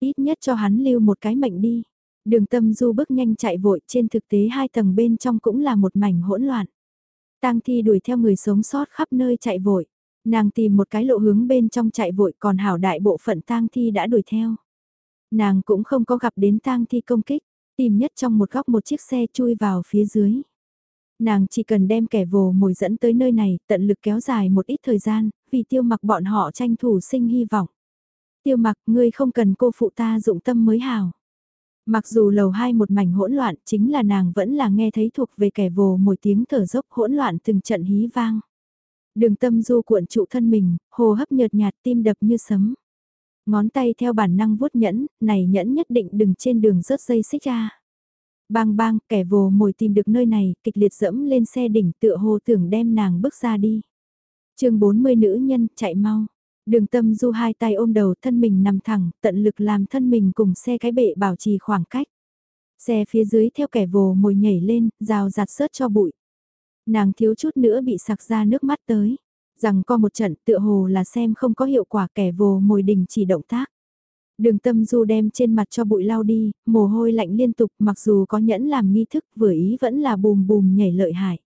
Ít nhất cho hắn lưu một cái mệnh đi. Đường tâm du bước nhanh chạy vội trên thực tế hai tầng bên trong cũng là một mảnh hỗn loạn. Tang thi đuổi theo người sống sót khắp nơi chạy vội. Nàng tìm một cái lộ hướng bên trong chạy vội còn hảo đại bộ phận tang thi đã đuổi theo. Nàng cũng không có gặp đến tang thi công kích, tìm nhất trong một góc một chiếc xe chui vào phía dưới. Nàng chỉ cần đem kẻ vồ mồi dẫn tới nơi này, tận lực kéo dài một ít thời gian, vì tiêu mặc bọn họ tranh thủ sinh hy vọng. Tiêu mặc ngươi không cần cô phụ ta dụng tâm mới hào. Mặc dù lầu hai một mảnh hỗn loạn chính là nàng vẫn là nghe thấy thuộc về kẻ vồ một tiếng thở dốc hỗn loạn từng trận hí vang. Đường tâm du cuộn trụ thân mình, hồ hấp nhợt nhạt tim đập như sấm. Ngón tay theo bản năng vuốt nhẫn, này nhẫn nhất định đừng trên đường rớt dây xích ra. Bang bang, kẻ vồ mồi tìm được nơi này, kịch liệt dẫm lên xe đỉnh tựa hồ tưởng đem nàng bước ra đi. chương 40 nữ nhân, chạy mau. Đường tâm du hai tay ôm đầu thân mình nằm thẳng, tận lực làm thân mình cùng xe cái bệ bảo trì khoảng cách. Xe phía dưới theo kẻ vồ mồi nhảy lên, rào giặt sớt cho bụi. Nàng thiếu chút nữa bị sặc ra nước mắt tới. Rằng co một trận tựa hồ là xem không có hiệu quả kẻ vồ mồi đình chỉ động tác. Đường tâm du đem trên mặt cho bụi lao đi, mồ hôi lạnh liên tục mặc dù có nhẫn làm nghi thức vừa ý vẫn là bùm bùm nhảy lợi hại.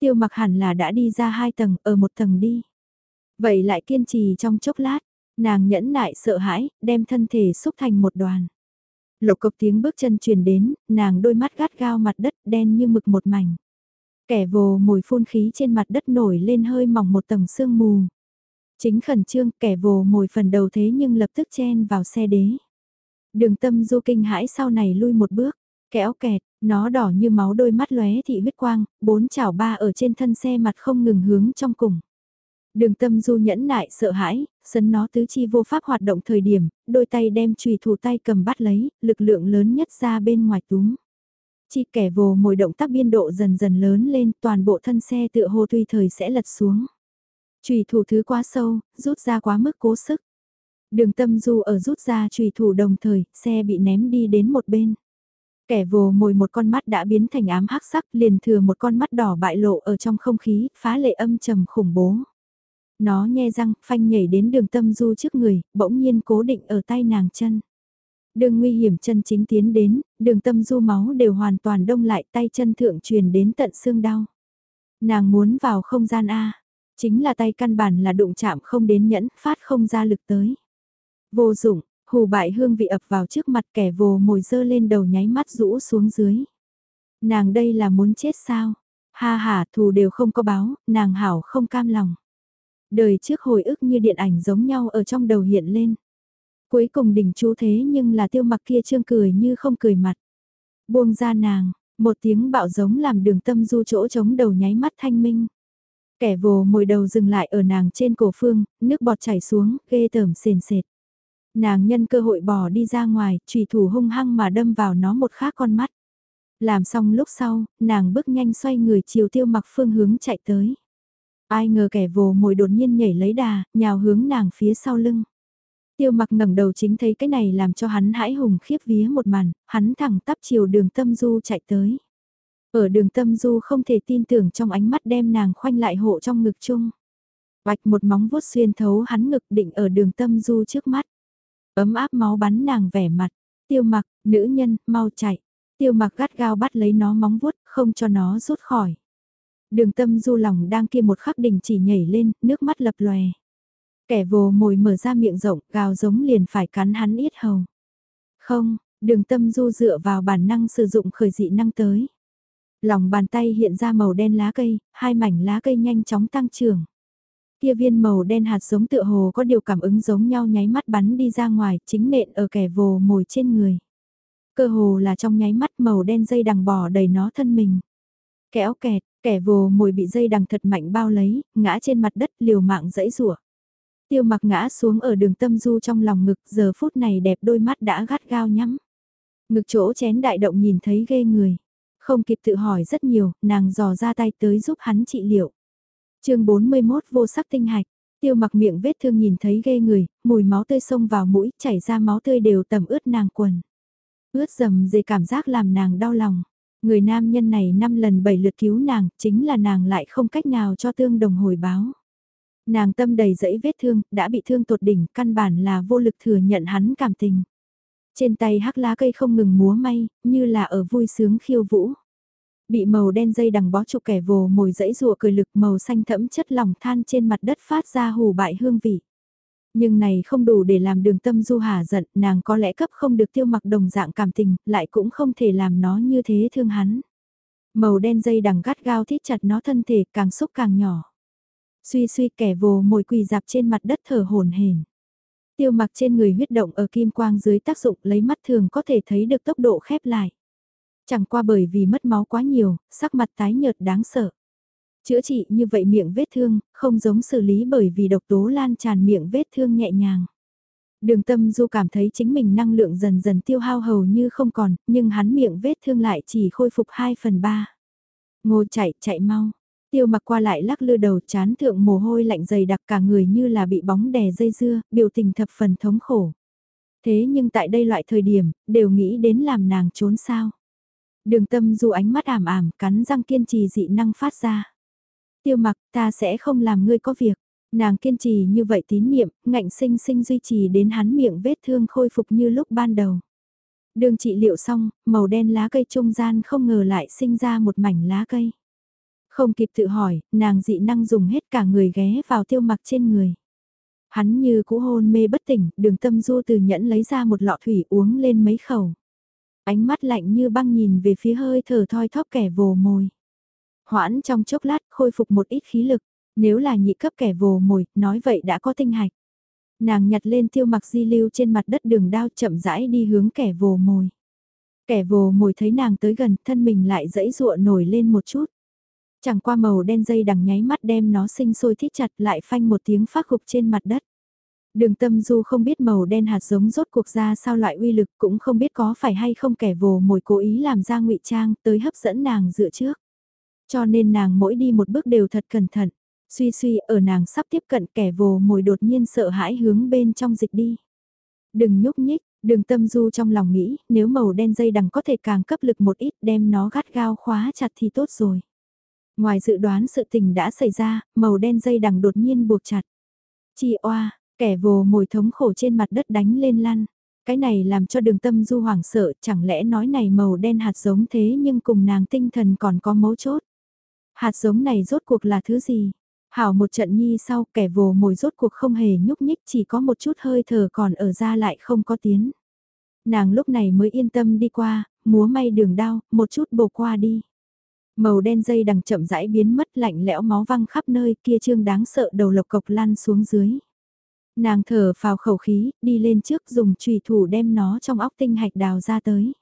Tiêu mặc hẳn là đã đi ra hai tầng, ở một tầng đi. Vậy lại kiên trì trong chốc lát, nàng nhẫn nại sợ hãi, đem thân thể xúc thành một đoàn. Lộc cộc tiếng bước chân truyền đến, nàng đôi mắt gắt gao mặt đất đen như mực một mảnh. Kẻ vồ mùi phun khí trên mặt đất nổi lên hơi mỏng một tầng sương mù. Chính khẩn trương kẻ vồ mồi phần đầu thế nhưng lập tức chen vào xe đế. Đường tâm du kinh hãi sau này lui một bước, kéo kẹt, nó đỏ như máu đôi mắt lóe thị huyết quang, bốn chảo ba ở trên thân xe mặt không ngừng hướng trong cùng. Đường tâm du nhẫn nại sợ hãi, sấn nó tứ chi vô pháp hoạt động thời điểm, đôi tay đem trùy thủ tay cầm bắt lấy, lực lượng lớn nhất ra bên ngoài túm. Chi kẻ vồ mồi động tác biên độ dần dần lớn lên, toàn bộ thân xe tựa hồ tuy thời sẽ lật xuống. Trùy thủ thứ quá sâu, rút ra quá mức cố sức. Đường tâm du ở rút ra trùy thủ đồng thời, xe bị ném đi đến một bên. Kẻ vồ mồi một con mắt đã biến thành ám hắc sắc liền thừa một con mắt đỏ bại lộ ở trong không khí, phá lệ âm trầm khủng bố. Nó nhe răng, phanh nhảy đến đường tâm du trước người, bỗng nhiên cố định ở tay nàng chân. Đường nguy hiểm chân chính tiến đến, đường tâm du máu đều hoàn toàn đông lại tay chân thượng truyền đến tận xương đau. Nàng muốn vào không gian A, chính là tay căn bản là đụng chạm không đến nhẫn, phát không ra lực tới. Vô dụng, hù bại hương vị ập vào trước mặt kẻ vồ mồi dơ lên đầu nháy mắt rũ xuống dưới. Nàng đây là muốn chết sao? Ha ha, thù đều không có báo, nàng hảo không cam lòng. Đời trước hồi ức như điện ảnh giống nhau ở trong đầu hiện lên. Cuối cùng đỉnh chú thế nhưng là tiêu mặc kia trương cười như không cười mặt. Buông ra nàng, một tiếng bạo giống làm đường tâm du chỗ trống đầu nháy mắt thanh minh. Kẻ vồ mồi đầu dừng lại ở nàng trên cổ phương, nước bọt chảy xuống, ghê tởm sền sệt. Nàng nhân cơ hội bỏ đi ra ngoài, trùy thủ hung hăng mà đâm vào nó một khác con mắt. Làm xong lúc sau, nàng bước nhanh xoay người chiều tiêu mặc phương hướng chạy tới. Ai ngờ kẻ vồ mồi đột nhiên nhảy lấy đà, nhào hướng nàng phía sau lưng. Tiêu mặc ngẩng đầu chính thấy cái này làm cho hắn hãi hùng khiếp vía một màn, hắn thẳng tắp chiều đường tâm du chạy tới. Ở đường tâm du không thể tin tưởng trong ánh mắt đem nàng khoanh lại hộ trong ngực chung. Vạch một móng vuốt xuyên thấu hắn ngực định ở đường tâm du trước mắt. Ấm áp máu bắn nàng vẻ mặt. Tiêu mặc, nữ nhân, mau chạy. Tiêu mặc gắt gao bắt lấy nó móng vuốt, không cho nó rút khỏi. Đường tâm du lòng đang kia một khắc đình chỉ nhảy lên, nước mắt lập lòe. Kẻ vồ mồi mở ra miệng rộng, gào giống liền phải cắn hắn ít hầu. Không, đường tâm du dựa vào bản năng sử dụng khởi dị năng tới. Lòng bàn tay hiện ra màu đen lá cây, hai mảnh lá cây nhanh chóng tăng trưởng. Kia viên màu đen hạt giống tựa hồ có điều cảm ứng giống nhau nháy mắt bắn đi ra ngoài, chính nện ở kẻ vồ mồi trên người. Cơ hồ là trong nháy mắt màu đen dây đằng bò đầy nó thân mình. Kéo kẹt, kẻ vồ mồi bị dây đằng thật mạnh bao lấy, ngã trên mặt đất liều mạng dẫy rủa Tiêu mặc ngã xuống ở đường tâm du trong lòng ngực giờ phút này đẹp đôi mắt đã gắt gao nhắm. Ngực chỗ chén đại động nhìn thấy ghê người. Không kịp tự hỏi rất nhiều, nàng dò ra tay tới giúp hắn trị liệu. chương 41 vô sắc tinh hạch. Tiêu mặc miệng vết thương nhìn thấy ghê người, mùi máu tươi xông vào mũi, chảy ra máu tươi đều tầm ướt nàng quần. Ướt dầm dề cảm giác làm nàng đau lòng. Người nam nhân này năm lần bảy lượt cứu nàng, chính là nàng lại không cách nào cho tương đồng hồi báo. Nàng tâm đầy dẫy vết thương, đã bị thương tột đỉnh, căn bản là vô lực thừa nhận hắn cảm tình. Trên tay hắc lá cây không ngừng múa may, như là ở vui sướng khiêu vũ. Bị màu đen dây đằng bó trụ kẻ vồ mồi dẫy rùa cười lực màu xanh thẫm chất lỏng than trên mặt đất phát ra hù bại hương vị. Nhưng này không đủ để làm đường tâm du hà giận, nàng có lẽ cấp không được tiêu mặc đồng dạng cảm tình, lại cũng không thể làm nó như thế thương hắn. Màu đen dây đằng gắt gao thít chặt nó thân thể càng xúc càng nhỏ. Suy suy kẻ vồ mồi quỳ dạp trên mặt đất thở hồn hển. Tiêu mặc trên người huyết động ở kim quang dưới tác dụng lấy mắt thường có thể thấy được tốc độ khép lại. Chẳng qua bởi vì mất máu quá nhiều, sắc mặt tái nhợt đáng sợ. Chữa trị như vậy miệng vết thương, không giống xử lý bởi vì độc tố lan tràn miệng vết thương nhẹ nhàng. Đường tâm du cảm thấy chính mình năng lượng dần dần tiêu hao hầu như không còn, nhưng hắn miệng vết thương lại chỉ khôi phục 2 phần 3. Ngô chạy, chạy mau. Tiêu mặc qua lại lắc lư đầu chán thượng mồ hôi lạnh dày đặc cả người như là bị bóng đè dây dưa, biểu tình thập phần thống khổ. Thế nhưng tại đây loại thời điểm, đều nghĩ đến làm nàng trốn sao. Đường tâm du ánh mắt ảm ảm, cắn răng kiên trì dị năng phát ra. Tiêu mặc, ta sẽ không làm ngươi có việc. Nàng kiên trì như vậy tín niệm, ngạnh sinh sinh duy trì đến hắn miệng vết thương khôi phục như lúc ban đầu. Đường trị liệu xong, màu đen lá cây trung gian không ngờ lại sinh ra một mảnh lá cây. Không kịp tự hỏi, nàng dị năng dùng hết cả người ghé vào tiêu mặc trên người. Hắn như cũ hôn mê bất tỉnh, đường tâm du từ nhẫn lấy ra một lọ thủy uống lên mấy khẩu. Ánh mắt lạnh như băng nhìn về phía hơi thở thoi thóp kẻ vồ mồi. Hoãn trong chốc lát khôi phục một ít khí lực, nếu là nhị cấp kẻ vồ mồi, nói vậy đã có tinh hạch. Nàng nhặt lên tiêu mặc di lưu trên mặt đất đường đao chậm rãi đi hướng kẻ vồ mồi. Kẻ vồ mồi thấy nàng tới gần, thân mình lại dẫy dụa nổi lên một chút. Chẳng qua màu đen dây đằng nháy mắt đem nó sinh sôi thít chặt lại phanh một tiếng phát gục trên mặt đất. Đường tâm du không biết màu đen hạt giống rốt cuộc ra sao loại uy lực cũng không biết có phải hay không kẻ vồ mồi cố ý làm ra ngụy trang tới hấp dẫn nàng dựa trước. Cho nên nàng mỗi đi một bước đều thật cẩn thận. Suy suy ở nàng sắp tiếp cận kẻ vồ mồi đột nhiên sợ hãi hướng bên trong dịch đi. Đừng nhúc nhích, đường tâm du trong lòng nghĩ nếu màu đen dây đằng có thể càng cấp lực một ít đem nó gắt gao khóa chặt thì tốt rồi. Ngoài dự đoán sự tình đã xảy ra, màu đen dây đằng đột nhiên buộc chặt. Chi oa, kẻ vồ mồi thống khổ trên mặt đất đánh lên lăn. Cái này làm cho đường tâm du hoảng sợ, chẳng lẽ nói này màu đen hạt giống thế nhưng cùng nàng tinh thần còn có mấu chốt. Hạt giống này rốt cuộc là thứ gì? Hảo một trận nhi sau kẻ vồ mồi rốt cuộc không hề nhúc nhích chỉ có một chút hơi thở còn ở ra lại không có tiếng. Nàng lúc này mới yên tâm đi qua, múa may đường đao, một chút bổ qua đi. Màu đen dây đằng chậm rãi biến mất lạnh lẽo máu văng khắp nơi kia trương đáng sợ đầu lộc cộc lăn xuống dưới. Nàng thở vào khẩu khí, đi lên trước dùng trùy thủ đem nó trong óc tinh hạch đào ra tới.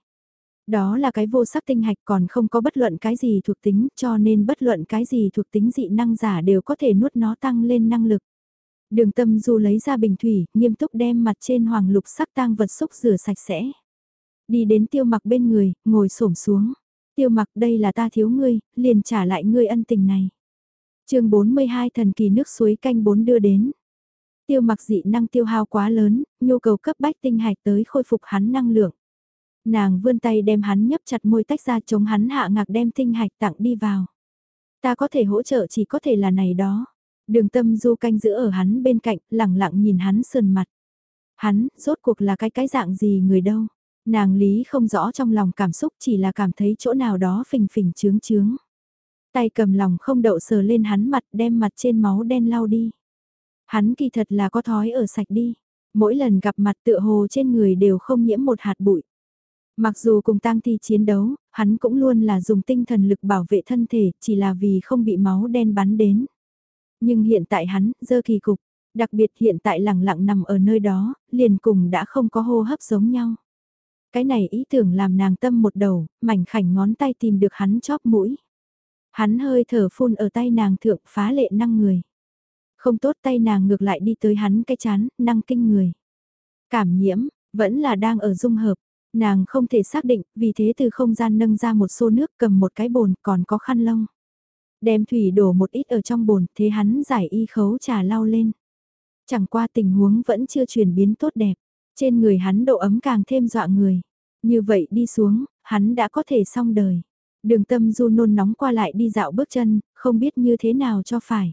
Đó là cái vô sắc tinh hạch còn không có bất luận cái gì thuộc tính cho nên bất luận cái gì thuộc tính dị năng giả đều có thể nuốt nó tăng lên năng lực. Đường tâm du lấy ra bình thủy, nghiêm túc đem mặt trên hoàng lục sắc tang vật xúc rửa sạch sẽ. Đi đến tiêu mặc bên người, ngồi xổm xuống. Tiêu mặc đây là ta thiếu ngươi, liền trả lại ngươi ân tình này. chương 42 thần kỳ nước suối canh 4 đưa đến. Tiêu mặc dị năng tiêu hao quá lớn, nhu cầu cấp bách tinh hạch tới khôi phục hắn năng lượng. Nàng vươn tay đem hắn nhấp chặt môi tách ra chống hắn hạ ngạc đem tinh hạch tặng đi vào. Ta có thể hỗ trợ chỉ có thể là này đó. Đường tâm du canh giữ ở hắn bên cạnh, lặng lặng nhìn hắn sườn mặt. Hắn, rốt cuộc là cái cái dạng gì người đâu. Nàng lý không rõ trong lòng cảm xúc chỉ là cảm thấy chỗ nào đó phình phình trướng trướng. Tay cầm lòng không đậu sờ lên hắn mặt đem mặt trên máu đen lau đi. Hắn kỳ thật là có thói ở sạch đi. Mỗi lần gặp mặt tựa hồ trên người đều không nhiễm một hạt bụi. Mặc dù cùng tang thi chiến đấu, hắn cũng luôn là dùng tinh thần lực bảo vệ thân thể, chỉ là vì không bị máu đen bắn đến. Nhưng hiện tại hắn, dơ kỳ cục, đặc biệt hiện tại lẳng lặng nằm ở nơi đó, liền cùng đã không có hô hấp giống nhau. Cái này ý tưởng làm nàng tâm một đầu, mảnh khảnh ngón tay tìm được hắn chóp mũi. Hắn hơi thở phun ở tay nàng thượng phá lệ năng người. Không tốt tay nàng ngược lại đi tới hắn cái chán, năng kinh người. Cảm nhiễm, vẫn là đang ở dung hợp. Nàng không thể xác định, vì thế từ không gian nâng ra một xô nước cầm một cái bồn còn có khăn lông. Đem thủy đổ một ít ở trong bồn, thế hắn giải y khấu trà lau lên. Chẳng qua tình huống vẫn chưa chuyển biến tốt đẹp. Trên người hắn độ ấm càng thêm dọa người. Như vậy đi xuống, hắn đã có thể xong đời. Đường tâm du nôn nóng qua lại đi dạo bước chân, không biết như thế nào cho phải.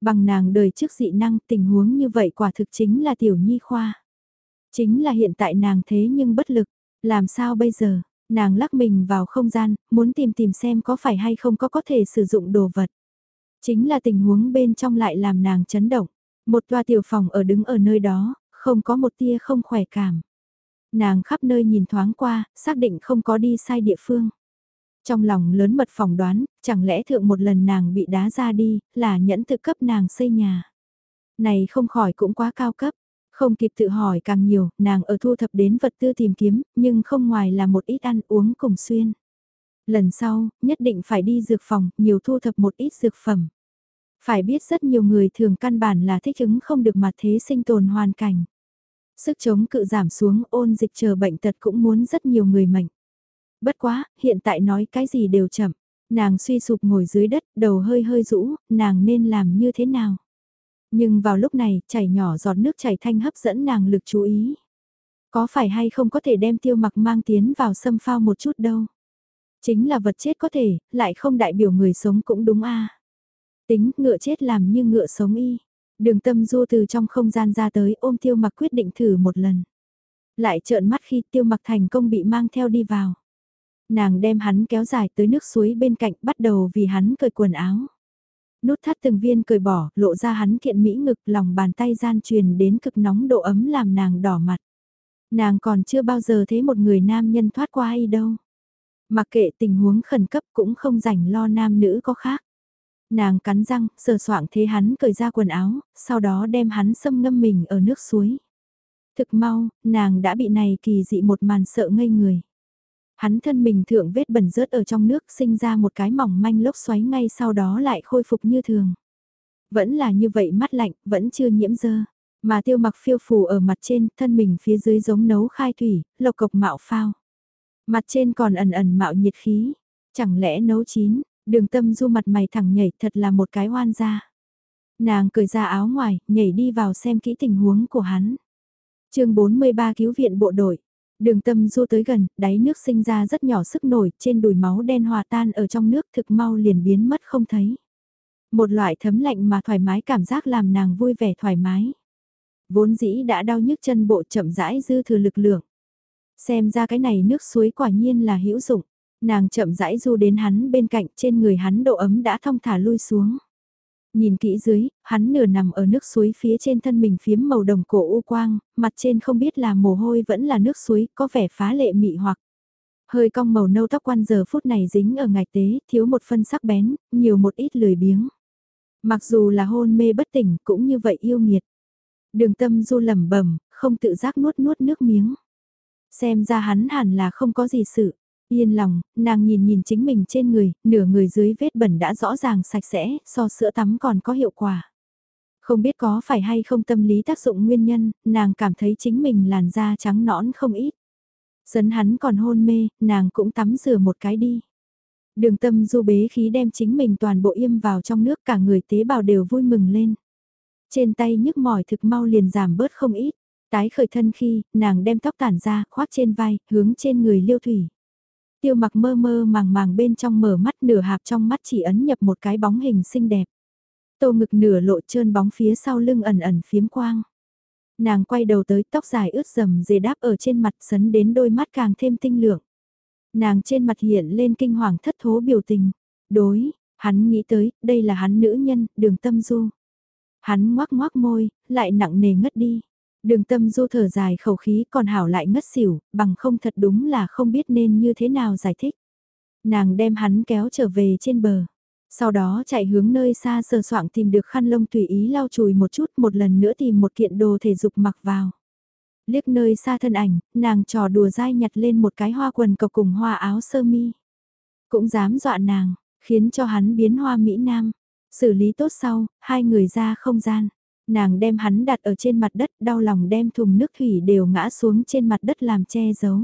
Bằng nàng đời trước dị năng tình huống như vậy quả thực chính là tiểu nhi khoa. Chính là hiện tại nàng thế nhưng bất lực, làm sao bây giờ, nàng lắc mình vào không gian, muốn tìm tìm xem có phải hay không có có thể sử dụng đồ vật. Chính là tình huống bên trong lại làm nàng chấn động. Một toa tiểu phòng ở đứng ở nơi đó, không có một tia không khỏe cảm. Nàng khắp nơi nhìn thoáng qua, xác định không có đi sai địa phương. Trong lòng lớn mật phỏng đoán, chẳng lẽ thượng một lần nàng bị đá ra đi, là nhẫn tự cấp nàng xây nhà. Này không khỏi cũng quá cao cấp, không kịp tự hỏi càng nhiều, nàng ở thu thập đến vật tư tìm kiếm, nhưng không ngoài là một ít ăn uống cùng xuyên. Lần sau, nhất định phải đi dược phòng, nhiều thu thập một ít dược phẩm. Phải biết rất nhiều người thường căn bản là thích ứng không được mặt thế sinh tồn hoàn cảnh. Sức chống cự giảm xuống ôn dịch chờ bệnh tật cũng muốn rất nhiều người mệnh. Bất quá, hiện tại nói cái gì đều chậm. Nàng suy sụp ngồi dưới đất, đầu hơi hơi rũ, nàng nên làm như thế nào? Nhưng vào lúc này, chảy nhỏ giọt nước chảy thanh hấp dẫn nàng lực chú ý. Có phải hay không có thể đem tiêu mặc mang tiến vào xâm phao một chút đâu? Chính là vật chết có thể, lại không đại biểu người sống cũng đúng a Tính ngựa chết làm như ngựa sống y. Đường tâm du từ trong không gian ra tới ôm tiêu mặc quyết định thử một lần. Lại trợn mắt khi tiêu mặc thành công bị mang theo đi vào. Nàng đem hắn kéo dài tới nước suối bên cạnh bắt đầu vì hắn cởi quần áo. Nút thắt từng viên cởi bỏ, lộ ra hắn kiện mỹ ngực lòng bàn tay gian truyền đến cực nóng độ ấm làm nàng đỏ mặt. Nàng còn chưa bao giờ thấy một người nam nhân thoát qua ai đâu. Mặc kệ tình huống khẩn cấp cũng không rảnh lo nam nữ có khác. Nàng cắn răng, sờ soạng thế hắn cởi ra quần áo, sau đó đem hắn xâm ngâm mình ở nước suối. Thực mau, nàng đã bị này kỳ dị một màn sợ ngây người. Hắn thân mình thượng vết bẩn rớt ở trong nước sinh ra một cái mỏng manh lốc xoáy ngay sau đó lại khôi phục như thường. Vẫn là như vậy mắt lạnh, vẫn chưa nhiễm dơ. Mà tiêu mặc phiêu phù ở mặt trên, thân mình phía dưới giống nấu khai thủy, lộc cộc mạo phao. Mặt trên còn ẩn ẩn mạo nhiệt khí. Chẳng lẽ nấu chín, đường tâm du mặt mày thẳng nhảy thật là một cái oan ra. Nàng cởi ra áo ngoài, nhảy đi vào xem kỹ tình huống của hắn. chương 43 cứu viện bộ đội. Đường tâm du tới gần, đáy nước sinh ra rất nhỏ sức nổi, trên đùi máu đen hòa tan ở trong nước thực mau liền biến mất không thấy. Một loại thấm lạnh mà thoải mái cảm giác làm nàng vui vẻ thoải mái. Vốn dĩ đã đau nhức chân bộ chậm rãi dư thừa lực lượng. Xem ra cái này nước suối quả nhiên là hữu dụng. Nàng chậm rãi du đến hắn bên cạnh trên người hắn độ ấm đã thong thả lui xuống. Nhìn kỹ dưới, hắn nửa nằm ở nước suối phía trên thân mình phiếm màu đồng cổ u quang, mặt trên không biết là mồ hôi vẫn là nước suối, có vẻ phá lệ mị hoặc. Hơi cong màu nâu tóc quan giờ phút này dính ở ngạch tế, thiếu một phân sắc bén, nhiều một ít lười biếng. Mặc dù là hôn mê bất tỉnh cũng như vậy yêu nghiệt. Đường tâm du lẩm bẩm không tự giác nuốt nuốt nước miếng. Xem ra hắn hẳn là không có gì sự. Yên lòng, nàng nhìn nhìn chính mình trên người, nửa người dưới vết bẩn đã rõ ràng sạch sẽ, so sữa tắm còn có hiệu quả. Không biết có phải hay không tâm lý tác dụng nguyên nhân, nàng cảm thấy chính mình làn da trắng nõn không ít. Dấn hắn còn hôn mê, nàng cũng tắm rửa một cái đi. Đường tâm du bế khí đem chính mình toàn bộ im vào trong nước cả người tế bào đều vui mừng lên. Trên tay nhức mỏi thực mau liền giảm bớt không ít. Tái khởi thân khi, nàng đem tóc tản ra, khoác trên vai, hướng trên người liêu thủy. Tiêu mặc mơ mơ màng màng bên trong mở mắt nửa hạp trong mắt chỉ ấn nhập một cái bóng hình xinh đẹp. Tô ngực nửa lộ trơn bóng phía sau lưng ẩn ẩn phiếm quang. Nàng quay đầu tới tóc dài ướt rầm dề đáp ở trên mặt sấn đến đôi mắt càng thêm tinh lượng. Nàng trên mặt hiện lên kinh hoàng thất thố biểu tình. Đối, hắn nghĩ tới, đây là hắn nữ nhân, đường tâm du. Hắn ngoác ngoác môi, lại nặng nề ngất đi. Đường tâm du thở dài khẩu khí còn hảo lại ngất xỉu, bằng không thật đúng là không biết nên như thế nào giải thích. Nàng đem hắn kéo trở về trên bờ. Sau đó chạy hướng nơi xa sờ soạng tìm được khăn lông tùy ý lau chùi một chút một lần nữa tìm một kiện đồ thể dục mặc vào. Liếc nơi xa thân ảnh, nàng trò đùa dai nhặt lên một cái hoa quần cộc cùng hoa áo sơ mi. Cũng dám dọa nàng, khiến cho hắn biến hoa Mỹ Nam. Xử lý tốt sau, hai người ra không gian. Nàng đem hắn đặt ở trên mặt đất đau lòng đem thùng nước thủy đều ngã xuống trên mặt đất làm che giấu.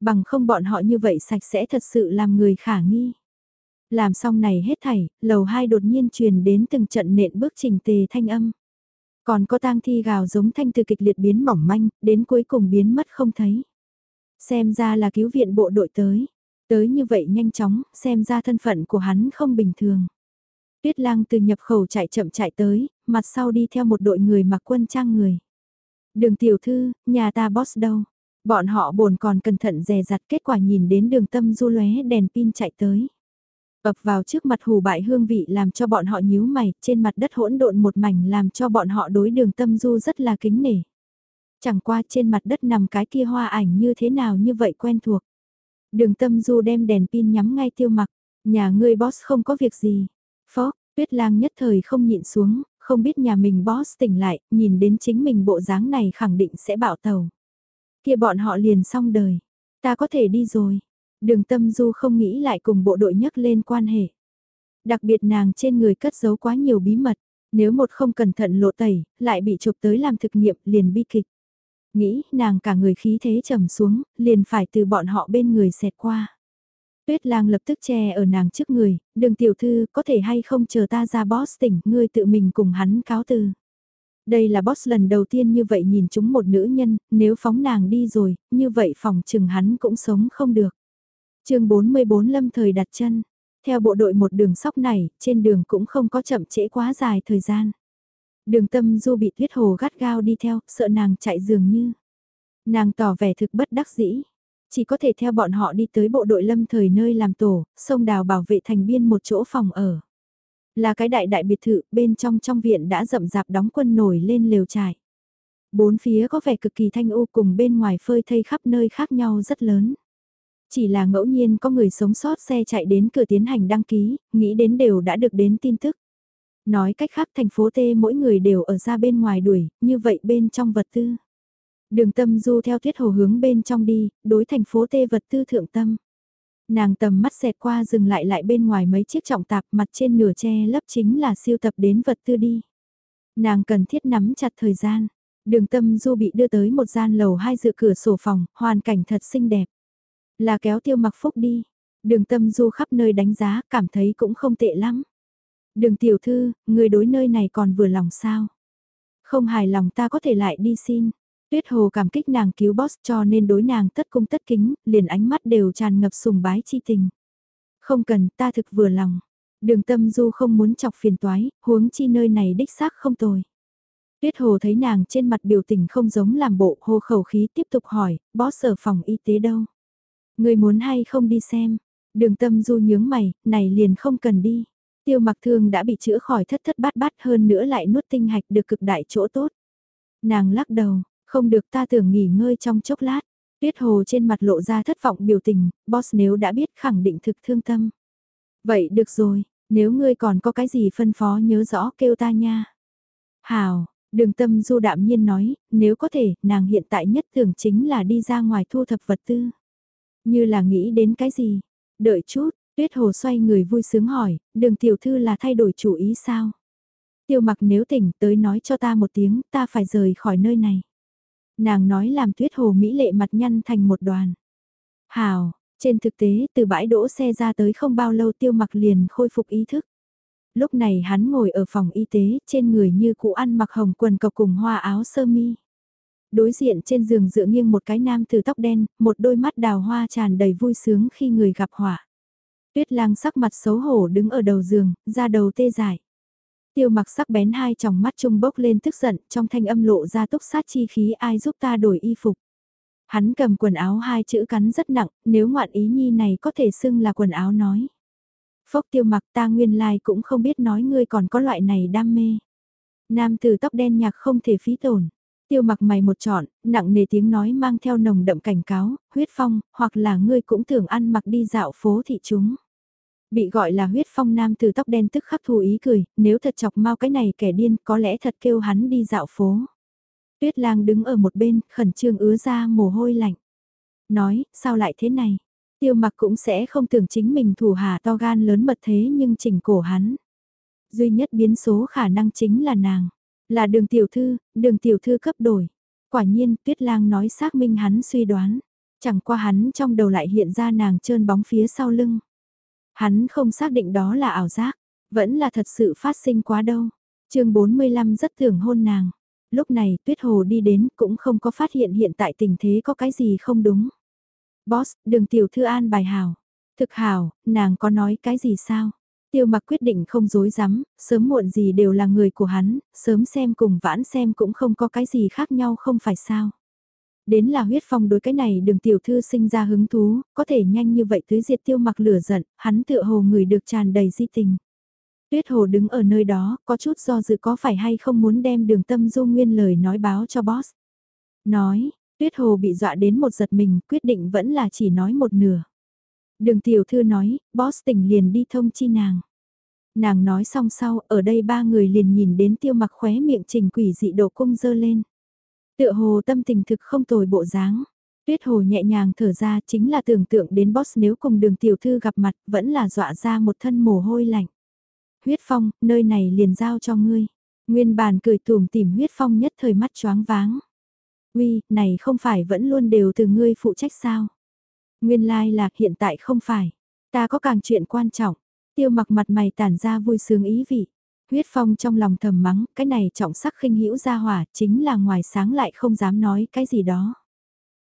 Bằng không bọn họ như vậy sạch sẽ thật sự làm người khả nghi. Làm xong này hết thảy, lầu hai đột nhiên truyền đến từng trận nện bước trình tề thanh âm. Còn có tang thi gào giống thanh từ kịch liệt biến mỏng manh, đến cuối cùng biến mất không thấy. Xem ra là cứu viện bộ đội tới. Tới như vậy nhanh chóng, xem ra thân phận của hắn không bình thường. Tuyết lang từ nhập khẩu chạy chậm chạy tới, mặt sau đi theo một đội người mặc quân trang người. Đường tiểu thư, nhà ta boss đâu? Bọn họ bồn còn cẩn thận dè dặt kết quả nhìn đến đường tâm du lóe đèn pin chạy tới. ập vào trước mặt hù bại hương vị làm cho bọn họ nhíu mày, trên mặt đất hỗn độn một mảnh làm cho bọn họ đối đường tâm du rất là kính nể. Chẳng qua trên mặt đất nằm cái kia hoa ảnh như thế nào như vậy quen thuộc. Đường tâm du đem đèn pin nhắm ngay tiêu mặc, nhà ngươi boss không có việc gì. Phó, tuyết lang nhất thời không nhịn xuống, không biết nhà mình boss tỉnh lại, nhìn đến chính mình bộ dáng này khẳng định sẽ bạo tàu. kia bọn họ liền xong đời, ta có thể đi rồi. Đường tâm du không nghĩ lại cùng bộ đội nhắc lên quan hệ. Đặc biệt nàng trên người cất giấu quá nhiều bí mật, nếu một không cẩn thận lộ tẩy, lại bị chụp tới làm thực nghiệm liền bi kịch. Nghĩ nàng cả người khí thế trầm xuống, liền phải từ bọn họ bên người xẹt qua. Tuyết lang lập tức che ở nàng trước người, đường tiểu thư có thể hay không chờ ta ra boss tỉnh, ngươi tự mình cùng hắn cáo từ. Đây là boss lần đầu tiên như vậy nhìn chúng một nữ nhân, nếu phóng nàng đi rồi, như vậy phòng chừng hắn cũng sống không được. chương 44 lâm thời đặt chân, theo bộ đội một đường sóc này, trên đường cũng không có chậm trễ quá dài thời gian. Đường tâm du bị tuyết hồ gắt gao đi theo, sợ nàng chạy dường như. Nàng tỏ vẻ thực bất đắc dĩ. Chỉ có thể theo bọn họ đi tới bộ đội lâm thời nơi làm tổ, sông đào bảo vệ thành biên một chỗ phòng ở. Là cái đại đại biệt thự, bên trong trong viện đã rậm rạp đóng quân nổi lên lều trại. Bốn phía có vẻ cực kỳ thanh u cùng bên ngoài phơi thây khắp nơi khác nhau rất lớn. Chỉ là ngẫu nhiên có người sống sót xe chạy đến cửa tiến hành đăng ký, nghĩ đến đều đã được đến tin tức. Nói cách khác thành phố T mỗi người đều ở ra bên ngoài đuổi, như vậy bên trong vật tư. Đường tâm du theo tiết hồ hướng bên trong đi, đối thành phố tê vật tư thượng tâm. Nàng tầm mắt xẹt qua dừng lại lại bên ngoài mấy chiếc trọng tạp mặt trên nửa che lấp chính là siêu tập đến vật tư đi. Nàng cần thiết nắm chặt thời gian. Đường tâm du bị đưa tới một gian lầu hai dự cửa sổ phòng, hoàn cảnh thật xinh đẹp. Là kéo tiêu mặc phúc đi. Đường tâm du khắp nơi đánh giá, cảm thấy cũng không tệ lắm. Đường tiểu thư, người đối nơi này còn vừa lòng sao? Không hài lòng ta có thể lại đi xin. Tuyết hồ cảm kích nàng cứu boss cho nên đối nàng tất cung tất kính, liền ánh mắt đều tràn ngập sùng bái chi tình. Không cần, ta thực vừa lòng. Đường tâm du không muốn chọc phiền toái, huống chi nơi này đích xác không tồi. Tuyết hồ thấy nàng trên mặt biểu tình không giống làm bộ hô khẩu khí tiếp tục hỏi, boss ở phòng y tế đâu? Người muốn hay không đi xem? Đường tâm du nhướng mày, này liền không cần đi. Tiêu mặc thương đã bị chữa khỏi thất thất bát bát hơn nữa lại nuốt tinh hạch được cực đại chỗ tốt. Nàng lắc đầu, không được ta tưởng nghỉ ngơi trong chốc lát. Tuyết hồ trên mặt lộ ra thất vọng biểu tình, boss nếu đã biết khẳng định thực thương tâm. Vậy được rồi, nếu ngươi còn có cái gì phân phó nhớ rõ kêu ta nha. Hào, đường tâm du đạm nhiên nói, nếu có thể, nàng hiện tại nhất tưởng chính là đi ra ngoài thu thập vật tư. Như là nghĩ đến cái gì? Đợi chút, tuyết hồ xoay người vui sướng hỏi, đường tiểu thư là thay đổi chủ ý sao? Tiêu mặc nếu tỉnh tới nói cho ta một tiếng, ta phải rời khỏi nơi này. Nàng nói làm tuyết hồ mỹ lệ mặt nhăn thành một đoàn. Hào, trên thực tế từ bãi đỗ xe ra tới không bao lâu tiêu mặc liền khôi phục ý thức. Lúc này hắn ngồi ở phòng y tế, trên người như cụ ăn mặc hồng quần cộc cùng hoa áo sơ mi. Đối diện trên giường dựa nghiêng một cái nam từ tóc đen, một đôi mắt đào hoa tràn đầy vui sướng khi người gặp họa. Tuyết lang sắc mặt xấu hổ đứng ở đầu giường, ra đầu tê dại. Tiêu mặc sắc bén hai tròng mắt trung bốc lên tức giận, trong thanh âm lộ ra túc sát chi khí ai giúp ta đổi y phục. Hắn cầm quần áo hai chữ cắn rất nặng, nếu ngoạn ý nhi này có thể xưng là quần áo nói. Phốc tiêu mặc ta nguyên lai cũng không biết nói ngươi còn có loại này đam mê. Nam tử tóc đen nhạc không thể phí tổn. Tiêu mặc mày một chọn, nặng nề tiếng nói mang theo nồng đậm cảnh cáo, huyết phong, hoặc là ngươi cũng tưởng ăn mặc đi dạo phố thị chúng. Bị gọi là huyết phong nam từ tóc đen tức khắc thù ý cười, nếu thật chọc mau cái này kẻ điên có lẽ thật kêu hắn đi dạo phố. Tuyết lang đứng ở một bên, khẩn trương ứa ra mồ hôi lạnh. Nói, sao lại thế này? Tiêu mặc cũng sẽ không tưởng chính mình thủ hà to gan lớn mật thế nhưng chỉnh cổ hắn. Duy nhất biến số khả năng chính là nàng. Là đường tiểu thư, đường tiểu thư cấp đổi. Quả nhiên, tuyết lang nói xác minh hắn suy đoán. Chẳng qua hắn trong đầu lại hiện ra nàng trơn bóng phía sau lưng. Hắn không xác định đó là ảo giác, vẫn là thật sự phát sinh quá đâu. chương 45 rất thường hôn nàng. Lúc này tuyết hồ đi đến cũng không có phát hiện hiện tại tình thế có cái gì không đúng. Boss, đường tiểu thư an bài hào. Thực hào, nàng có nói cái gì sao? Tiêu mặc quyết định không dối rắm sớm muộn gì đều là người của hắn, sớm xem cùng vãn xem cũng không có cái gì khác nhau không phải sao. Đến là huyết phong đối cái này đường tiểu thư sinh ra hứng thú, có thể nhanh như vậy tới diệt tiêu mặc lửa giận, hắn tựa hồ người được tràn đầy di tình. Tuyết hồ đứng ở nơi đó, có chút do dự có phải hay không muốn đem đường tâm du nguyên lời nói báo cho boss. Nói, tuyết hồ bị dọa đến một giật mình, quyết định vẫn là chỉ nói một nửa. Đường tiểu thư nói, boss tỉnh liền đi thông chi nàng. Nàng nói xong sau, ở đây ba người liền nhìn đến tiêu mặc khóe miệng trình quỷ dị độ cung dơ lên. Tựa hồ tâm tình thực không tồi bộ dáng. Tuyết hồ nhẹ nhàng thở ra chính là tưởng tượng đến boss nếu cùng đường tiểu thư gặp mặt vẫn là dọa ra một thân mồ hôi lạnh. Huyết phong, nơi này liền giao cho ngươi. Nguyên bản cười tùm tìm huyết phong nhất thời mắt choáng váng. Uy, này không phải vẫn luôn đều từ ngươi phụ trách sao? Nguyên lai like là hiện tại không phải. Ta có càng chuyện quan trọng. Tiêu mặc mặt mày tản ra vui sướng ý vị. Huyết phong trong lòng thầm mắng, cái này trọng sắc khinh hữu ra hỏa, chính là ngoài sáng lại không dám nói cái gì đó.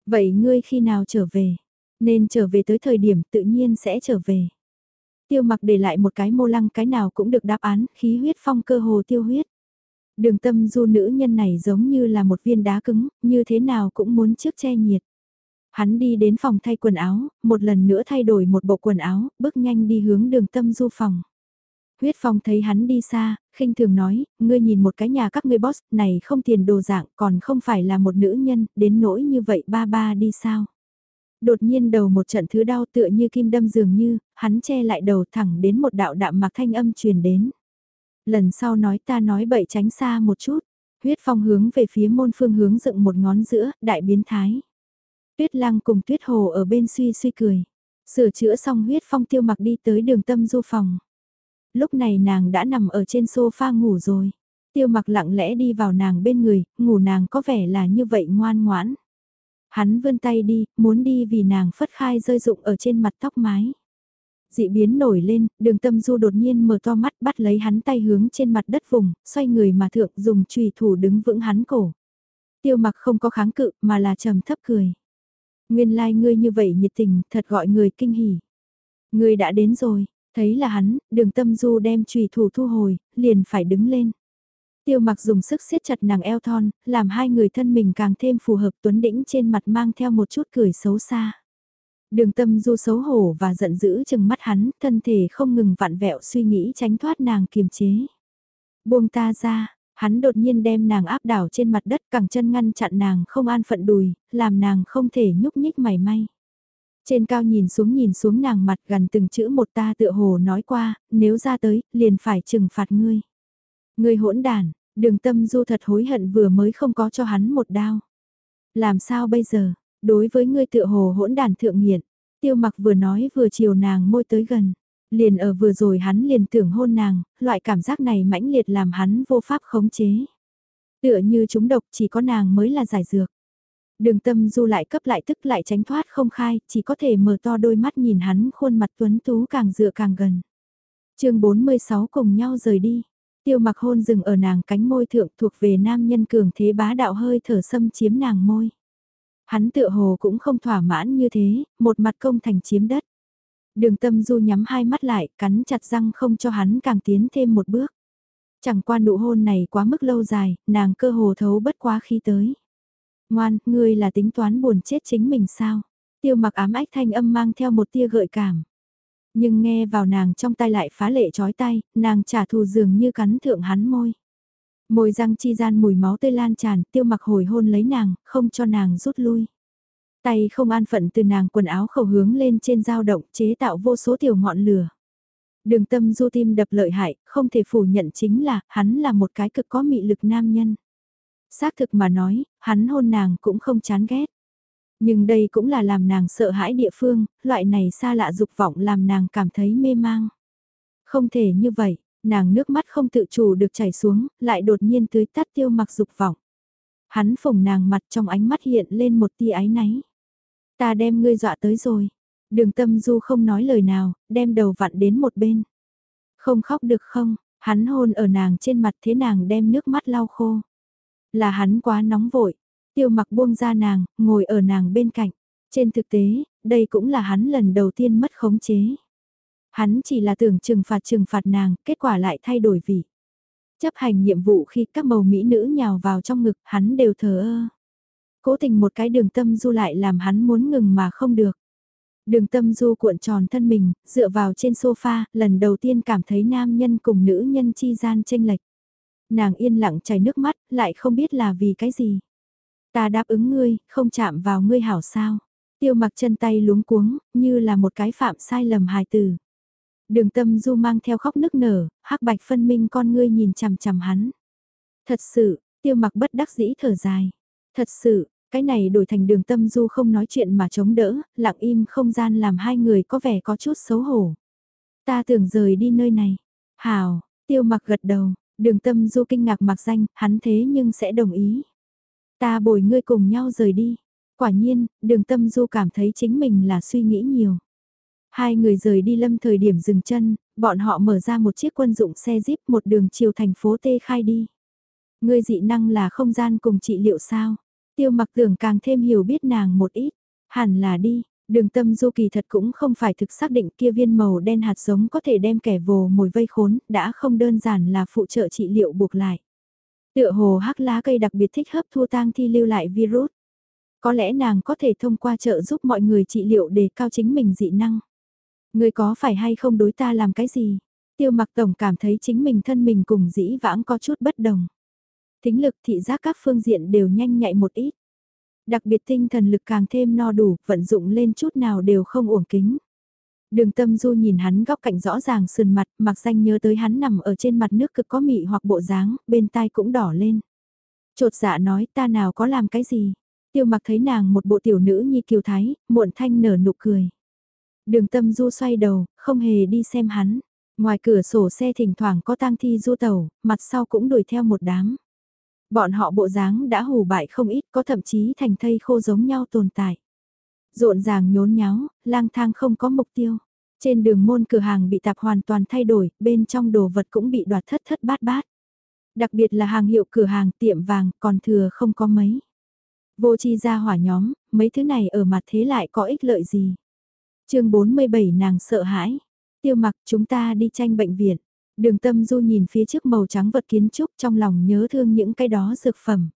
Vậy ngươi khi nào trở về? Nên trở về tới thời điểm tự nhiên sẽ trở về. Tiêu mặc để lại một cái mô lăng cái nào cũng được đáp án, khí huyết phong cơ hồ tiêu huyết. Đường tâm du nữ nhân này giống như là một viên đá cứng, như thế nào cũng muốn trước che nhiệt. Hắn đi đến phòng thay quần áo, một lần nữa thay đổi một bộ quần áo, bước nhanh đi hướng đường tâm du phòng. Huyết Phong thấy hắn đi xa, khinh thường nói, ngươi nhìn một cái nhà các ngươi boss này không tiền đồ dạng còn không phải là một nữ nhân, đến nỗi như vậy ba ba đi sao. Đột nhiên đầu một trận thứ đau tựa như kim đâm dường như, hắn che lại đầu thẳng đến một đạo đạm mặc thanh âm truyền đến. Lần sau nói ta nói bậy tránh xa một chút, huyết phong hướng về phía môn phương hướng dựng một ngón giữa, đại biến thái. Tuyết lăng cùng tuyết hồ ở bên suy suy cười. Sửa chữa xong huyết phong tiêu mặc đi tới đường tâm du phòng. Lúc này nàng đã nằm ở trên sofa ngủ rồi. Tiêu mặc lặng lẽ đi vào nàng bên người, ngủ nàng có vẻ là như vậy ngoan ngoãn. Hắn vươn tay đi, muốn đi vì nàng phất khai rơi rụng ở trên mặt tóc mái. Dị biến nổi lên, đường tâm du đột nhiên mở to mắt bắt lấy hắn tay hướng trên mặt đất vùng, xoay người mà thượng dùng trùy thủ đứng vững hắn cổ. Tiêu mặc không có kháng cự mà là trầm thấp cười. Nguyên lai like ngươi như vậy nhiệt tình, thật gọi người kinh hỉ. Ngươi đã đến rồi, thấy là hắn, đường tâm du đem trùy thủ thu hồi, liền phải đứng lên. Tiêu mặc dùng sức siết chặt nàng eo thon, làm hai người thân mình càng thêm phù hợp tuấn đĩnh trên mặt mang theo một chút cười xấu xa. Đường tâm du xấu hổ và giận dữ chừng mắt hắn, thân thể không ngừng vặn vẹo suy nghĩ tránh thoát nàng kiềm chế. Buông ta ra, hắn đột nhiên đem nàng áp đảo trên mặt đất cẳng chân ngăn chặn nàng không an phận đùi, làm nàng không thể nhúc nhích mảy may. Trên cao nhìn xuống nhìn xuống nàng mặt gần từng chữ một ta tựa hồ nói qua, nếu ra tới, liền phải trừng phạt ngươi. Ngươi hỗn đàn, đường tâm du thật hối hận vừa mới không có cho hắn một đao. Làm sao bây giờ, đối với ngươi tựa hồ hỗn đàn thượng nghiện, tiêu mặc vừa nói vừa chiều nàng môi tới gần. Liền ở vừa rồi hắn liền tưởng hôn nàng, loại cảm giác này mãnh liệt làm hắn vô pháp khống chế. Tựa như chúng độc chỉ có nàng mới là giải dược. Đường tâm du lại cấp lại tức lại tránh thoát không khai, chỉ có thể mở to đôi mắt nhìn hắn khuôn mặt tuấn tú càng dựa càng gần. chương 46 cùng nhau rời đi. Tiêu mặc hôn dừng ở nàng cánh môi thượng thuộc về nam nhân cường thế bá đạo hơi thở xâm chiếm nàng môi. Hắn tựa hồ cũng không thỏa mãn như thế, một mặt công thành chiếm đất. Đường tâm du nhắm hai mắt lại, cắn chặt răng không cho hắn càng tiến thêm một bước. Chẳng qua nụ hôn này quá mức lâu dài, nàng cơ hồ thấu bất quá khi tới. Ngoan, ngươi là tính toán buồn chết chính mình sao? Tiêu mặc ám ách thanh âm mang theo một tia gợi cảm. Nhưng nghe vào nàng trong tay lại phá lệ chói tay, nàng trả thù dường như cắn thượng hắn môi. Môi răng chi gian mùi máu tươi lan tràn, tiêu mặc hồi hôn lấy nàng, không cho nàng rút lui. Tay không an phận từ nàng quần áo khẩu hướng lên trên dao động chế tạo vô số tiểu ngọn lửa. Đường tâm du tim đập lợi hại, không thể phủ nhận chính là, hắn là một cái cực có mị lực nam nhân. Xác thực mà nói, hắn hôn nàng cũng không chán ghét. Nhưng đây cũng là làm nàng sợ hãi địa phương, loại này xa lạ dục vọng làm nàng cảm thấy mê mang. Không thể như vậy, nàng nước mắt không tự chủ được chảy xuống, lại đột nhiên tưới tắt tiêu mặc dục vọng. Hắn phồng nàng mặt trong ánh mắt hiện lên một tia ái náy. Ta đem ngươi dọa tới rồi. Đường tâm du không nói lời nào, đem đầu vặn đến một bên. Không khóc được không, hắn hôn ở nàng trên mặt thế nàng đem nước mắt lau khô. Là hắn quá nóng vội, tiêu mặc buông ra nàng, ngồi ở nàng bên cạnh. Trên thực tế, đây cũng là hắn lần đầu tiên mất khống chế. Hắn chỉ là tưởng trừng phạt trừng phạt nàng, kết quả lại thay đổi vị. Chấp hành nhiệm vụ khi các màu mỹ nữ nhào vào trong ngực, hắn đều thờ ơ. Cố tình một cái đường tâm du lại làm hắn muốn ngừng mà không được. Đường tâm du cuộn tròn thân mình, dựa vào trên sofa, lần đầu tiên cảm thấy nam nhân cùng nữ nhân chi gian tranh lệch. Nàng yên lặng chảy nước mắt, lại không biết là vì cái gì. Ta đáp ứng ngươi, không chạm vào ngươi hảo sao. Tiêu mặc chân tay luống cuống, như là một cái phạm sai lầm hài tử. Đường tâm du mang theo khóc nức nở, hắc bạch phân minh con ngươi nhìn chằm chằm hắn. Thật sự, tiêu mặc bất đắc dĩ thở dài. Thật sự, cái này đổi thành đường tâm du không nói chuyện mà chống đỡ, lặng im không gian làm hai người có vẻ có chút xấu hổ. Ta tưởng rời đi nơi này. Hào, tiêu mặc gật đầu, đường tâm du kinh ngạc mặc danh, hắn thế nhưng sẽ đồng ý. Ta bồi ngươi cùng nhau rời đi. Quả nhiên, đường tâm du cảm thấy chính mình là suy nghĩ nhiều. Hai người rời đi lâm thời điểm dừng chân, bọn họ mở ra một chiếc quân dụng xe jeep một đường chiều thành phố Tê Khai đi. Ngươi dị năng là không gian cùng trị liệu sao? Tiêu mặc tưởng càng thêm hiểu biết nàng một ít. Hẳn là đi, đường tâm du kỳ thật cũng không phải thực xác định kia viên màu đen hạt giống có thể đem kẻ vồ mồi vây khốn, đã không đơn giản là phụ trợ trị liệu buộc lại. Tựa hồ hắc lá cây đặc biệt thích hấp thu tang thi lưu lại virus. Có lẽ nàng có thể thông qua trợ giúp mọi người trị liệu để cao chính mình dị năng. Người có phải hay không đối ta làm cái gì? Tiêu mặc tổng cảm thấy chính mình thân mình cùng dĩ vãng có chút bất đồng. Tính lực thị giác các phương diện đều nhanh nhạy một ít. Đặc biệt tinh thần lực càng thêm no đủ, vận dụng lên chút nào đều không uổng kính. Đường tâm du nhìn hắn góc cạnh rõ ràng sườn mặt, mặc danh nhớ tới hắn nằm ở trên mặt nước cực có mị hoặc bộ dáng, bên tai cũng đỏ lên. Chột dạ nói ta nào có làm cái gì. Tiêu mặc thấy nàng một bộ tiểu nữ như kiều thái, muộn thanh nở nụ cười. Đường tâm du xoay đầu, không hề đi xem hắn. Ngoài cửa sổ xe thỉnh thoảng có tang thi du tàu, mặt sau cũng đuổi theo một đám. Bọn họ bộ dáng đã hù bại không ít, có thậm chí thành thây khô giống nhau tồn tại. Rộn ràng nhốn nháo, lang thang không có mục tiêu. Trên đường môn cửa hàng bị tạp hoàn toàn thay đổi, bên trong đồ vật cũng bị đoạt thất thất bát bát. Đặc biệt là hàng hiệu cửa hàng tiệm vàng còn thừa không có mấy. Vô chi ra hỏa nhóm, mấy thứ này ở mặt thế lại có ích lợi gì. chương 47 nàng sợ hãi. Tiêu mặc chúng ta đi tranh bệnh viện. Đường tâm du nhìn phía trước màu trắng vật kiến trúc trong lòng nhớ thương những cái đó dược phẩm.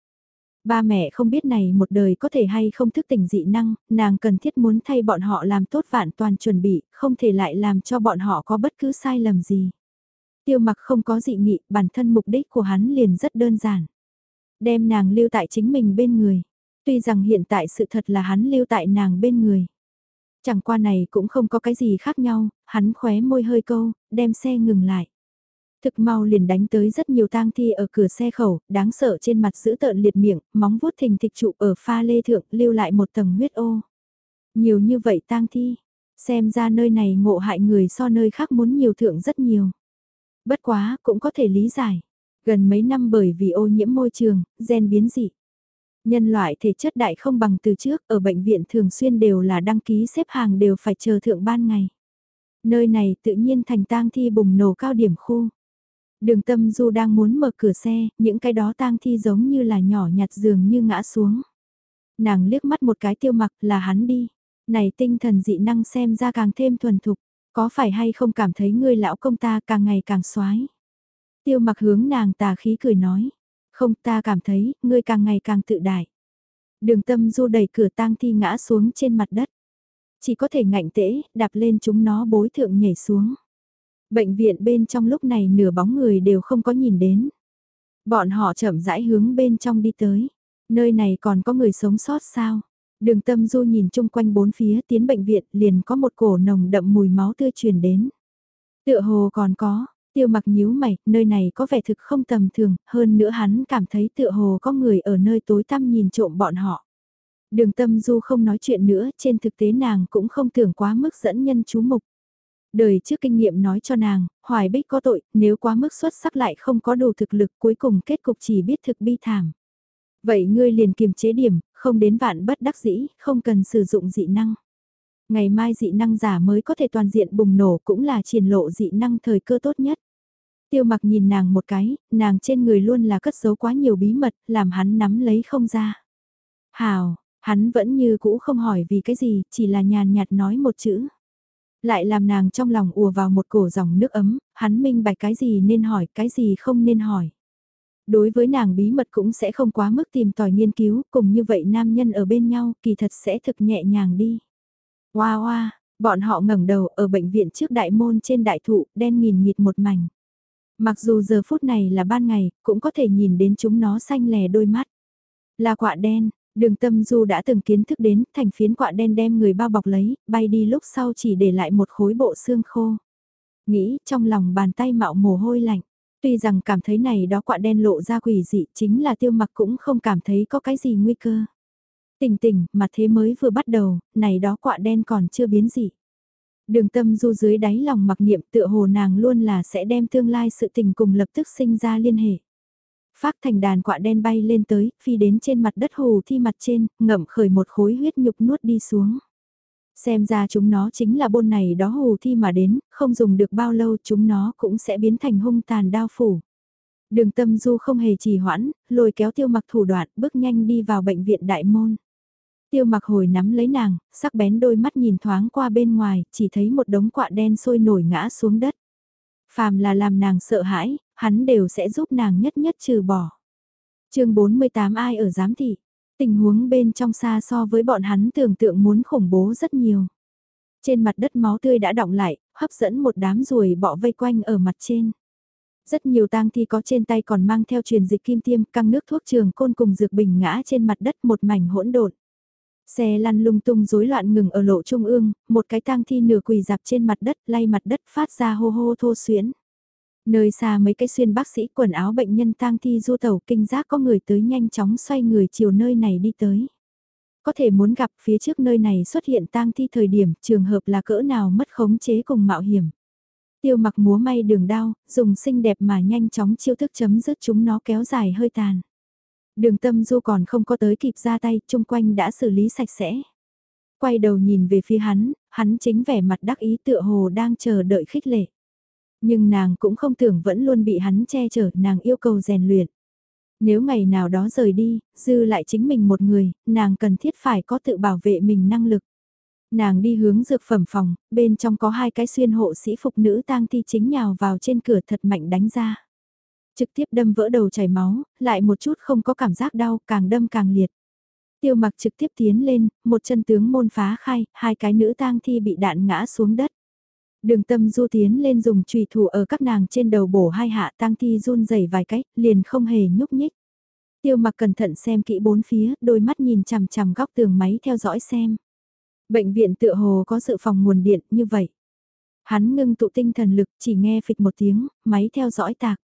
Ba mẹ không biết này một đời có thể hay không thức tỉnh dị năng, nàng cần thiết muốn thay bọn họ làm tốt vạn toàn chuẩn bị, không thể lại làm cho bọn họ có bất cứ sai lầm gì. Tiêu mặc không có dị nghị, bản thân mục đích của hắn liền rất đơn giản. Đem nàng lưu tại chính mình bên người. Tuy rằng hiện tại sự thật là hắn lưu tại nàng bên người. Chẳng qua này cũng không có cái gì khác nhau, hắn khóe môi hơi câu, đem xe ngừng lại. Thực mau liền đánh tới rất nhiều tang thi ở cửa xe khẩu, đáng sợ trên mặt giữ tợn liệt miệng, móng vuốt thình thịch trụ ở pha lê thượng lưu lại một tầng huyết ô. Nhiều như vậy tang thi, xem ra nơi này ngộ hại người so nơi khác muốn nhiều thượng rất nhiều. Bất quá, cũng có thể lý giải. Gần mấy năm bởi vì ô nhiễm môi trường, gen biến dị. Nhân loại thể chất đại không bằng từ trước, ở bệnh viện thường xuyên đều là đăng ký xếp hàng đều phải chờ thượng ban ngày. Nơi này tự nhiên thành tang thi bùng nổ cao điểm khu. Đường tâm du đang muốn mở cửa xe, những cái đó tang thi giống như là nhỏ nhặt giường như ngã xuống. Nàng liếc mắt một cái tiêu mặc là hắn đi. Này tinh thần dị năng xem ra càng thêm thuần thục, có phải hay không cảm thấy ngươi lão công ta càng ngày càng xoái. Tiêu mặc hướng nàng tà khí cười nói, không ta cảm thấy ngươi càng ngày càng tự đại. Đường tâm du đẩy cửa tang thi ngã xuống trên mặt đất. Chỉ có thể ngạnh tễ, đạp lên chúng nó bối thượng nhảy xuống. Bệnh viện bên trong lúc này nửa bóng người đều không có nhìn đến. Bọn họ chậm rãi hướng bên trong đi tới. Nơi này còn có người sống sót sao? Đường tâm du nhìn chung quanh bốn phía tiến bệnh viện liền có một cổ nồng đậm mùi máu tươi truyền đến. Tựa hồ còn có, tiêu mặc nhíu mày, nơi này có vẻ thực không tầm thường, hơn nữa hắn cảm thấy tựa hồ có người ở nơi tối tăm nhìn trộm bọn họ. Đường tâm du không nói chuyện nữa, trên thực tế nàng cũng không tưởng quá mức dẫn nhân chú mục. Đời trước kinh nghiệm nói cho nàng, Hoài Bích có tội, nếu quá mức xuất sắc lại không có đủ thực lực cuối cùng kết cục chỉ biết thực bi thảm. Vậy ngươi liền kiềm chế điểm, không đến vạn bất đắc dĩ, không cần sử dụng dị năng. Ngày mai dị năng giả mới có thể toàn diện bùng nổ cũng là triển lộ dị năng thời cơ tốt nhất. Tiêu mặc nhìn nàng một cái, nàng trên người luôn là cất giấu quá nhiều bí mật, làm hắn nắm lấy không ra. Hào, hắn vẫn như cũ không hỏi vì cái gì, chỉ là nhàn nhạt nói một chữ. Lại làm nàng trong lòng ùa vào một cổ dòng nước ấm, hắn minh bạch cái gì nên hỏi, cái gì không nên hỏi. Đối với nàng bí mật cũng sẽ không quá mức tìm tòi nghiên cứu, cùng như vậy nam nhân ở bên nhau kỳ thật sẽ thực nhẹ nhàng đi. Hoa wow, hoa, bọn họ ngẩng đầu ở bệnh viện trước đại môn trên đại thụ, đen nghìn nghịt một mảnh. Mặc dù giờ phút này là ban ngày, cũng có thể nhìn đến chúng nó xanh lè đôi mắt. Là quạ đen, Đường tâm du đã từng kiến thức đến thành phiến quạ đen đem người bao bọc lấy, bay đi lúc sau chỉ để lại một khối bộ xương khô. nghĩ trong lòng bàn tay mạo mồ hôi lạnh. Tuy rằng cảm thấy này đó quạ đen lộ ra quỷ dị chính là tiêu mặc cũng không cảm thấy có cái gì nguy cơ. Tỉnh tỉnh, mà thế mới vừa bắt đầu, này đó quạ đen còn chưa biến dị. Đường tâm du dưới đáy lòng mặc niệm tựa hồ nàng luôn là sẽ đem tương lai sự tình cùng lập tức sinh ra liên hệ. Phát thành đàn quạ đen bay lên tới, phi đến trên mặt đất hồ thi mặt trên, ngậm khởi một khối huyết nhục nuốt đi xuống. Xem ra chúng nó chính là bôn này đó hồ thi mà đến, không dùng được bao lâu chúng nó cũng sẽ biến thành hung tàn đao phủ. Đường tâm du không hề trì hoãn, lôi kéo tiêu mặc thủ đoạn bước nhanh đi vào bệnh viện đại môn. Tiêu mặc hồi nắm lấy nàng, sắc bén đôi mắt nhìn thoáng qua bên ngoài, chỉ thấy một đống quạ đen sôi nổi ngã xuống đất. Phàm là làm nàng sợ hãi, hắn đều sẽ giúp nàng nhất nhất trừ bỏ. chương 48 ai ở giám thị, tình huống bên trong xa so với bọn hắn tưởng tượng muốn khủng bố rất nhiều. Trên mặt đất máu tươi đã đọng lại, hấp dẫn một đám ruồi bọ vây quanh ở mặt trên. Rất nhiều tang thi có trên tay còn mang theo truyền dịch kim tiêm, căng nước thuốc trường côn cùng dược bình ngã trên mặt đất một mảnh hỗn độn. Xe lăn lung tung rối loạn ngừng ở lộ trung ương, một cái tang thi nửa quỳ dạp trên mặt đất, lay mặt đất phát ra hô hô thô xuyến. Nơi xa mấy cái xuyên bác sĩ quần áo bệnh nhân tang thi du tàu kinh giác có người tới nhanh chóng xoay người chiều nơi này đi tới. Có thể muốn gặp phía trước nơi này xuất hiện tang thi thời điểm trường hợp là cỡ nào mất khống chế cùng mạo hiểm. Tiêu mặc múa may đường đao, dùng xinh đẹp mà nhanh chóng chiêu thức chấm dứt chúng nó kéo dài hơi tàn. Đường tâm du còn không có tới kịp ra tay, chung quanh đã xử lý sạch sẽ. Quay đầu nhìn về phía hắn, hắn chính vẻ mặt đắc ý tựa hồ đang chờ đợi khích lệ. Nhưng nàng cũng không tưởng vẫn luôn bị hắn che chở, nàng yêu cầu rèn luyện. Nếu ngày nào đó rời đi, dư lại chính mình một người, nàng cần thiết phải có tự bảo vệ mình năng lực. Nàng đi hướng dược phẩm phòng, bên trong có hai cái xuyên hộ sĩ phục nữ tang thi chính nhào vào trên cửa thật mạnh đánh ra. Trực tiếp đâm vỡ đầu chảy máu, lại một chút không có cảm giác đau, càng đâm càng liệt. Tiêu mặc trực tiếp tiến lên, một chân tướng môn phá khai, hai cái nữ tang thi bị đạn ngã xuống đất. Đường tâm du tiến lên dùng trùy thủ ở các nàng trên đầu bổ hai hạ tang thi run rẩy vài cách, liền không hề nhúc nhích. Tiêu mặc cẩn thận xem kỹ bốn phía, đôi mắt nhìn chằm chằm góc tường máy theo dõi xem. Bệnh viện tựa hồ có sự phòng nguồn điện như vậy. Hắn ngưng tụ tinh thần lực chỉ nghe phịch một tiếng, máy theo dõi tạc.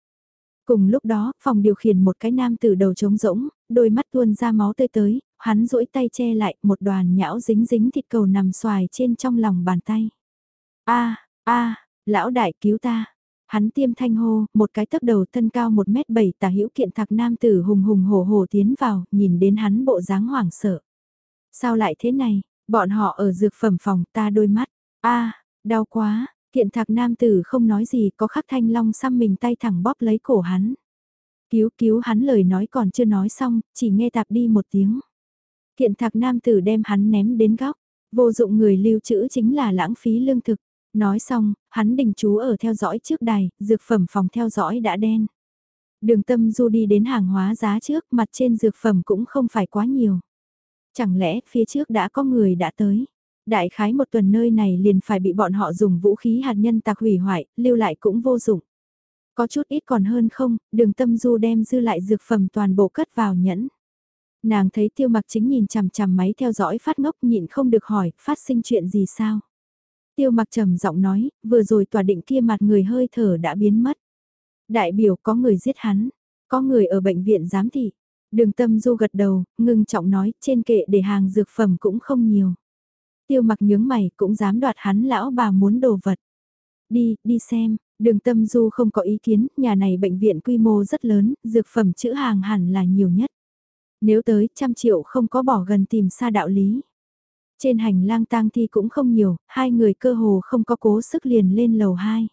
Cùng lúc đó, phòng điều khiển một cái nam từ đầu trống rỗng, đôi mắt tuôn ra máu tươi tới, hắn duỗi tay che lại một đoàn nhão dính dính thịt cầu nằm xoài trên trong lòng bàn tay. a a lão đại cứu ta. Hắn tiêm thanh hô, một cái tấc đầu thân cao 1 mét 7 tả hữu kiện thạc nam tử hùng hùng hổ hổ tiến vào, nhìn đến hắn bộ dáng hoảng sợ. Sao lại thế này, bọn họ ở dược phẩm phòng ta đôi mắt, a đau quá, Kiện thạc nam tử không nói gì có khắc thanh long xăm mình tay thẳng bóp lấy cổ hắn. Cứu cứu hắn lời nói còn chưa nói xong, chỉ nghe tạp đi một tiếng. Kiện thạc nam tử đem hắn ném đến góc, vô dụng người lưu trữ chính là lãng phí lương thực. Nói xong, hắn đình chú ở theo dõi trước đài, dược phẩm phòng theo dõi đã đen. Đường tâm du đi đến hàng hóa giá trước, mặt trên dược phẩm cũng không phải quá nhiều. Chẳng lẽ phía trước đã có người đã tới? đại khái một tuần nơi này liền phải bị bọn họ dùng vũ khí hạt nhân tạc hủy hoại, lưu lại cũng vô dụng. Có chút ít còn hơn không, đường tâm du đem dư lại dược phẩm toàn bộ cất vào nhẫn. Nàng thấy tiêu mặc chính nhìn chằm chằm máy theo dõi phát ngốc nhịn không được hỏi, phát sinh chuyện gì sao? Tiêu mặc trầm giọng nói, vừa rồi tòa định kia mặt người hơi thở đã biến mất. Đại biểu có người giết hắn, có người ở bệnh viện giám thị. Đường tâm du gật đầu, ngưng trọng nói, trên kệ để hàng dược phẩm cũng không nhiều. Tiêu mặc nhướng mày cũng dám đoạt hắn lão bà muốn đồ vật. Đi, đi xem, đường tâm du không có ý kiến, nhà này bệnh viện quy mô rất lớn, dược phẩm chữ hàng hẳn là nhiều nhất. Nếu tới trăm triệu không có bỏ gần tìm xa đạo lý. Trên hành lang tang thi cũng không nhiều, hai người cơ hồ không có cố sức liền lên lầu 2.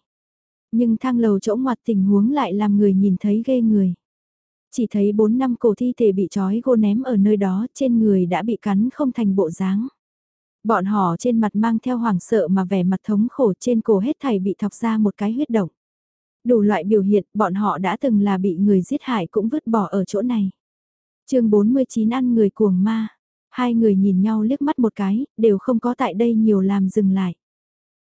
Nhưng thang lầu chỗ ngoặt tình huống lại làm người nhìn thấy ghê người. Chỉ thấy 4 năm cổ thi thể bị trói gô ném ở nơi đó trên người đã bị cắn không thành bộ dáng. Bọn họ trên mặt mang theo hoàng sợ mà vẻ mặt thống khổ trên cổ hết thảy bị thọc ra một cái huyết động. Đủ loại biểu hiện bọn họ đã từng là bị người giết hại cũng vứt bỏ ở chỗ này. chương 49 ăn người cuồng ma. Hai người nhìn nhau liếc mắt một cái, đều không có tại đây nhiều làm dừng lại.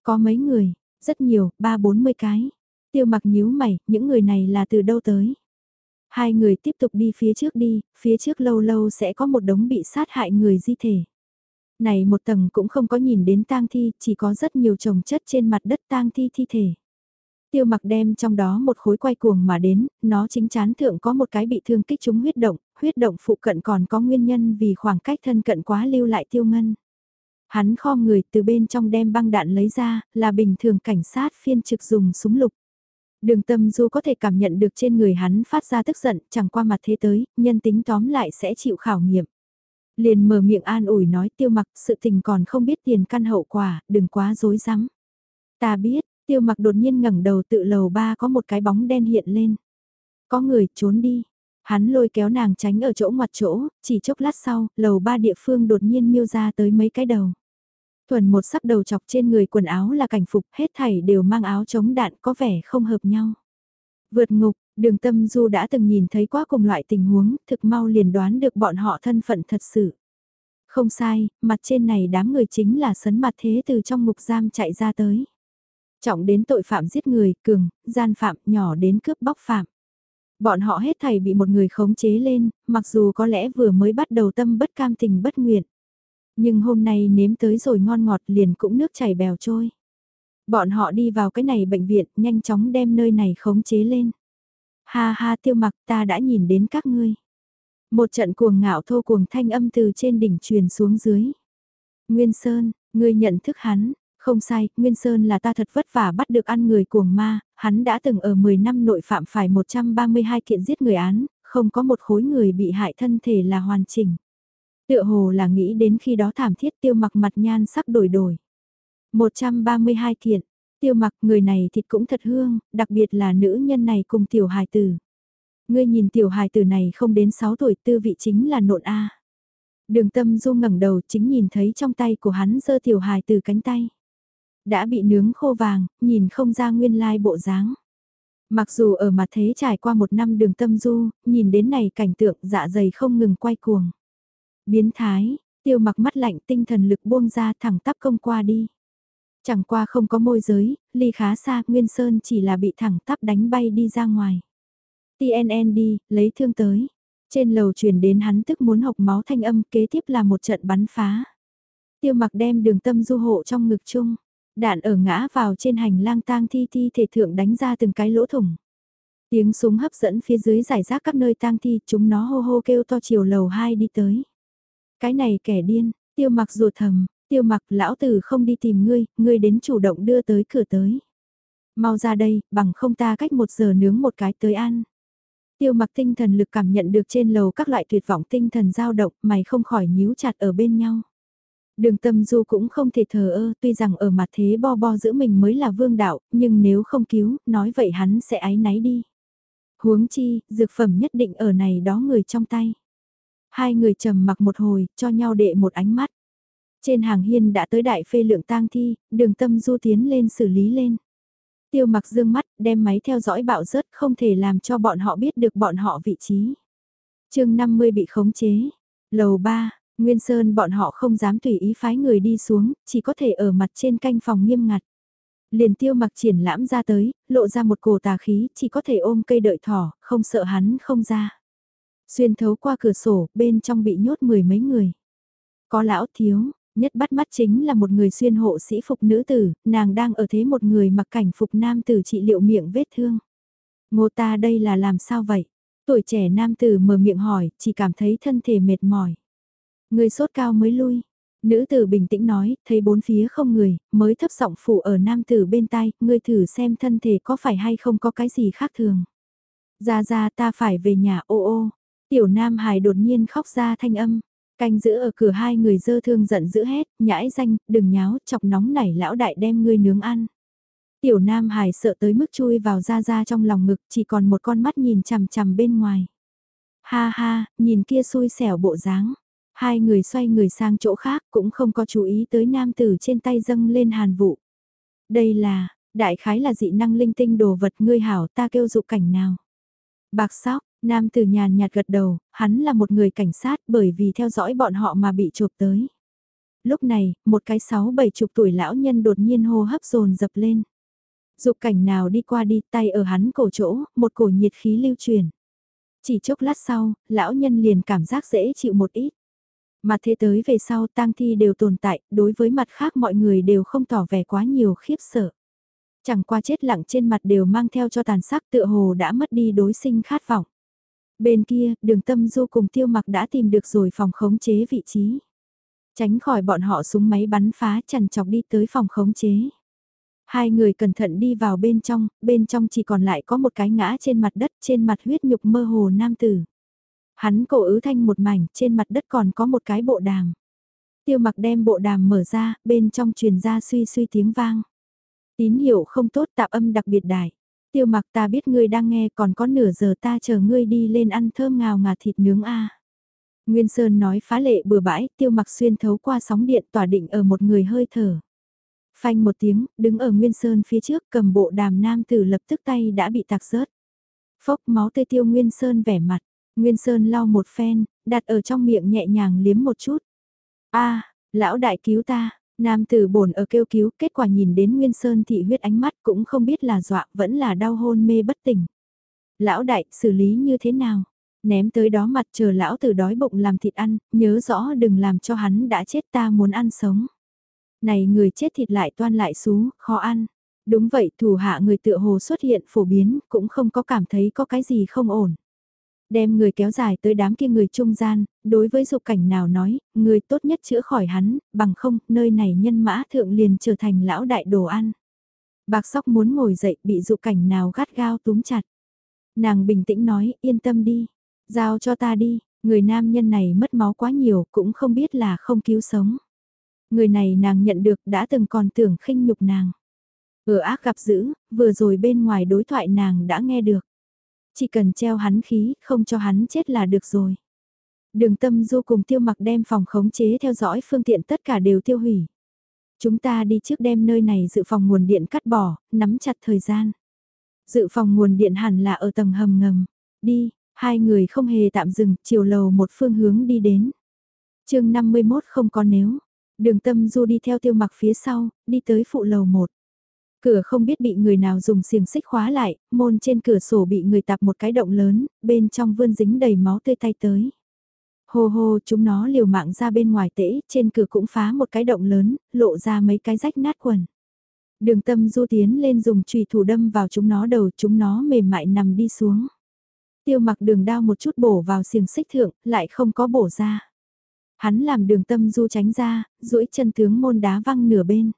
Có mấy người, rất nhiều, ba bốn mươi cái. Tiêu mặc nhíu mày, những người này là từ đâu tới? Hai người tiếp tục đi phía trước đi, phía trước lâu lâu sẽ có một đống bị sát hại người di thể. Này một tầng cũng không có nhìn đến tang thi, chỉ có rất nhiều trồng chất trên mặt đất tang thi thi thể. Tiêu mặc đem trong đó một khối quay cuồng mà đến, nó chính chán thượng có một cái bị thương kích trúng huyết động, huyết động phụ cận còn có nguyên nhân vì khoảng cách thân cận quá lưu lại tiêu ngân. Hắn kho người từ bên trong đem băng đạn lấy ra, là bình thường cảnh sát phiên trực dùng súng lục. Đường tâm du có thể cảm nhận được trên người hắn phát ra tức giận, chẳng qua mặt thế tới, nhân tính tóm lại sẽ chịu khảo nghiệm. Liền mở miệng an ủi nói tiêu mặc sự tình còn không biết tiền căn hậu quả, đừng quá dối rắm Ta biết, tiêu mặc đột nhiên ngẩng đầu tự lầu ba có một cái bóng đen hiện lên. Có người trốn đi. Hắn lôi kéo nàng tránh ở chỗ ngoặt chỗ, chỉ chốc lát sau, lầu ba địa phương đột nhiên miêu ra tới mấy cái đầu. Thuần một sắp đầu chọc trên người quần áo là cảnh phục, hết thảy đều mang áo chống đạn có vẻ không hợp nhau. Vượt ngục, đường tâm du đã từng nhìn thấy quá cùng loại tình huống, thực mau liền đoán được bọn họ thân phận thật sự. Không sai, mặt trên này đám người chính là sấn mặt thế từ trong ngục giam chạy ra tới. Trọng đến tội phạm giết người, cường, gian phạm, nhỏ đến cướp bóc phạm. Bọn họ hết thảy bị một người khống chế lên, mặc dù có lẽ vừa mới bắt đầu tâm bất cam tình bất nguyện. Nhưng hôm nay nếm tới rồi ngon ngọt liền cũng nước chảy bèo trôi. Bọn họ đi vào cái này bệnh viện, nhanh chóng đem nơi này khống chế lên. Ha ha tiêu mặc ta đã nhìn đến các ngươi. Một trận cuồng ngạo thô cuồng thanh âm từ trên đỉnh truyền xuống dưới. Nguyên Sơn, ngươi nhận thức hắn, không sai, Nguyên Sơn là ta thật vất vả bắt được ăn người cuồng ma, hắn đã từng ở 10 năm nội phạm phải 132 kiện giết người án, không có một khối người bị hại thân thể là hoàn chỉnh. Tựa hồ là nghĩ đến khi đó thảm thiết tiêu mặc mặt nhan sắc đổi đổi. 132 kiện, tiêu mặc người này thịt cũng thật hương, đặc biệt là nữ nhân này cùng tiểu hài tử. Ngươi nhìn tiểu hài tử này không đến 6 tuổi tư vị chính là nộn A. Đường tâm du ngẩng đầu chính nhìn thấy trong tay của hắn giơ tiểu hài từ cánh tay. Đã bị nướng khô vàng, nhìn không ra nguyên lai bộ dáng. Mặc dù ở mặt thế trải qua một năm đường tâm du, nhìn đến này cảnh tượng dạ dày không ngừng quay cuồng. Biến thái, tiêu mặc mắt lạnh tinh thần lực buông ra thẳng tắp công qua đi. Chẳng qua không có môi giới, ly khá xa, Nguyên Sơn chỉ là bị thẳng tắp đánh bay đi ra ngoài. TNN đi, lấy thương tới. Trên lầu truyền đến hắn tức muốn học máu thanh âm kế tiếp là một trận bắn phá. Tiêu mặc đem đường tâm du hộ trong ngực chung. Đạn ở ngã vào trên hành lang tang thi thi thể thượng đánh ra từng cái lỗ thủng. Tiếng súng hấp dẫn phía dưới giải rác các nơi tang thi, chúng nó hô hô kêu to chiều lầu 2 đi tới. Cái này kẻ điên, tiêu mặc rùa thầm, tiêu mặc lão tử không đi tìm ngươi, ngươi đến chủ động đưa tới cửa tới. Mau ra đây, bằng không ta cách một giờ nướng một cái tới ăn. Tiêu mặc tinh thần lực cảm nhận được trên lầu các loại tuyệt vọng tinh thần dao động, mày không khỏi nhíu chặt ở bên nhau. Đường tâm du cũng không thể thờ ơ, tuy rằng ở mặt thế bo bo giữa mình mới là vương đạo, nhưng nếu không cứu, nói vậy hắn sẽ ái náy đi. Huống chi, dược phẩm nhất định ở này đó người trong tay. Hai người trầm mặc một hồi, cho nhau đệ một ánh mắt. Trên hàng hiên đã tới đại phê lượng tang thi, đường tâm du tiến lên xử lý lên. Tiêu mặc dương mắt, đem máy theo dõi bạo rớt không thể làm cho bọn họ biết được bọn họ vị trí. chương 50 bị khống chế. Lầu 3, Nguyên Sơn bọn họ không dám tùy ý phái người đi xuống, chỉ có thể ở mặt trên canh phòng nghiêm ngặt. Liền tiêu mặc triển lãm ra tới, lộ ra một cổ tà khí, chỉ có thể ôm cây đợi thỏ, không sợ hắn không ra. Xuyên thấu qua cửa sổ, bên trong bị nhốt mười mấy người. Có lão thiếu, nhất bắt mắt chính là một người xuyên hộ sĩ phục nữ tử, nàng đang ở thế một người mặc cảnh phục nam tử trị liệu miệng vết thương. Ngô ta đây là làm sao vậy? Tuổi trẻ nam tử mở miệng hỏi, chỉ cảm thấy thân thể mệt mỏi. Người sốt cao mới lui. Nữ tử bình tĩnh nói, thấy bốn phía không người, mới thấp giọng phủ ở nam tử bên tai, ngươi thử xem thân thể có phải hay không có cái gì khác thường. Ra ra ta phải về nhà ô ô, tiểu nam hài đột nhiên khóc ra thanh âm, canh giữ ở cửa hai người dơ thương giận dữ hét, nhãi danh, đừng nháo, chọc nóng nảy lão đại đem ngươi nướng ăn. Tiểu nam hài sợ tới mức chui vào ra ra trong lòng ngực, chỉ còn một con mắt nhìn chằm chằm bên ngoài. Ha ha, nhìn kia xui xẻo bộ dáng. Hai người xoay người sang chỗ khác cũng không có chú ý tới nam tử trên tay dâng lên hàn vụ. Đây là, đại khái là dị năng linh tinh đồ vật ngươi hảo ta kêu dụ cảnh nào. Bạc sóc, nam tử nhàn nhạt gật đầu, hắn là một người cảnh sát bởi vì theo dõi bọn họ mà bị chụp tới. Lúc này, một cái sáu bảy chục tuổi lão nhân đột nhiên hô hấp dồn dập lên. Dục cảnh nào đi qua đi tay ở hắn cổ chỗ, một cổ nhiệt khí lưu truyền. Chỉ chốc lát sau, lão nhân liền cảm giác dễ chịu một ít. Mà thế tới về sau tang thi đều tồn tại, đối với mặt khác mọi người đều không tỏ vẻ quá nhiều khiếp sợ. Chẳng qua chết lặng trên mặt đều mang theo cho tàn sắc tựa hồ đã mất đi đối sinh khát vọng. Bên kia, đường tâm du cùng tiêu mặc đã tìm được rồi phòng khống chế vị trí. Tránh khỏi bọn họ súng máy bắn phá chằn chọc đi tới phòng khống chế. Hai người cẩn thận đi vào bên trong, bên trong chỉ còn lại có một cái ngã trên mặt đất trên mặt huyết nhục mơ hồ nam tử. Hắn cổ ứ thanh một mảnh, trên mặt đất còn có một cái bộ đàm. Tiêu mặc đem bộ đàm mở ra, bên trong truyền ra suy suy tiếng vang. Tín hiệu không tốt tạp âm đặc biệt đại. Tiêu mặc ta biết ngươi đang nghe còn có nửa giờ ta chờ ngươi đi lên ăn thơm ngào ngà thịt nướng a. Nguyên Sơn nói phá lệ bừa bãi, tiêu mặc xuyên thấu qua sóng điện tỏa định ở một người hơi thở. Phanh một tiếng, đứng ở Nguyên Sơn phía trước cầm bộ đàm nam tử lập tức tay đã bị tạc rớt. Phốc máu tê tiêu Nguyên Sơn vẻ mặt, Nguyên Sơn lau một phen, đặt ở trong miệng nhẹ nhàng liếm một chút. a lão đại cứu ta, nam tử bổn ở kêu cứu, kết quả nhìn đến Nguyên Sơn thị huyết ánh mắt cũng không biết là dọa, vẫn là đau hôn mê bất tỉnh. Lão đại, xử lý như thế nào? Ném tới đó mặt chờ lão tử đói bụng làm thịt ăn, nhớ rõ đừng làm cho hắn đã chết ta muốn ăn sống. Này người chết thịt lại toan lại xú, khó ăn. Đúng vậy, thủ hạ người tựa hồ xuất hiện phổ biến, cũng không có cảm thấy có cái gì không ổn. Đem người kéo dài tới đám kia người trung gian, đối với dục cảnh nào nói, người tốt nhất chữa khỏi hắn, bằng không, nơi này nhân mã thượng liền trở thành lão đại đồ ăn. Bạc sóc muốn ngồi dậy bị dục cảnh nào gắt gao túm chặt. Nàng bình tĩnh nói, yên tâm đi, giao cho ta đi, người nam nhân này mất máu quá nhiều cũng không biết là không cứu sống. Người này nàng nhận được đã từng còn tưởng khinh nhục nàng. Ở ác gặp dữ, vừa rồi bên ngoài đối thoại nàng đã nghe được. Chỉ cần treo hắn khí, không cho hắn chết là được rồi. Đường tâm du cùng tiêu mặc đem phòng khống chế theo dõi phương tiện tất cả đều tiêu hủy. Chúng ta đi trước đem nơi này dự phòng nguồn điện cắt bỏ, nắm chặt thời gian. Dự phòng nguồn điện hẳn là ở tầng hầm ngầm. Đi, hai người không hề tạm dừng, chiều lầu một phương hướng đi đến. chương 51 không có nếu. Đường tâm du đi theo tiêu mặc phía sau, đi tới phụ lầu một. Cửa không biết bị người nào dùng xiềng xích khóa lại, môn trên cửa sổ bị người tạp một cái động lớn, bên trong vươn dính đầy máu tươi tay tới. Hô hô chúng nó liều mạng ra bên ngoài tễ, trên cửa cũng phá một cái động lớn, lộ ra mấy cái rách nát quần. Đường tâm du tiến lên dùng trùy thủ đâm vào chúng nó đầu, chúng nó mềm mại nằm đi xuống. Tiêu mặc đường đao một chút bổ vào xiềng xích thượng, lại không có bổ ra. Hắn làm đường tâm du tránh ra, duỗi chân tướng môn đá văng nửa bên.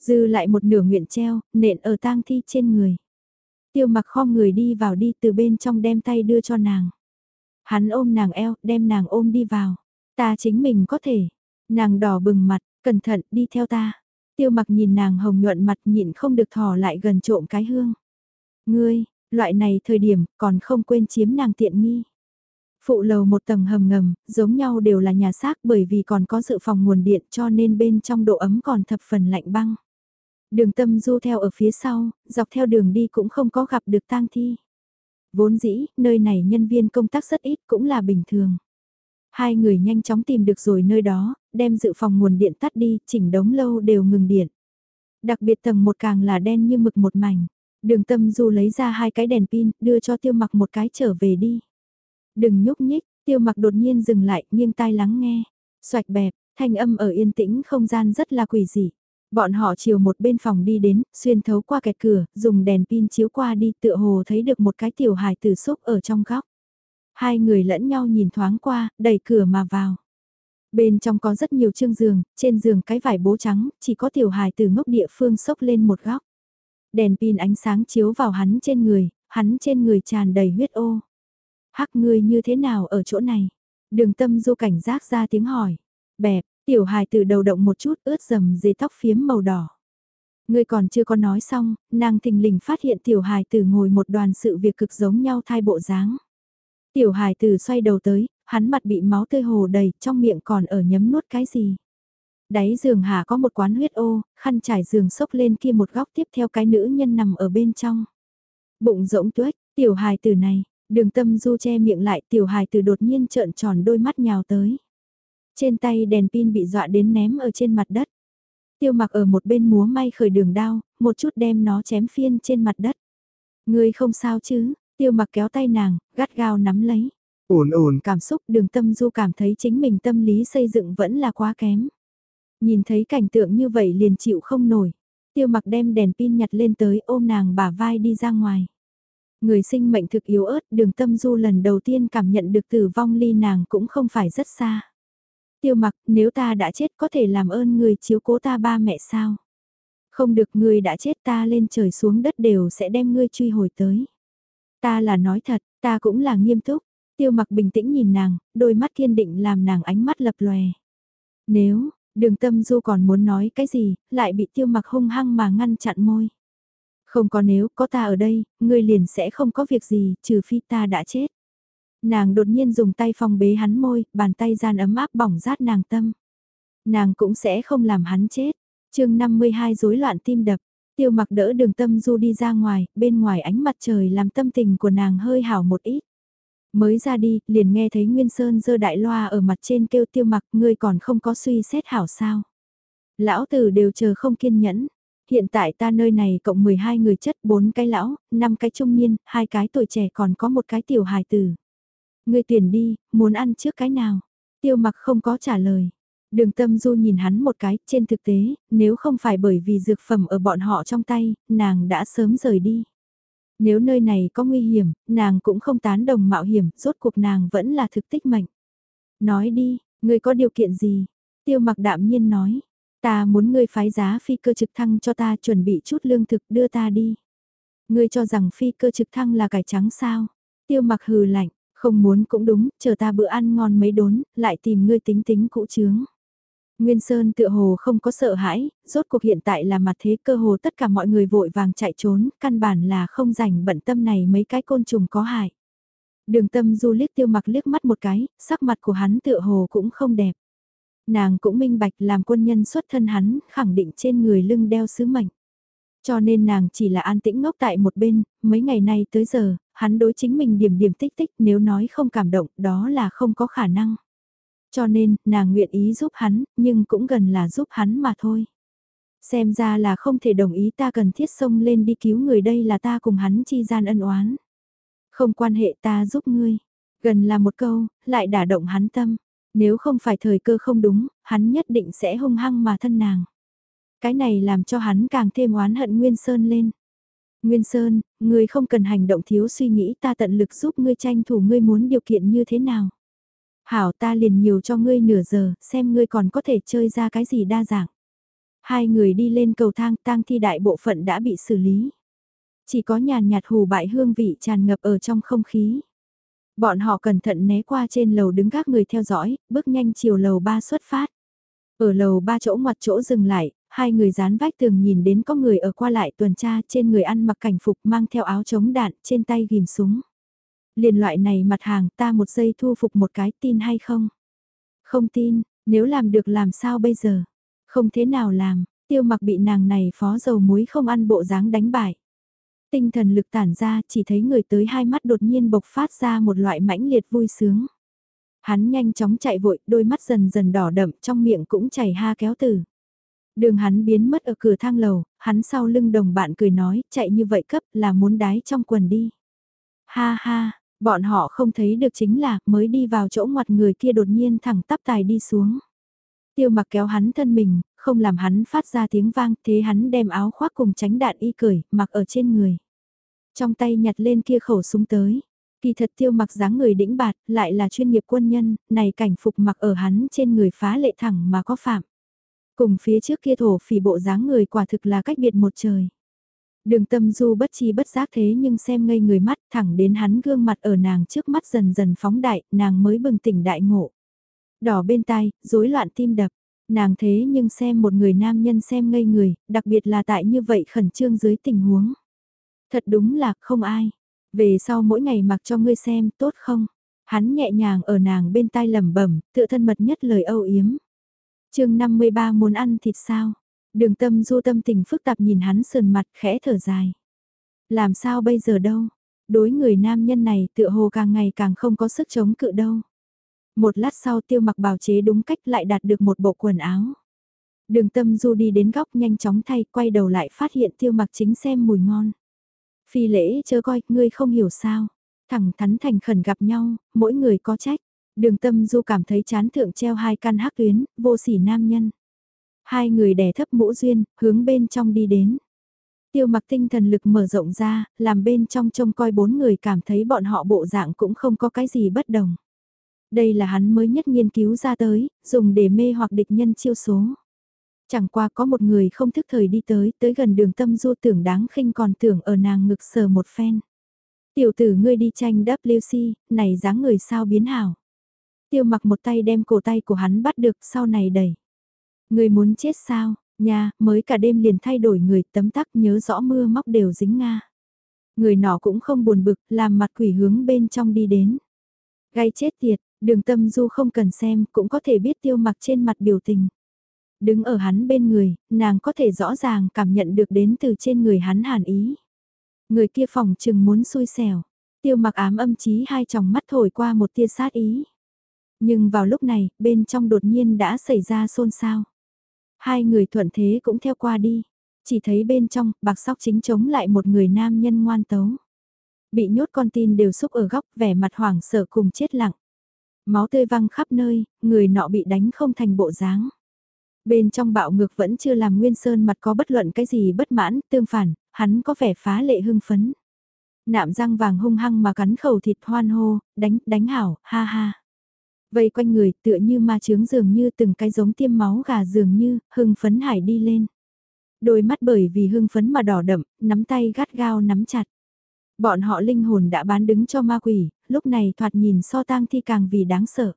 Dư lại một nửa nguyện treo, nện ở tang thi trên người. Tiêu mặc kho người đi vào đi từ bên trong đem tay đưa cho nàng. Hắn ôm nàng eo, đem nàng ôm đi vào. Ta chính mình có thể. Nàng đỏ bừng mặt, cẩn thận đi theo ta. Tiêu mặc nhìn nàng hồng nhuận mặt nhịn không được thò lại gần trộm cái hương. Ngươi, loại này thời điểm còn không quên chiếm nàng tiện nghi. Phụ lầu một tầng hầm ngầm, giống nhau đều là nhà xác bởi vì còn có dự phòng nguồn điện cho nên bên trong độ ấm còn thập phần lạnh băng. Đường tâm du theo ở phía sau, dọc theo đường đi cũng không có gặp được tang thi. Vốn dĩ, nơi này nhân viên công tác rất ít cũng là bình thường. Hai người nhanh chóng tìm được rồi nơi đó, đem dự phòng nguồn điện tắt đi, chỉnh đống lâu đều ngừng điện. Đặc biệt tầng một càng là đen như mực một mảnh. Đường tâm du lấy ra hai cái đèn pin, đưa cho tiêu mặc một cái trở về đi. Đừng nhúc nhích, tiêu mặc đột nhiên dừng lại, nghiêng tai lắng nghe. Xoạch bẹp, thanh âm ở yên tĩnh không gian rất là quỷ dị. Bọn họ chiều một bên phòng đi đến, xuyên thấu qua kẹt cửa, dùng đèn pin chiếu qua đi tựa hồ thấy được một cái tiểu hài tử xúc ở trong góc. Hai người lẫn nhau nhìn thoáng qua, đẩy cửa mà vào. Bên trong có rất nhiều chương giường, trên giường cái vải bố trắng, chỉ có tiểu hài từ ngốc địa phương sốc lên một góc. Đèn pin ánh sáng chiếu vào hắn trên người, hắn trên người tràn đầy huyết ô. Hắc ngươi như thế nào ở chỗ này? Đường tâm du cảnh giác ra tiếng hỏi. Bẹp, tiểu hài từ đầu động một chút ướt dầm dây tóc phiếm màu đỏ. Ngươi còn chưa có nói xong, nàng thình lình phát hiện tiểu hài tử ngồi một đoàn sự việc cực giống nhau thai bộ dáng. Tiểu hài tử xoay đầu tới, hắn mặt bị máu tươi hồ đầy, trong miệng còn ở nhấm nuốt cái gì. Đáy giường hà có một quán huyết ô, khăn trải giường sốc lên kia một góc tiếp theo cái nữ nhân nằm ở bên trong. Bụng rỗng tuếch, tiểu hài tử này, Đường tâm du che miệng lại tiểu hài từ đột nhiên trợn tròn đôi mắt nhào tới. Trên tay đèn pin bị dọa đến ném ở trên mặt đất. Tiêu mặc ở một bên múa may khởi đường đao, một chút đem nó chém phiên trên mặt đất. Ngươi không sao chứ, tiêu mặc kéo tay nàng, gắt gao nắm lấy. Ổn ổn cảm xúc đường tâm du cảm thấy chính mình tâm lý xây dựng vẫn là quá kém. Nhìn thấy cảnh tượng như vậy liền chịu không nổi. Tiêu mặc đem đèn pin nhặt lên tới ôm nàng bả vai đi ra ngoài. Người sinh mệnh thực yếu ớt đường tâm du lần đầu tiên cảm nhận được tử vong ly nàng cũng không phải rất xa. Tiêu mặc nếu ta đã chết có thể làm ơn người chiếu cố ta ba mẹ sao? Không được người đã chết ta lên trời xuống đất đều sẽ đem ngươi truy hồi tới. Ta là nói thật, ta cũng là nghiêm túc. Tiêu mặc bình tĩnh nhìn nàng, đôi mắt kiên định làm nàng ánh mắt lập lòe. Nếu, đường tâm du còn muốn nói cái gì, lại bị tiêu mặc hung hăng mà ngăn chặn môi. Không có nếu có ta ở đây, ngươi liền sẽ không có việc gì, trừ phi ta đã chết. Nàng đột nhiên dùng tay phong bế hắn môi, bàn tay gian ấm áp bỏng rát nàng tâm. Nàng cũng sẽ không làm hắn chết. chương 52 rối loạn tim đập, tiêu mặc đỡ đường tâm du đi ra ngoài, bên ngoài ánh mặt trời làm tâm tình của nàng hơi hảo một ít. Mới ra đi, liền nghe thấy Nguyên Sơn dơ đại loa ở mặt trên kêu tiêu mặc ngươi còn không có suy xét hảo sao. Lão tử đều chờ không kiên nhẫn. Hiện tại ta nơi này cộng 12 người chất, 4 cái lão, 5 cái trung niên, hai cái tuổi trẻ còn có một cái tiểu hài tử. Ngươi tuyển đi, muốn ăn trước cái nào? Tiêu mặc không có trả lời. Đường tâm du nhìn hắn một cái, trên thực tế, nếu không phải bởi vì dược phẩm ở bọn họ trong tay, nàng đã sớm rời đi. Nếu nơi này có nguy hiểm, nàng cũng không tán đồng mạo hiểm, rốt cuộc nàng vẫn là thực tích mệnh. Nói đi, ngươi có điều kiện gì? Tiêu mặc đạm nhiên nói, ta muốn ngươi phái giá phi cơ trực thăng cho ta chuẩn bị chút lương thực đưa ta đi. Ngươi cho rằng phi cơ trực thăng là cải trắng sao? Tiêu mặc hừ lạnh, không muốn cũng đúng, chờ ta bữa ăn ngon mấy đốn, lại tìm ngươi tính tính cũ chướng. Nguyên Sơn tựa hồ không có sợ hãi, rốt cuộc hiện tại là mặt thế cơ hồ tất cả mọi người vội vàng chạy trốn, căn bản là không rảnh bận tâm này mấy cái côn trùng có hại. Đường tâm du liếc tiêu mặc liếc mắt một cái, sắc mặt của hắn tựa hồ cũng không đẹp. Nàng cũng minh bạch làm quân nhân xuất thân hắn, khẳng định trên người lưng đeo sứ mệnh. Cho nên nàng chỉ là an tĩnh ngốc tại một bên, mấy ngày nay tới giờ, hắn đối chính mình điểm điểm tích tích nếu nói không cảm động đó là không có khả năng. Cho nên, nàng nguyện ý giúp hắn, nhưng cũng gần là giúp hắn mà thôi. Xem ra là không thể đồng ý ta cần thiết xông lên đi cứu người đây là ta cùng hắn chi gian ân oán. Không quan hệ ta giúp ngươi. Gần là một câu, lại đả động hắn tâm. Nếu không phải thời cơ không đúng, hắn nhất định sẽ hung hăng mà thân nàng. Cái này làm cho hắn càng thêm oán hận Nguyên Sơn lên. Nguyên Sơn, ngươi không cần hành động thiếu suy nghĩ ta tận lực giúp ngươi tranh thủ ngươi muốn điều kiện như thế nào. Hảo ta liền nhiều cho ngươi nửa giờ, xem ngươi còn có thể chơi ra cái gì đa dạng. Hai người đi lên cầu thang tang thi đại bộ phận đã bị xử lý. Chỉ có nhàn nhạt hù bại hương vị tràn ngập ở trong không khí. Bọn họ cẩn thận né qua trên lầu đứng các người theo dõi, bước nhanh chiều lầu ba xuất phát. Ở lầu ba chỗ ngoặt chỗ dừng lại, hai người dán vách tường nhìn đến có người ở qua lại tuần tra trên người ăn mặc cảnh phục mang theo áo chống đạn trên tay ghim súng. Liền loại này mặt hàng ta một giây thu phục một cái tin hay không? Không tin, nếu làm được làm sao bây giờ? Không thế nào làm, tiêu mặc bị nàng này phó dầu muối không ăn bộ dáng đánh bại. Tinh thần lực tản ra chỉ thấy người tới hai mắt đột nhiên bộc phát ra một loại mãnh liệt vui sướng. Hắn nhanh chóng chạy vội, đôi mắt dần dần đỏ đậm, trong miệng cũng chảy ha kéo từ. Đường hắn biến mất ở cửa thang lầu, hắn sau lưng đồng bạn cười nói, chạy như vậy cấp là muốn đái trong quần đi. Ha ha, Bọn họ không thấy được chính là mới đi vào chỗ ngoặt người kia đột nhiên thẳng tắp tài đi xuống. Tiêu mặc kéo hắn thân mình, không làm hắn phát ra tiếng vang thế hắn đem áo khoác cùng tránh đạn y cởi, mặc ở trên người. Trong tay nhặt lên kia khẩu súng tới. Kỳ thật tiêu mặc dáng người đĩnh bạt, lại là chuyên nghiệp quân nhân, này cảnh phục mặc ở hắn trên người phá lệ thẳng mà có phạm. Cùng phía trước kia thổ phỉ bộ dáng người quả thực là cách biệt một trời. Đường tâm du bất chi bất giác thế nhưng xem ngây người mắt thẳng đến hắn gương mặt ở nàng trước mắt dần dần phóng đại, nàng mới bừng tỉnh đại ngộ. Đỏ bên tai, rối loạn tim đập, nàng thế nhưng xem một người nam nhân xem ngây người, đặc biệt là tại như vậy khẩn trương dưới tình huống. Thật đúng là không ai. Về sau mỗi ngày mặc cho ngươi xem, tốt không? Hắn nhẹ nhàng ở nàng bên tai lẩm bẩm, tựa thân mật nhất lời âu yếm chương 53 muốn ăn thịt sao? Đường tâm du tâm tình phức tạp nhìn hắn sườn mặt khẽ thở dài. Làm sao bây giờ đâu? Đối người nam nhân này tựa hồ càng ngày càng không có sức chống cự đâu. Một lát sau tiêu mặc bào chế đúng cách lại đạt được một bộ quần áo. Đường tâm du đi đến góc nhanh chóng thay quay đầu lại phát hiện tiêu mặc chính xem mùi ngon. Phi lễ chớ coi, ngươi không hiểu sao. Thẳng thắn thành khẩn gặp nhau, mỗi người có trách. Đường tâm du cảm thấy chán thượng treo hai căn hắc tuyến, vô sỉ nam nhân. Hai người đè thấp mũ duyên, hướng bên trong đi đến. Tiêu mặc tinh thần lực mở rộng ra, làm bên trong trông coi bốn người cảm thấy bọn họ bộ dạng cũng không có cái gì bất đồng. Đây là hắn mới nhất nghiên cứu ra tới, dùng để mê hoặc địch nhân chiêu số. Chẳng qua có một người không thức thời đi tới, tới gần đường tâm du tưởng đáng khinh còn tưởng ở nàng ngực sờ một phen. Tiểu tử ngươi đi tranh WC, này dáng người sao biến hảo. Tiêu mặc một tay đem cổ tay của hắn bắt được sau này đẩy. Người muốn chết sao, nha, mới cả đêm liền thay đổi người tấm tắc nhớ rõ mưa móc đều dính Nga. Người nọ cũng không buồn bực, làm mặt quỷ hướng bên trong đi đến. Gai chết tiệt, đường tâm du không cần xem, cũng có thể biết tiêu mặc trên mặt biểu tình. Đứng ở hắn bên người, nàng có thể rõ ràng cảm nhận được đến từ trên người hắn hàn ý. Người kia phòng chừng muốn xui xẻo. Tiêu mặc ám âm chí hai tròng mắt thổi qua một tia sát ý. Nhưng vào lúc này, bên trong đột nhiên đã xảy ra xôn xao. Hai người thuận thế cũng theo qua đi. Chỉ thấy bên trong, bạc sóc chính chống lại một người nam nhân ngoan tấu. Bị nhốt con tin đều xúc ở góc, vẻ mặt hoảng sợ cùng chết lặng. Máu tươi văng khắp nơi, người nọ bị đánh không thành bộ dáng. Bên trong bạo ngược vẫn chưa làm Nguyên Sơn mặt có bất luận cái gì bất mãn, tương phản, hắn có vẻ phá lệ hưng phấn. Nạm răng vàng hung hăng mà cắn khẩu thịt hoan hô, đánh, đánh hảo, ha ha. Vây quanh người tựa như ma trướng dường như từng cái giống tiêm máu gà dường như, hưng phấn hải đi lên. Đôi mắt bởi vì hưng phấn mà đỏ đậm, nắm tay gắt gao nắm chặt. Bọn họ linh hồn đã bán đứng cho ma quỷ, lúc này thoạt nhìn so tang thi càng vì đáng sợ.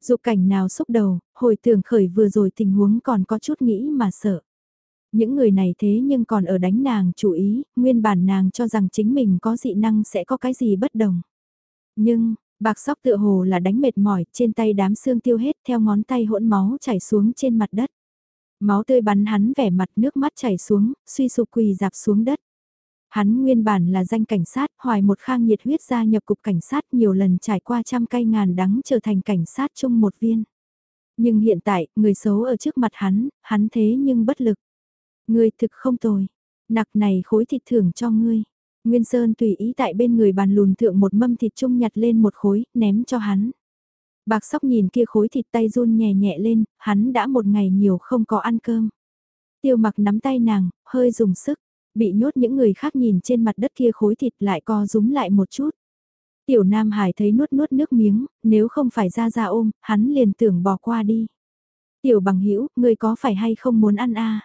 Dục cảnh nào xúc đầu, hồi tưởng khởi vừa rồi tình huống còn có chút nghĩ mà sợ. Những người này thế nhưng còn ở đánh nàng chủ ý, nguyên bản nàng cho rằng chính mình có dị năng sẽ có cái gì bất đồng. Nhưng, bạc sóc tựa hồ là đánh mệt mỏi, trên tay đám xương tiêu hết theo ngón tay hỗn máu chảy xuống trên mặt đất. Máu tươi bắn hắn vẻ mặt nước mắt chảy xuống, suy sụp quỳ dạp xuống đất. Hắn nguyên bản là danh cảnh sát, hoài một khang nhiệt huyết gia nhập cục cảnh sát nhiều lần trải qua trăm cây ngàn đắng trở thành cảnh sát chung một viên. Nhưng hiện tại, người xấu ở trước mặt hắn, hắn thế nhưng bất lực. Ngươi thực không tồi. Nặc này khối thịt thưởng cho ngươi. Nguyên Sơn tùy ý tại bên người bàn lùn thượng một mâm thịt chung nhặt lên một khối, ném cho hắn. Bạc sóc nhìn kia khối thịt tay run nhẹ nhẹ lên, hắn đã một ngày nhiều không có ăn cơm. Tiêu mặc nắm tay nàng, hơi dùng sức, bị nhốt những người khác nhìn trên mặt đất kia khối thịt lại co rúm lại một chút. Tiểu Nam Hải thấy nuốt nuốt nước miếng, nếu không phải ra ra ôm, hắn liền tưởng bỏ qua đi. Tiểu bằng hữu ngươi có phải hay không muốn ăn a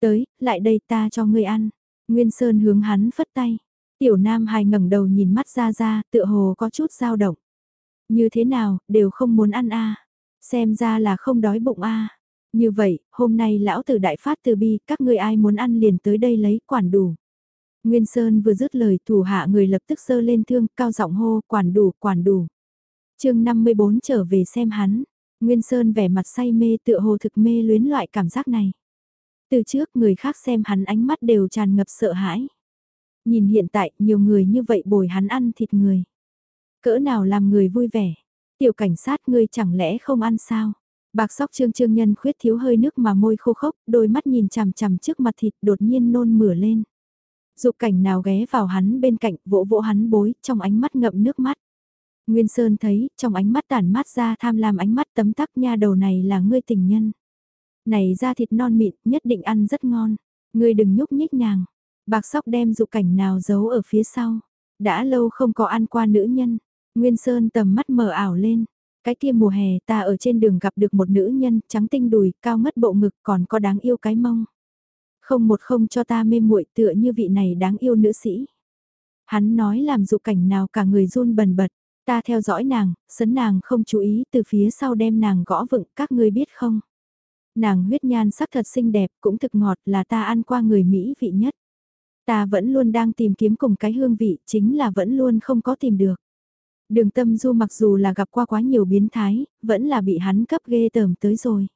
Tới, lại đây ta cho ngươi ăn. Nguyên Sơn hướng hắn phất tay. Tiểu Nam Hải ngẩng đầu nhìn mắt ra ra, tựa hồ có chút dao động. Như thế nào, đều không muốn ăn a Xem ra là không đói bụng a Như vậy, hôm nay lão tử đại phát từ bi, các ngươi ai muốn ăn liền tới đây lấy quản đủ. Nguyên Sơn vừa dứt lời thủ hạ người lập tức sơ lên thương, cao giọng hô, quản đủ, quản đủ. chương 54 trở về xem hắn. Nguyên Sơn vẻ mặt say mê tựa hồ thực mê luyến loại cảm giác này. Từ trước người khác xem hắn ánh mắt đều tràn ngập sợ hãi. Nhìn hiện tại nhiều người như vậy bồi hắn ăn thịt người. Cỡ nào làm người vui vẻ. Tiểu cảnh sát ngươi chẳng lẽ không ăn sao? Bạc sóc trương trương nhân khuyết thiếu hơi nước mà môi khô khốc, đôi mắt nhìn chằm chằm trước mặt thịt đột nhiên nôn mửa lên. Dục cảnh nào ghé vào hắn bên cạnh vỗ vỗ hắn bối, trong ánh mắt ngậm nước mắt. Nguyên Sơn thấy, trong ánh mắt tản mát ra tham lam ánh mắt tấm tắc nha đầu này là ngươi tình nhân. Này da thịt non mịn, nhất định ăn rất ngon. Ngươi đừng nhúc nhích nàng. Bạc sóc đem dục cảnh nào giấu ở phía sau. Đã lâu không có ăn qua nữ nhân. Nguyên Sơn tầm mắt mờ ảo lên. Cái kia mùa hè ta ở trên đường gặp được một nữ nhân trắng tinh đùi, cao ngất bộ ngực còn có đáng yêu cái mông. Không một không cho ta mê muội tựa như vị này đáng yêu nữ sĩ. Hắn nói làm dụ cảnh nào cả người run bần bật, ta theo dõi nàng, sấn nàng không chú ý từ phía sau đem nàng gõ vựng các ngươi biết không. Nàng huyết nhan sắc thật xinh đẹp cũng thực ngọt là ta ăn qua người Mỹ vị nhất. Ta vẫn luôn đang tìm kiếm cùng cái hương vị chính là vẫn luôn không có tìm được. Đường tâm du mặc dù là gặp qua quá nhiều biến thái, vẫn là bị hắn cấp ghê tởm tới rồi.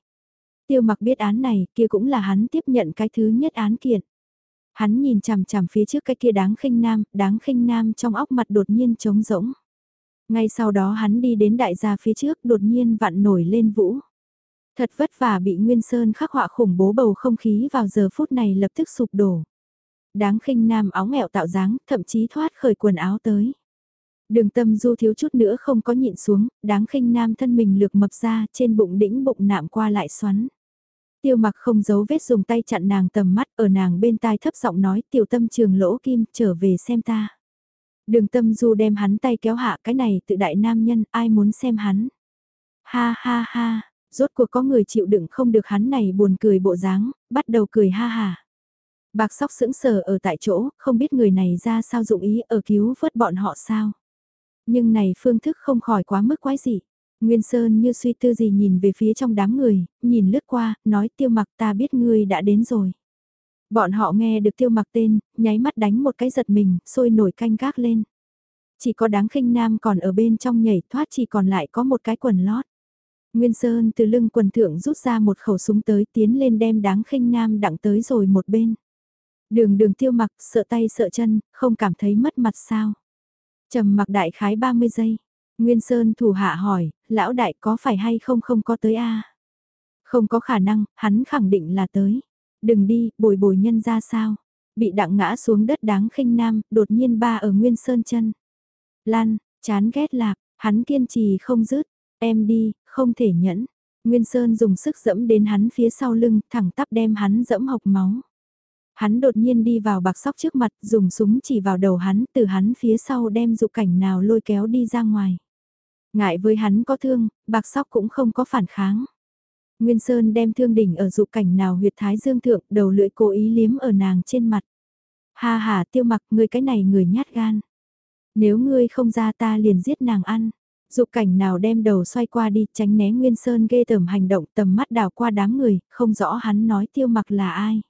Tiêu mặc biết án này, kia cũng là hắn tiếp nhận cái thứ nhất án kiện. Hắn nhìn chằm chằm phía trước cái kia đáng khinh nam, đáng khinh nam trong óc mặt đột nhiên trống rỗng. Ngay sau đó hắn đi đến đại gia phía trước đột nhiên vặn nổi lên vũ. Thật vất vả bị Nguyên Sơn khắc họa khủng bố bầu không khí vào giờ phút này lập tức sụp đổ. Đáng khinh nam áo nghẹo tạo dáng, thậm chí thoát khởi quần áo tới. Đường tâm du thiếu chút nữa không có nhịn xuống, đáng khinh nam thân mình lược mập ra trên bụng đĩnh bụng nạm qua lại xoắn. Tiêu mặc không giấu vết dùng tay chặn nàng tầm mắt ở nàng bên tai thấp giọng nói tiểu tâm trường lỗ kim trở về xem ta. Đường tâm du đem hắn tay kéo hạ cái này tự đại nam nhân ai muốn xem hắn. Ha ha ha, rốt cuộc có người chịu đựng không được hắn này buồn cười bộ dáng, bắt đầu cười ha ha. Bạc sóc sững sờ ở tại chỗ, không biết người này ra sao dụng ý ở cứu vớt bọn họ sao. Nhưng này phương thức không khỏi quá mức quái dị. Nguyên Sơn như suy tư gì nhìn về phía trong đám người, nhìn lướt qua, nói tiêu mặc ta biết ngươi đã đến rồi. Bọn họ nghe được tiêu mặc tên, nháy mắt đánh một cái giật mình, sôi nổi canh gác lên. Chỉ có đáng khinh nam còn ở bên trong nhảy thoát chỉ còn lại có một cái quần lót. Nguyên Sơn từ lưng quần thượng rút ra một khẩu súng tới tiến lên đem đáng khinh nam đặng tới rồi một bên. Đường đường tiêu mặc sợ tay sợ chân, không cảm thấy mất mặt sao. trầm mặc đại khái 30 giây. Nguyên Sơn thủ hạ hỏi, lão đại có phải hay không không có tới a Không có khả năng, hắn khẳng định là tới. Đừng đi, bồi bồi nhân ra sao. Bị đặng ngã xuống đất đáng khinh nam, đột nhiên ba ở Nguyên Sơn chân. Lan, chán ghét lạc, hắn kiên trì không dứt, em đi, không thể nhẫn. Nguyên Sơn dùng sức dẫm đến hắn phía sau lưng, thẳng tắp đem hắn dẫm hộc máu. Hắn đột nhiên đi vào bạc sóc trước mặt, dùng súng chỉ vào đầu hắn, từ hắn phía sau đem dụ cảnh nào lôi kéo đi ra ngoài. Ngại với hắn có thương, bạc sóc cũng không có phản kháng. Nguyên Sơn đem thương đỉnh ở dụ cảnh nào huyệt thái dương thượng, đầu lưỡi cố ý liếm ở nàng trên mặt. Ha ha tiêu mặc người cái này người nhát gan. Nếu ngươi không ra ta liền giết nàng ăn. Dục cảnh nào đem đầu xoay qua đi tránh né Nguyên Sơn ghê tởm hành động tầm mắt đào qua đám người, không rõ hắn nói tiêu mặc là ai.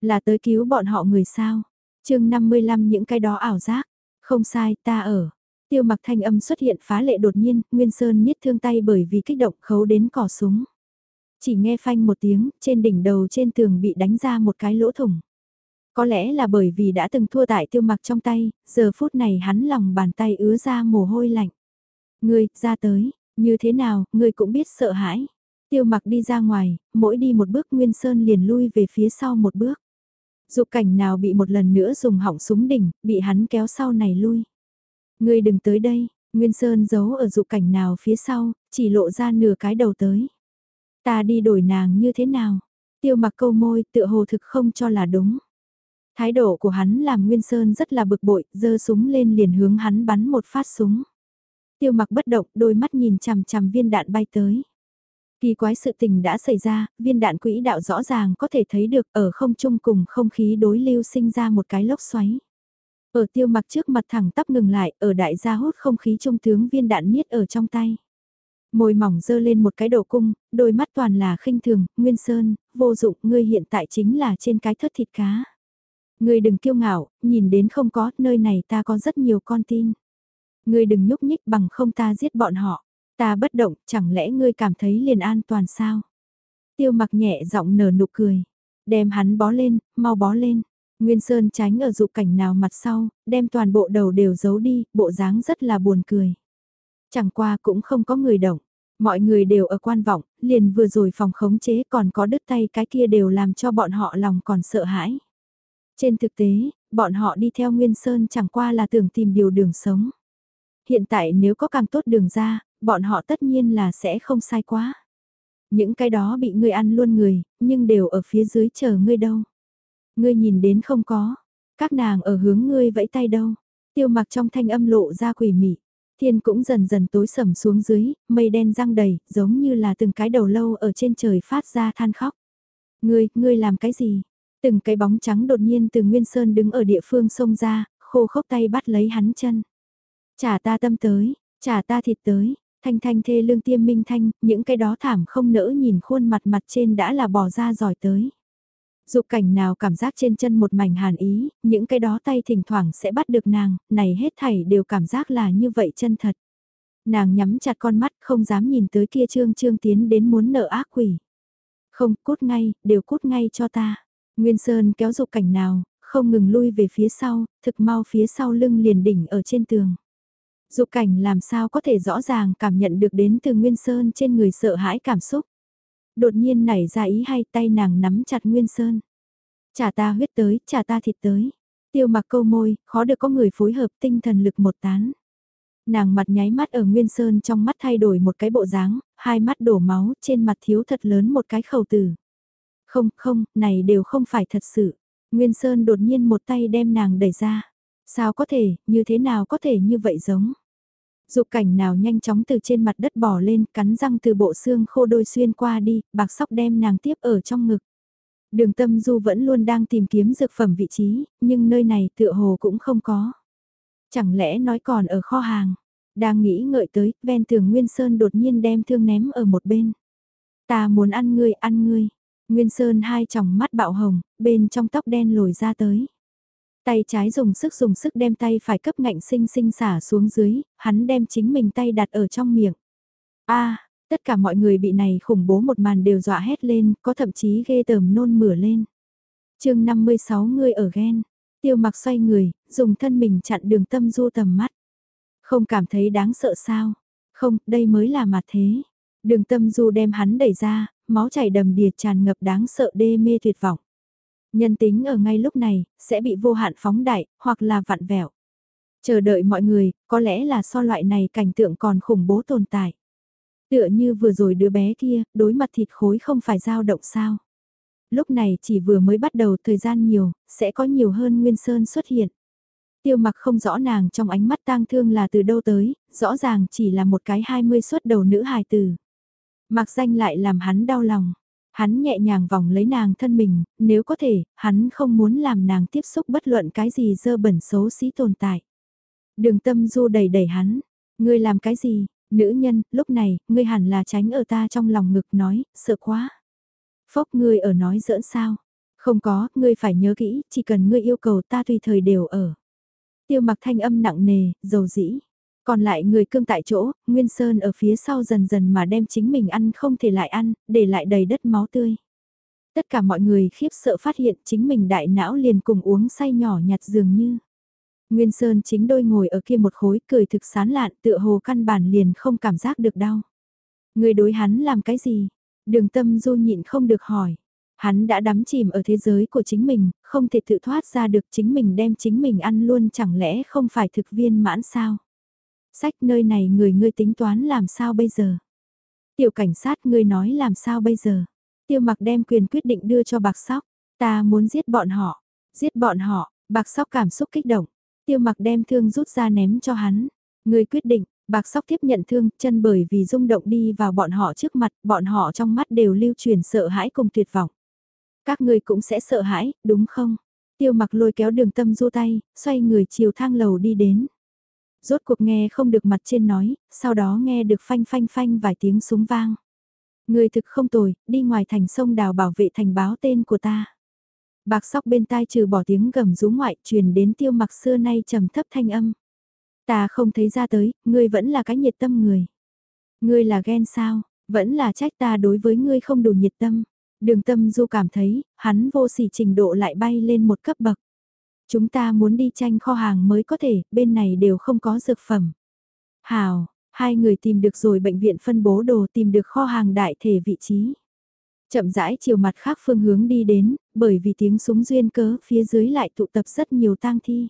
Là tới cứu bọn họ người sao? chương 55 những cái đó ảo giác. Không sai, ta ở. Tiêu mặc thanh âm xuất hiện phá lệ đột nhiên, Nguyên Sơn niết thương tay bởi vì kích động khấu đến cỏ súng. Chỉ nghe phanh một tiếng, trên đỉnh đầu trên tường bị đánh ra một cái lỗ thủng. Có lẽ là bởi vì đã từng thua tại tiêu mặc trong tay, giờ phút này hắn lòng bàn tay ứa ra mồ hôi lạnh. Ngươi, ra tới, như thế nào, ngươi cũng biết sợ hãi. Tiêu mặc đi ra ngoài, mỗi đi một bước Nguyên Sơn liền lui về phía sau một bước. Dục cảnh nào bị một lần nữa dùng hỏng súng đỉnh, bị hắn kéo sau này lui. Ngươi đừng tới đây, Nguyên Sơn giấu ở dục cảnh nào phía sau, chỉ lộ ra nửa cái đầu tới. Ta đi đổi nàng như thế nào? Tiêu mặc câu môi tựa hồ thực không cho là đúng. Thái độ của hắn làm Nguyên Sơn rất là bực bội, giơ súng lên liền hướng hắn bắn một phát súng. Tiêu mặc bất động, đôi mắt nhìn chằm chằm viên đạn bay tới. Kỳ quái sự tình đã xảy ra, viên đạn quỹ đạo rõ ràng có thể thấy được ở không trung cùng không khí đối lưu sinh ra một cái lốc xoáy. Ở tiêu mặc trước mặt thẳng tắp ngừng lại, ở đại gia hút không khí trung tướng viên đạn niết ở trong tay. Môi mỏng dơ lên một cái đầu cung, đôi mắt toàn là khinh thường, nguyên sơn, vô dụng, ngươi hiện tại chính là trên cái thất thịt cá. Ngươi đừng kiêu ngạo, nhìn đến không có, nơi này ta có rất nhiều con tin. Ngươi đừng nhúc nhích bằng không ta giết bọn họ. Ta bất động, chẳng lẽ ngươi cảm thấy liền an toàn sao? Tiêu mặc nhẹ giọng nở nụ cười. Đem hắn bó lên, mau bó lên. Nguyên Sơn tránh ở dụ cảnh nào mặt sau, đem toàn bộ đầu đều giấu đi, bộ dáng rất là buồn cười. Chẳng qua cũng không có người động. Mọi người đều ở quan vọng, liền vừa rồi phòng khống chế còn có đứt tay cái kia đều làm cho bọn họ lòng còn sợ hãi. Trên thực tế, bọn họ đi theo Nguyên Sơn chẳng qua là tưởng tìm điều đường sống. Hiện tại nếu có càng tốt đường ra, bọn họ tất nhiên là sẽ không sai quá. Những cái đó bị ngươi ăn luôn người, nhưng đều ở phía dưới chờ ngươi đâu. Ngươi nhìn đến không có, các nàng ở hướng ngươi vẫy tay đâu. Tiêu mặc trong thanh âm lộ ra quỷ mị. Thiên cũng dần dần tối sầm xuống dưới, mây đen răng đầy, giống như là từng cái đầu lâu ở trên trời phát ra than khóc. Ngươi, ngươi làm cái gì? Từng cái bóng trắng đột nhiên từ Nguyên Sơn đứng ở địa phương xông ra, khô khốc tay bắt lấy hắn chân. Trả ta tâm tới, trả ta thịt tới, thanh thanh thê lương tiêm minh thanh, những cái đó thảm không nỡ nhìn khuôn mặt mặt trên đã là bỏ ra giỏi tới. Dục cảnh nào cảm giác trên chân một mảnh hàn ý, những cái đó tay thỉnh thoảng sẽ bắt được nàng, này hết thảy đều cảm giác là như vậy chân thật. Nàng nhắm chặt con mắt không dám nhìn tới kia trương trương tiến đến muốn nợ ác quỷ. Không, cút ngay, đều cút ngay cho ta. Nguyên Sơn kéo dục cảnh nào, không ngừng lui về phía sau, thực mau phía sau lưng liền đỉnh ở trên tường. Dục cảnh làm sao có thể rõ ràng cảm nhận được đến từ Nguyên Sơn trên người sợ hãi cảm xúc. Đột nhiên nảy ra ý hay tay nàng nắm chặt Nguyên Sơn. Trả ta huyết tới, trả ta thịt tới. Tiêu mặc câu môi, khó được có người phối hợp tinh thần lực một tán. Nàng mặt nháy mắt ở Nguyên Sơn trong mắt thay đổi một cái bộ dáng, hai mắt đổ máu, trên mặt thiếu thật lớn một cái khẩu tử. Không, không, này đều không phải thật sự. Nguyên Sơn đột nhiên một tay đem nàng đẩy ra. Sao có thể, như thế nào có thể như vậy giống. Dục cảnh nào nhanh chóng từ trên mặt đất bỏ lên, cắn răng từ bộ xương khô đôi xuyên qua đi, bạc sóc đem nàng tiếp ở trong ngực. Đường tâm du vẫn luôn đang tìm kiếm dược phẩm vị trí, nhưng nơi này tựa hồ cũng không có. Chẳng lẽ nói còn ở kho hàng. Đang nghĩ ngợi tới, ven tường Nguyên Sơn đột nhiên đem thương ném ở một bên. Ta muốn ăn ngươi, ăn ngươi. Nguyên Sơn hai tròng mắt bạo hồng, bên trong tóc đen lồi ra tới. Tay trái dùng sức dùng sức đem tay phải cấp ngạnh sinh sinh xả xuống dưới, hắn đem chính mình tay đặt ở trong miệng. a tất cả mọi người bị này khủng bố một màn đều dọa hét lên, có thậm chí ghê tởm nôn mửa lên. chương 56 người ở ghen, tiêu mặc xoay người, dùng thân mình chặn đường tâm du tầm mắt. Không cảm thấy đáng sợ sao? Không, đây mới là mặt thế. Đường tâm du đem hắn đẩy ra, máu chảy đầm đìa tràn ngập đáng sợ đê mê tuyệt vọng. Nhân tính ở ngay lúc này, sẽ bị vô hạn phóng đại, hoặc là vặn vẹo. Chờ đợi mọi người, có lẽ là so loại này cảnh tượng còn khủng bố tồn tại. Tựa như vừa rồi đứa bé kia, đối mặt thịt khối không phải dao động sao. Lúc này chỉ vừa mới bắt đầu thời gian nhiều, sẽ có nhiều hơn Nguyên Sơn xuất hiện. Tiêu mặc không rõ nàng trong ánh mắt tang thương là từ đâu tới, rõ ràng chỉ là một cái 20 xuất đầu nữ hài tử. Mặc danh lại làm hắn đau lòng. Hắn nhẹ nhàng vòng lấy nàng thân mình, nếu có thể, hắn không muốn làm nàng tiếp xúc bất luận cái gì dơ bẩn xấu xí tồn tại. Đường tâm du đầy đẩy hắn, ngươi làm cái gì, nữ nhân, lúc này, ngươi hẳn là tránh ở ta trong lòng ngực nói, sợ quá. Phốc ngươi ở nói giỡn sao, không có, ngươi phải nhớ kỹ, chỉ cần ngươi yêu cầu ta tùy thời đều ở. Tiêu mặc thanh âm nặng nề, dầu dĩ. Còn lại người cương tại chỗ, Nguyên Sơn ở phía sau dần dần mà đem chính mình ăn không thể lại ăn, để lại đầy đất máu tươi. Tất cả mọi người khiếp sợ phát hiện chính mình đại não liền cùng uống say nhỏ nhặt dường như. Nguyên Sơn chính đôi ngồi ở kia một khối cười thực sán lạn tựa hồ căn bản liền không cảm giác được đau. Người đối hắn làm cái gì? Đường tâm du nhịn không được hỏi. Hắn đã đắm chìm ở thế giới của chính mình, không thể tự thoát ra được chính mình đem chính mình ăn luôn chẳng lẽ không phải thực viên mãn sao? Sách nơi này người ngươi tính toán làm sao bây giờ? Tiểu cảnh sát ngươi nói làm sao bây giờ? Tiêu mặc đem quyền quyết định đưa cho bạc sóc. Ta muốn giết bọn họ. Giết bọn họ, bạc sóc cảm xúc kích động. Tiêu mặc đem thương rút ra ném cho hắn. Ngươi quyết định, bạc sóc tiếp nhận thương, chân bởi vì rung động đi vào bọn họ trước mặt, bọn họ trong mắt đều lưu truyền sợ hãi cùng tuyệt vọng. Các ngươi cũng sẽ sợ hãi, đúng không? Tiêu mặc lôi kéo đường tâm du tay, xoay người chiều thang lầu đi đến rốt cuộc nghe không được mặt trên nói, sau đó nghe được phanh phanh phanh vài tiếng súng vang. Người thực không tồi, đi ngoài thành sông đào bảo vệ thành báo tên của ta. Bạc sóc bên tai trừ bỏ tiếng gầm rú ngoại truyền đến tiêu mặc xưa nay trầm thấp thanh âm. Ta không thấy ra tới, ngươi vẫn là cái nhiệt tâm người. Ngươi là ghen sao, vẫn là trách ta đối với ngươi không đủ nhiệt tâm. Đường tâm du cảm thấy, hắn vô sỉ trình độ lại bay lên một cấp bậc. Chúng ta muốn đi tranh kho hàng mới có thể, bên này đều không có dược phẩm. Hào, hai người tìm được rồi bệnh viện phân bố đồ tìm được kho hàng đại thể vị trí. Chậm rãi chiều mặt khác phương hướng đi đến, bởi vì tiếng súng duyên cớ phía dưới lại tụ tập rất nhiều tang thi.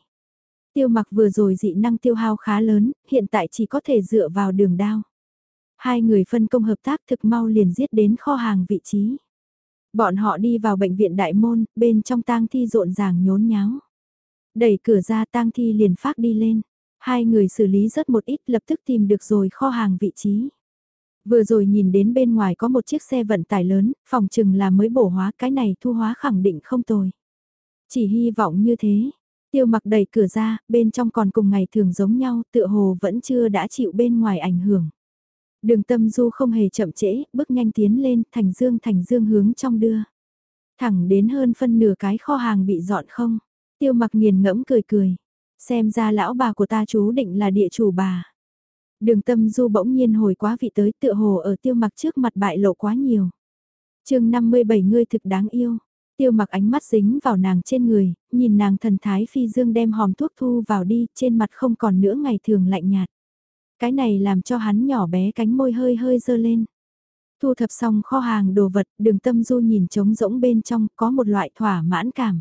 Tiêu mặc vừa rồi dị năng tiêu hao khá lớn, hiện tại chỉ có thể dựa vào đường đao. Hai người phân công hợp tác thực mau liền giết đến kho hàng vị trí. Bọn họ đi vào bệnh viện đại môn, bên trong tang thi rộn ràng nhốn nháo. Đẩy cửa ra tang thi liền phát đi lên. Hai người xử lý rất một ít lập tức tìm được rồi kho hàng vị trí. Vừa rồi nhìn đến bên ngoài có một chiếc xe vận tải lớn, phòng chừng là mới bổ hóa cái này thu hóa khẳng định không tồi. Chỉ hy vọng như thế. Tiêu mặc đẩy cửa ra, bên trong còn cùng ngày thường giống nhau, tựa hồ vẫn chưa đã chịu bên ngoài ảnh hưởng. Đường tâm du không hề chậm trễ, bước nhanh tiến lên, thành dương thành dương hướng trong đưa. Thẳng đến hơn phân nửa cái kho hàng bị dọn không. Tiêu mặc nghiền ngẫm cười cười. Xem ra lão bà của ta chú định là địa chủ bà. Đường tâm du bỗng nhiên hồi quá vị tới tựa hồ ở tiêu mặc trước mặt bại lộ quá nhiều. chương 57 ngươi thực đáng yêu. Tiêu mặc ánh mắt dính vào nàng trên người, nhìn nàng thần thái phi dương đem hòm thuốc thu vào đi, trên mặt không còn nữa ngày thường lạnh nhạt. Cái này làm cho hắn nhỏ bé cánh môi hơi hơi dơ lên. Thu thập xong kho hàng đồ vật, đường tâm du nhìn trống rỗng bên trong, có một loại thỏa mãn cảm.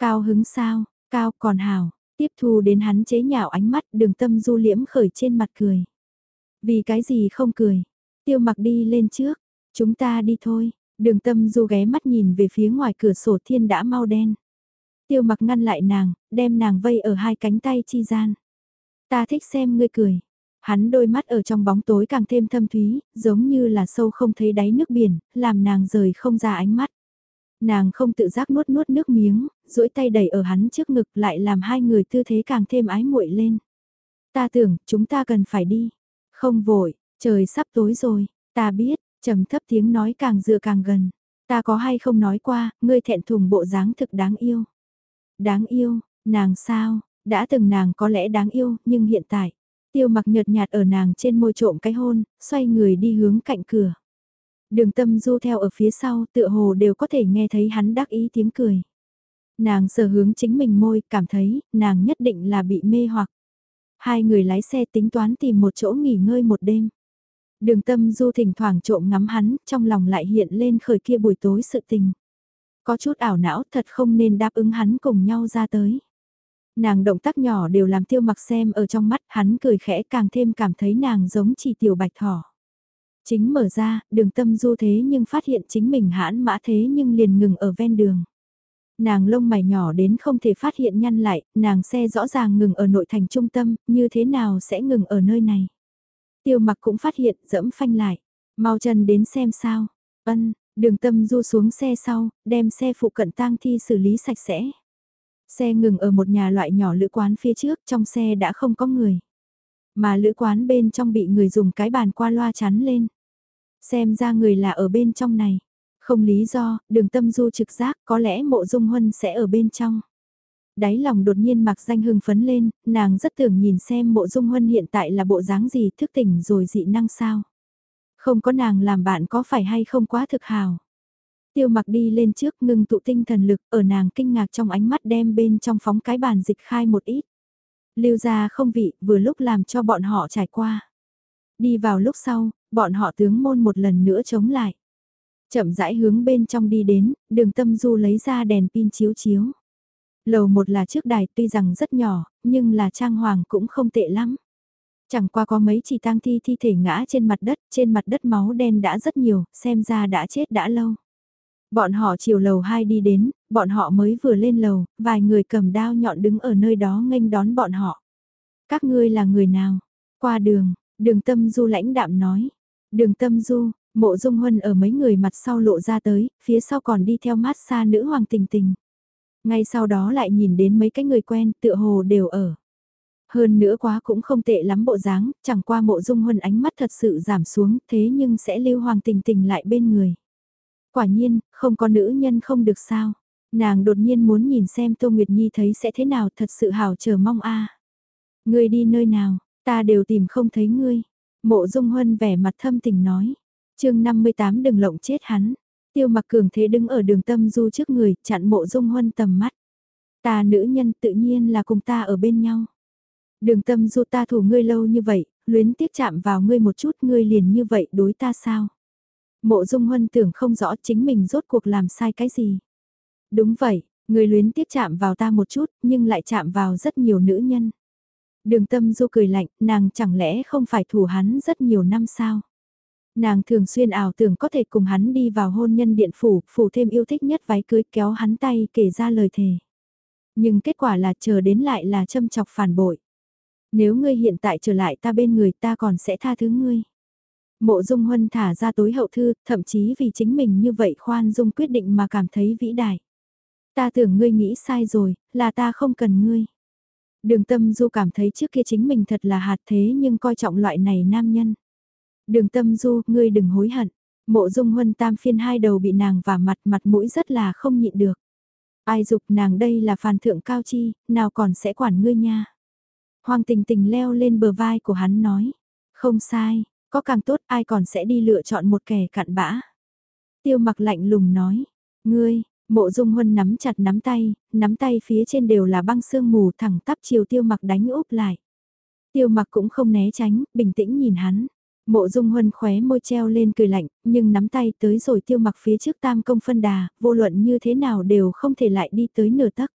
Cao hứng sao, cao còn hào, tiếp thu đến hắn chế nhạo ánh mắt đường tâm du liễm khởi trên mặt cười. Vì cái gì không cười, tiêu mặc đi lên trước, chúng ta đi thôi, Đường tâm du ghé mắt nhìn về phía ngoài cửa sổ thiên đã mau đen. Tiêu mặc ngăn lại nàng, đem nàng vây ở hai cánh tay chi gian. Ta thích xem ngươi cười. Hắn đôi mắt ở trong bóng tối càng thêm thâm thúy, giống như là sâu không thấy đáy nước biển, làm nàng rời không ra ánh mắt. Nàng không tự giác nuốt nuốt nước miếng, duỗi tay đẩy ở hắn trước ngực lại làm hai người tư thế càng thêm ái muội lên. Ta tưởng, chúng ta cần phải đi. Không vội, trời sắp tối rồi, ta biết, trầm thấp tiếng nói càng dựa càng gần. Ta có hay không nói qua, ngươi thẹn thùng bộ dáng thực đáng yêu. Đáng yêu, nàng sao, đã từng nàng có lẽ đáng yêu, nhưng hiện tại, tiêu mặc nhợt nhạt ở nàng trên môi trộm cái hôn, xoay người đi hướng cạnh cửa. Đường tâm du theo ở phía sau tựa hồ đều có thể nghe thấy hắn đắc ý tiếng cười. Nàng sờ hướng chính mình môi, cảm thấy, nàng nhất định là bị mê hoặc. Hai người lái xe tính toán tìm một chỗ nghỉ ngơi một đêm. Đường tâm du thỉnh thoảng trộm ngắm hắn, trong lòng lại hiện lên khởi kia buổi tối sự tình. Có chút ảo não thật không nên đáp ứng hắn cùng nhau ra tới. Nàng động tác nhỏ đều làm tiêu mặc xem ở trong mắt hắn cười khẽ càng thêm cảm thấy nàng giống chỉ tiểu bạch thỏ. Chính mở ra, đường tâm du thế nhưng phát hiện chính mình hãn mã thế nhưng liền ngừng ở ven đường. Nàng lông mày nhỏ đến không thể phát hiện nhăn lại, nàng xe rõ ràng ngừng ở nội thành trung tâm, như thế nào sẽ ngừng ở nơi này. Tiêu mặc cũng phát hiện, dẫm phanh lại, mau chân đến xem sao. Ân, đường tâm du xuống xe sau, đem xe phụ cận tang thi xử lý sạch sẽ. Xe ngừng ở một nhà loại nhỏ lữ quán phía trước, trong xe đã không có người. Mà lữ quán bên trong bị người dùng cái bàn qua loa chắn lên. Xem ra người là ở bên trong này. Không lý do, đường tâm du trực giác có lẽ mộ dung huân sẽ ở bên trong. Đáy lòng đột nhiên mặc danh hưng phấn lên, nàng rất tưởng nhìn xem mộ dung huân hiện tại là bộ dáng gì thức tỉnh rồi dị năng sao. Không có nàng làm bạn có phải hay không quá thực hào. Tiêu mặc đi lên trước ngưng tụ tinh thần lực ở nàng kinh ngạc trong ánh mắt đem bên trong phóng cái bàn dịch khai một ít. Lưu ra không vị vừa lúc làm cho bọn họ trải qua. Đi vào lúc sau, bọn họ tướng môn một lần nữa chống lại. Chậm rãi hướng bên trong đi đến, đường tâm du lấy ra đèn pin chiếu chiếu. Lầu một là trước đài tuy rằng rất nhỏ, nhưng là trang hoàng cũng không tệ lắm. Chẳng qua có mấy chỉ tang thi thi thể ngã trên mặt đất, trên mặt đất máu đen đã rất nhiều, xem ra đã chết đã lâu. Bọn họ chiều lầu 2 đi đến, bọn họ mới vừa lên lầu, vài người cầm đao nhọn đứng ở nơi đó nghênh đón bọn họ. Các ngươi là người nào? Qua đường, đường tâm du lãnh đạm nói. Đường tâm du, mộ dung huân ở mấy người mặt sau lộ ra tới, phía sau còn đi theo mát xa nữ hoàng tình tình. Ngay sau đó lại nhìn đến mấy cái người quen tựa hồ đều ở. Hơn nữa quá cũng không tệ lắm bộ dáng, chẳng qua mộ dung huân ánh mắt thật sự giảm xuống thế nhưng sẽ lưu hoàng tình tình lại bên người. Quả nhiên, không có nữ nhân không được sao. Nàng đột nhiên muốn nhìn xem Tô Nguyệt Nhi thấy sẽ thế nào thật sự hào chờ mong a. Ngươi đi nơi nào, ta đều tìm không thấy ngươi. Mộ Dung Huân vẻ mặt thâm tình nói chương 58 đừng lộng chết hắn. Tiêu mặc cường thế đứng ở đường tâm du trước người, chặn mộ Dung Huân tầm mắt. Ta nữ nhân tự nhiên là cùng ta ở bên nhau. Đường tâm du ta thủ ngươi lâu như vậy, luyến tiếc chạm vào ngươi một chút ngươi liền như vậy đối ta sao? Mộ Dung Huân tưởng không rõ chính mình rốt cuộc làm sai cái gì. Đúng vậy, người luyến tiếc chạm vào ta một chút, nhưng lại chạm vào rất nhiều nữ nhân. Đường tâm du cười lạnh, nàng chẳng lẽ không phải thủ hắn rất nhiều năm sao? Nàng thường xuyên ảo tưởng có thể cùng hắn đi vào hôn nhân điện phủ, phủ thêm yêu thích nhất váy cưới kéo hắn tay kể ra lời thề. Nhưng kết quả là chờ đến lại là châm chọc phản bội. Nếu ngươi hiện tại trở lại ta bên người ta còn sẽ tha thứ ngươi. Mộ Dung Huân thả ra tối hậu thư, thậm chí vì chính mình như vậy khoan dung quyết định mà cảm thấy vĩ đại. Ta tưởng ngươi nghĩ sai rồi, là ta không cần ngươi. Đường tâm du cảm thấy trước kia chính mình thật là hạt thế nhưng coi trọng loại này nam nhân. Đường tâm du, ngươi đừng hối hận. Mộ dung huân tam phiên hai đầu bị nàng và mặt mặt mũi rất là không nhịn được. Ai dục nàng đây là phàn thượng cao chi, nào còn sẽ quản ngươi nha. Hoàng tình tình leo lên bờ vai của hắn nói. Không sai, có càng tốt ai còn sẽ đi lựa chọn một kẻ cặn bã. Tiêu mặc lạnh lùng nói. Ngươi, mộ dung huân nắm chặt nắm tay, nắm tay phía trên đều là băng sương mù thẳng tắp chiều tiêu mặc đánh úp lại. Tiêu mặc cũng không né tránh, bình tĩnh nhìn hắn. Mộ dung huân khóe môi treo lên cười lạnh, nhưng nắm tay tới rồi tiêu mặc phía trước tam công phân đà, vô luận như thế nào đều không thể lại đi tới nửa tắc.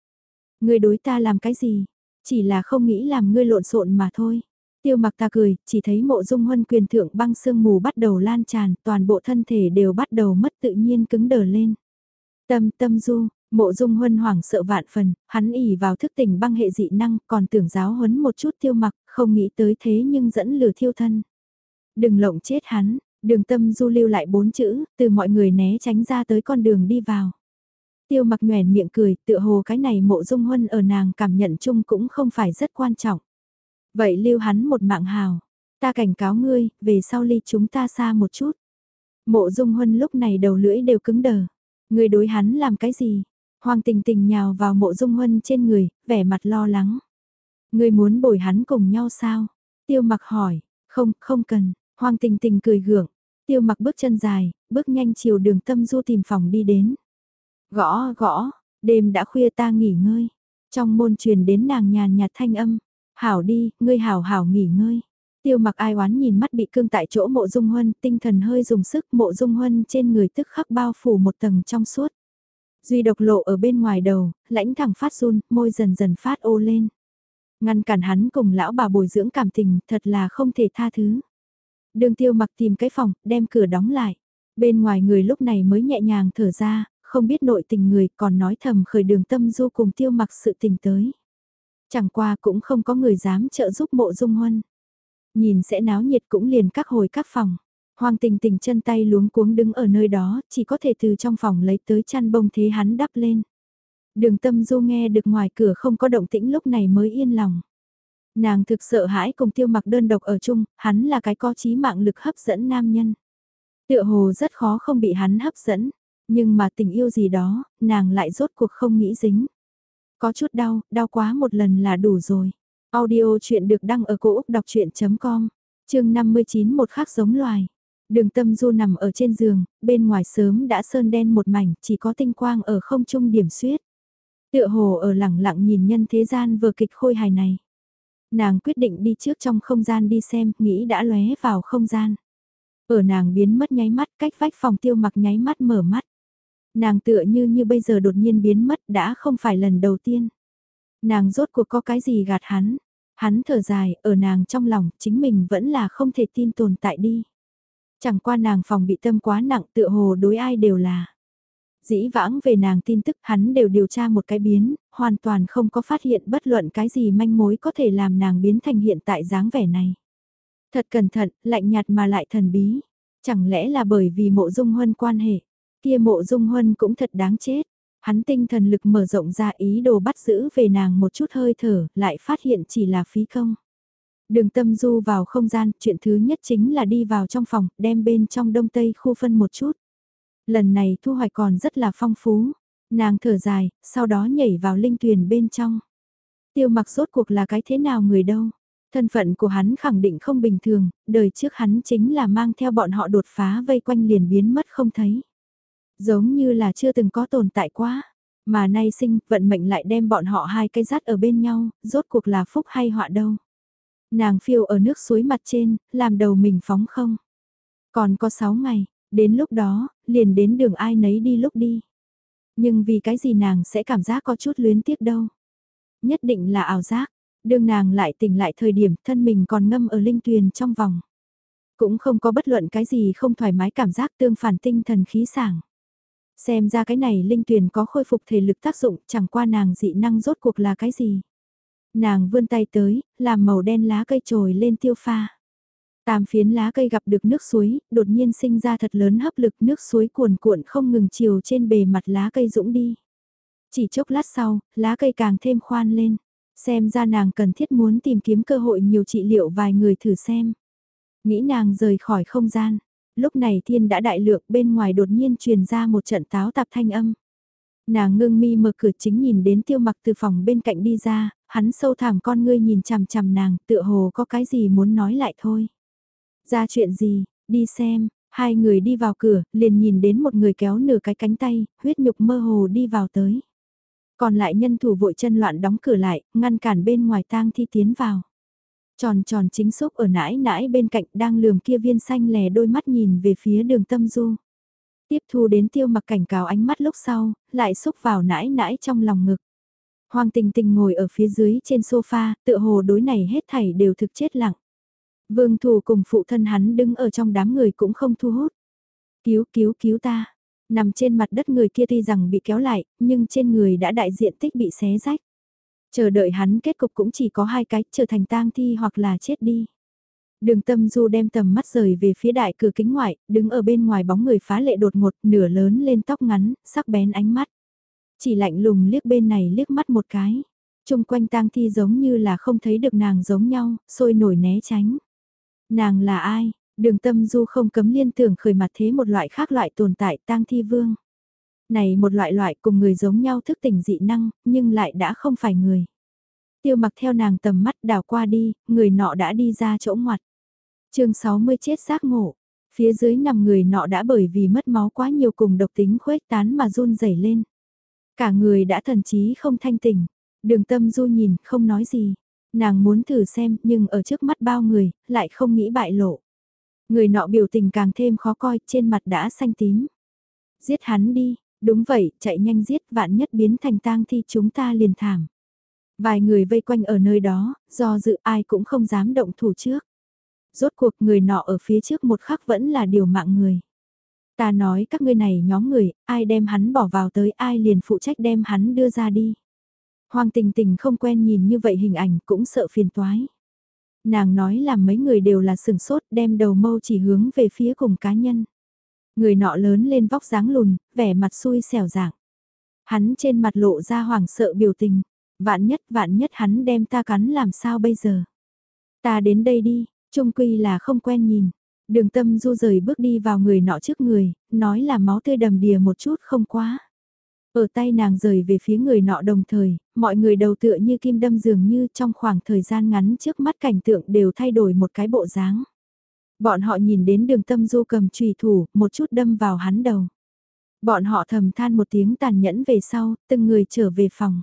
Ngươi đối ta làm cái gì? Chỉ là không nghĩ làm ngươi lộn xộn mà thôi. Tiêu mặc ta cười, chỉ thấy mộ dung huân quyền thượng băng sương mù bắt đầu lan tràn, toàn bộ thân thể đều bắt đầu mất tự nhiên cứng đờ lên. Tâm tâm du, mộ dung huân hoảng sợ vạn phần, hắn ỉ vào thức tỉnh băng hệ dị năng, còn tưởng giáo huấn một chút tiêu mặc, không nghĩ tới thế nhưng dẫn lừa thiêu thân. Đừng lộng chết hắn, đường tâm du lưu lại bốn chữ, từ mọi người né tránh ra tới con đường đi vào. Tiêu mặc nhoèn miệng cười, tựa hồ cái này mộ dung huân ở nàng cảm nhận chung cũng không phải rất quan trọng. Vậy lưu hắn một mạng hào, ta cảnh cáo ngươi, về sau ly chúng ta xa một chút. Mộ dung huân lúc này đầu lưỡi đều cứng đờ. Ngươi đối hắn làm cái gì? Hoàng tình tình nhào vào mộ dung huân trên người, vẻ mặt lo lắng. Ngươi muốn bồi hắn cùng nhau sao? Tiêu mặc hỏi, không, không cần. Hoàng tình tình cười gượng. Tiêu mặc bước chân dài, bước nhanh chiều đường tâm du tìm phòng đi đến. Gõ, gõ, đêm đã khuya ta nghỉ ngơi. Trong môn truyền đến nàng nhàn nhạt thanh âm. Hảo đi, ngươi hảo hảo nghỉ ngơi. Tiêu mặc ai oán nhìn mắt bị cương tại chỗ mộ dung huân, tinh thần hơi dùng sức mộ dung huân trên người tức khắc bao phủ một tầng trong suốt. Duy độc lộ ở bên ngoài đầu, lãnh thẳng phát run, môi dần dần phát ô lên. Ngăn cản hắn cùng lão bà bồi dưỡng cảm tình thật là không thể tha thứ. Đường tiêu mặc tìm cái phòng, đem cửa đóng lại. Bên ngoài người lúc này mới nhẹ nhàng thở ra, không biết nội tình người còn nói thầm khởi đường tâm du cùng tiêu mặc sự tình tới. Chẳng qua cũng không có người dám trợ giúp mộ dung huân. Nhìn sẽ náo nhiệt cũng liền các hồi các phòng. Hoàng tình tình chân tay luống cuống đứng ở nơi đó, chỉ có thể từ trong phòng lấy tới chăn bông thế hắn đắp lên. Đường tâm du nghe được ngoài cửa không có động tĩnh lúc này mới yên lòng. Nàng thực sợ hãi cùng tiêu mặc đơn độc ở chung, hắn là cái có trí mạng lực hấp dẫn nam nhân. Tựa hồ rất khó không bị hắn hấp dẫn, nhưng mà tình yêu gì đó, nàng lại rốt cuộc không nghĩ dính. Có chút đau, đau quá một lần là đủ rồi. Audio chuyện được đăng ở cổ Úc đọc chuyện.com, chương 59 một khắc giống loài. Đường tâm du nằm ở trên giường, bên ngoài sớm đã sơn đen một mảnh, chỉ có tinh quang ở không trung điểm suyết. Tựa hồ ở lẳng lặng nhìn nhân thế gian vừa kịch khôi hài này. Nàng quyết định đi trước trong không gian đi xem, nghĩ đã lóe vào không gian. Ở nàng biến mất nháy mắt cách vách phòng tiêu mặc nháy mắt mở mắt. Nàng tựa như như bây giờ đột nhiên biến mất đã không phải lần đầu tiên. Nàng rốt cuộc có cái gì gạt hắn. Hắn thở dài, ở nàng trong lòng, chính mình vẫn là không thể tin tồn tại đi. Chẳng qua nàng phòng bị tâm quá nặng tựa hồ đối ai đều là. Dĩ vãng về nàng tin tức hắn đều điều tra một cái biến, hoàn toàn không có phát hiện bất luận cái gì manh mối có thể làm nàng biến thành hiện tại dáng vẻ này. Thật cẩn thận, lạnh nhạt mà lại thần bí. Chẳng lẽ là bởi vì mộ dung huân quan hệ. Kia mộ dung huân cũng thật đáng chết. Hắn tinh thần lực mở rộng ra ý đồ bắt giữ về nàng một chút hơi thở, lại phát hiện chỉ là phí công. Đường tâm du vào không gian, chuyện thứ nhất chính là đi vào trong phòng, đem bên trong đông tây khu phân một chút. Lần này thu hoạch còn rất là phong phú. Nàng thở dài, sau đó nhảy vào linh thuyền bên trong. Tiêu mặc rốt cuộc là cái thế nào người đâu. Thân phận của hắn khẳng định không bình thường, đời trước hắn chính là mang theo bọn họ đột phá vây quanh liền biến mất không thấy. Giống như là chưa từng có tồn tại quá. Mà nay sinh, vận mệnh lại đem bọn họ hai cây rát ở bên nhau, rốt cuộc là phúc hay họa đâu. Nàng phiêu ở nước suối mặt trên, làm đầu mình phóng không. Còn có 6 ngày, đến lúc đó, liền đến đường ai nấy đi lúc đi. Nhưng vì cái gì nàng sẽ cảm giác có chút luyến tiếc đâu. Nhất định là ảo giác, đường nàng lại tỉnh lại thời điểm thân mình còn ngâm ở linh tuyền trong vòng. Cũng không có bất luận cái gì không thoải mái cảm giác tương phản tinh thần khí sảng. Xem ra cái này linh tuyền có khôi phục thể lực tác dụng chẳng qua nàng dị năng rốt cuộc là cái gì. Nàng vươn tay tới, làm màu đen lá cây trồi lên tiêu pha. Tam phiến lá cây gặp được nước suối, đột nhiên sinh ra thật lớn hấp lực nước suối cuồn cuộn không ngừng chiều trên bề mặt lá cây dũng đi. Chỉ chốc lát sau, lá cây càng thêm khoan lên. Xem ra nàng cần thiết muốn tìm kiếm cơ hội nhiều trị liệu vài người thử xem. Nghĩ nàng rời khỏi không gian. Lúc này thiên đã đại lượng bên ngoài đột nhiên truyền ra một trận táo tạp thanh âm. Nàng ngưng mi mở cửa chính nhìn đến tiêu mặc từ phòng bên cạnh đi ra, hắn sâu thẳm con ngươi nhìn chằm chằm nàng tựa hồ có cái gì muốn nói lại thôi. Ra chuyện gì, đi xem, hai người đi vào cửa, liền nhìn đến một người kéo nửa cái cánh tay, huyết nhục mơ hồ đi vào tới. Còn lại nhân thủ vội chân loạn đóng cửa lại, ngăn cản bên ngoài tang thi tiến vào. Tròn tròn chính xúc ở nãi nãi bên cạnh đang lườm kia viên xanh lè đôi mắt nhìn về phía đường tâm du. Tiếp thu đến tiêu mặc cảnh cáo ánh mắt lúc sau, lại xúc vào nãi nãi trong lòng ngực. Hoàng tình tình ngồi ở phía dưới trên sofa, tựa hồ đối này hết thảy đều thực chết lặng. Vương Thù cùng phụ thân hắn đứng ở trong đám người cũng không thu hút. Cứu cứu cứu ta. Nằm trên mặt đất người kia tuy rằng bị kéo lại, nhưng trên người đã đại diện tích bị xé rách. Chờ đợi hắn kết cục cũng chỉ có hai cái, trở thành tang thi hoặc là chết đi. Đường tâm du đem tầm mắt rời về phía đại cửa kính ngoại, đứng ở bên ngoài bóng người phá lệ đột ngột, nửa lớn lên tóc ngắn, sắc bén ánh mắt. Chỉ lạnh lùng liếc bên này liếc mắt một cái. Trung quanh tang thi giống như là không thấy được nàng giống nhau, sôi nổi né tránh. Nàng là ai? Đường tâm du không cấm liên tưởng khởi mặt thế một loại khác loại tồn tại tang thi vương. Này một loại loại cùng người giống nhau thức tỉnh dị năng, nhưng lại đã không phải người. Tiêu mặc theo nàng tầm mắt đào qua đi, người nọ đã đi ra chỗ ngoặt. chương 60 chết xác ngộ. Phía dưới nằm người nọ đã bởi vì mất máu quá nhiều cùng độc tính khuếch tán mà run rẩy lên. Cả người đã thần trí không thanh tỉnh. Đường tâm du nhìn, không nói gì. Nàng muốn thử xem, nhưng ở trước mắt bao người, lại không nghĩ bại lộ. Người nọ biểu tình càng thêm khó coi, trên mặt đã xanh tím. Giết hắn đi, đúng vậy, chạy nhanh giết, vạn nhất biến thành tang thi chúng ta liền thảm. Vài người vây quanh ở nơi đó, do dự ai cũng không dám động thủ trước. Rốt cuộc người nọ ở phía trước một khắc vẫn là điều mạng người. Ta nói các ngươi này nhóm người, ai đem hắn bỏ vào tới ai liền phụ trách đem hắn đưa ra đi. Hoàng tình tình không quen nhìn như vậy hình ảnh cũng sợ phiền toái. Nàng nói là mấy người đều là sừng sốt đem đầu mâu chỉ hướng về phía cùng cá nhân. Người nọ lớn lên vóc dáng lùn, vẻ mặt xui xẻo dạng. Hắn trên mặt lộ ra hoàng sợ biểu tình. Vạn nhất vạn nhất hắn đem ta cắn làm sao bây giờ. Ta đến đây đi, trung quy là không quen nhìn. Đường tâm du rời bước đi vào người nọ trước người, nói là máu tươi đầm đìa một chút không quá. Ở tay nàng rời về phía người nọ đồng thời, mọi người đầu tựa như kim đâm dường như trong khoảng thời gian ngắn trước mắt cảnh tượng đều thay đổi một cái bộ dáng. Bọn họ nhìn đến đường tâm du cầm trùy thủ, một chút đâm vào hắn đầu. Bọn họ thầm than một tiếng tàn nhẫn về sau, từng người trở về phòng.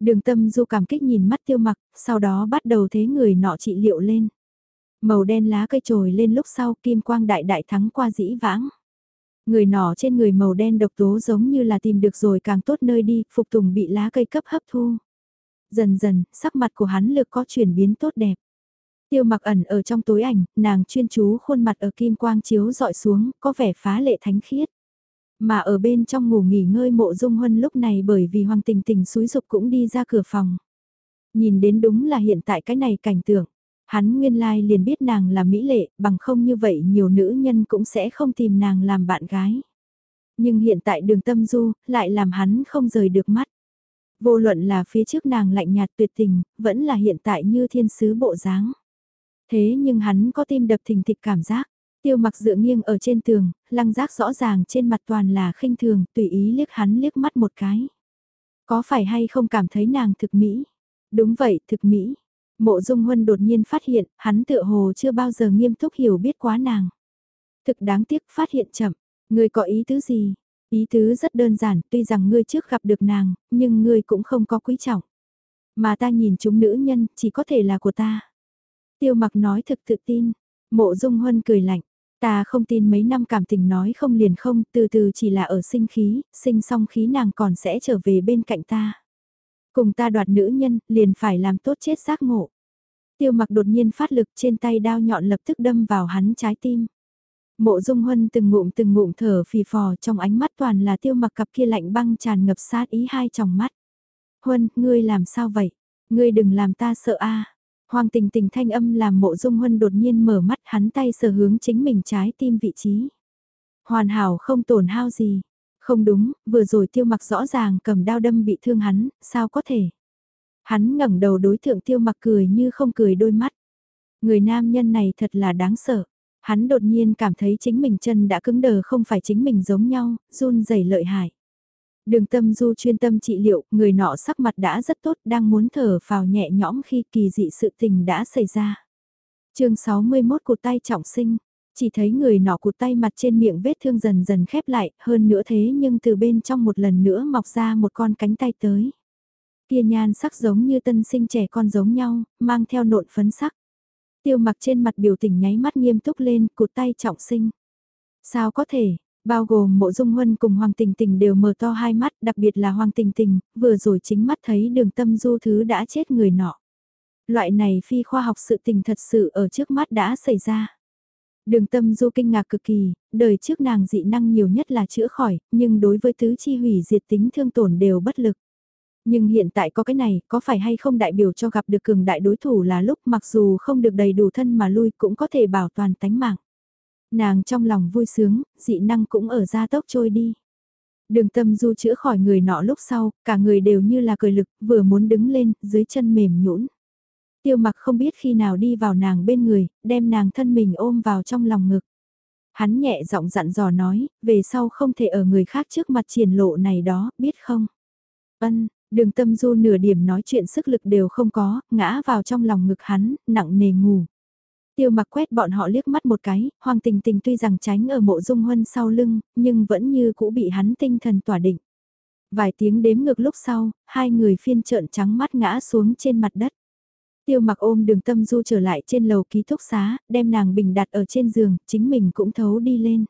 Đường tâm du cảm kích nhìn mắt tiêu mặc, sau đó bắt đầu thế người nọ trị liệu lên. Màu đen lá cây trồi lên lúc sau kim quang đại đại thắng qua dĩ vãng. Người nọ trên người màu đen độc tố giống như là tìm được rồi càng tốt nơi đi, phục tùng bị lá cây cấp hấp thu. Dần dần, sắc mặt của hắn lực có chuyển biến tốt đẹp. Tiêu mặc ẩn ở trong tối ảnh, nàng chuyên chú khuôn mặt ở kim quang chiếu dọi xuống, có vẻ phá lệ thánh khiết. Mà ở bên trong ngủ nghỉ ngơi mộ dung huân lúc này bởi vì hoàng tình tình suối dục cũng đi ra cửa phòng. Nhìn đến đúng là hiện tại cái này cảnh tượng. Hắn nguyên lai liền biết nàng là mỹ lệ, bằng không như vậy nhiều nữ nhân cũng sẽ không tìm nàng làm bạn gái. Nhưng hiện tại đường tâm du, lại làm hắn không rời được mắt. Vô luận là phía trước nàng lạnh nhạt tuyệt tình, vẫn là hiện tại như thiên sứ bộ dáng. Thế nhưng hắn có tim đập thình thịch cảm giác. Tiêu mặc dựa nghiêng ở trên tường, lăng giác rõ ràng trên mặt toàn là khinh thường, tùy ý liếc hắn liếc mắt một cái. Có phải hay không cảm thấy nàng thực mỹ? Đúng vậy, thực mỹ. Mộ Dung Huân đột nhiên phát hiện, hắn tựa hồ chưa bao giờ nghiêm túc hiểu biết quá nàng. Thực đáng tiếc phát hiện chậm, ngươi có ý tứ gì? Ý tứ rất đơn giản, tuy rằng ngươi trước gặp được nàng, nhưng ngươi cũng không có quý trọng. Mà ta nhìn chúng nữ nhân, chỉ có thể là của ta. Tiêu mặc nói thực tự tin, mộ Dung Huân cười lạnh. Ta không tin mấy năm cảm tình nói không liền không, từ từ chỉ là ở sinh khí, sinh xong khí nàng còn sẽ trở về bên cạnh ta. Cùng ta đoạt nữ nhân, liền phải làm tốt chết xác ngộ. Tiêu mặc đột nhiên phát lực trên tay đao nhọn lập tức đâm vào hắn trái tim. Mộ dung huân từng ngụm từng ngụm thở phì phò trong ánh mắt toàn là tiêu mặc cặp kia lạnh băng tràn ngập sát ý hai tròng mắt. Huân, ngươi làm sao vậy? Ngươi đừng làm ta sợ a. Hoàng tình tình thanh âm làm mộ dung huân đột nhiên mở mắt hắn tay sờ hướng chính mình trái tim vị trí. Hoàn hảo không tổn hao gì, không đúng, vừa rồi tiêu mặc rõ ràng cầm đao đâm bị thương hắn, sao có thể? Hắn ngẩng đầu đối thượng tiêu mặc cười như không cười đôi mắt. Người nam nhân này thật là đáng sợ. Hắn đột nhiên cảm thấy chính mình chân đã cứng đờ không phải chính mình giống nhau, run rẩy lợi hại. Đường tâm du chuyên tâm trị liệu, người nọ sắc mặt đã rất tốt, đang muốn thở vào nhẹ nhõm khi kỳ dị sự tình đã xảy ra. chương 61 của tay trọng sinh, chỉ thấy người nọ cụt tay mặt trên miệng vết thương dần dần khép lại, hơn nữa thế nhưng từ bên trong một lần nữa mọc ra một con cánh tay tới. Kia nhan sắc giống như tân sinh trẻ con giống nhau, mang theo nộn phấn sắc. Tiêu mặc trên mặt biểu tình nháy mắt nghiêm túc lên, cụt tay trọng sinh. Sao có thể, bao gồm mộ dung huân cùng Hoàng Tình Tình đều mở to hai mắt, đặc biệt là Hoàng Tình Tình, vừa rồi chính mắt thấy đường tâm du thứ đã chết người nọ. Loại này phi khoa học sự tình thật sự ở trước mắt đã xảy ra. Đường tâm du kinh ngạc cực kỳ, đời trước nàng dị năng nhiều nhất là chữa khỏi, nhưng đối với tứ chi hủy diệt tính thương tổn đều bất lực. Nhưng hiện tại có cái này, có phải hay không đại biểu cho gặp được cường đại đối thủ là lúc mặc dù không được đầy đủ thân mà lui cũng có thể bảo toàn tánh mạng. Nàng trong lòng vui sướng, dị năng cũng ở ra tốc trôi đi. Đường tâm du chữa khỏi người nọ lúc sau, cả người đều như là cười lực, vừa muốn đứng lên, dưới chân mềm nhũn. Tiêu mặc không biết khi nào đi vào nàng bên người, đem nàng thân mình ôm vào trong lòng ngực. Hắn nhẹ giọng dặn dò nói, về sau không thể ở người khác trước mặt triển lộ này đó, biết không? Ân, đường tâm du nửa điểm nói chuyện sức lực đều không có, ngã vào trong lòng ngực hắn, nặng nề ngủ. Tiêu mặc quét bọn họ liếc mắt một cái, hoàng tình tình tuy rằng tránh ở mộ dung huân sau lưng, nhưng vẫn như cũ bị hắn tinh thần tỏa định. Vài tiếng đếm ngược lúc sau, hai người phiên trợn trắng mắt ngã xuống trên mặt đất. Tiêu mặc ôm đường tâm du trở lại trên lầu ký túc xá, đem nàng bình đặt ở trên giường, chính mình cũng thấu đi lên.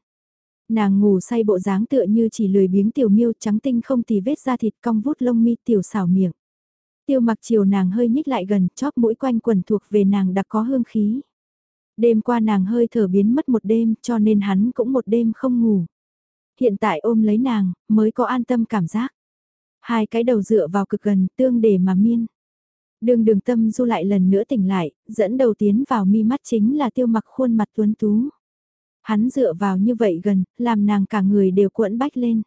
Nàng ngủ say bộ dáng tựa như chỉ lười biếng tiểu miêu trắng tinh không tì vết da thịt cong vút lông mi tiểu xảo miệng. Tiêu mặc chiều nàng hơi nhích lại gần, chóp mũi quanh quần thuộc về nàng đặc có hương khí. Đêm qua nàng hơi thở biến mất một đêm cho nên hắn cũng một đêm không ngủ. Hiện tại ôm lấy nàng, mới có an tâm cảm giác. Hai cái đầu dựa vào cực gần, tương để mà miên. Đường đường tâm du lại lần nữa tỉnh lại, dẫn đầu tiến vào mi mắt chính là tiêu mặc khuôn mặt tuấn tú. Hắn dựa vào như vậy gần, làm nàng cả người đều cuộn bách lên.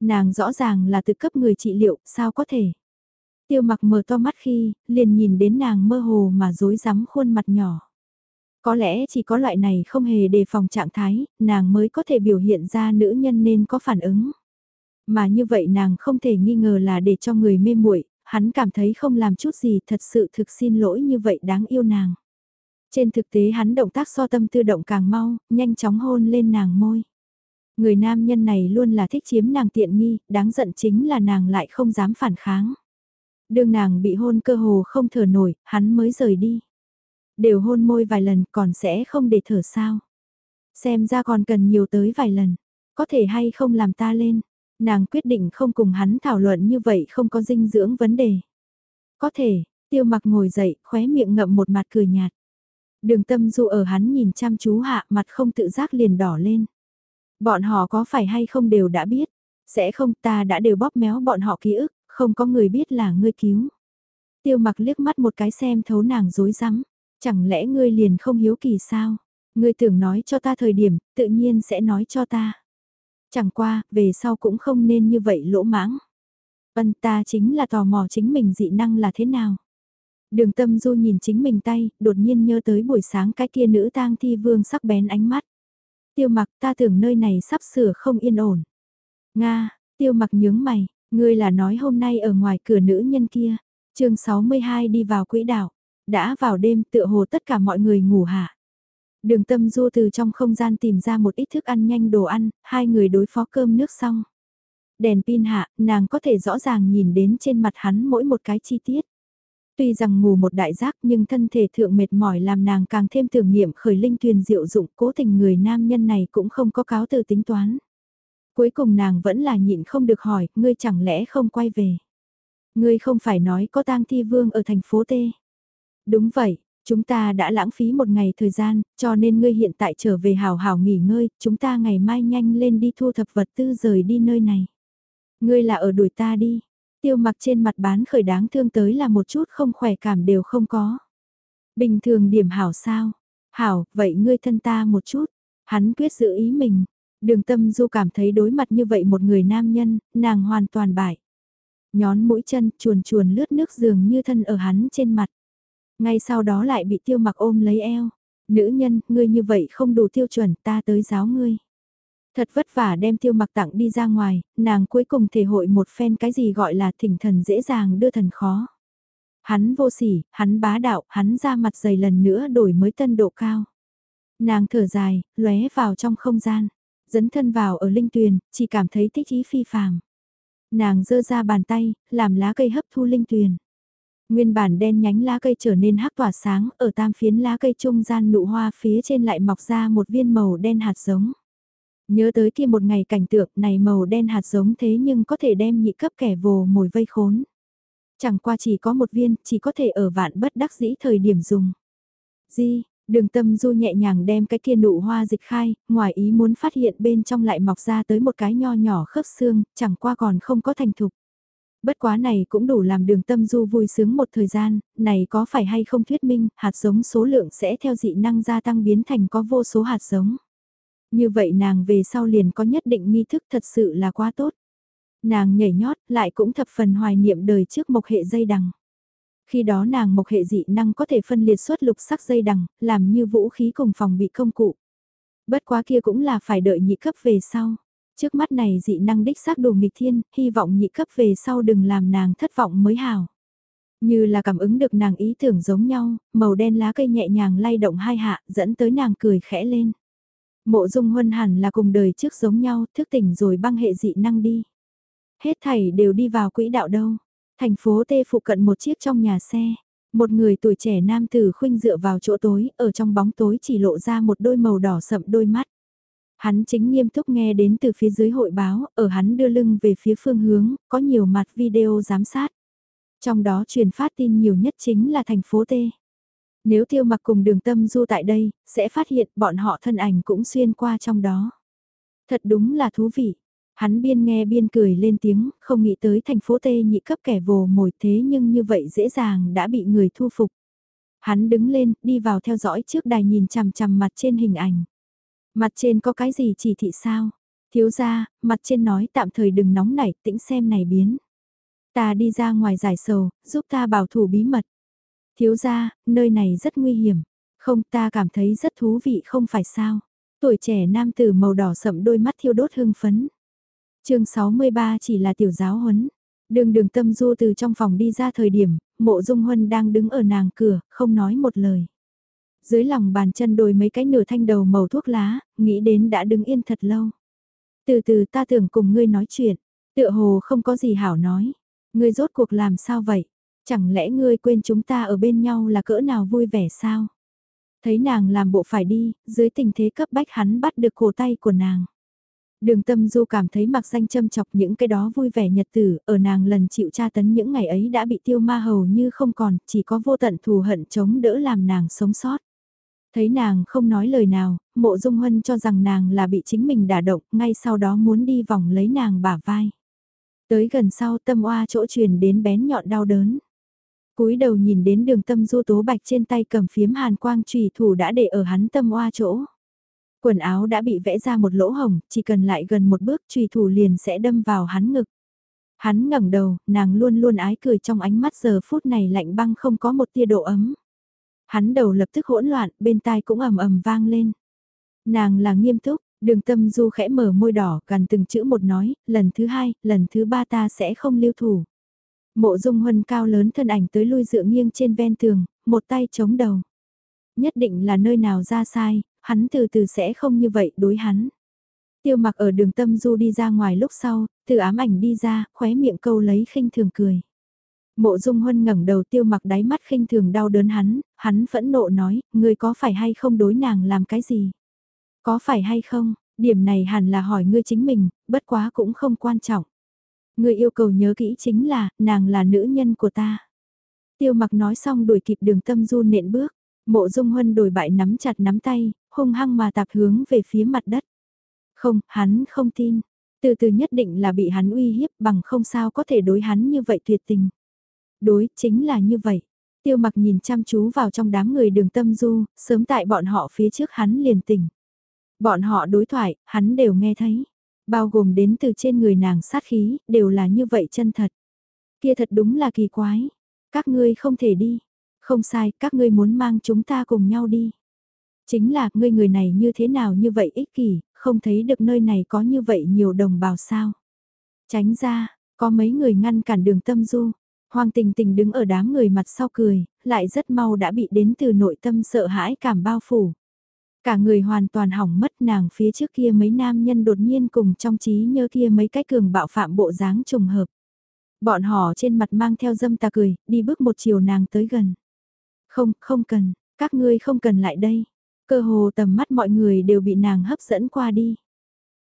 Nàng rõ ràng là từ cấp người trị liệu, sao có thể. Tiêu mặc mở to mắt khi, liền nhìn đến nàng mơ hồ mà dối rắm khuôn mặt nhỏ. Có lẽ chỉ có loại này không hề đề phòng trạng thái, nàng mới có thể biểu hiện ra nữ nhân nên có phản ứng. Mà như vậy nàng không thể nghi ngờ là để cho người mê muội hắn cảm thấy không làm chút gì thật sự thực xin lỗi như vậy đáng yêu nàng. Trên thực tế hắn động tác so tâm tư động càng mau, nhanh chóng hôn lên nàng môi. Người nam nhân này luôn là thích chiếm nàng tiện nghi, đáng giận chính là nàng lại không dám phản kháng. Đường nàng bị hôn cơ hồ không thở nổi, hắn mới rời đi. Đều hôn môi vài lần còn sẽ không để thở sao. Xem ra còn cần nhiều tới vài lần, có thể hay không làm ta lên. Nàng quyết định không cùng hắn thảo luận như vậy không có dinh dưỡng vấn đề. Có thể, tiêu mặc ngồi dậy, khóe miệng ngậm một mặt cười nhạt. Đường tâm du ở hắn nhìn chăm chú hạ mặt không tự giác liền đỏ lên. Bọn họ có phải hay không đều đã biết. Sẽ không ta đã đều bóp méo bọn họ ký ức, không có người biết là ngươi cứu. Tiêu mặc liếc mắt một cái xem thấu nàng dối rắm Chẳng lẽ ngươi liền không hiếu kỳ sao? Ngươi tưởng nói cho ta thời điểm, tự nhiên sẽ nói cho ta. Chẳng qua, về sau cũng không nên như vậy lỗ mãng. Ân ta chính là tò mò chính mình dị năng là thế nào. Đường tâm du nhìn chính mình tay, đột nhiên nhớ tới buổi sáng cái kia nữ tang thi vương sắc bén ánh mắt. Tiêu mặc ta tưởng nơi này sắp sửa không yên ổn. Nga, tiêu mặc nhướng mày, ngươi là nói hôm nay ở ngoài cửa nữ nhân kia. chương 62 đi vào quỹ đạo. Đã vào đêm tựa hồ tất cả mọi người ngủ hạ. Đường tâm du từ trong không gian tìm ra một ít thức ăn nhanh đồ ăn, hai người đối phó cơm nước xong. Đèn pin hạ, nàng có thể rõ ràng nhìn đến trên mặt hắn mỗi một cái chi tiết. Tuy rằng ngủ một đại giác nhưng thân thể thượng mệt mỏi làm nàng càng thêm tưởng niệm khởi linh tuyền diệu dụng cố tình người nam nhân này cũng không có cáo từ tính toán. Cuối cùng nàng vẫn là nhịn không được hỏi, ngươi chẳng lẽ không quay về. Ngươi không phải nói có tang thi vương ở thành phố T. Đúng vậy, chúng ta đã lãng phí một ngày thời gian, cho nên ngươi hiện tại trở về hào hào nghỉ ngơi, chúng ta ngày mai nhanh lên đi thu thập vật tư rời đi nơi này. Ngươi là ở đuổi ta đi. Tiêu mặc trên mặt bán khởi đáng thương tới là một chút không khỏe cảm đều không có. Bình thường điểm hảo sao? Hảo, vậy ngươi thân ta một chút. Hắn quyết giữ ý mình. Đường tâm du cảm thấy đối mặt như vậy một người nam nhân, nàng hoàn toàn bại. Nhón mũi chân chuồn chuồn lướt nước dường như thân ở hắn trên mặt. Ngay sau đó lại bị tiêu mặc ôm lấy eo. Nữ nhân, ngươi như vậy không đủ tiêu chuẩn ta tới giáo ngươi. Thật vất vả đem tiêu mặc tặng đi ra ngoài, nàng cuối cùng thể hội một phen cái gì gọi là thỉnh thần dễ dàng đưa thần khó. Hắn vô sỉ, hắn bá đạo, hắn ra mặt dày lần nữa đổi mới tân độ cao. Nàng thở dài, lóe vào trong không gian, dẫn thân vào ở linh tuyền, chỉ cảm thấy thích ý phi phàm. Nàng giơ ra bàn tay, làm lá cây hấp thu linh tuyền. Nguyên bản đen nhánh lá cây trở nên hắc tỏa sáng, ở tam phiến lá cây trung gian nụ hoa phía trên lại mọc ra một viên màu đen hạt giống. Nhớ tới kia một ngày cảnh tượng này màu đen hạt giống thế nhưng có thể đem nhị cấp kẻ vồ mồi vây khốn. Chẳng qua chỉ có một viên, chỉ có thể ở vạn bất đắc dĩ thời điểm dùng. Di, đường tâm du nhẹ nhàng đem cái kia nụ hoa dịch khai, ngoài ý muốn phát hiện bên trong lại mọc ra tới một cái nho nhỏ khớp xương, chẳng qua còn không có thành thục. Bất quá này cũng đủ làm đường tâm du vui sướng một thời gian, này có phải hay không thuyết minh, hạt giống số lượng sẽ theo dị năng gia tăng biến thành có vô số hạt giống. Như vậy nàng về sau liền có nhất định nghi thức thật sự là quá tốt. Nàng nhảy nhót lại cũng thập phần hoài niệm đời trước mộc hệ dây đằng. Khi đó nàng mộc hệ dị năng có thể phân liệt xuất lục sắc dây đằng, làm như vũ khí cùng phòng bị công cụ. Bất quá kia cũng là phải đợi nhị cấp về sau. Trước mắt này dị năng đích xác đủ nghịch thiên, hy vọng nhị cấp về sau đừng làm nàng thất vọng mới hảo Như là cảm ứng được nàng ý tưởng giống nhau, màu đen lá cây nhẹ nhàng lay động hai hạ, dẫn tới nàng cười khẽ lên. Mộ dung huân hẳn là cùng đời trước giống nhau, thức tỉnh rồi băng hệ dị năng đi. Hết thảy đều đi vào quỹ đạo đâu. Thành phố Tê phụ cận một chiếc trong nhà xe. Một người tuổi trẻ nam tử khuynh dựa vào chỗ tối, ở trong bóng tối chỉ lộ ra một đôi màu đỏ sậm đôi mắt. Hắn chính nghiêm túc nghe đến từ phía dưới hội báo, ở hắn đưa lưng về phía phương hướng, có nhiều mặt video giám sát. Trong đó truyền phát tin nhiều nhất chính là thành phố T. Nếu tiêu mặc cùng đường tâm du tại đây, sẽ phát hiện bọn họ thân ảnh cũng xuyên qua trong đó. Thật đúng là thú vị. Hắn biên nghe biên cười lên tiếng, không nghĩ tới thành phố Tê nhị cấp kẻ vồ mồi thế nhưng như vậy dễ dàng đã bị người thu phục. Hắn đứng lên, đi vào theo dõi trước đài nhìn chằm chằm mặt trên hình ảnh. Mặt trên có cái gì chỉ thị sao? Thiếu ra, mặt trên nói tạm thời đừng nóng nảy, tĩnh xem này biến. Ta đi ra ngoài giải sầu, giúp ta bảo thủ bí mật. Thiếu ra, nơi này rất nguy hiểm. Không ta cảm thấy rất thú vị không phải sao. Tuổi trẻ nam tử màu đỏ sậm đôi mắt thiêu đốt hưng phấn. chương 63 chỉ là tiểu giáo huấn. Đường đường tâm du từ trong phòng đi ra thời điểm, mộ dung huân đang đứng ở nàng cửa, không nói một lời. Dưới lòng bàn chân đồi mấy cái nửa thanh đầu màu thuốc lá, nghĩ đến đã đứng yên thật lâu. Từ từ ta tưởng cùng ngươi nói chuyện, tựa hồ không có gì hảo nói. Ngươi rốt cuộc làm sao vậy? Chẳng lẽ ngươi quên chúng ta ở bên nhau là cỡ nào vui vẻ sao? Thấy nàng làm bộ phải đi, dưới tình thế cấp bách hắn bắt được cổ tay của nàng. Đường tâm du cảm thấy mặc danh châm chọc những cái đó vui vẻ nhật tử, ở nàng lần chịu tra tấn những ngày ấy đã bị tiêu ma hầu như không còn, chỉ có vô tận thù hận chống đỡ làm nàng sống sót. Thấy nàng không nói lời nào, mộ dung huân cho rằng nàng là bị chính mình đả động, ngay sau đó muốn đi vòng lấy nàng bả vai. Tới gần sau tâm oa chỗ truyền đến bén nhọn đau đớn cúi đầu nhìn đến đường tâm du tố bạch trên tay cầm phiếm hàn quang trùy thủ đã để ở hắn tâm oa chỗ. Quần áo đã bị vẽ ra một lỗ hồng, chỉ cần lại gần một bước trùy thủ liền sẽ đâm vào hắn ngực. Hắn ngẩng đầu, nàng luôn luôn ái cười trong ánh mắt giờ phút này lạnh băng không có một tia độ ấm. Hắn đầu lập tức hỗn loạn, bên tai cũng ầm ầm vang lên. Nàng là nghiêm túc, đường tâm du khẽ mở môi đỏ gần từng chữ một nói, lần thứ hai, lần thứ ba ta sẽ không lưu thủ. Mộ dung huân cao lớn thân ảnh tới lui dựa nghiêng trên ven tường, một tay chống đầu. Nhất định là nơi nào ra sai, hắn từ từ sẽ không như vậy đối hắn. Tiêu mặc ở đường tâm du đi ra ngoài lúc sau, từ ám ảnh đi ra, khóe miệng câu lấy khinh thường cười. Mộ dung huân ngẩng đầu tiêu mặc đáy mắt khinh thường đau đớn hắn, hắn phẫn nộ nói, ngươi có phải hay không đối nàng làm cái gì? Có phải hay không, điểm này hẳn là hỏi ngươi chính mình, bất quá cũng không quan trọng. ngươi yêu cầu nhớ kỹ chính là, nàng là nữ nhân của ta. Tiêu mặc nói xong đuổi kịp đường tâm du nện bước, mộ dung huân đổi bại nắm chặt nắm tay, hung hăng mà tạp hướng về phía mặt đất. Không, hắn không tin. Từ từ nhất định là bị hắn uy hiếp bằng không sao có thể đối hắn như vậy tuyệt tình. Đối, chính là như vậy. Tiêu mặc nhìn chăm chú vào trong đám người đường tâm du, sớm tại bọn họ phía trước hắn liền tỉnh. Bọn họ đối thoại, hắn đều nghe thấy. Bao gồm đến từ trên người nàng sát khí, đều là như vậy chân thật. Kia thật đúng là kỳ quái. Các ngươi không thể đi. Không sai, các ngươi muốn mang chúng ta cùng nhau đi. Chính là, ngươi người này như thế nào như vậy ích kỷ, không thấy được nơi này có như vậy nhiều đồng bào sao. Tránh ra, có mấy người ngăn cản đường tâm du. Hoàng tình tình đứng ở đám người mặt sau cười, lại rất mau đã bị đến từ nội tâm sợ hãi cảm bao phủ. Cả người hoàn toàn hỏng mất nàng phía trước kia mấy nam nhân đột nhiên cùng trong trí nhớ kia mấy cái cường bạo phạm bộ dáng trùng hợp. Bọn họ trên mặt mang theo dâm ta cười, đi bước một chiều nàng tới gần. Không, không cần, các ngươi không cần lại đây. Cơ hồ tầm mắt mọi người đều bị nàng hấp dẫn qua đi.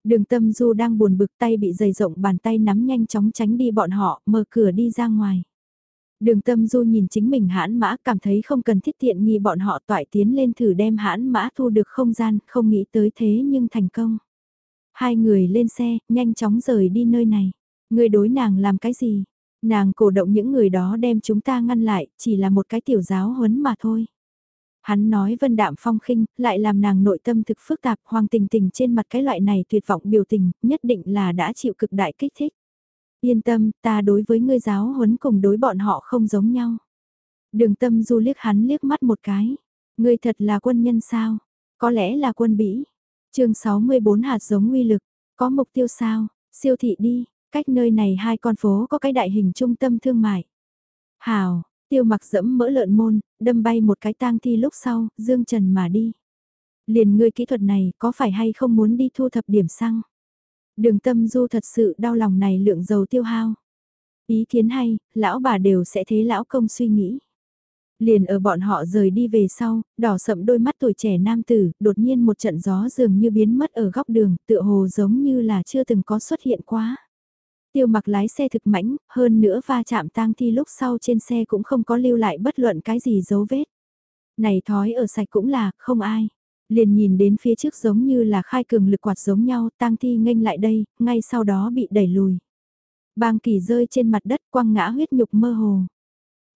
Đường tâm du đang buồn bực tay bị dày rộng bàn tay nắm nhanh chóng tránh đi bọn họ, mở cửa đi ra ngoài. Đường tâm du nhìn chính mình hãn mã cảm thấy không cần thiết tiện nghi bọn họ toại tiến lên thử đem hãn mã thu được không gian, không nghĩ tới thế nhưng thành công. Hai người lên xe, nhanh chóng rời đi nơi này. Người đối nàng làm cái gì? Nàng cổ động những người đó đem chúng ta ngăn lại, chỉ là một cái tiểu giáo huấn mà thôi. Hắn nói vân đạm phong khinh, lại làm nàng nội tâm thực phức tạp hoàng tình tình trên mặt cái loại này tuyệt vọng biểu tình, nhất định là đã chịu cực đại kích thích. Yên tâm, ta đối với ngươi giáo huấn cùng đối bọn họ không giống nhau. Đường tâm du liếc hắn liếc mắt một cái. Ngươi thật là quân nhân sao? Có lẽ là quân bỉ. chương 64 hạt giống uy lực. Có mục tiêu sao? Siêu thị đi. Cách nơi này hai con phố có cái đại hình trung tâm thương mại. Hào, tiêu mặc dẫm mỡ lợn môn, đâm bay một cái tang thi lúc sau, dương trần mà đi. Liền ngươi kỹ thuật này có phải hay không muốn đi thu thập điểm xăng? Đường tâm du thật sự đau lòng này lượng dầu tiêu hao. Ý kiến hay, lão bà đều sẽ thế lão công suy nghĩ. Liền ở bọn họ rời đi về sau, đỏ sậm đôi mắt tuổi trẻ nam tử, đột nhiên một trận gió dường như biến mất ở góc đường, tựa hồ giống như là chưa từng có xuất hiện quá. Tiêu mặc lái xe thực mãnh, hơn nữa va chạm tang thi lúc sau trên xe cũng không có lưu lại bất luận cái gì dấu vết. Này thói ở sạch cũng là, không ai. Liền nhìn đến phía trước giống như là khai cường lực quạt giống nhau, tang thi nghênh lại đây, ngay sau đó bị đẩy lùi. Bang kỳ rơi trên mặt đất quăng ngã huyết nhục mơ hồ.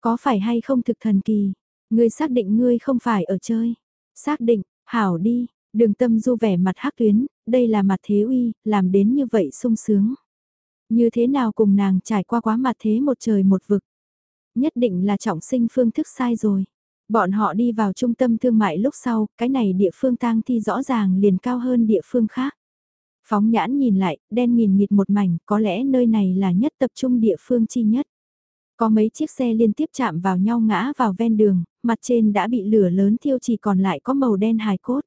Có phải hay không thực thần kỳ? Ngươi xác định ngươi không phải ở chơi. Xác định, hảo đi, đường tâm du vẻ mặt hắc tuyến, đây là mặt thế uy, làm đến như vậy sung sướng. Như thế nào cùng nàng trải qua quá mặt thế một trời một vực. Nhất định là trọng sinh phương thức sai rồi. Bọn họ đi vào trung tâm thương mại lúc sau, cái này địa phương tang thi rõ ràng liền cao hơn địa phương khác. Phóng nhãn nhìn lại, đen nghìn nghịt một mảnh, có lẽ nơi này là nhất tập trung địa phương chi nhất. Có mấy chiếc xe liên tiếp chạm vào nhau ngã vào ven đường, mặt trên đã bị lửa lớn thiêu chỉ còn lại có màu đen hài cốt.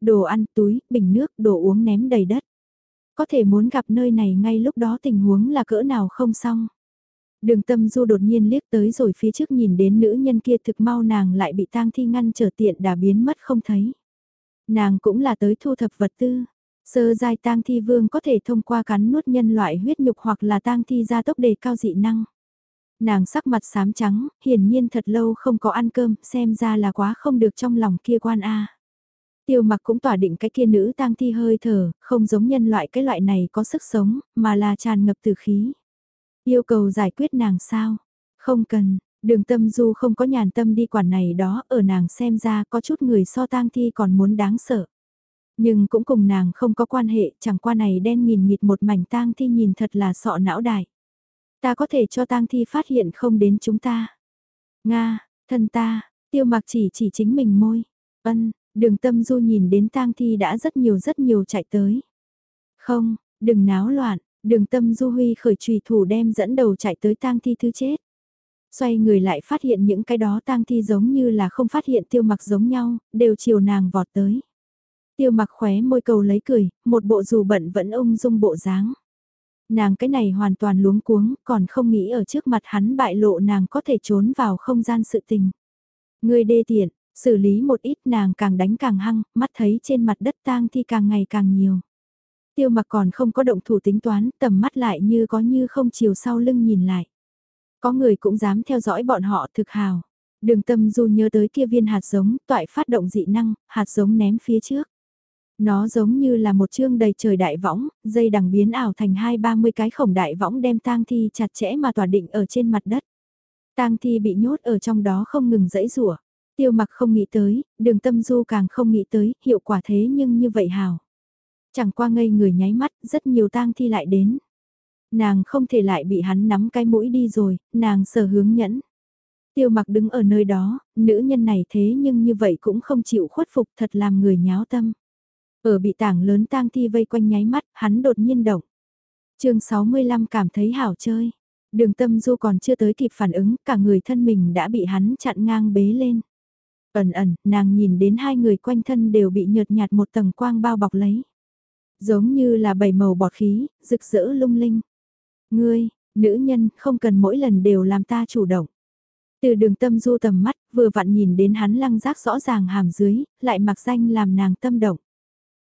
Đồ ăn, túi, bình nước, đồ uống ném đầy đất. Có thể muốn gặp nơi này ngay lúc đó tình huống là cỡ nào không xong. Đường tâm du đột nhiên liếc tới rồi phía trước nhìn đến nữ nhân kia thực mau nàng lại bị tang thi ngăn trở tiện đã biến mất không thấy. Nàng cũng là tới thu thập vật tư. Sơ giai tang thi vương có thể thông qua cắn nuốt nhân loại huyết nhục hoặc là tang thi gia tốc đề cao dị năng. Nàng sắc mặt xám trắng, hiển nhiên thật lâu không có ăn cơm, xem ra là quá không được trong lòng kia quan A. Tiêu mặc cũng tỏa định cái kia nữ tang thi hơi thở, không giống nhân loại cái loại này có sức sống, mà là tràn ngập từ khí. Yêu cầu giải quyết nàng sao? Không cần, đường tâm du không có nhàn tâm đi quản này đó, ở nàng xem ra có chút người so tang thi còn muốn đáng sợ. Nhưng cũng cùng nàng không có quan hệ, chẳng qua này đen nghìn nghịt một mảnh tang thi nhìn thật là sọ não đại. Ta có thể cho tang thi phát hiện không đến chúng ta. Nga, thân ta, tiêu mặc chỉ chỉ chính mình môi. Ân, đường tâm du nhìn đến tang thi đã rất nhiều rất nhiều chạy tới. Không, đừng náo loạn, đường tâm du huy khởi trùy thủ đem dẫn đầu chạy tới tang thi thứ chết. Xoay người lại phát hiện những cái đó tang thi giống như là không phát hiện tiêu mặc giống nhau, đều chiều nàng vọt tới. Tiêu mặc khóe môi cầu lấy cười, một bộ dù bận vẫn ung dung bộ dáng. Nàng cái này hoàn toàn luống cuống, còn không nghĩ ở trước mặt hắn bại lộ nàng có thể trốn vào không gian sự tình. Người đê tiện, xử lý một ít nàng càng đánh càng hăng, mắt thấy trên mặt đất tang thi càng ngày càng nhiều. Tiêu mặc còn không có động thủ tính toán, tầm mắt lại như có như không chiều sau lưng nhìn lại. Có người cũng dám theo dõi bọn họ thực hào. Đường tâm du nhớ tới kia viên hạt giống, toại phát động dị năng, hạt giống ném phía trước. Nó giống như là một chương đầy trời đại võng, dây đằng biến ảo thành hai ba mươi cái khổng đại võng đem tang thi chặt chẽ mà tỏa định ở trên mặt đất. Tang thi bị nhốt ở trong đó không ngừng dẫy rủa. Tiêu mặc không nghĩ tới, đường tâm du càng không nghĩ tới, hiệu quả thế nhưng như vậy hào. Chẳng qua ngây người nháy mắt, rất nhiều tang thi lại đến. Nàng không thể lại bị hắn nắm cái mũi đi rồi, nàng sở hướng nhẫn. Tiêu mặc đứng ở nơi đó, nữ nhân này thế nhưng như vậy cũng không chịu khuất phục thật làm người nháo tâm. Ở bị tảng lớn tang thi vây quanh nháy mắt, hắn đột nhiên động. chương 65 cảm thấy hảo chơi. Đường tâm du còn chưa tới kịp phản ứng, cả người thân mình đã bị hắn chặn ngang bế lên. Ẩn ẩn, nàng nhìn đến hai người quanh thân đều bị nhợt nhạt một tầng quang bao bọc lấy. Giống như là bảy màu bọt khí, rực rỡ lung linh. Ngươi, nữ nhân, không cần mỗi lần đều làm ta chủ động. Từ đường tâm du tầm mắt, vừa vặn nhìn đến hắn lăng giác rõ ràng hàm dưới, lại mặc danh làm nàng tâm động.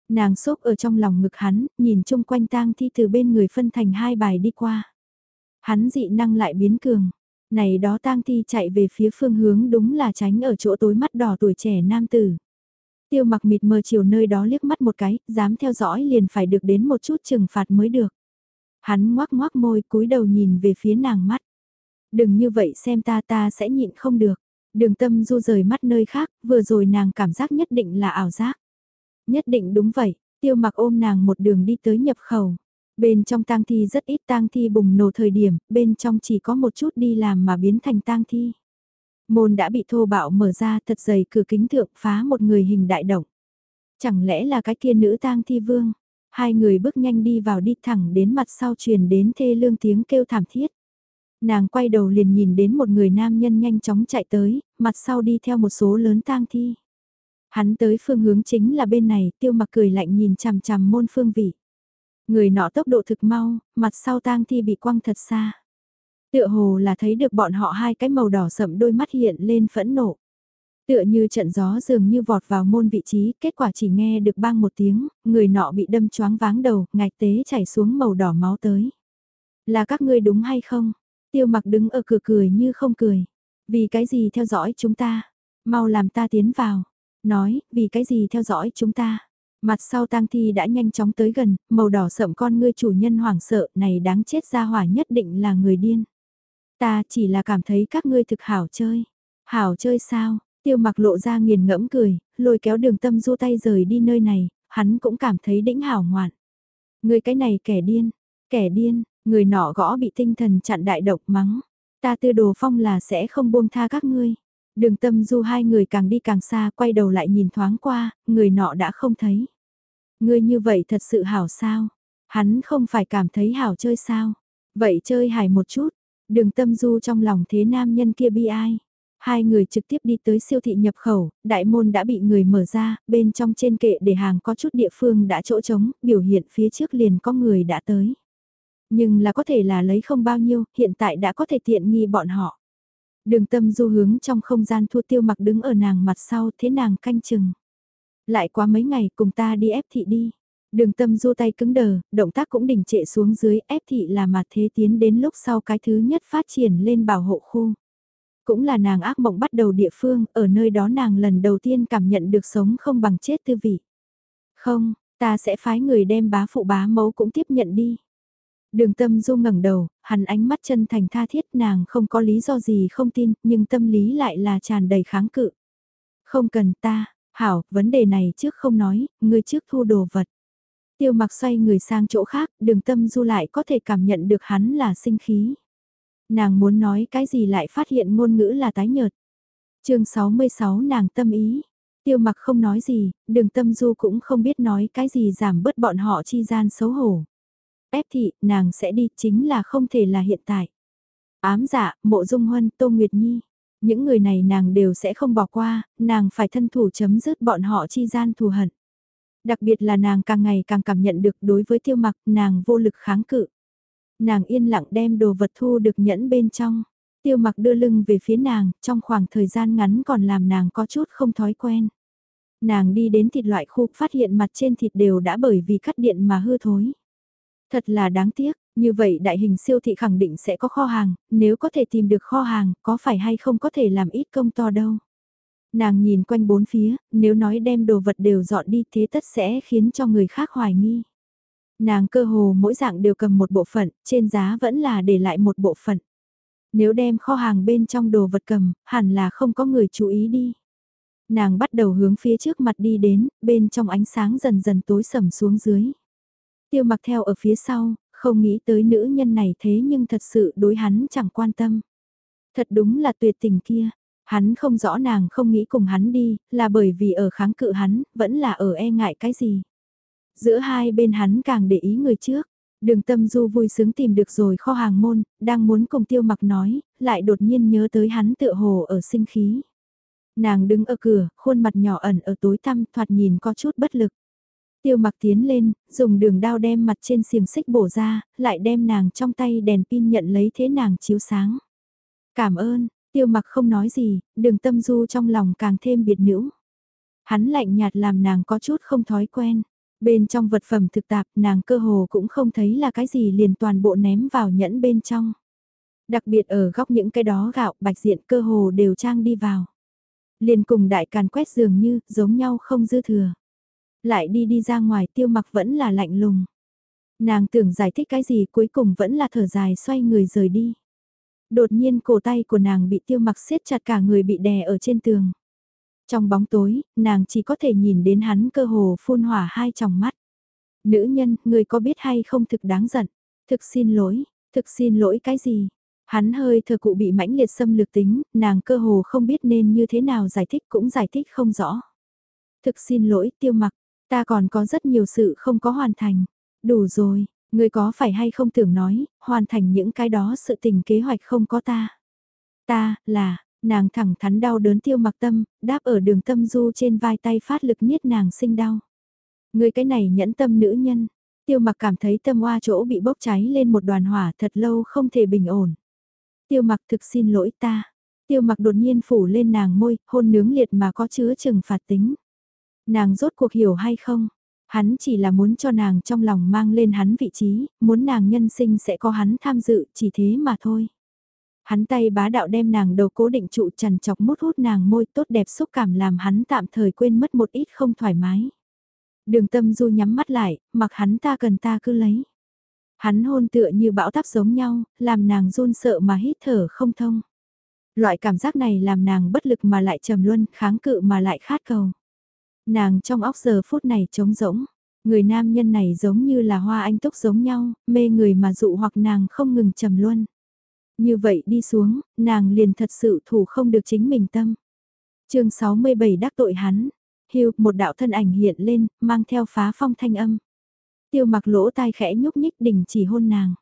Nàng xốp ở trong lòng ngực hắn, nhìn chung quanh tang thi từ bên người phân thành hai bài đi qua. Hắn dị năng lại biến cường. Này đó tang thi chạy về phía phương hướng đúng là tránh ở chỗ tối mắt đỏ tuổi trẻ nam tử. Tiêu mặc mịt mờ chiều nơi đó liếc mắt một cái, dám theo dõi liền phải được đến một chút trừng phạt mới được. Hắn ngoác ngoác môi cúi đầu nhìn về phía nàng mắt. Đừng như vậy xem ta ta sẽ nhịn không được. Đường tâm du rời mắt nơi khác, vừa rồi nàng cảm giác nhất định là ảo giác. Nhất định đúng vậy, tiêu mặc ôm nàng một đường đi tới nhập khẩu. Bên trong tang thi rất ít tang thi bùng nổ thời điểm, bên trong chỉ có một chút đi làm mà biến thành tang thi. Môn đã bị thô bạo mở ra thật dày cửa kính thượng phá một người hình đại động. Chẳng lẽ là cái kia nữ tang thi vương? Hai người bước nhanh đi vào đi thẳng đến mặt sau truyền đến thê lương tiếng kêu thảm thiết. Nàng quay đầu liền nhìn đến một người nam nhân nhanh chóng chạy tới, mặt sau đi theo một số lớn tang thi. Hắn tới phương hướng chính là bên này, tiêu mặc cười lạnh nhìn chằm chằm môn phương vị. Người nọ tốc độ thực mau, mặt sau tang thi bị quăng thật xa. Tựa hồ là thấy được bọn họ hai cái màu đỏ sậm đôi mắt hiện lên phẫn nộ. Tựa như trận gió dường như vọt vào môn vị trí, kết quả chỉ nghe được bang một tiếng, người nọ bị đâm choáng váng đầu, ngạch tế chảy xuống màu đỏ máu tới. Là các ngươi đúng hay không? Tiêu mặc đứng ở cửa cười như không cười. Vì cái gì theo dõi chúng ta? Mau làm ta tiến vào. Nói, vì cái gì theo dõi chúng ta? Mặt sau tang thi đã nhanh chóng tới gần, màu đỏ sậm con ngươi chủ nhân hoảng sợ, này đáng chết ra hỏa nhất định là người điên. Ta chỉ là cảm thấy các ngươi thực hảo chơi. Hảo chơi sao? Tiêu mặc lộ ra nghiền ngẫm cười, lôi kéo đường tâm du tay rời đi nơi này, hắn cũng cảm thấy đĩnh hảo ngoạn. Người cái này kẻ điên, kẻ điên, người nọ gõ bị tinh thần chặn đại độc mắng. Ta tư đồ phong là sẽ không buông tha các ngươi. Đường tâm du hai người càng đi càng xa quay đầu lại nhìn thoáng qua, người nọ đã không thấy. Ngươi như vậy thật sự hảo sao? Hắn không phải cảm thấy hảo chơi sao? Vậy chơi hài một chút, đường tâm du trong lòng thế nam nhân kia bi ai. Hai người trực tiếp đi tới siêu thị nhập khẩu, đại môn đã bị người mở ra, bên trong trên kệ để hàng có chút địa phương đã chỗ trống, biểu hiện phía trước liền có người đã tới. Nhưng là có thể là lấy không bao nhiêu, hiện tại đã có thể tiện nghi bọn họ. Đường tâm du hướng trong không gian thua tiêu mặc đứng ở nàng mặt sau thế nàng canh chừng. Lại qua mấy ngày cùng ta đi ép thị đi. Đường tâm du tay cứng đờ, động tác cũng đỉnh trệ xuống dưới ép thị là mặt thế tiến đến lúc sau cái thứ nhất phát triển lên bảo hộ khu. Cũng là nàng ác mộng bắt đầu địa phương, ở nơi đó nàng lần đầu tiên cảm nhận được sống không bằng chết tư vị. Không, ta sẽ phái người đem bá phụ bá mẫu cũng tiếp nhận đi. Đường tâm du ngẩng đầu, hắn ánh mắt chân thành tha thiết nàng không có lý do gì không tin, nhưng tâm lý lại là tràn đầy kháng cự. Không cần ta, hảo, vấn đề này trước không nói, ngươi trước thu đồ vật. Tiêu mặc xoay người sang chỗ khác, đường tâm du lại có thể cảm nhận được hắn là sinh khí. Nàng muốn nói cái gì lại phát hiện ngôn ngữ là tái nhợt. chương 66 nàng tâm ý. Tiêu mặc không nói gì, đường tâm du cũng không biết nói cái gì giảm bớt bọn họ chi gian xấu hổ. Ép thị, nàng sẽ đi chính là không thể là hiện tại. Ám dạ, mộ dung huân, tô nguyệt nhi. Những người này nàng đều sẽ không bỏ qua, nàng phải thân thủ chấm dứt bọn họ chi gian thù hận. Đặc biệt là nàng càng ngày càng cảm nhận được đối với tiêu mặc, nàng vô lực kháng cự. Nàng yên lặng đem đồ vật thu được nhẫn bên trong. Tiêu mặc đưa lưng về phía nàng, trong khoảng thời gian ngắn còn làm nàng có chút không thói quen. Nàng đi đến thịt loại khu, phát hiện mặt trên thịt đều đã bởi vì cắt điện mà hư thối. Thật là đáng tiếc, như vậy đại hình siêu thị khẳng định sẽ có kho hàng, nếu có thể tìm được kho hàng, có phải hay không có thể làm ít công to đâu. Nàng nhìn quanh bốn phía, nếu nói đem đồ vật đều dọn đi thế tất sẽ khiến cho người khác hoài nghi. Nàng cơ hồ mỗi dạng đều cầm một bộ phận, trên giá vẫn là để lại một bộ phận. Nếu đem kho hàng bên trong đồ vật cầm, hẳn là không có người chú ý đi. Nàng bắt đầu hướng phía trước mặt đi đến, bên trong ánh sáng dần dần tối sầm xuống dưới. Tiêu mặc theo ở phía sau, không nghĩ tới nữ nhân này thế nhưng thật sự đối hắn chẳng quan tâm. Thật đúng là tuyệt tình kia, hắn không rõ nàng không nghĩ cùng hắn đi, là bởi vì ở kháng cự hắn, vẫn là ở e ngại cái gì. Giữa hai bên hắn càng để ý người trước, đường tâm du vui sướng tìm được rồi kho hàng môn, đang muốn cùng tiêu mặc nói, lại đột nhiên nhớ tới hắn tựa hồ ở sinh khí. Nàng đứng ở cửa, khuôn mặt nhỏ ẩn ở tối tăm thoạt nhìn có chút bất lực. Tiêu mặc tiến lên, dùng đường đao đem mặt trên xiềng xích bổ ra, lại đem nàng trong tay đèn pin nhận lấy thế nàng chiếu sáng. Cảm ơn, tiêu mặc không nói gì, đường tâm du trong lòng càng thêm biệt nữ. Hắn lạnh nhạt làm nàng có chút không thói quen. Bên trong vật phẩm thực tạp nàng cơ hồ cũng không thấy là cái gì liền toàn bộ ném vào nhẫn bên trong. Đặc biệt ở góc những cái đó gạo bạch diện cơ hồ đều trang đi vào. Liền cùng đại càn quét dường như, giống nhau không dư thừa. Lại đi đi ra ngoài tiêu mặc vẫn là lạnh lùng. Nàng tưởng giải thích cái gì cuối cùng vẫn là thở dài xoay người rời đi. Đột nhiên cổ tay của nàng bị tiêu mặc siết chặt cả người bị đè ở trên tường. Trong bóng tối, nàng chỉ có thể nhìn đến hắn cơ hồ phun hỏa hai tròng mắt. Nữ nhân, người có biết hay không thực đáng giận. Thực xin lỗi, thực xin lỗi cái gì? Hắn hơi thờ cụ bị mãnh liệt xâm lược tính, nàng cơ hồ không biết nên như thế nào giải thích cũng giải thích không rõ. Thực xin lỗi tiêu mặc, ta còn có rất nhiều sự không có hoàn thành. Đủ rồi, người có phải hay không tưởng nói, hoàn thành những cái đó sự tình kế hoạch không có ta. Ta, là, nàng thẳng thắn đau đớn tiêu mặc tâm, đáp ở đường tâm du trên vai tay phát lực niết nàng sinh đau. Người cái này nhẫn tâm nữ nhân, tiêu mặc cảm thấy tâm hoa chỗ bị bốc cháy lên một đoàn hỏa thật lâu không thể bình ổn. Tiêu mặc thực xin lỗi ta. Tiêu mặc đột nhiên phủ lên nàng môi, hôn nướng liệt mà có chứa trừng phạt tính. Nàng rốt cuộc hiểu hay không? Hắn chỉ là muốn cho nàng trong lòng mang lên hắn vị trí, muốn nàng nhân sinh sẽ có hắn tham dự, chỉ thế mà thôi. Hắn tay bá đạo đem nàng đầu cố định trụ chằn chọc mút hút nàng môi tốt đẹp xúc cảm làm hắn tạm thời quên mất một ít không thoải mái. Đường tâm du nhắm mắt lại, mặc hắn ta cần ta cứ lấy. Hắn hôn tựa như bão táp giống nhau, làm nàng run sợ mà hít thở không thông. Loại cảm giác này làm nàng bất lực mà lại trầm luân, kháng cự mà lại khát cầu. Nàng trong óc giờ phút này trống rỗng, người nam nhân này giống như là hoa anh túc giống nhau, mê người mà dụ hoặc nàng không ngừng trầm luân. Như vậy đi xuống, nàng liền thật sự thủ không được chính mình tâm. chương 67 đắc tội hắn, hưu một đạo thân ảnh hiện lên, mang theo phá phong thanh âm. Tiêu mặc lỗ tai khẽ nhúc nhích đình chỉ hôn nàng.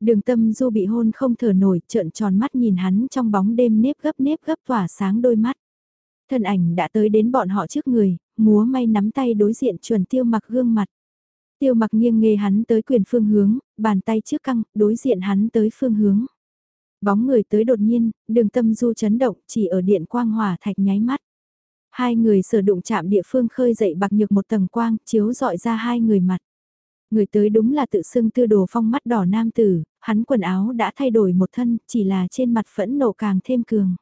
Đường tâm du bị hôn không thở nổi, trợn tròn mắt nhìn hắn trong bóng đêm nếp gấp nếp gấp tỏa sáng đôi mắt. Thân ảnh đã tới đến bọn họ trước người, múa may nắm tay đối diện chuẩn tiêu mặc gương mặt. Tiêu mặc nghiêng nghề hắn tới quyền phương hướng, bàn tay trước căng, đối diện hắn tới phương hướng. Bóng người tới đột nhiên, đường tâm du chấn động chỉ ở điện quang hỏa thạch nháy mắt. Hai người sở đụng chạm địa phương khơi dậy bạc nhược một tầng quang, chiếu dọi ra hai người mặt. Người tới đúng là tự xưng tư đồ phong mắt đỏ nam tử, hắn quần áo đã thay đổi một thân, chỉ là trên mặt phẫn nộ càng thêm cường.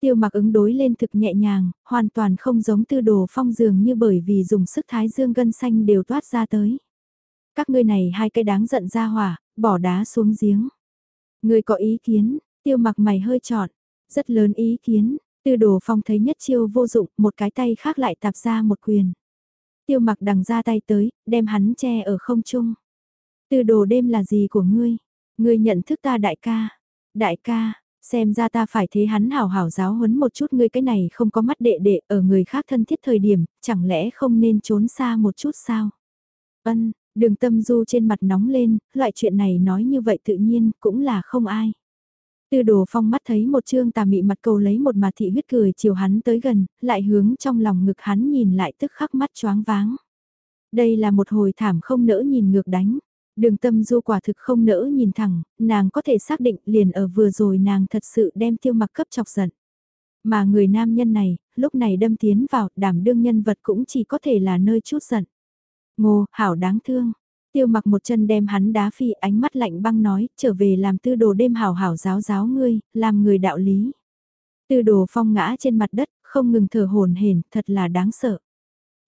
Tiêu mặc ứng đối lên thực nhẹ nhàng, hoàn toàn không giống tư đồ phong dường như bởi vì dùng sức thái dương gân xanh đều toát ra tới. Các ngươi này hai cái đáng giận ra hỏa, bỏ đá xuống giếng. Người có ý kiến, tiêu mặc mày hơi trọn, rất lớn ý kiến, tư đồ phong thấy nhất chiêu vô dụng, một cái tay khác lại tạp ra một quyền. Tiêu mặc đằng ra tay tới, đem hắn che ở không trung. Tư đồ đêm là gì của ngươi? Ngươi nhận thức ta đại ca. Đại ca, xem ra ta phải thế hắn hảo hảo giáo huấn một chút ngươi cái này không có mắt đệ đệ ở người khác thân thiết thời điểm, chẳng lẽ không nên trốn xa một chút sao? Ân, đường tâm du trên mặt nóng lên, loại chuyện này nói như vậy tự nhiên cũng là không ai. Tư đồ phong mắt thấy một trương tà mị mặt cầu lấy một mặt thị huyết cười chiều hắn tới gần, lại hướng trong lòng ngực hắn nhìn lại tức khắc mắt choáng váng. Đây là một hồi thảm không nỡ nhìn ngược đánh. Đường tâm du quả thực không nỡ nhìn thẳng, nàng có thể xác định liền ở vừa rồi nàng thật sự đem tiêu mặc cấp chọc giận. Mà người nam nhân này, lúc này đâm tiến vào, đảm đương nhân vật cũng chỉ có thể là nơi chút giận. Ngô, hảo đáng thương, Tiêu mặc một chân đem hắn đá phi ánh mắt lạnh băng nói, trở về làm tư đồ đêm hảo hảo giáo giáo ngươi, làm người đạo lý. Tư đồ phong ngã trên mặt đất, không ngừng thở hồn hển, thật là đáng sợ.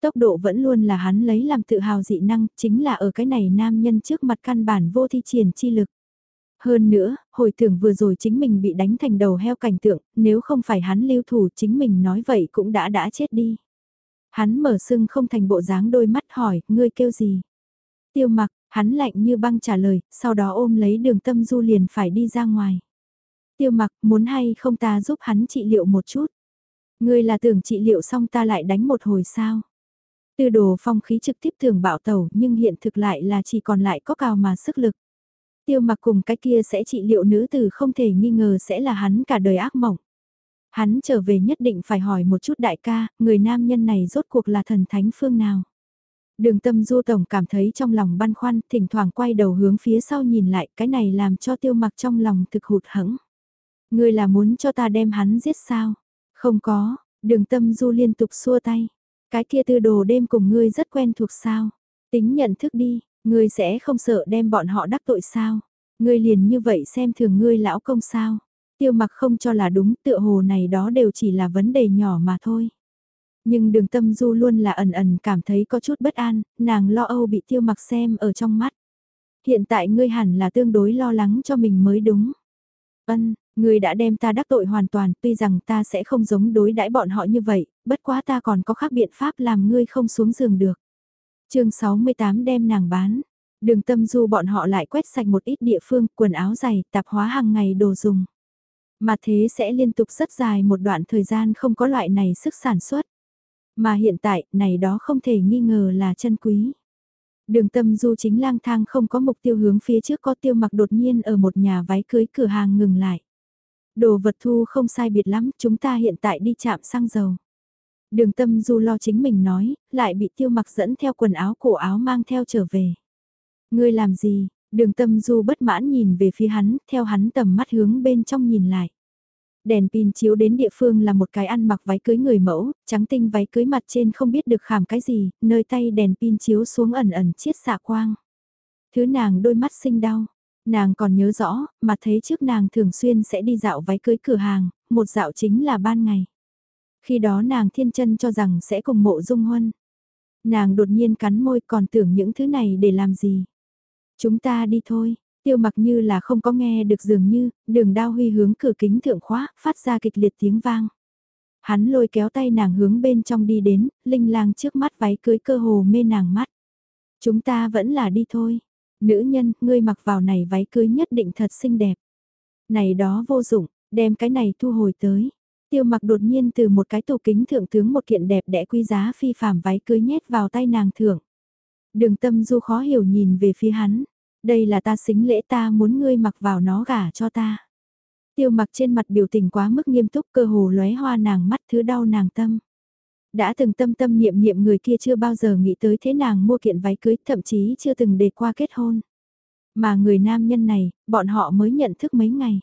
Tốc độ vẫn luôn là hắn lấy làm tự hào dị năng, chính là ở cái này nam nhân trước mặt căn bản vô thi triển chi lực. Hơn nữa, hồi tưởng vừa rồi chính mình bị đánh thành đầu heo cảnh tượng, nếu không phải hắn lưu thủ chính mình nói vậy cũng đã đã chết đi. Hắn mở sưng không thành bộ dáng đôi mắt hỏi, ngươi kêu gì? Tiêu mặc, hắn lạnh như băng trả lời, sau đó ôm lấy đường tâm du liền phải đi ra ngoài. Tiêu mặc, muốn hay không ta giúp hắn trị liệu một chút. Ngươi là tưởng trị liệu xong ta lại đánh một hồi sao. Tư đồ phong khí trực tiếp thường bạo tẩu nhưng hiện thực lại là chỉ còn lại có cào mà sức lực. Tiêu mặc cùng cái kia sẽ trị liệu nữ tử không thể nghi ngờ sẽ là hắn cả đời ác mộng. Hắn trở về nhất định phải hỏi một chút đại ca, người nam nhân này rốt cuộc là thần thánh phương nào. Đường tâm du tổng cảm thấy trong lòng băn khoăn, thỉnh thoảng quay đầu hướng phía sau nhìn lại, cái này làm cho tiêu mặc trong lòng thực hụt hẫng. Ngươi là muốn cho ta đem hắn giết sao? Không có, đường tâm du liên tục xua tay. Cái kia tư đồ đêm cùng ngươi rất quen thuộc sao? Tính nhận thức đi, ngươi sẽ không sợ đem bọn họ đắc tội sao? Ngươi liền như vậy xem thường ngươi lão công sao. Tiêu mặc không cho là đúng tựa hồ này đó đều chỉ là vấn đề nhỏ mà thôi. Nhưng đường tâm du luôn là ẩn ẩn cảm thấy có chút bất an, nàng lo âu bị tiêu mặc xem ở trong mắt. Hiện tại ngươi hẳn là tương đối lo lắng cho mình mới đúng. Ân, ngươi đã đem ta đắc tội hoàn toàn, tuy rằng ta sẽ không giống đối đãi bọn họ như vậy, bất quá ta còn có khác biện pháp làm ngươi không xuống giường được. chương 68 đem nàng bán, đường tâm du bọn họ lại quét sạch một ít địa phương, quần áo giày, tạp hóa hàng ngày đồ dùng. Mà thế sẽ liên tục rất dài một đoạn thời gian không có loại này sức sản xuất. Mà hiện tại, này đó không thể nghi ngờ là chân quý. Đường tâm du chính lang thang không có mục tiêu hướng phía trước có tiêu mặc đột nhiên ở một nhà váy cưới cửa hàng ngừng lại. Đồ vật thu không sai biệt lắm, chúng ta hiện tại đi chạm xăng dầu. Đường tâm du lo chính mình nói, lại bị tiêu mặc dẫn theo quần áo cổ áo mang theo trở về. Ngươi làm gì? Đường tâm du bất mãn nhìn về phía hắn, theo hắn tầm mắt hướng bên trong nhìn lại. Đèn pin chiếu đến địa phương là một cái ăn mặc váy cưới người mẫu, trắng tinh váy cưới mặt trên không biết được khảm cái gì, nơi tay đèn pin chiếu xuống ẩn ẩn chiết xạ quang. Thứ nàng đôi mắt sinh đau, nàng còn nhớ rõ, mà thấy trước nàng thường xuyên sẽ đi dạo váy cưới cửa hàng, một dạo chính là ban ngày. Khi đó nàng thiên chân cho rằng sẽ cùng mộ dung huân. Nàng đột nhiên cắn môi còn tưởng những thứ này để làm gì. Chúng ta đi thôi, tiêu mặc như là không có nghe được dường như, đường đao huy hướng cửa kính thượng khóa, phát ra kịch liệt tiếng vang. Hắn lôi kéo tay nàng hướng bên trong đi đến, linh lang trước mắt váy cưới cơ hồ mê nàng mắt. Chúng ta vẫn là đi thôi. Nữ nhân, ngươi mặc vào này váy cưới nhất định thật xinh đẹp. Này đó vô dụng, đem cái này thu hồi tới. Tiêu mặc đột nhiên từ một cái tủ kính thượng tướng một kiện đẹp đẽ quý giá phi phàm váy cưới nhét vào tay nàng thượng. Đường tâm du khó hiểu nhìn về phía hắn. Đây là ta xính lễ ta muốn ngươi mặc vào nó gả cho ta. Tiêu mặc trên mặt biểu tình quá mức nghiêm túc cơ hồ lóe hoa nàng mắt thứ đau nàng tâm. Đã từng tâm tâm niệm niệm người kia chưa bao giờ nghĩ tới thế nàng mua kiện váy cưới thậm chí chưa từng đề qua kết hôn. Mà người nam nhân này, bọn họ mới nhận thức mấy ngày.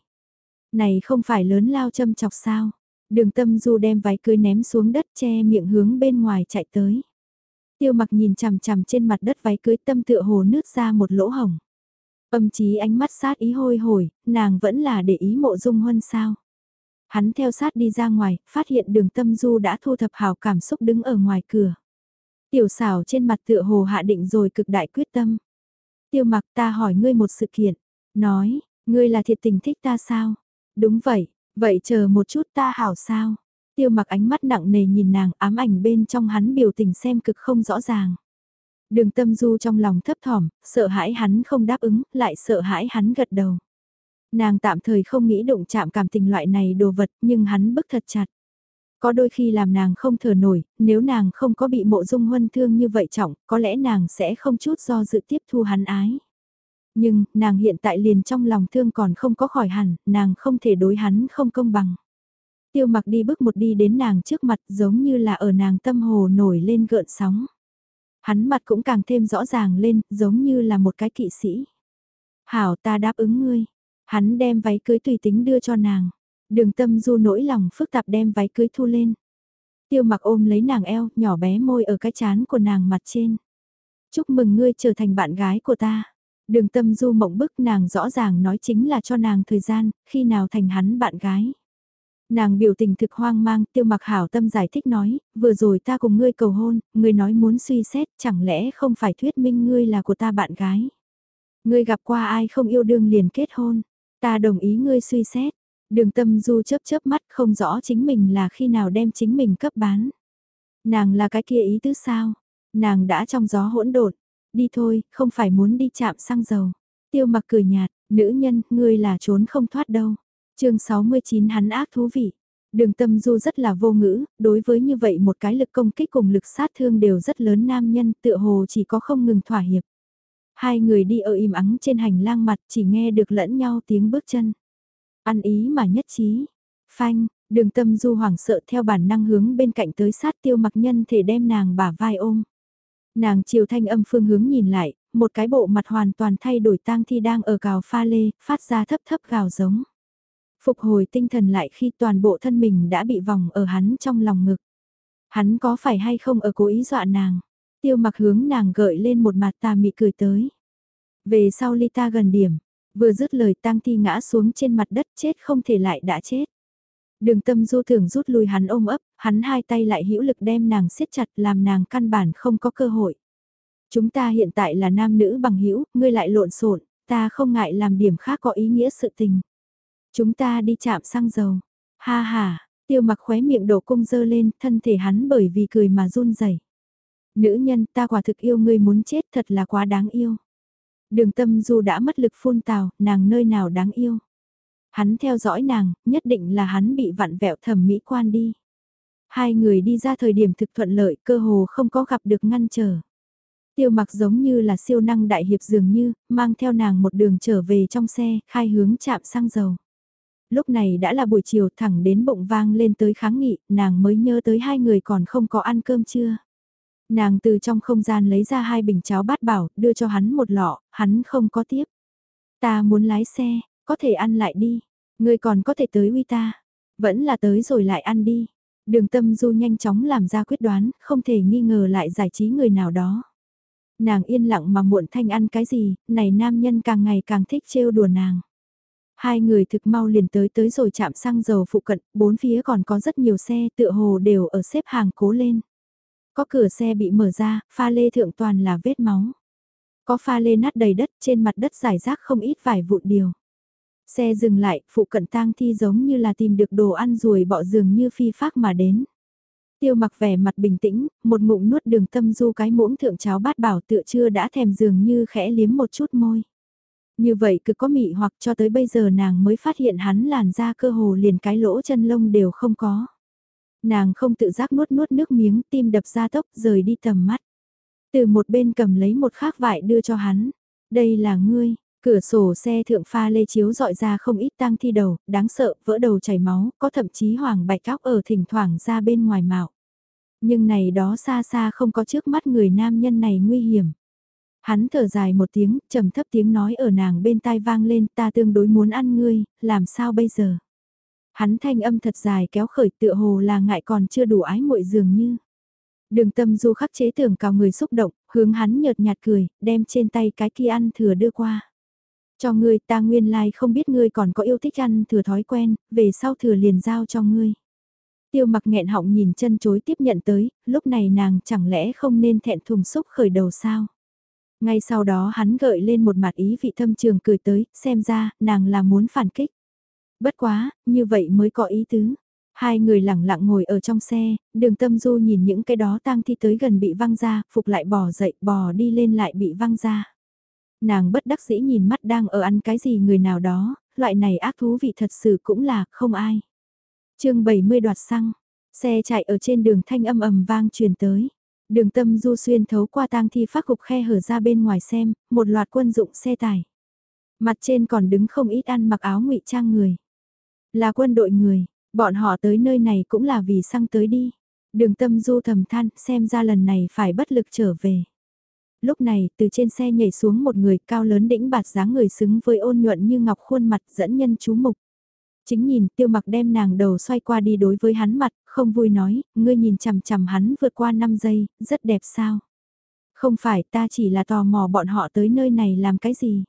Này không phải lớn lao châm chọc sao. Đường tâm du đem váy cưới ném xuống đất che miệng hướng bên ngoài chạy tới. Tiêu mặc nhìn chằm chằm trên mặt đất váy cưới tâm tựa hồ nước ra một lỗ hồng. Âm chí ánh mắt sát ý hôi hổi, nàng vẫn là để ý mộ dung huân sao. Hắn theo sát đi ra ngoài, phát hiện đường tâm du đã thu thập hào cảm xúc đứng ở ngoài cửa. Tiểu xảo trên mặt tựa hồ hạ định rồi cực đại quyết tâm. Tiêu mặc ta hỏi ngươi một sự kiện. Nói, ngươi là thiệt tình thích ta sao? Đúng vậy, vậy chờ một chút ta hảo sao? Tiêu mặc ánh mắt nặng nề nhìn nàng ám ảnh bên trong hắn biểu tình xem cực không rõ ràng. Đường tâm du trong lòng thấp thỏm, sợ hãi hắn không đáp ứng, lại sợ hãi hắn gật đầu. Nàng tạm thời không nghĩ đụng chạm cảm tình loại này đồ vật nhưng hắn bức thật chặt. Có đôi khi làm nàng không thở nổi, nếu nàng không có bị mộ dung huân thương như vậy trọng, có lẽ nàng sẽ không chút do dự tiếp thu hắn ái. Nhưng, nàng hiện tại liền trong lòng thương còn không có khỏi hẳn, nàng không thể đối hắn không công bằng. Tiêu mặc đi bước một đi đến nàng trước mặt giống như là ở nàng tâm hồ nổi lên gợn sóng. Hắn mặt cũng càng thêm rõ ràng lên, giống như là một cái kỵ sĩ. Hảo ta đáp ứng ngươi. Hắn đem váy cưới tùy tính đưa cho nàng. Đường tâm du nỗi lòng phức tạp đem váy cưới thu lên. Tiêu mặc ôm lấy nàng eo, nhỏ bé môi ở cái chán của nàng mặt trên. Chúc mừng ngươi trở thành bạn gái của ta. Đường tâm du mộng bức nàng rõ ràng nói chính là cho nàng thời gian, khi nào thành hắn bạn gái. Nàng biểu tình thực hoang mang, tiêu mặc hảo tâm giải thích nói, vừa rồi ta cùng ngươi cầu hôn, ngươi nói muốn suy xét, chẳng lẽ không phải thuyết minh ngươi là của ta bạn gái. Ngươi gặp qua ai không yêu đương liền kết hôn, ta đồng ý ngươi suy xét. Đường tâm du chớp chớp mắt không rõ chính mình là khi nào đem chính mình cấp bán. Nàng là cái kia ý tứ sao? Nàng đã trong gió hỗn độn. Đi thôi, không phải muốn đi chạm xăng dầu. Tiêu mặc cười nhạt, nữ nhân, ngươi là trốn không thoát đâu chương 69 hắn ác thú vị. Đường tâm du rất là vô ngữ, đối với như vậy một cái lực công kích cùng lực sát thương đều rất lớn nam nhân tựa hồ chỉ có không ngừng thỏa hiệp. Hai người đi ở im ắng trên hành lang mặt chỉ nghe được lẫn nhau tiếng bước chân. Ăn ý mà nhất trí. Phanh, đường tâm du hoảng sợ theo bản năng hướng bên cạnh tới sát tiêu mặc nhân thể đem nàng bả vai ôm. Nàng chiều thanh âm phương hướng nhìn lại, một cái bộ mặt hoàn toàn thay đổi tang thi đang ở cào pha lê, phát ra thấp thấp gào giống. Phục hồi tinh thần lại khi toàn bộ thân mình đã bị vòng ở hắn trong lòng ngực. Hắn có phải hay không ở cố ý dọa nàng? Tiêu mặc hướng nàng gợi lên một mặt tà mị cười tới. Về sau ly ta gần điểm, Vừa dứt lời tang thi ngã xuống trên mặt đất chết không thể lại đã chết. Đường tâm du thường rút lui hắn ôm ấp, hắn hai tay lại hữu lực đem nàng siết chặt làm nàng căn bản không có cơ hội. Chúng ta hiện tại là nam nữ bằng hữu ngươi lại lộn xộn ta không ngại làm điểm khác có ý nghĩa sự tình. Chúng ta đi chạm xăng dầu. Ha ha, tiêu mặc khóe miệng đổ cung dơ lên, thân thể hắn bởi vì cười mà run rẩy. Nữ nhân ta quả thực yêu ngươi muốn chết thật là quá đáng yêu. Đường tâm du đã mất lực phun tào, nàng nơi nào đáng yêu. Hắn theo dõi nàng, nhất định là hắn bị vặn vẹo thẩm mỹ quan đi. Hai người đi ra thời điểm thực thuận lợi cơ hồ không có gặp được ngăn trở. Tiêu mặc giống như là siêu năng đại hiệp dường như, mang theo nàng một đường trở về trong xe, khai hướng chạm xăng dầu. Lúc này đã là buổi chiều thẳng đến bụng vang lên tới kháng nghị, nàng mới nhớ tới hai người còn không có ăn cơm chưa. Nàng từ trong không gian lấy ra hai bình cháo bát bảo, đưa cho hắn một lọ, hắn không có tiếp. Ta muốn lái xe, có thể ăn lại đi. Ngươi còn có thể tới uy ta. Vẫn là tới rồi lại ăn đi. Đường tâm du nhanh chóng làm ra quyết đoán, không thể nghi ngờ lại giải trí người nào đó. Nàng yên lặng mà muộn thanh ăn cái gì, này nam nhân càng ngày càng thích trêu đùa nàng. Hai người thực mau liền tới tới rồi chạm xăng dầu phụ cận, bốn phía còn có rất nhiều xe tựa hồ đều ở xếp hàng cố lên. Có cửa xe bị mở ra, pha lê thượng toàn là vết máu. Có pha lê nát đầy đất trên mặt đất giải rác không ít vài vụn điều. Xe dừng lại, phụ cận tang thi giống như là tìm được đồ ăn ruồi bọ dường như phi phác mà đến. Tiêu mặc vẻ mặt bình tĩnh, một ngụm nuốt đường tâm du cái muỗng thượng cháo bát bảo tựa chưa đã thèm dường như khẽ liếm một chút môi. Như vậy cứ có mị hoặc cho tới bây giờ nàng mới phát hiện hắn làn da cơ hồ liền cái lỗ chân lông đều không có. Nàng không tự giác nuốt nuốt nước miếng tim đập ra tốc rời đi tầm mắt. Từ một bên cầm lấy một khác vải đưa cho hắn. Đây là ngươi, cửa sổ xe thượng pha lê chiếu dọi ra không ít tang thi đầu, đáng sợ, vỡ đầu chảy máu, có thậm chí hoàng bạch óc ở thỉnh thoảng ra bên ngoài mạo. Nhưng này đó xa xa không có trước mắt người nam nhân này nguy hiểm. Hắn thở dài một tiếng, trầm thấp tiếng nói ở nàng bên tai vang lên ta tương đối muốn ăn ngươi, làm sao bây giờ? Hắn thanh âm thật dài kéo khởi tựa hồ là ngại còn chưa đủ ái muội dường như. Đường tâm du khắc chế tưởng cao người xúc động, hướng hắn nhợt nhạt cười, đem trên tay cái kia ăn thừa đưa qua. Cho ngươi ta nguyên lai like không biết ngươi còn có yêu thích ăn thừa thói quen, về sau thừa liền giao cho ngươi. Tiêu mặc nghẹn họng nhìn chân chối tiếp nhận tới, lúc này nàng chẳng lẽ không nên thẹn thùng xúc khởi đầu sao? Ngay sau đó hắn gợi lên một mặt ý vị thâm trường cười tới, xem ra, nàng là muốn phản kích. Bất quá, như vậy mới có ý tứ. Hai người lặng lặng ngồi ở trong xe, đường tâm du nhìn những cái đó tang thi tới gần bị văng ra, phục lại bò dậy, bò đi lên lại bị văng ra. Nàng bất đắc dĩ nhìn mắt đang ở ăn cái gì người nào đó, loại này ác thú vị thật sự cũng là không ai. chương 70 đoạt xăng, xe chạy ở trên đường thanh âm ầm vang truyền tới. Đường tâm du xuyên thấu qua tang thi phát cục khe hở ra bên ngoài xem, một loạt quân dụng xe tải. Mặt trên còn đứng không ít ăn mặc áo ngụy trang người. Là quân đội người, bọn họ tới nơi này cũng là vì xăng tới đi. Đường tâm du thầm than, xem ra lần này phải bất lực trở về. Lúc này, từ trên xe nhảy xuống một người cao lớn đĩnh bạt dáng người xứng với ôn nhuận như ngọc khuôn mặt dẫn nhân chú mục. Chính nhìn tiêu mặc đem nàng đầu xoay qua đi đối với hắn mặt, không vui nói, ngươi nhìn chằm chằm hắn vượt qua 5 giây, rất đẹp sao. Không phải ta chỉ là tò mò bọn họ tới nơi này làm cái gì.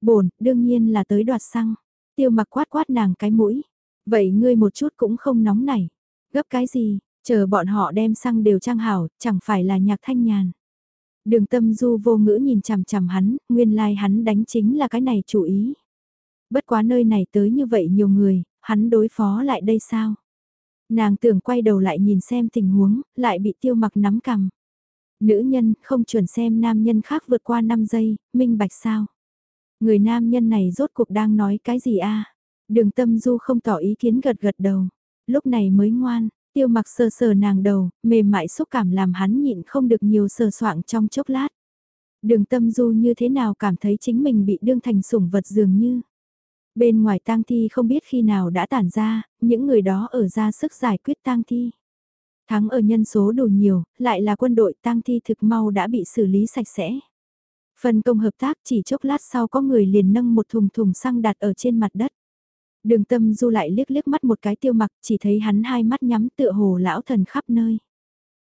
Bổn, đương nhiên là tới đoạt xăng. Tiêu mặc quát quát nàng cái mũi. Vậy ngươi một chút cũng không nóng nảy. Gấp cái gì, chờ bọn họ đem xăng đều trang hảo, chẳng phải là nhạc thanh nhàn. Đường tâm du vô ngữ nhìn chằm chằm hắn, nguyên lai like hắn đánh chính là cái này chủ ý. Bất quá nơi này tới như vậy nhiều người, hắn đối phó lại đây sao? Nàng tưởng quay đầu lại nhìn xem tình huống, lại bị tiêu mặc nắm cầm. Nữ nhân không chuẩn xem nam nhân khác vượt qua 5 giây, minh bạch sao? Người nam nhân này rốt cuộc đang nói cái gì a? Đường tâm du không tỏ ý kiến gật gật đầu. Lúc này mới ngoan, tiêu mặc sờ sờ nàng đầu, mềm mại xúc cảm làm hắn nhịn không được nhiều sờ soạng trong chốc lát. Đường tâm du như thế nào cảm thấy chính mình bị đương thành sủng vật dường như. Bên ngoài tang thi không biết khi nào đã tản ra, những người đó ở ra sức giải quyết tang thi. Thắng ở nhân số đủ nhiều, lại là quân đội tang thi thực mau đã bị xử lý sạch sẽ. Phần công hợp tác chỉ chốc lát sau có người liền nâng một thùng thùng xăng đặt ở trên mặt đất. Đường tâm du lại liếc liếc mắt một cái tiêu mặc chỉ thấy hắn hai mắt nhắm tựa hồ lão thần khắp nơi.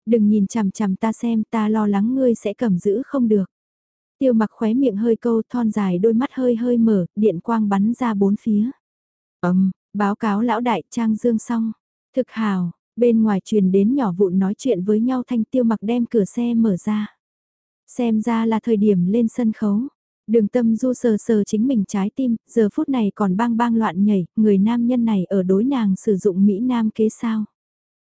Đừng nhìn chằm chằm ta xem ta lo lắng ngươi sẽ cầm giữ không được. Tiêu mặc khóe miệng hơi câu thon dài đôi mắt hơi hơi mở, điện quang bắn ra bốn phía. Ấm, báo cáo lão đại trang dương xong. Thực hào, bên ngoài truyền đến nhỏ vụn nói chuyện với nhau thanh tiêu mặc đem cửa xe mở ra. Xem ra là thời điểm lên sân khấu. Đường tâm du sờ sờ chính mình trái tim, giờ phút này còn bang bang loạn nhảy, người nam nhân này ở đối nàng sử dụng Mỹ Nam kế sao.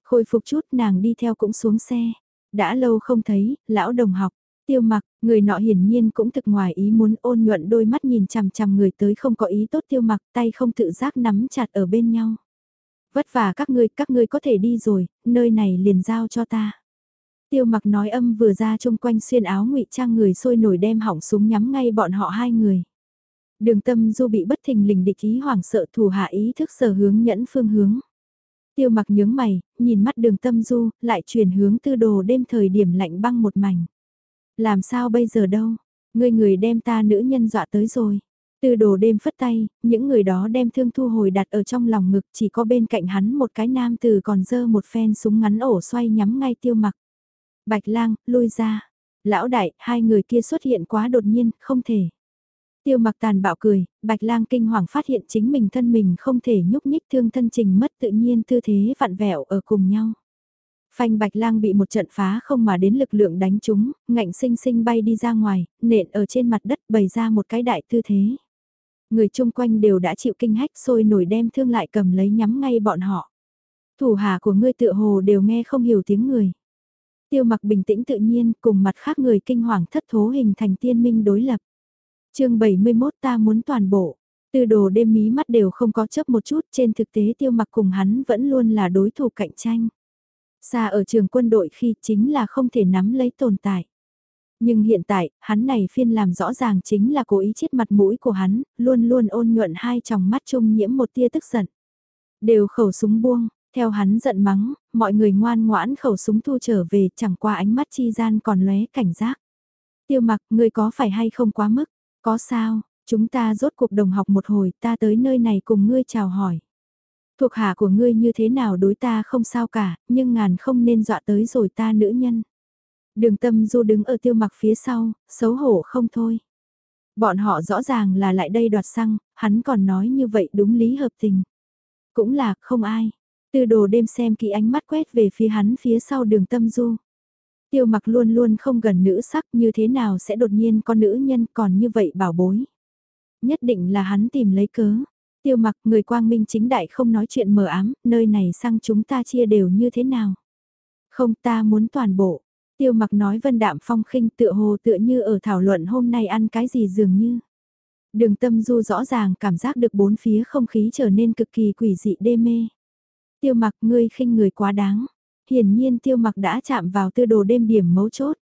Khôi phục chút nàng đi theo cũng xuống xe. Đã lâu không thấy, lão đồng học, tiêu mặc, người nọ hiển nhiên cũng thực ngoài ý muốn ôn nhuận đôi mắt nhìn chằm chằm người tới không có ý tốt tiêu mặc tay không tự giác nắm chặt ở bên nhau. Vất vả các ngươi, các ngươi có thể đi rồi, nơi này liền giao cho ta. Tiêu mặc nói âm vừa ra chung quanh xuyên áo ngụy trang người sôi nổi đem hỏng súng nhắm ngay bọn họ hai người. Đường tâm du bị bất thình lình địch ý hoảng sợ thủ hạ ý thức sở hướng nhẫn phương hướng. Tiêu mặc nhướng mày, nhìn mắt đường tâm du, lại chuyển hướng tư đồ đêm thời điểm lạnh băng một mảnh. Làm sao bây giờ đâu, người người đem ta nữ nhân dọa tới rồi. Tư đồ đêm phất tay, những người đó đem thương thu hồi đặt ở trong lòng ngực chỉ có bên cạnh hắn một cái nam từ còn dơ một phen súng ngắn ổ xoay nhắm ngay tiêu mặc. Bạch lang, lui ra. Lão đại, hai người kia xuất hiện quá đột nhiên, không thể. Tiêu mặc tàn bạo cười, bạch lang kinh hoàng phát hiện chính mình thân mình không thể nhúc nhích thương thân trình mất tự nhiên tư thế vặn vẹo ở cùng nhau. Phanh bạch lang bị một trận phá không mà đến lực lượng đánh chúng, ngạnh sinh sinh bay đi ra ngoài, nện ở trên mặt đất bày ra một cái đại tư thế. Người chung quanh đều đã chịu kinh hách sôi nổi đem thương lại cầm lấy nhắm ngay bọn họ. Thủ hạ của ngươi tự hồ đều nghe không hiểu tiếng người. Tiêu mặc bình tĩnh tự nhiên cùng mặt khác người kinh hoàng thất thố hình thành tiên minh đối lập. chương 71 ta muốn toàn bộ. Từ đồ đêm mí mắt đều không có chấp một chút trên thực tế tiêu mặc cùng hắn vẫn luôn là đối thủ cạnh tranh. Xa ở trường quân đội khi chính là không thể nắm lấy tồn tại. Nhưng hiện tại, hắn này phiên làm rõ ràng chính là cố ý chết mặt mũi của hắn, luôn luôn ôn nhuận hai tròng mắt chung nhiễm một tia tức giận. Đều khẩu súng buông, theo hắn giận mắng, mọi người ngoan ngoãn khẩu súng thu trở về chẳng qua ánh mắt chi gian còn lóe cảnh giác. Tiêu mặc, ngươi có phải hay không quá mức? Có sao, chúng ta rốt cuộc đồng học một hồi ta tới nơi này cùng ngươi chào hỏi. Thuộc hạ của ngươi như thế nào đối ta không sao cả, nhưng ngàn không nên dọa tới rồi ta nữ nhân. Đường tâm du đứng ở tiêu mặc phía sau, xấu hổ không thôi. Bọn họ rõ ràng là lại đây đoạt xăng, hắn còn nói như vậy đúng lý hợp tình. Cũng là không ai. Tư đồ đêm xem kỹ ánh mắt quét về phía hắn phía sau đường tâm du. Tiêu mặc luôn luôn không gần nữ sắc như thế nào sẽ đột nhiên con nữ nhân còn như vậy bảo bối. Nhất định là hắn tìm lấy cớ. Tiêu mặc người quang minh chính đại không nói chuyện mờ ám, nơi này sang chúng ta chia đều như thế nào. Không ta muốn toàn bộ. Tiêu mặc nói vân đạm phong khinh tựa hồ tựa như ở thảo luận hôm nay ăn cái gì dường như. Đường tâm du rõ ràng cảm giác được bốn phía không khí trở nên cực kỳ quỷ dị đê mê. Tiêu mặc ngươi khinh người quá đáng. Hiển nhiên tiêu mặc đã chạm vào tư đồ đêm điểm mấu chốt.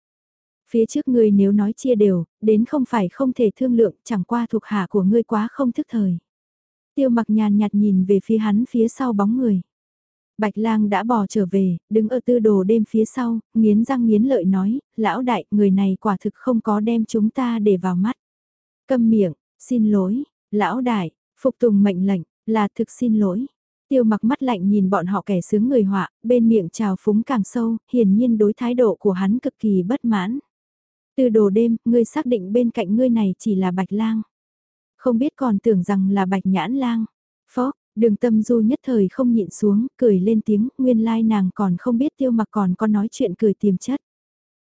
Phía trước ngươi nếu nói chia đều, đến không phải không thể thương lượng, chẳng qua thuộc hạ của ngươi quá không thức thời. Tiêu mặc nhàn nhạt nhìn về phía hắn phía sau bóng người. Bạch lang đã bỏ trở về, đứng ở tư đồ đêm phía sau, nghiến răng nghiến lợi nói, lão đại, người này quả thực không có đem chúng ta để vào mắt. Câm miệng, xin lỗi, lão đại, phục tùng mệnh lệnh, là thực xin lỗi. Tiêu mặc mắt lạnh nhìn bọn họ kẻ sướng người họa, bên miệng trào phúng càng sâu, hiển nhiên đối thái độ của hắn cực kỳ bất mãn. Từ đồ đêm, ngươi xác định bên cạnh ngươi này chỉ là bạch lang. Không biết còn tưởng rằng là bạch nhãn lang. Phó, đường tâm du nhất thời không nhịn xuống, cười lên tiếng, nguyên lai nàng còn không biết tiêu mặc còn có nói chuyện cười tiềm chất.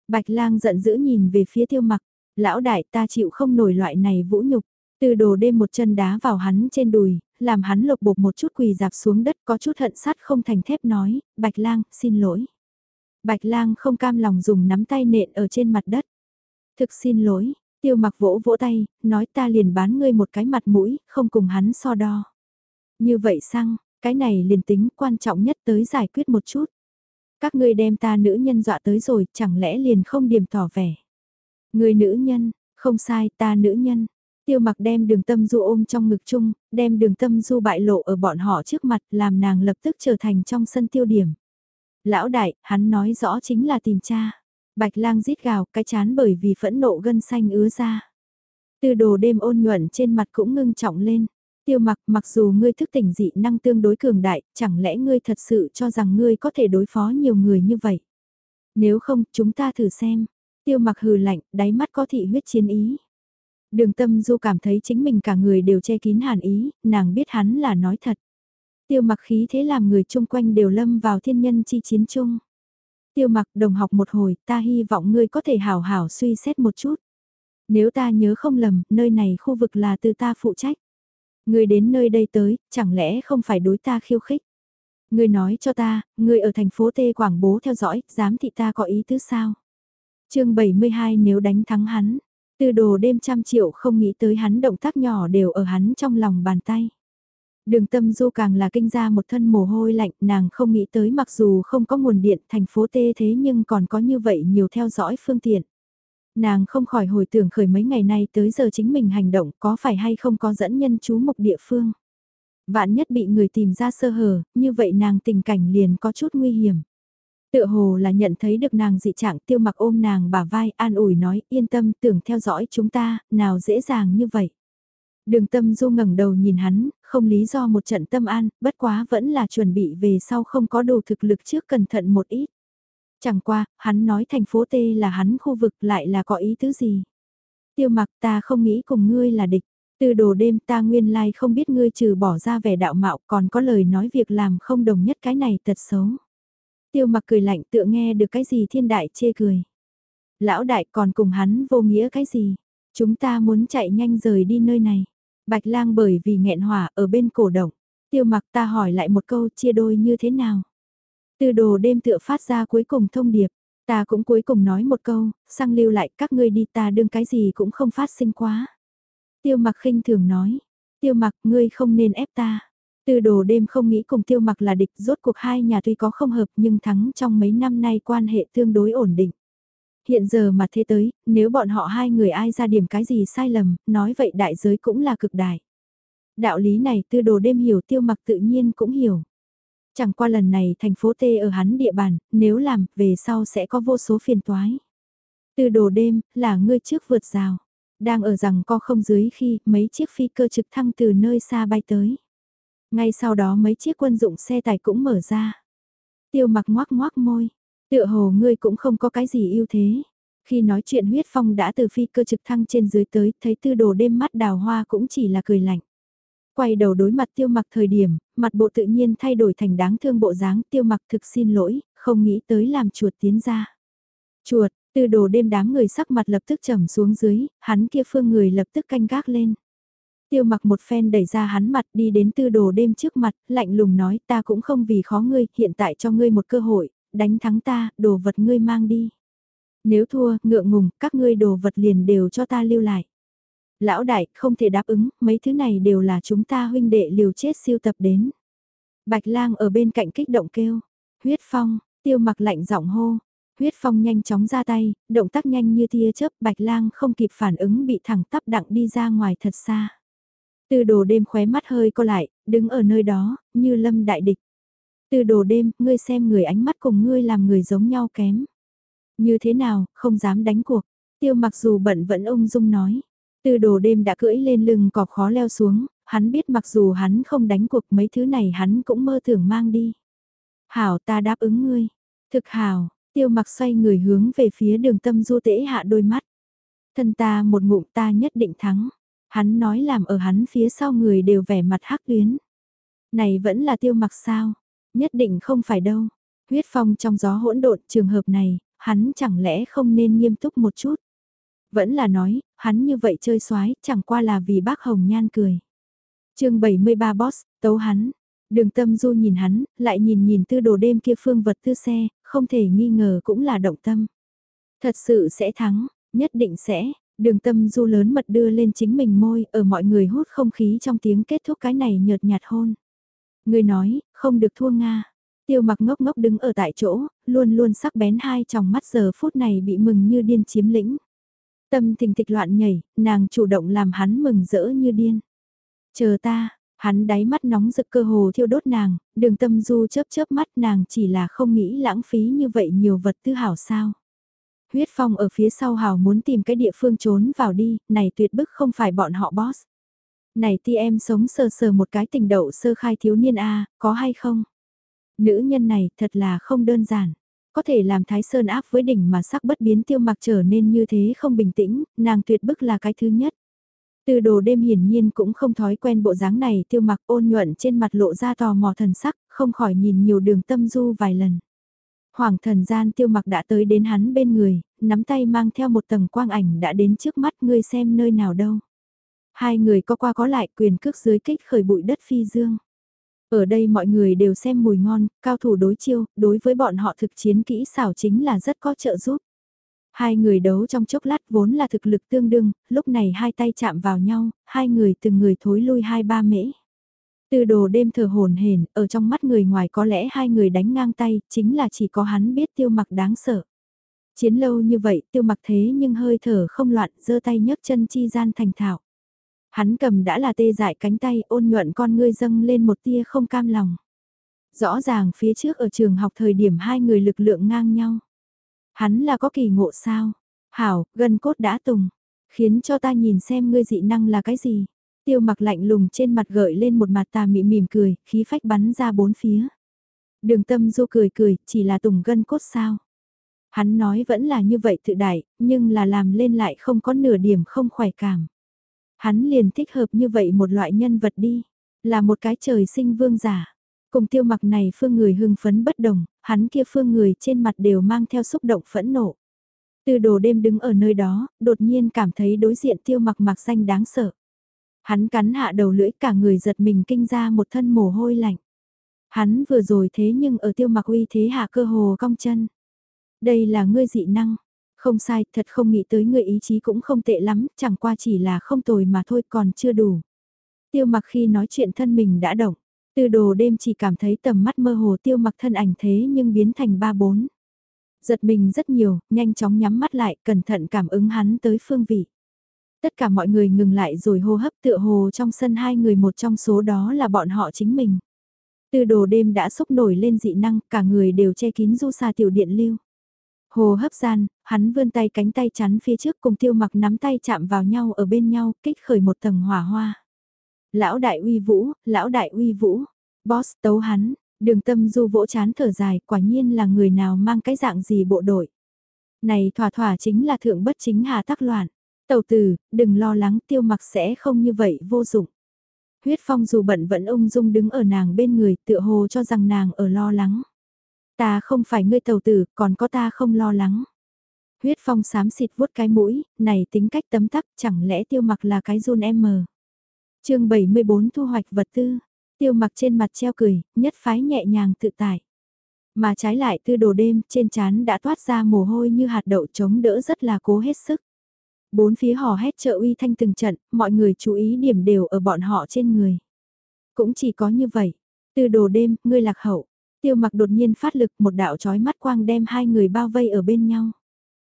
Bạch lang giận dữ nhìn về phía tiêu mặc, lão đại ta chịu không nổi loại này vũ nhục. Từ đồ đêm một chân đá vào hắn trên đùi, làm hắn lục bột một chút quỳ dạp xuống đất có chút hận sát không thành thép nói, Bạch lang, xin lỗi. Bạch lang không cam lòng dùng nắm tay nện ở trên mặt đất. Thực xin lỗi, tiêu mặc vỗ vỗ tay, nói ta liền bán ngươi một cái mặt mũi, không cùng hắn so đo. Như vậy sang, cái này liền tính quan trọng nhất tới giải quyết một chút. Các ngươi đem ta nữ nhân dọa tới rồi, chẳng lẽ liền không điểm tỏ vẻ. Người nữ nhân, không sai, ta nữ nhân. Tiêu mặc đem đường tâm du ôm trong ngực chung, đem đường tâm du bại lộ ở bọn họ trước mặt làm nàng lập tức trở thành trong sân tiêu điểm. Lão đại, hắn nói rõ chính là tìm cha. Bạch lang rít gào, cái chán bởi vì phẫn nộ gân xanh ứa ra. Từ đồ đêm ôn nhuận trên mặt cũng ngưng trọng lên. Tiêu mặc mặc dù ngươi thức tỉnh dị năng tương đối cường đại, chẳng lẽ ngươi thật sự cho rằng ngươi có thể đối phó nhiều người như vậy? Nếu không, chúng ta thử xem. Tiêu mặc hừ lạnh, đáy mắt có thị huyết chiến ý. Đường tâm du cảm thấy chính mình cả người đều che kín hàn ý, nàng biết hắn là nói thật. Tiêu mặc khí thế làm người chung quanh đều lâm vào thiên nhân chi chiến chung. Tiêu mặc đồng học một hồi, ta hy vọng ngươi có thể hảo hảo suy xét một chút. Nếu ta nhớ không lầm, nơi này khu vực là từ ta phụ trách. Ngươi đến nơi đây tới, chẳng lẽ không phải đối ta khiêu khích? Ngươi nói cho ta, ngươi ở thành phố Tê Quảng Bố theo dõi, dám thị ta có ý tứ sao? chương 72 nếu đánh thắng hắn, tư đồ đêm trăm triệu không nghĩ tới hắn động tác nhỏ đều ở hắn trong lòng bàn tay. Đường tâm du càng là kinh ra một thân mồ hôi lạnh, nàng không nghĩ tới mặc dù không có nguồn điện thành phố tê thế nhưng còn có như vậy nhiều theo dõi phương tiện. Nàng không khỏi hồi tưởng khởi mấy ngày nay tới giờ chính mình hành động có phải hay không có dẫn nhân chú mục địa phương. Vạn nhất bị người tìm ra sơ hở, như vậy nàng tình cảnh liền có chút nguy hiểm. Tựa hồ là nhận thấy được nàng dị trạng tiêu mặc ôm nàng bả vai an ủi nói yên tâm tưởng theo dõi chúng ta, nào dễ dàng như vậy. Đường tâm du ngẩng đầu nhìn hắn, không lý do một trận tâm an, bất quá vẫn là chuẩn bị về sau không có đủ thực lực trước cẩn thận một ít. Chẳng qua, hắn nói thành phố T là hắn khu vực lại là có ý tứ gì. Tiêu mặc ta không nghĩ cùng ngươi là địch. Từ đồ đêm ta nguyên lai like không biết ngươi trừ bỏ ra vẻ đạo mạo còn có lời nói việc làm không đồng nhất cái này thật xấu. Tiêu mặc cười lạnh tựa nghe được cái gì thiên đại chê cười. Lão đại còn cùng hắn vô nghĩa cái gì. Chúng ta muốn chạy nhanh rời đi nơi này. Bạch lang bởi vì nghẹn hỏa ở bên cổ động. Tiêu mặc ta hỏi lại một câu chia đôi như thế nào. Từ đồ đêm tựa phát ra cuối cùng thông điệp. Ta cũng cuối cùng nói một câu, sang lưu lại các ngươi đi ta đương cái gì cũng không phát sinh quá. Tiêu mặc khinh thường nói. Tiêu mặc ngươi không nên ép ta. Tư đồ đêm không nghĩ cùng tiêu mặc là địch rốt cuộc hai nhà tuy có không hợp nhưng thắng trong mấy năm nay quan hệ tương đối ổn định. Hiện giờ mà thế tới, nếu bọn họ hai người ai ra điểm cái gì sai lầm, nói vậy đại giới cũng là cực đại. Đạo lý này tư đồ đêm hiểu tiêu mặc tự nhiên cũng hiểu. Chẳng qua lần này thành phố T ở hắn địa bàn, nếu làm, về sau sẽ có vô số phiền toái. Tư đồ đêm, là ngươi trước vượt rào. Đang ở rằng co không dưới khi mấy chiếc phi cơ trực thăng từ nơi xa bay tới. Ngay sau đó mấy chiếc quân dụng xe tải cũng mở ra. Tiêu mặc ngoác ngoác môi. Tựa hồ ngươi cũng không có cái gì ưu thế. Khi nói chuyện huyết phong đã từ phi cơ trực thăng trên dưới tới, thấy tư đồ đêm mắt đào hoa cũng chỉ là cười lạnh. Quay đầu đối mặt tiêu mặc thời điểm, mặt bộ tự nhiên thay đổi thành đáng thương bộ dáng tiêu mặc thực xin lỗi, không nghĩ tới làm chuột tiến ra. Chuột, tư đồ đêm đám người sắc mặt lập tức trầm xuống dưới, hắn kia phương người lập tức canh gác lên. Tiêu mặc một phen đẩy ra hắn mặt đi đến tư đồ đêm trước mặt, lạnh lùng nói ta cũng không vì khó ngươi, hiện tại cho ngươi một cơ hội, đánh thắng ta, đồ vật ngươi mang đi. Nếu thua, ngượng ngùng, các ngươi đồ vật liền đều cho ta lưu lại. Lão đại, không thể đáp ứng, mấy thứ này đều là chúng ta huynh đệ liều chết siêu tập đến. Bạch lang ở bên cạnh kích động kêu, huyết phong, tiêu mặc lạnh giọng hô. Huyết phong nhanh chóng ra tay, động tác nhanh như tia chớp, bạch lang không kịp phản ứng bị thẳng tắp đặng đi ra ngoài thật xa. Từ đồ đêm khóe mắt hơi co lại, đứng ở nơi đó, như lâm đại địch. Từ đồ đêm, ngươi xem người ánh mắt cùng ngươi làm người giống nhau kém. Như thế nào, không dám đánh cuộc. Tiêu mặc dù bận vẫn ung dung nói. Từ đồ đêm đã cưỡi lên lưng cọp khó leo xuống, hắn biết mặc dù hắn không đánh cuộc mấy thứ này hắn cũng mơ tưởng mang đi. Hảo ta đáp ứng ngươi. Thực hảo, tiêu mặc xoay người hướng về phía đường tâm du tễ hạ đôi mắt. Thân ta một ngụm ta nhất định thắng. Hắn nói làm ở hắn phía sau người đều vẻ mặt hắc tuyến. Này vẫn là tiêu mặc sao? Nhất định không phải đâu. Huyết phong trong gió hỗn độn trường hợp này, hắn chẳng lẽ không nên nghiêm túc một chút. Vẫn là nói, hắn như vậy chơi xoái, chẳng qua là vì bác Hồng Nhan cười. chương 73 boss, tấu hắn. Đường tâm du nhìn hắn, lại nhìn nhìn tư đồ đêm kia phương vật tư xe, không thể nghi ngờ cũng là động tâm. Thật sự sẽ thắng, nhất định sẽ, đường tâm du lớn mật đưa lên chính mình môi, ở mọi người hút không khí trong tiếng kết thúc cái này nhợt nhạt hôn. Người nói, không được thua Nga. Tiêu mặc ngốc ngốc đứng ở tại chỗ, luôn luôn sắc bén hai tròng mắt giờ phút này bị mừng như điên chiếm lĩnh. Tâm thình thịch loạn nhảy, nàng chủ động làm hắn mừng rỡ như điên. Chờ ta, hắn đáy mắt nóng rực cơ hồ thiêu đốt nàng, đường tâm du chớp chớp mắt nàng chỉ là không nghĩ lãng phí như vậy nhiều vật tư hảo sao. Huyết phong ở phía sau hào muốn tìm cái địa phương trốn vào đi, này tuyệt bức không phải bọn họ boss. Này ti em sống sờ sờ một cái tình đậu sơ khai thiếu niên A, có hay không? Nữ nhân này thật là không đơn giản. Có thể làm thái sơn áp với đỉnh mà sắc bất biến tiêu mặc trở nên như thế không bình tĩnh, nàng tuyệt bức là cái thứ nhất. Từ đồ đêm hiển nhiên cũng không thói quen bộ dáng này tiêu mặc ôn nhuận trên mặt lộ ra tò mò thần sắc, không khỏi nhìn nhiều đường tâm du vài lần. Hoàng thần gian tiêu mặc đã tới đến hắn bên người, nắm tay mang theo một tầng quang ảnh đã đến trước mắt ngươi xem nơi nào đâu. Hai người có qua có lại quyền cước dưới kích khởi bụi đất phi dương. Ở đây mọi người đều xem mùi ngon, cao thủ đối chiêu, đối với bọn họ thực chiến kỹ xảo chính là rất có trợ giúp. Hai người đấu trong chốc lát vốn là thực lực tương đương, lúc này hai tay chạm vào nhau, hai người từng người thối lui hai ba mễ. Từ đồ đêm thờ hồn hển, ở trong mắt người ngoài có lẽ hai người đánh ngang tay, chính là chỉ có hắn biết tiêu mặc đáng sợ. Chiến lâu như vậy, tiêu mặc thế nhưng hơi thở không loạn, giơ tay nhấc chân chi gian thành thạo. Hắn cầm đã là tê dại cánh tay ôn nhuận con ngươi dâng lên một tia không cam lòng. Rõ ràng phía trước ở trường học thời điểm hai người lực lượng ngang nhau. Hắn là có kỳ ngộ sao? Hảo, gần cốt đã tùng. Khiến cho ta nhìn xem ngươi dị năng là cái gì? Tiêu mặc lạnh lùng trên mặt gợi lên một mặt tà mị mỉm cười, khí phách bắn ra bốn phía. Đường tâm du cười cười, chỉ là tùng gân cốt sao? Hắn nói vẫn là như vậy tự đại, nhưng là làm lên lại không có nửa điểm không khỏe cảm. Hắn liền thích hợp như vậy một loại nhân vật đi, là một cái trời sinh vương giả. Cùng tiêu mặc này phương người hưng phấn bất đồng, hắn kia phương người trên mặt đều mang theo xúc động phẫn nộ. Từ đồ đêm đứng ở nơi đó, đột nhiên cảm thấy đối diện tiêu mặc mặc danh đáng sợ. Hắn cắn hạ đầu lưỡi cả người giật mình kinh ra một thân mồ hôi lạnh. Hắn vừa rồi thế nhưng ở tiêu mặc uy thế hạ cơ hồ cong chân. Đây là ngươi dị năng. Không sai, thật không nghĩ tới ngươi ý chí cũng không tệ lắm, chẳng qua chỉ là không tồi mà thôi còn chưa đủ. Tiêu mặc khi nói chuyện thân mình đã động. Từ đồ đêm chỉ cảm thấy tầm mắt mơ hồ tiêu mặc thân ảnh thế nhưng biến thành ba bốn. Giật mình rất nhiều, nhanh chóng nhắm mắt lại, cẩn thận cảm ứng hắn tới phương vị. Tất cả mọi người ngừng lại rồi hô hấp tựa hồ trong sân hai người một trong số đó là bọn họ chính mình. Từ đồ đêm đã sốc nổi lên dị năng, cả người đều che kín du xa tiểu điện lưu. Hồ hấp gian, hắn vươn tay cánh tay chắn phía trước cùng tiêu mặc nắm tay chạm vào nhau ở bên nhau, kích khởi một tầng hỏa hoa. Lão đại uy vũ, lão đại uy vũ, boss tấu hắn, đường tâm du vỗ chán thở dài, quả nhiên là người nào mang cái dạng gì bộ đội. Này thỏa thỏa chính là thượng bất chính hà tắc loạn. Tàu tử, đừng lo lắng tiêu mặc sẽ không như vậy vô dụng. Huyết phong dù bận vẫn ung dung đứng ở nàng bên người tựa hồ cho rằng nàng ở lo lắng. Ta không phải ngươi tàu tử, còn có ta không lo lắng. Huyết phong sám xịt vuốt cái mũi, này tính cách tấm tắc chẳng lẽ tiêu mặc là cái run em mờ. chương 74 thu hoạch vật tư, tiêu mặc trên mặt treo cười, nhất phái nhẹ nhàng tự tại. Mà trái lại tư đồ đêm trên chán đã toát ra mồ hôi như hạt đậu chống đỡ rất là cố hết sức. Bốn phía hò hét trợ uy thanh từng trận, mọi người chú ý điểm đều ở bọn họ trên người. Cũng chỉ có như vậy. Từ đồ đêm, ngươi lạc hậu. Tiêu mặc đột nhiên phát lực một đạo chói mắt quang đem hai người bao vây ở bên nhau.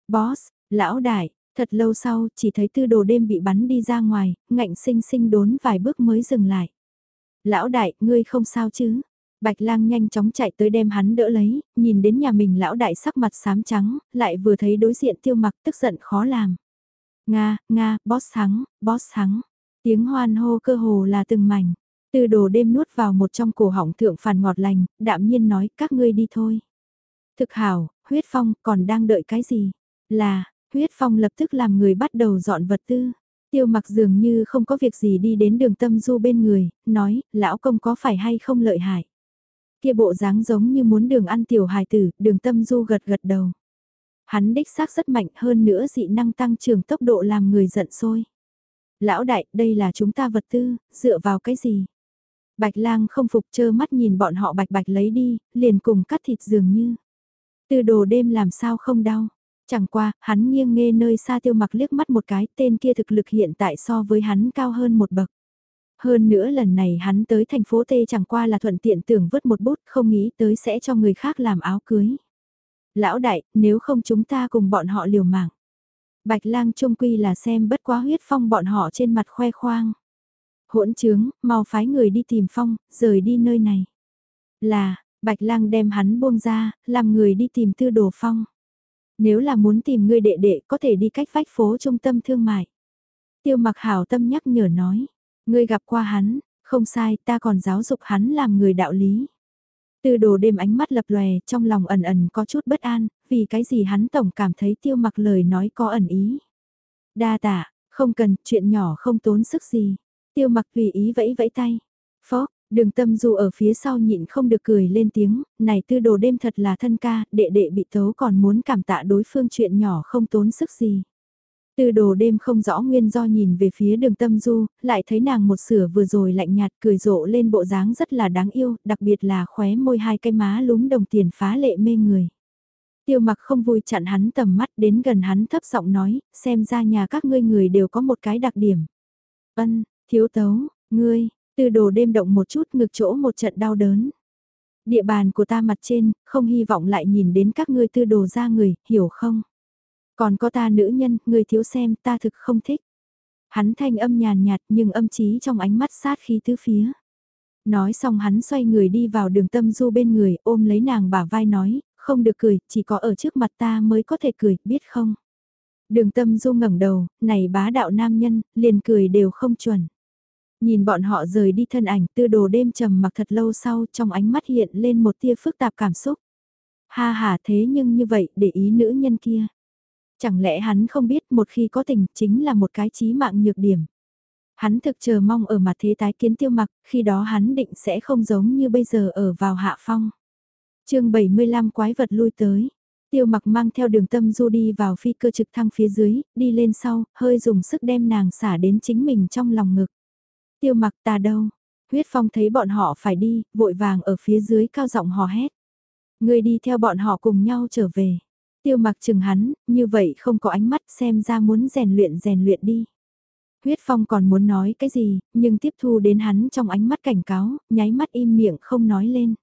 Boss, lão đại, thật lâu sau chỉ thấy tư đồ đêm bị bắn đi ra ngoài, ngạnh sinh sinh đốn vài bước mới dừng lại. Lão đại, ngươi không sao chứ? Bạch lang nhanh chóng chạy tới đem hắn đỡ lấy, nhìn đến nhà mình lão đại sắc mặt xám trắng, lại vừa thấy đối diện tiêu mặc tức giận khó làm. Nga, Nga, boss thắng, boss thắng. Tiếng hoan hô cơ hồ là từng mảnh. Từ đồ đêm nuốt vào một trong cổ họng thượng phàn ngọt lành, đạm nhiên nói các ngươi đi thôi. Thực hảo, huyết phong còn đang đợi cái gì? Là, huyết phong lập tức làm người bắt đầu dọn vật tư. Tiêu mặc dường như không có việc gì đi đến đường tâm du bên người, nói, lão công có phải hay không lợi hại. Kia bộ dáng giống như muốn đường ăn tiểu hài tử, đường tâm du gật gật đầu. Hắn đích xác rất mạnh hơn nữa dị năng tăng trưởng tốc độ làm người giận sôi. Lão đại, đây là chúng ta vật tư, dựa vào cái gì? Bạch lang không phục chơ mắt nhìn bọn họ bạch bạch lấy đi, liền cùng cắt thịt dường như. Từ đồ đêm làm sao không đau. Chẳng qua, hắn nghiêng nghe nơi xa tiêu mặc liếc mắt một cái, tên kia thực lực hiện tại so với hắn cao hơn một bậc. Hơn nữa lần này hắn tới thành phố T chẳng qua là thuận tiện tưởng vứt một bút không nghĩ tới sẽ cho người khác làm áo cưới. Lão đại, nếu không chúng ta cùng bọn họ liều mạng. Bạch lang trung quy là xem bất quá huyết phong bọn họ trên mặt khoe khoang. Hỗn trướng, mau phái người đi tìm phong, rời đi nơi này. Là, bạch lang đem hắn buông ra, làm người đi tìm tư đồ phong. Nếu là muốn tìm người đệ đệ có thể đi cách vách phố trung tâm thương mại. Tiêu mặc hảo tâm nhắc nhở nói, ngươi gặp qua hắn, không sai ta còn giáo dục hắn làm người đạo lý. Tư đồ đêm ánh mắt lập lòe, trong lòng ẩn ẩn có chút bất an, vì cái gì hắn tổng cảm thấy tiêu mặc lời nói có ẩn ý. Đa tạ, không cần, chuyện nhỏ không tốn sức gì. Tiêu mặc tùy ý vẫy vẫy tay. Phó, đường tâm du ở phía sau nhịn không được cười lên tiếng, này tư đồ đêm thật là thân ca, đệ đệ bị tố còn muốn cảm tạ đối phương chuyện nhỏ không tốn sức gì. Tư đồ đêm không rõ nguyên do nhìn về phía đường tâm du, lại thấy nàng một sửa vừa rồi lạnh nhạt cười rộ lên bộ dáng rất là đáng yêu, đặc biệt là khóe môi hai cái má lúm đồng tiền phá lệ mê người. Tiêu mặc không vui chặn hắn tầm mắt đến gần hắn thấp giọng nói, xem ra nhà các ngươi người đều có một cái đặc điểm. Ân, thiếu tấu, ngươi, tư đồ đêm động một chút ngực chỗ một trận đau đớn. Địa bàn của ta mặt trên, không hy vọng lại nhìn đến các ngươi tư đồ ra người, hiểu không? Còn có ta nữ nhân, người thiếu xem, ta thực không thích. Hắn thanh âm nhàn nhạt nhưng âm trí trong ánh mắt sát khí tứ phía. Nói xong hắn xoay người đi vào đường tâm du bên người, ôm lấy nàng bả vai nói, không được cười, chỉ có ở trước mặt ta mới có thể cười, biết không? Đường tâm du ngẩng đầu, này bá đạo nam nhân, liền cười đều không chuẩn. Nhìn bọn họ rời đi thân ảnh tư đồ đêm trầm mặc thật lâu sau trong ánh mắt hiện lên một tia phức tạp cảm xúc. Ha ha thế nhưng như vậy để ý nữ nhân kia. Chẳng lẽ hắn không biết một khi có tình chính là một cái chí mạng nhược điểm. Hắn thực chờ mong ở mặt thế tái kiến tiêu mặc, khi đó hắn định sẽ không giống như bây giờ ở vào hạ phong. chương 75 quái vật lui tới. Tiêu mặc mang theo đường tâm du đi vào phi cơ trực thăng phía dưới, đi lên sau, hơi dùng sức đem nàng xả đến chính mình trong lòng ngực. Tiêu mặc ta đâu? Huyết phong thấy bọn họ phải đi, vội vàng ở phía dưới cao giọng hò hét. Người đi theo bọn họ cùng nhau trở về. Tiêu mặc chừng hắn, như vậy không có ánh mắt xem ra muốn rèn luyện rèn luyện đi. Huyết Phong còn muốn nói cái gì, nhưng tiếp thu đến hắn trong ánh mắt cảnh cáo, nháy mắt im miệng không nói lên.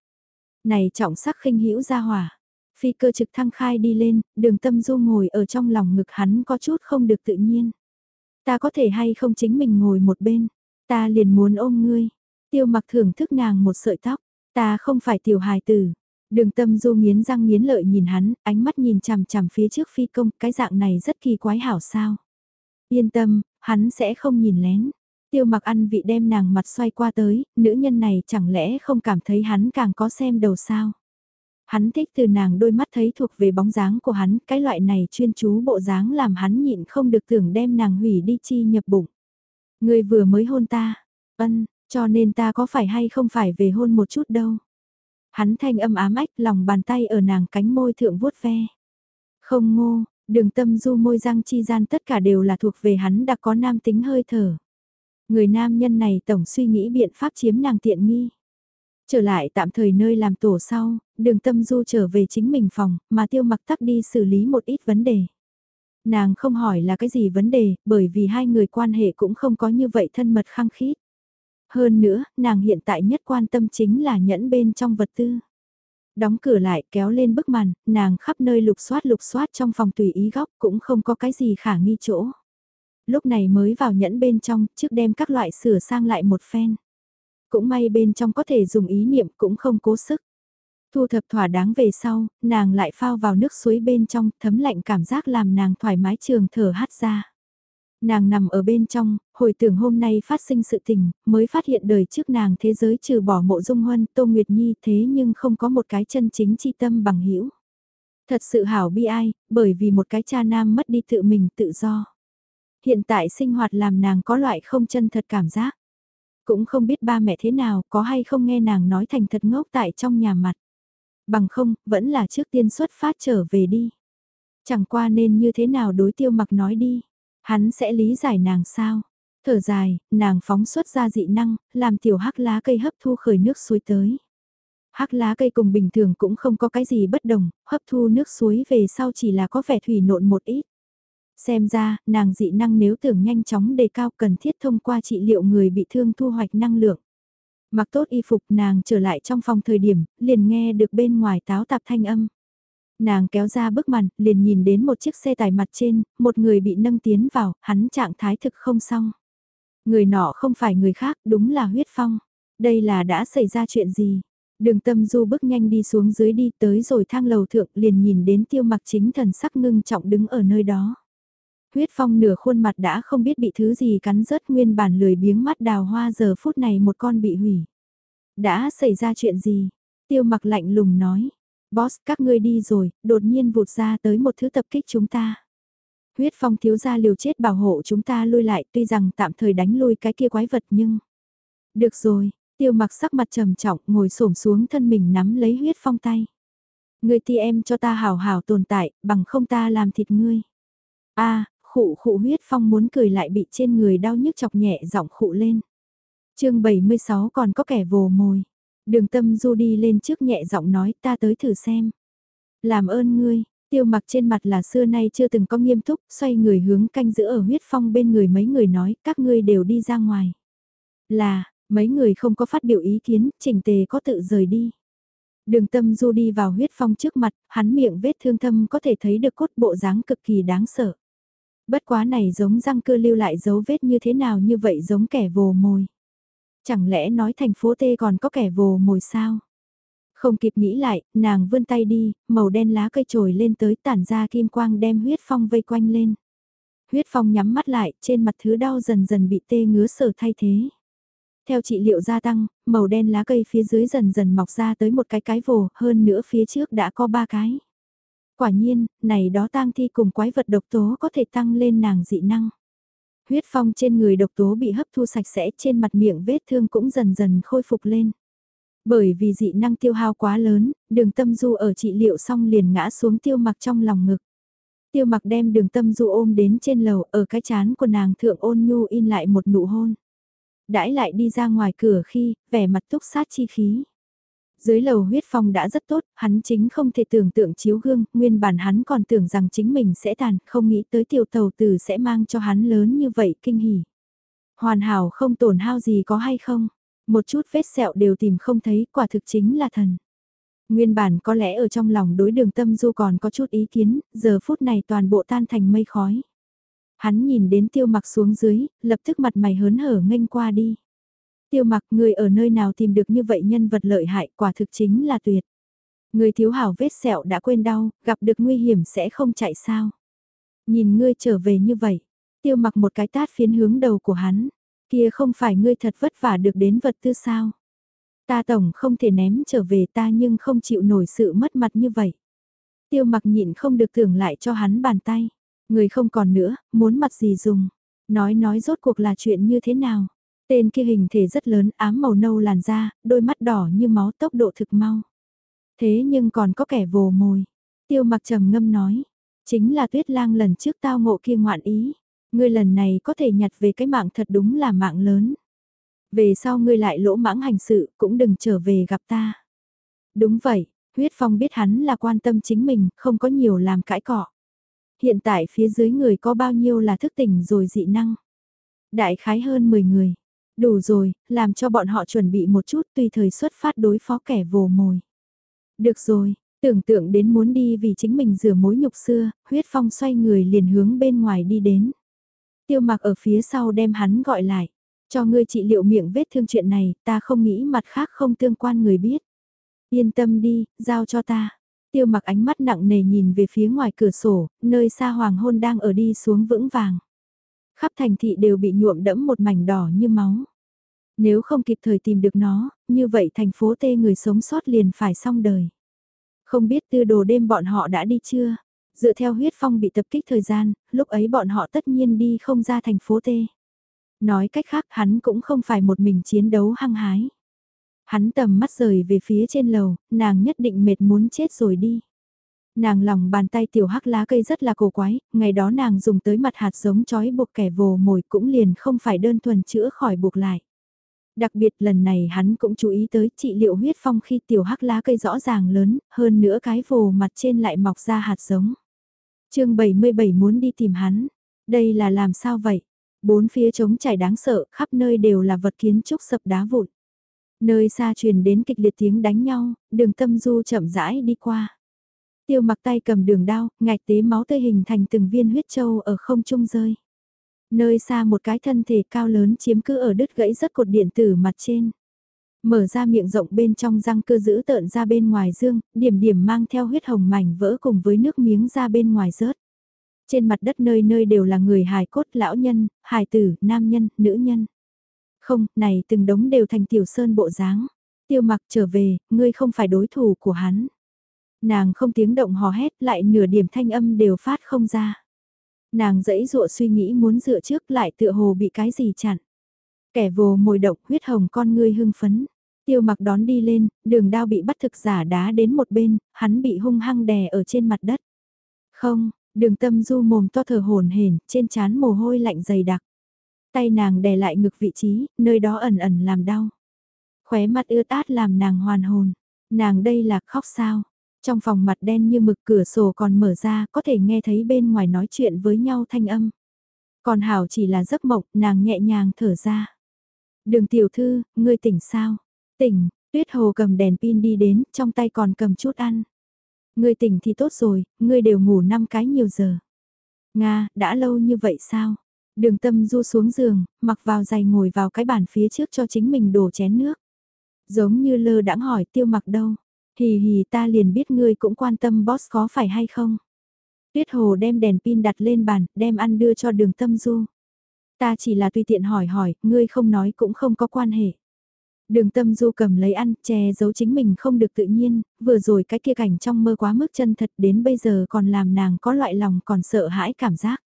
Này trọng sắc khinh hữu ra hỏa. Phi cơ trực thăng khai đi lên, đường tâm du ngồi ở trong lòng ngực hắn có chút không được tự nhiên. Ta có thể hay không chính mình ngồi một bên, ta liền muốn ôm ngươi. Tiêu mặc thưởng thức nàng một sợi tóc, ta không phải tiểu hài tử, Đường tâm du nghiến răng nghiến lợi nhìn hắn, ánh mắt nhìn chằm chằm phía trước phi công, cái dạng này rất kỳ quái hảo sao. Yên tâm, hắn sẽ không nhìn lén. Tiêu mặc ăn vị đem nàng mặt xoay qua tới, nữ nhân này chẳng lẽ không cảm thấy hắn càng có xem đầu sao. Hắn thích từ nàng đôi mắt thấy thuộc về bóng dáng của hắn, cái loại này chuyên chú bộ dáng làm hắn nhịn không được tưởng đem nàng hủy đi chi nhập bụng. Người vừa mới hôn ta, ân, cho nên ta có phải hay không phải về hôn một chút đâu. Hắn thanh âm ám ách lòng bàn tay ở nàng cánh môi thượng vuốt ve. Không ngô, đường tâm du môi răng chi gian tất cả đều là thuộc về hắn đã có nam tính hơi thở. Người nam nhân này tổng suy nghĩ biện pháp chiếm nàng tiện nghi. Trở lại tạm thời nơi làm tổ sau, đường tâm du trở về chính mình phòng, mà tiêu mặc tắc đi xử lý một ít vấn đề. Nàng không hỏi là cái gì vấn đề, bởi vì hai người quan hệ cũng không có như vậy thân mật khăng khít. Hơn nữa, nàng hiện tại nhất quan tâm chính là nhẫn bên trong vật tư. Đóng cửa lại kéo lên bức màn, nàng khắp nơi lục soát lục soát trong phòng tùy ý góc cũng không có cái gì khả nghi chỗ. Lúc này mới vào nhẫn bên trong, trước đem các loại sửa sang lại một phen. Cũng may bên trong có thể dùng ý niệm cũng không cố sức. Thu thập thỏa đáng về sau, nàng lại phao vào nước suối bên trong, thấm lạnh cảm giác làm nàng thoải mái trường thở hát ra. Nàng nằm ở bên trong, hồi tưởng hôm nay phát sinh sự tình, mới phát hiện đời trước nàng thế giới trừ bỏ mộ dung huân Tô Nguyệt Nhi thế nhưng không có một cái chân chính chi tâm bằng hữu Thật sự hảo bi ai, bởi vì một cái cha nam mất đi tự mình tự do. Hiện tại sinh hoạt làm nàng có loại không chân thật cảm giác. Cũng không biết ba mẹ thế nào, có hay không nghe nàng nói thành thật ngốc tại trong nhà mặt. Bằng không, vẫn là trước tiên xuất phát trở về đi. Chẳng qua nên như thế nào đối tiêu mặc nói đi. Hắn sẽ lý giải nàng sao? Thở dài, nàng phóng xuất ra dị năng, làm tiểu hắc lá cây hấp thu khởi nước suối tới. Hắc lá cây cùng bình thường cũng không có cái gì bất đồng, hấp thu nước suối về sau chỉ là có vẻ thủy nộn một ít. Xem ra, nàng dị năng nếu tưởng nhanh chóng đề cao cần thiết thông qua trị liệu người bị thương thu hoạch năng lượng. Mặc tốt y phục nàng trở lại trong phòng thời điểm, liền nghe được bên ngoài táo tạp thanh âm. Nàng kéo ra bức màn, liền nhìn đến một chiếc xe tải mặt trên, một người bị nâng tiến vào, hắn trạng thái thực không xong. Người nọ không phải người khác, đúng là huyết phong. Đây là đã xảy ra chuyện gì? Đường tâm du bước nhanh đi xuống dưới đi tới rồi thang lầu thượng liền nhìn đến tiêu mặc chính thần sắc ngưng trọng đứng ở nơi đó. Huyết phong nửa khuôn mặt đã không biết bị thứ gì cắn rớt nguyên bản lười biếng mắt đào hoa giờ phút này một con bị hủy. Đã xảy ra chuyện gì? Tiêu mặc lạnh lùng nói. Boss các ngươi đi rồi, đột nhiên vụt ra tới một thứ tập kích chúng ta. Huyết phong thiếu gia liều chết bảo hộ chúng ta lui lại tuy rằng tạm thời đánh lui cái kia quái vật nhưng... Được rồi, tiêu mặc sắc mặt trầm trọng ngồi xổm xuống thân mình nắm lấy huyết phong tay. Ngươi ti em cho ta hào hào tồn tại, bằng không ta làm thịt ngươi. a khụ khụ huyết phong muốn cười lại bị trên người đau nhức chọc nhẹ giọng khụ lên. chương 76 còn có kẻ vồ mồi. Đường tâm du đi lên trước nhẹ giọng nói ta tới thử xem. Làm ơn ngươi, tiêu mặc trên mặt là xưa nay chưa từng có nghiêm túc, xoay người hướng canh giữ ở huyết phong bên người mấy người nói các ngươi đều đi ra ngoài. Là, mấy người không có phát biểu ý kiến, chỉnh tề có tự rời đi. Đường tâm du đi vào huyết phong trước mặt, hắn miệng vết thương thâm có thể thấy được cốt bộ dáng cực kỳ đáng sợ. Bất quá này giống răng cưa lưu lại dấu vết như thế nào như vậy giống kẻ vồ mồi. Chẳng lẽ nói thành phố T còn có kẻ vồ mồi sao? Không kịp nghĩ lại, nàng vươn tay đi, màu đen lá cây trồi lên tới tản ra kim quang đem huyết phong vây quanh lên. Huyết phong nhắm mắt lại, trên mặt thứ đau dần dần bị tê ngứa sở thay thế. Theo trị liệu gia tăng, màu đen lá cây phía dưới dần dần mọc ra tới một cái cái vồ, hơn nữa phía trước đã có ba cái. Quả nhiên, này đó tang thi cùng quái vật độc tố có thể tăng lên nàng dị năng. Huyết phong trên người độc tố bị hấp thu sạch sẽ trên mặt miệng vết thương cũng dần dần khôi phục lên. Bởi vì dị năng tiêu hao quá lớn, đường tâm du ở trị liệu xong liền ngã xuống tiêu mặc trong lòng ngực. Tiêu mặc đem đường tâm du ôm đến trên lầu ở cái chán của nàng thượng ôn nhu in lại một nụ hôn. Đãi lại đi ra ngoài cửa khi, vẻ mặt túc sát chi khí. Dưới lầu huyết phong đã rất tốt, hắn chính không thể tưởng tượng chiếu gương, nguyên bản hắn còn tưởng rằng chính mình sẽ tàn, không nghĩ tới tiểu tàu tử sẽ mang cho hắn lớn như vậy kinh hỉ. Hoàn hảo không tổn hao gì có hay không? Một chút vết sẹo đều tìm không thấy, quả thực chính là thần. Nguyên bản có lẽ ở trong lòng đối đường tâm du còn có chút ý kiến, giờ phút này toàn bộ tan thành mây khói. Hắn nhìn đến tiêu mặc xuống dưới, lập tức mặt mày hớn hở nghênh qua đi. Tiêu mặc người ở nơi nào tìm được như vậy nhân vật lợi hại quả thực chính là tuyệt. Người thiếu hảo vết sẹo đã quên đau, gặp được nguy hiểm sẽ không chạy sao. Nhìn ngươi trở về như vậy, tiêu mặc một cái tát phiến hướng đầu của hắn, kia không phải ngươi thật vất vả được đến vật tư sao. Ta tổng không thể ném trở về ta nhưng không chịu nổi sự mất mặt như vậy. Tiêu mặc nhịn không được tưởng lại cho hắn bàn tay. Người không còn nữa, muốn mặt gì dùng. Nói nói rốt cuộc là chuyện như thế nào. Tên kia hình thể rất lớn, ám màu nâu làn da, đôi mắt đỏ như máu tốc độ thực mau. Thế nhưng còn có kẻ vồ mồi. Tiêu mặc trầm ngâm nói. Chính là tuyết lang lần trước tao ngộ kia ngoạn ý. Ngươi lần này có thể nhặt về cái mạng thật đúng là mạng lớn. Về sau ngươi lại lỗ mãng hành sự, cũng đừng trở về gặp ta. Đúng vậy, huyết phong biết hắn là quan tâm chính mình, không có nhiều làm cãi cọ. Hiện tại phía dưới người có bao nhiêu là thức tỉnh rồi dị năng? Đại khái hơn 10 người. Đủ rồi, làm cho bọn họ chuẩn bị một chút tùy thời xuất phát đối phó kẻ vồ mồi. Được rồi, tưởng tượng đến muốn đi vì chính mình rửa mối nhục xưa, huyết phong xoay người liền hướng bên ngoài đi đến. Tiêu mặc ở phía sau đem hắn gọi lại. Cho ngươi trị liệu miệng vết thương chuyện này, ta không nghĩ mặt khác không tương quan người biết. Yên tâm đi, giao cho ta. Tiêu mặc ánh mắt nặng nề nhìn về phía ngoài cửa sổ, nơi xa hoàng hôn đang ở đi xuống vững vàng. Khắp thành thị đều bị nhuộm đẫm một mảnh đỏ như máu. Nếu không kịp thời tìm được nó, như vậy thành phố tê người sống sót liền phải xong đời. Không biết tư đồ đêm bọn họ đã đi chưa? Dựa theo huyết phong bị tập kích thời gian, lúc ấy bọn họ tất nhiên đi không ra thành phố tê. Nói cách khác hắn cũng không phải một mình chiến đấu hăng hái. Hắn tầm mắt rời về phía trên lầu, nàng nhất định mệt muốn chết rồi đi. Nàng lòng bàn tay tiểu hắc lá cây rất là cổ quái, ngày đó nàng dùng tới mặt hạt giống chói buộc kẻ vồ mồi cũng liền không phải đơn thuần chữa khỏi buộc lại. Đặc biệt lần này hắn cũng chú ý tới trị liệu huyết phong khi tiểu hắc lá cây rõ ràng lớn, hơn nữa cái vồ mặt trên lại mọc ra hạt giống. chương 77 muốn đi tìm hắn. Đây là làm sao vậy? Bốn phía trống trải đáng sợ, khắp nơi đều là vật kiến trúc sập đá vụn. Nơi xa truyền đến kịch liệt tiếng đánh nhau, đường tâm du chậm rãi đi qua. Tiêu mặc tay cầm đường đao, ngạch tế máu tươi hình thành từng viên huyết châu ở không trung rơi. Nơi xa một cái thân thể cao lớn chiếm cứ ở đứt gãy rất cột điện tử mặt trên. Mở ra miệng rộng bên trong răng cơ giữ tợn ra bên ngoài dương, điểm điểm mang theo huyết hồng mảnh vỡ cùng với nước miếng ra bên ngoài rớt. Trên mặt đất nơi nơi đều là người hài cốt lão nhân, hài tử, nam nhân, nữ nhân. Không, này từng đống đều thành tiểu sơn bộ dáng. Tiêu mặc trở về, ngươi không phải đối thủ của hắn. Nàng không tiếng động hò hét lại nửa điểm thanh âm đều phát không ra. Nàng dẫy dụa suy nghĩ muốn dựa trước lại tựa hồ bị cái gì chặn. Kẻ vồ mồi độc huyết hồng con ngươi hưng phấn. Tiêu mặc đón đi lên, đường đao bị bắt thực giả đá đến một bên, hắn bị hung hăng đè ở trên mặt đất. Không, đường tâm du mồm to thở hồn hển trên trán mồ hôi lạnh dày đặc. Tay nàng đè lại ngực vị trí, nơi đó ẩn ẩn làm đau. Khóe mắt ướt át làm nàng hoàn hồn. Nàng đây là khóc sao? Trong phòng mặt đen như mực cửa sổ còn mở ra có thể nghe thấy bên ngoài nói chuyện với nhau thanh âm. Còn Hảo chỉ là giấc mộng, nàng nhẹ nhàng thở ra. Đường tiểu thư, ngươi tỉnh sao? Tỉnh, tuyết hồ cầm đèn pin đi đến, trong tay còn cầm chút ăn. Ngươi tỉnh thì tốt rồi, ngươi đều ngủ 5 cái nhiều giờ. Nga, đã lâu như vậy sao? Đường tâm du xuống giường, mặc vào giày ngồi vào cái bàn phía trước cho chính mình đổ chén nước. Giống như lơ đãng hỏi tiêu mặc đâu. Hì hì ta liền biết ngươi cũng quan tâm boss có phải hay không. Tuyết hồ đem đèn pin đặt lên bàn, đem ăn đưa cho đường tâm du. Ta chỉ là tùy tiện hỏi hỏi, ngươi không nói cũng không có quan hệ. Đường tâm du cầm lấy ăn, che giấu chính mình không được tự nhiên, vừa rồi cái kia cảnh trong mơ quá mức chân thật đến bây giờ còn làm nàng có loại lòng còn sợ hãi cảm giác.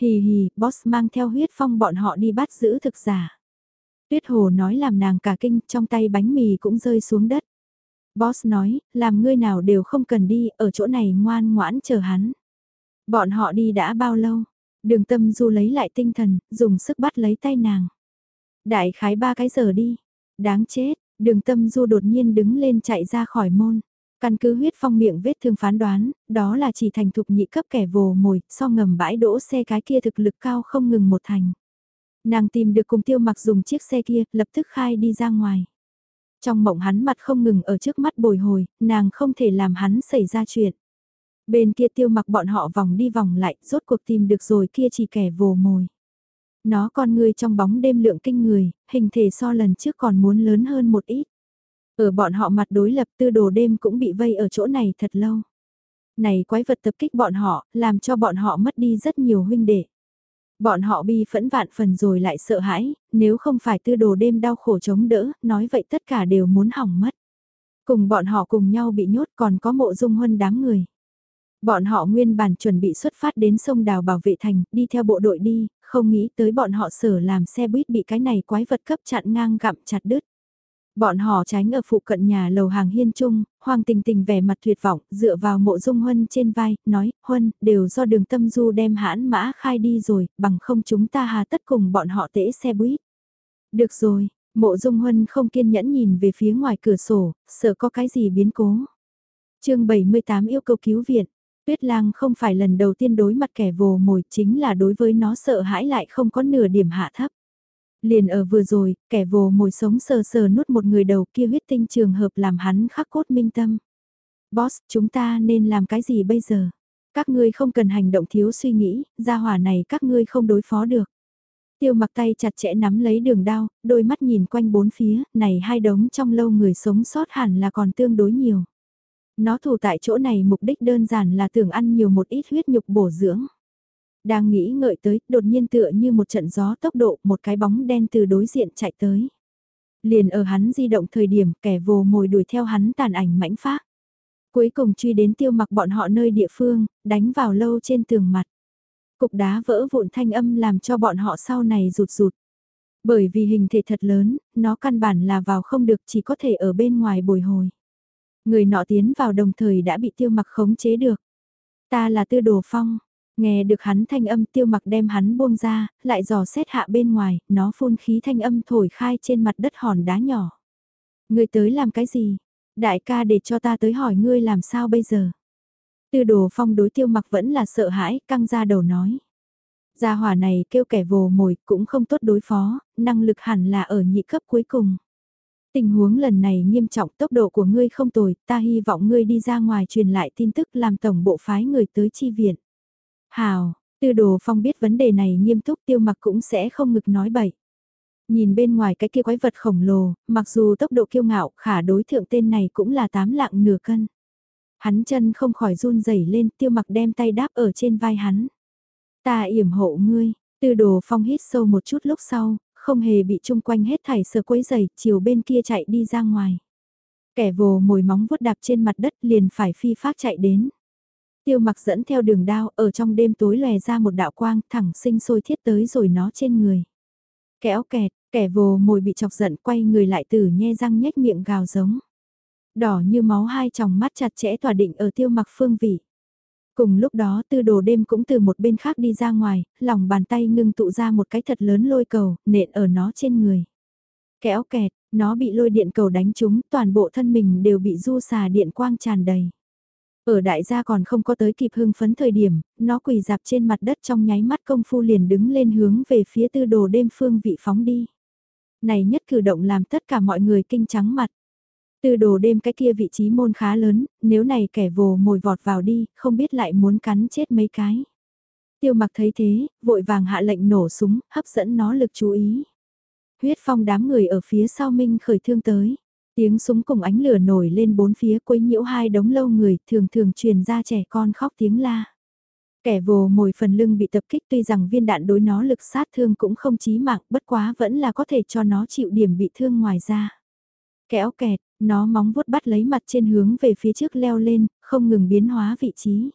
Hì hì, boss mang theo huyết phong bọn họ đi bắt giữ thực giả. Tuyết hồ nói làm nàng cả kinh, trong tay bánh mì cũng rơi xuống đất. Boss nói, làm ngươi nào đều không cần đi, ở chỗ này ngoan ngoãn chờ hắn. Bọn họ đi đã bao lâu? Đường tâm du lấy lại tinh thần, dùng sức bắt lấy tay nàng. Đại khái ba cái giờ đi. Đáng chết, đường tâm du đột nhiên đứng lên chạy ra khỏi môn. Căn cứ huyết phong miệng vết thương phán đoán, đó là chỉ thành thục nhị cấp kẻ vồ mồi, so ngầm bãi đỗ xe cái kia thực lực cao không ngừng một thành. Nàng tìm được cùng tiêu mặc dùng chiếc xe kia, lập tức khai đi ra ngoài. Trong mộng hắn mặt không ngừng ở trước mắt bồi hồi, nàng không thể làm hắn xảy ra chuyện. Bên kia tiêu mặc bọn họ vòng đi vòng lại, rốt cuộc tìm được rồi kia chỉ kẻ vồ mồi. Nó con người trong bóng đêm lượng kinh người, hình thể so lần trước còn muốn lớn hơn một ít. Ở bọn họ mặt đối lập tư đồ đêm cũng bị vây ở chỗ này thật lâu. Này quái vật tập kích bọn họ, làm cho bọn họ mất đi rất nhiều huynh đệ. Bọn họ bi phẫn vạn phần rồi lại sợ hãi, nếu không phải tư đồ đêm đau khổ chống đỡ, nói vậy tất cả đều muốn hỏng mất. Cùng bọn họ cùng nhau bị nhốt còn có mộ dung huân đám người. Bọn họ nguyên bản chuẩn bị xuất phát đến sông đào bảo vệ thành, đi theo bộ đội đi, không nghĩ tới bọn họ sở làm xe buýt bị cái này quái vật cấp chặn ngang gặm chặt đứt. Bọn họ tránh ở phụ cận nhà lầu hàng hiên trung, hoàng tình tình vẻ mặt tuyệt vọng, dựa vào mộ dung huân trên vai, nói, huân, đều do đường tâm du đem hãn mã khai đi rồi, bằng không chúng ta hà tất cùng bọn họ tễ xe buýt. Được rồi, mộ dung huân không kiên nhẫn nhìn về phía ngoài cửa sổ, sợ có cái gì biến cố. chương 78 yêu cầu cứu viện. Tuyết lang không phải lần đầu tiên đối mặt kẻ vồ mồi chính là đối với nó sợ hãi lại không có nửa điểm hạ thấp. Liền ở vừa rồi, kẻ vồ mồi sống sờ sờ nuốt một người đầu kia huyết tinh trường hợp làm hắn khắc cốt minh tâm. Boss, chúng ta nên làm cái gì bây giờ? Các ngươi không cần hành động thiếu suy nghĩ, gia hỏa này các ngươi không đối phó được. Tiêu mặc tay chặt chẽ nắm lấy đường đao, đôi mắt nhìn quanh bốn phía, này hai đống trong lâu người sống sót hẳn là còn tương đối nhiều. Nó thủ tại chỗ này mục đích đơn giản là tưởng ăn nhiều một ít huyết nhục bổ dưỡng. Đang nghĩ ngợi tới, đột nhiên tựa như một trận gió tốc độ, một cái bóng đen từ đối diện chạy tới. Liền ở hắn di động thời điểm, kẻ vồ mồi đuổi theo hắn tàn ảnh mãnh phát. Cuối cùng truy đến tiêu mặc bọn họ nơi địa phương, đánh vào lâu trên tường mặt. Cục đá vỡ vụn thanh âm làm cho bọn họ sau này rụt rụt. Bởi vì hình thể thật lớn, nó căn bản là vào không được chỉ có thể ở bên ngoài bồi hồi. Người nọ tiến vào đồng thời đã bị tiêu mặc khống chế được. Ta là tư đồ phong, nghe được hắn thanh âm tiêu mặc đem hắn buông ra, lại dò xét hạ bên ngoài, nó phun khí thanh âm thổi khai trên mặt đất hòn đá nhỏ. Ngươi tới làm cái gì? Đại ca để cho ta tới hỏi ngươi làm sao bây giờ? Tư đồ phong đối tiêu mặc vẫn là sợ hãi, căng ra đầu nói. Gia hỏa này kêu kẻ vồ mồi cũng không tốt đối phó, năng lực hẳn là ở nhị cấp cuối cùng. Tình huống lần này nghiêm trọng tốc độ của ngươi không tồi, ta hy vọng ngươi đi ra ngoài truyền lại tin tức làm tổng bộ phái người tới chi viện. Hào, tư đồ phong biết vấn đề này nghiêm túc tiêu mặc cũng sẽ không ngực nói bậy. Nhìn bên ngoài cái kia quái vật khổng lồ, mặc dù tốc độ kiêu ngạo khả đối thượng tên này cũng là tám lạng nửa cân. Hắn chân không khỏi run rẩy lên tiêu mặc đem tay đáp ở trên vai hắn. Ta yểm hộ ngươi, tư đồ phong hít sâu một chút lúc sau, không hề bị chung quanh hết thảy sờ quấy giày, chiều bên kia chạy đi ra ngoài. Kẻ vồ mồi móng vuốt đạp trên mặt đất liền phải phi phát chạy đến. Tiêu mặc dẫn theo đường đao ở trong đêm tối lè ra một đạo quang thẳng sinh sôi thiết tới rồi nó trên người. Kéo kẹt, kẻ vồ mồi bị chọc giận quay người lại từ nhe răng nhếch miệng gào giống. Đỏ như máu hai tròng mắt chặt chẽ tỏa định ở tiêu mặc phương vị. Cùng lúc đó tư đồ đêm cũng từ một bên khác đi ra ngoài, lòng bàn tay ngưng tụ ra một cái thật lớn lôi cầu, nện ở nó trên người. Kéo kẹt, nó bị lôi điện cầu đánh trúng, toàn bộ thân mình đều bị du xà điện quang tràn đầy. Ở đại gia còn không có tới kịp hưng phấn thời điểm, nó quỳ dạp trên mặt đất trong nháy mắt công phu liền đứng lên hướng về phía tư đồ đêm phương vị phóng đi. Này nhất cử động làm tất cả mọi người kinh trắng mặt. Tư đồ đêm cái kia vị trí môn khá lớn, nếu này kẻ vồ mồi vọt vào đi, không biết lại muốn cắn chết mấy cái. Tiêu mặc thấy thế, vội vàng hạ lệnh nổ súng, hấp dẫn nó lực chú ý. Huyết phong đám người ở phía sau Minh khởi thương tới. Tiếng súng cùng ánh lửa nổi lên bốn phía quấy nhiễu hai đống lâu người, thường thường truyền ra trẻ con khóc tiếng la. Kẻ vồ mồi phần lưng bị tập kích tuy rằng viên đạn đối nó lực sát thương cũng không chí mạng, bất quá vẫn là có thể cho nó chịu điểm bị thương ngoài ra. Kéo kẹt, nó móng vuốt bắt lấy mặt trên hướng về phía trước leo lên, không ngừng biến hóa vị trí.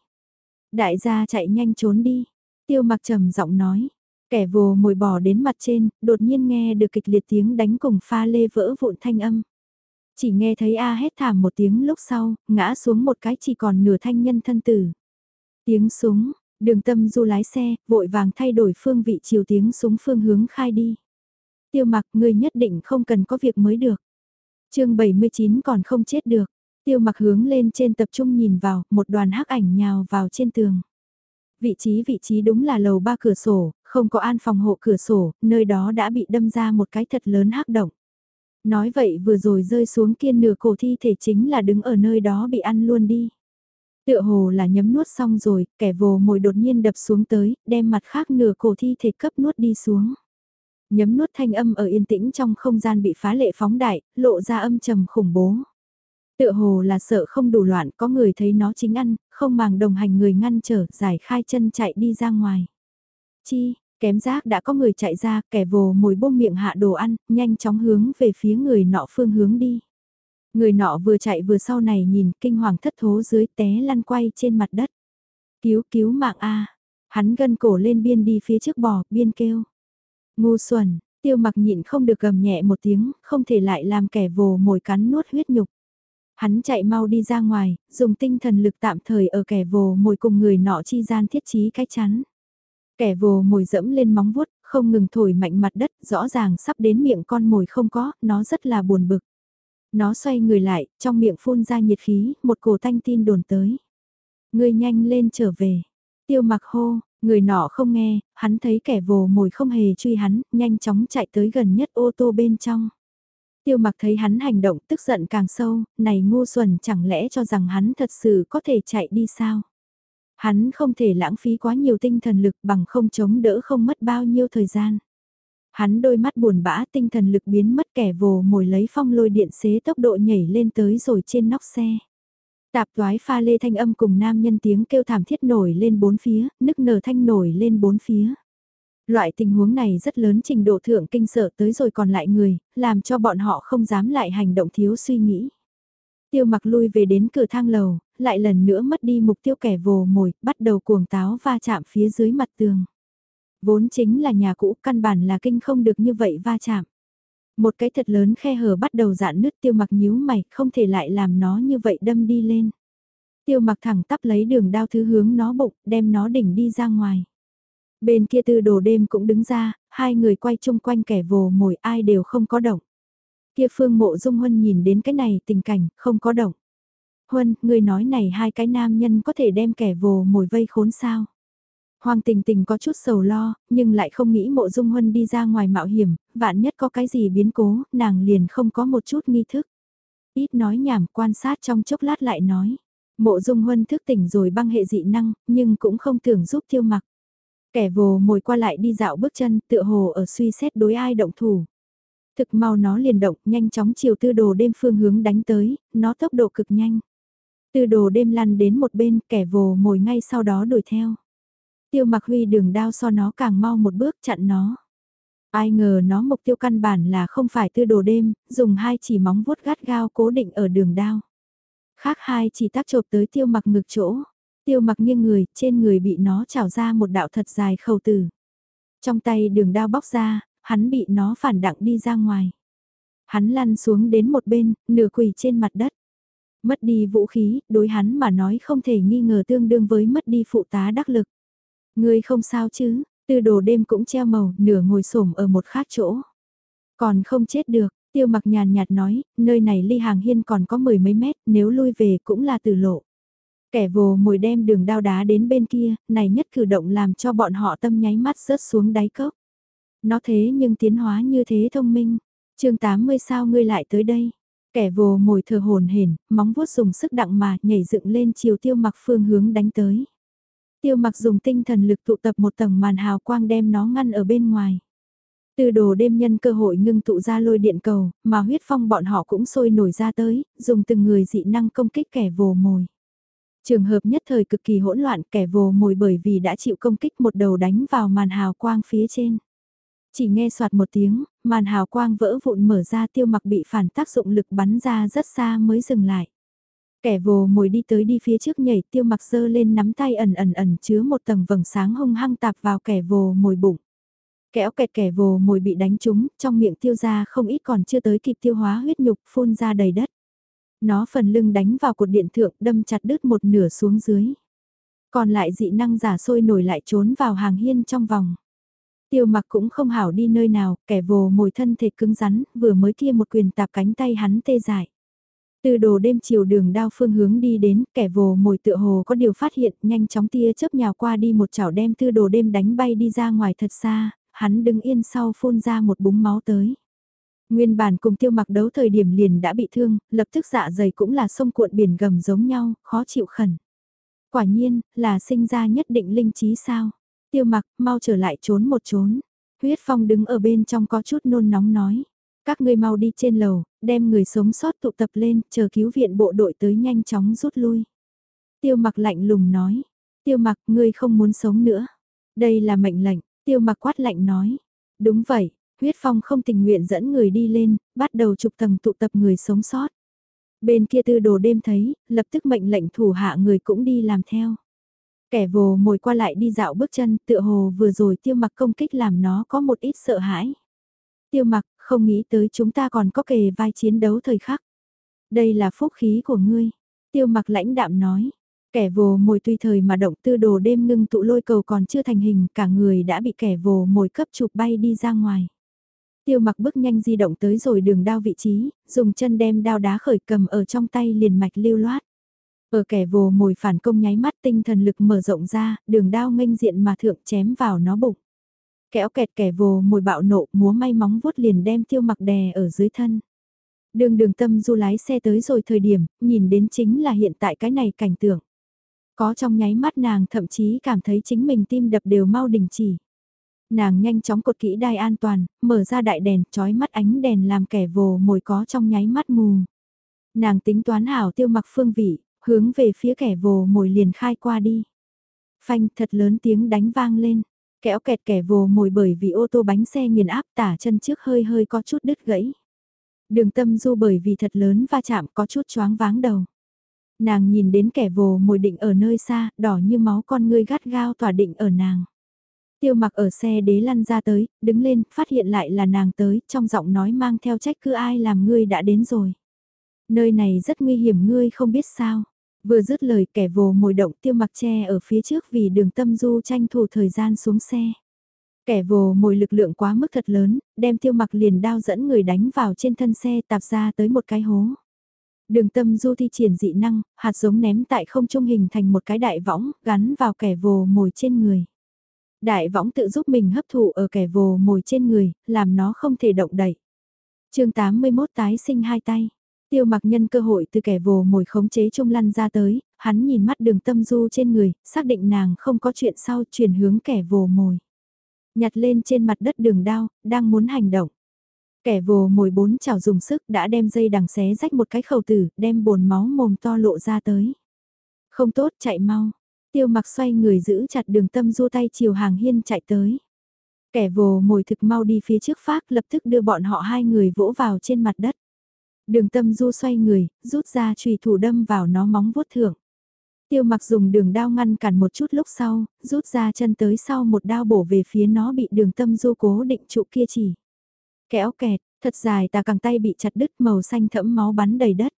Đại gia chạy nhanh trốn đi, tiêu mặc trầm giọng nói. Kẻ vồ mồi bỏ đến mặt trên, đột nhiên nghe được kịch liệt tiếng đánh cùng pha lê vỡ vụn thanh âm. Chỉ nghe thấy A hét thảm một tiếng lúc sau, ngã xuống một cái chỉ còn nửa thanh nhân thân tử. Tiếng súng, đường tâm du lái xe, vội vàng thay đổi phương vị chiều tiếng súng phương hướng khai đi. Tiêu mặc người nhất định không cần có việc mới được. chương 79 còn không chết được. Tiêu mặc hướng lên trên tập trung nhìn vào, một đoàn hắc ảnh nhào vào trên tường. Vị trí vị trí đúng là lầu ba cửa sổ, không có an phòng hộ cửa sổ, nơi đó đã bị đâm ra một cái thật lớn hắc động. Nói vậy vừa rồi rơi xuống kiên nửa cổ thi thể chính là đứng ở nơi đó bị ăn luôn đi. Tựa hồ là nhấm nuốt xong rồi, kẻ vồ mồi đột nhiên đập xuống tới, đem mặt khác nửa cổ thi thể cấp nuốt đi xuống. Nhấm nuốt thanh âm ở yên tĩnh trong không gian bị phá lệ phóng đại, lộ ra âm trầm khủng bố. Tựa hồ là sợ không đủ loạn, có người thấy nó chính ăn, không màng đồng hành người ngăn trở, giải khai chân chạy đi ra ngoài. Chi, Kém giác đã có người chạy ra, kẻ vồ mồi buông miệng hạ đồ ăn, nhanh chóng hướng về phía người nọ phương hướng đi. Người nọ vừa chạy vừa sau này nhìn kinh hoàng thất thố dưới té lăn quay trên mặt đất. Cứu cứu mạng A. Hắn gân cổ lên biên đi phía trước bò, biên kêu. Ngu xuẩn, tiêu mặc nhịn không được gầm nhẹ một tiếng, không thể lại làm kẻ vồ mồi cắn nuốt huyết nhục. Hắn chạy mau đi ra ngoài, dùng tinh thần lực tạm thời ở kẻ vồ mồi cùng người nọ chi gian thiết trí cái chắn. Kẻ vồ mồi dẫm lên móng vuốt, không ngừng thổi mạnh mặt đất, rõ ràng sắp đến miệng con mồi không có, nó rất là buồn bực. Nó xoay người lại, trong miệng phun ra nhiệt khí, một cổ thanh tin đồn tới. Người nhanh lên trở về. Tiêu mặc hô, người nọ không nghe, hắn thấy kẻ vồ mồi không hề truy hắn, nhanh chóng chạy tới gần nhất ô tô bên trong. Tiêu mặc thấy hắn hành động tức giận càng sâu, này ngu xuẩn chẳng lẽ cho rằng hắn thật sự có thể chạy đi sao? Hắn không thể lãng phí quá nhiều tinh thần lực bằng không chống đỡ không mất bao nhiêu thời gian. Hắn đôi mắt buồn bã tinh thần lực biến mất kẻ vồ mồi lấy phong lôi điện xế tốc độ nhảy lên tới rồi trên nóc xe. Tạp toái pha lê thanh âm cùng nam nhân tiếng kêu thảm thiết nổi lên bốn phía, nức nở thanh nổi lên bốn phía. Loại tình huống này rất lớn trình độ thượng kinh sợ tới rồi còn lại người, làm cho bọn họ không dám lại hành động thiếu suy nghĩ. Tiêu mặc lui về đến cửa thang lầu, lại lần nữa mất đi mục tiêu kẻ vồ mồi, bắt đầu cuồng táo va chạm phía dưới mặt tường. Vốn chính là nhà cũ, căn bản là kinh không được như vậy va chạm. Một cái thật lớn khe hở bắt đầu dạn nứt tiêu mặc nhíu mày, không thể lại làm nó như vậy đâm đi lên. Tiêu mặc thẳng tắp lấy đường đao thứ hướng nó bụng, đem nó đỉnh đi ra ngoài. Bên kia tư đồ đêm cũng đứng ra, hai người quay chung quanh kẻ vồ mồi ai đều không có động. Kia phương mộ dung huân nhìn đến cái này tình cảnh, không có động. Huân, người nói này hai cái nam nhân có thể đem kẻ vồ mồi vây khốn sao? Hoàng tình tình có chút sầu lo, nhưng lại không nghĩ mộ dung huân đi ra ngoài mạo hiểm, vạn nhất có cái gì biến cố, nàng liền không có một chút nghi thức. Ít nói nhảm quan sát trong chốc lát lại nói. Mộ dung huân thức tỉnh rồi băng hệ dị năng, nhưng cũng không tưởng giúp tiêu mặc. Kẻ vồ mồi qua lại đi dạo bước chân, tựa hồ ở suy xét đối ai động thủ. Thực mau nó liền động, nhanh chóng chiều tư đồ đêm phương hướng đánh tới, nó tốc độ cực nhanh. Tư đồ đêm lăn đến một bên, kẻ vồ mồi ngay sau đó đuổi theo. Tiêu mặc huy đường đao so nó càng mau một bước chặn nó. Ai ngờ nó mục tiêu căn bản là không phải tư đồ đêm, dùng hai chỉ móng vuốt gắt gao cố định ở đường đao. Khác hai chỉ tác chộp tới tiêu mặc ngực chỗ. Tiêu mặc nghiêng người, trên người bị nó trào ra một đạo thật dài khẩu tử. Trong tay đường đao bóc ra, hắn bị nó phản đặng đi ra ngoài. Hắn lăn xuống đến một bên, nửa quỳ trên mặt đất. Mất đi vũ khí, đối hắn mà nói không thể nghi ngờ tương đương với mất đi phụ tá đắc lực. Ngươi không sao chứ, tư đồ đêm cũng treo màu, nửa ngồi xổm ở một khác chỗ. Còn không chết được, tiêu mặc nhàn nhạt nói, nơi này ly hàng hiên còn có mười mấy mét, nếu lui về cũng là từ lộ. Kẻ vồ mồi đem đường đao đá đến bên kia, này nhất cử động làm cho bọn họ tâm nháy mắt rớt xuống đáy cốc. Nó thế nhưng tiến hóa như thế thông minh. chương 80 sao ngươi lại tới đây? Kẻ vồ mồi thờ hồn hển, móng vuốt dùng sức đặng mà nhảy dựng lên chiều tiêu mặc phương hướng đánh tới. Tiêu mặc dùng tinh thần lực tụ tập một tầng màn hào quang đem nó ngăn ở bên ngoài. Từ đồ đêm nhân cơ hội ngưng tụ ra lôi điện cầu, mà huyết phong bọn họ cũng sôi nổi ra tới, dùng từng người dị năng công kích kẻ vồ mồi. Trường hợp nhất thời cực kỳ hỗn loạn kẻ vồ mồi bởi vì đã chịu công kích một đầu đánh vào màn hào quang phía trên. Chỉ nghe soạt một tiếng, màn hào quang vỡ vụn mở ra tiêu mặc bị phản tác dụng lực bắn ra rất xa mới dừng lại. Kẻ vồ mồi đi tới đi phía trước nhảy tiêu mặc dơ lên nắm tay ẩn ẩn ẩn chứa một tầng vầng sáng hung hăng tạp vào kẻ vồ mồi bụng. Kéo kẹt kẻ vồ mồi bị đánh trúng, trong miệng tiêu ra không ít còn chưa tới kịp tiêu hóa huyết nhục phun ra đầy đất. Nó phần lưng đánh vào cột điện thượng đâm chặt đứt một nửa xuống dưới. Còn lại dị năng giả sôi nổi lại trốn vào hàng hiên trong vòng. Tiêu mặc cũng không hảo đi nơi nào, kẻ vồ mồi thân thể cứng rắn, vừa mới kia một quyền tạp cánh tay hắn tê dại. Từ đồ đêm chiều đường đao phương hướng đi đến, kẻ vồ mồi tựa hồ có điều phát hiện, nhanh chóng tia chớp nhào qua đi một chảo đem tư đồ đêm đánh bay đi ra ngoài thật xa, hắn đứng yên sau phun ra một búng máu tới. Nguyên bản cùng tiêu mặc đấu thời điểm liền đã bị thương, lập tức dạ dày cũng là sông cuộn biển gầm giống nhau, khó chịu khẩn. Quả nhiên, là sinh ra nhất định linh trí sao. Tiêu mặc, mau trở lại trốn một trốn. Huyết Phong đứng ở bên trong có chút nôn nóng nói. Các ngươi mau đi trên lầu, đem người sống sót tụ tập lên, chờ cứu viện bộ đội tới nhanh chóng rút lui. Tiêu mặc lạnh lùng nói. Tiêu mặc, ngươi không muốn sống nữa. Đây là mệnh lệnh, tiêu mặc quát lạnh nói. Đúng vậy, huyết phong không tình nguyện dẫn người đi lên, bắt đầu trục tầng tụ tập người sống sót. Bên kia tư đồ đêm thấy, lập tức mệnh lệnh thủ hạ người cũng đi làm theo. Kẻ vồ mồi qua lại đi dạo bước chân tựa hồ vừa rồi tiêu mặc công kích làm nó có một ít sợ hãi. Tiêu mặc không nghĩ tới chúng ta còn có kề vai chiến đấu thời khắc. Đây là phúc khí của ngươi. Tiêu mặc lãnh đạm nói. Kẻ vồ mồi tùy thời mà động tư đồ đêm ngưng tụ lôi cầu còn chưa thành hình cả người đã bị kẻ vồ mồi cấp chụp bay đi ra ngoài. Tiêu mặc bước nhanh di động tới rồi đường đao vị trí, dùng chân đem đao đá khởi cầm ở trong tay liền mạch lưu loát. Ở kẻ vồ mồi phản công nháy mắt tinh thần lực mở rộng ra, đường đao nghênh diện mà thượng chém vào nó bụng. Kéo kẹt kẻ vồ mồi bạo nộ múa may móng vuốt liền đem tiêu mặc đè ở dưới thân. Đường đường tâm du lái xe tới rồi thời điểm, nhìn đến chính là hiện tại cái này cảnh tượng. Có trong nháy mắt nàng thậm chí cảm thấy chính mình tim đập đều mau đình chỉ. Nàng nhanh chóng cột kỹ đai an toàn, mở ra đại đèn, trói mắt ánh đèn làm kẻ vồ mồi có trong nháy mắt mù. Nàng tính toán hảo tiêu mặc phương vị, hướng về phía kẻ vồ mồi liền khai qua đi. Phanh thật lớn tiếng đánh vang lên, kéo kẹt kẻ vồ mồi bởi vì ô tô bánh xe nghiền áp tả chân trước hơi hơi có chút đứt gãy. Đường tâm du bởi vì thật lớn va chạm có chút choáng váng đầu. Nàng nhìn đến kẻ vồ mồi định ở nơi xa, đỏ như máu con ngươi gắt gao tỏa định ở nàng. Tiêu mặc ở xe đế lăn ra tới, đứng lên, phát hiện lại là nàng tới, trong giọng nói mang theo trách cứ ai làm ngươi đã đến rồi. Nơi này rất nguy hiểm ngươi không biết sao. Vừa dứt lời kẻ vồ mồi động tiêu mặc che ở phía trước vì đường tâm du tranh thủ thời gian xuống xe. Kẻ vồ mồi lực lượng quá mức thật lớn, đem tiêu mặc liền đao dẫn người đánh vào trên thân xe tạp ra tới một cái hố. Đường tâm du thi triển dị năng, hạt giống ném tại không trung hình thành một cái đại võng, gắn vào kẻ vồ mồi trên người. Đại võng tự giúp mình hấp thụ ở kẻ vồ mồi trên người, làm nó không thể động đậy. chương 81 tái sinh hai tay. Tiêu mặc nhân cơ hội từ kẻ vồ mồi khống chế trung lăn ra tới, hắn nhìn mắt đường tâm du trên người, xác định nàng không có chuyện sau chuyển hướng kẻ vồ mồi. Nhặt lên trên mặt đất đường đao, đang muốn hành động. Kẻ vồ mồi bốn chảo dùng sức đã đem dây đằng xé rách một cái khẩu tử, đem bồn máu mồm to lộ ra tới. Không tốt chạy mau. Tiêu mặc xoay người giữ chặt đường tâm du tay chiều hàng hiên chạy tới. Kẻ vồ mồi thực mau đi phía trước phát lập tức đưa bọn họ hai người vỗ vào trên mặt đất. Đường tâm du xoay người, rút ra trùy thủ đâm vào nó móng vuốt thượng Tiêu mặc dùng đường đao ngăn cản một chút lúc sau, rút ra chân tới sau một đao bổ về phía nó bị đường tâm du cố định trụ kia chỉ. Kéo kẹt, thật dài tà càng tay bị chặt đứt màu xanh thẫm máu bắn đầy đất.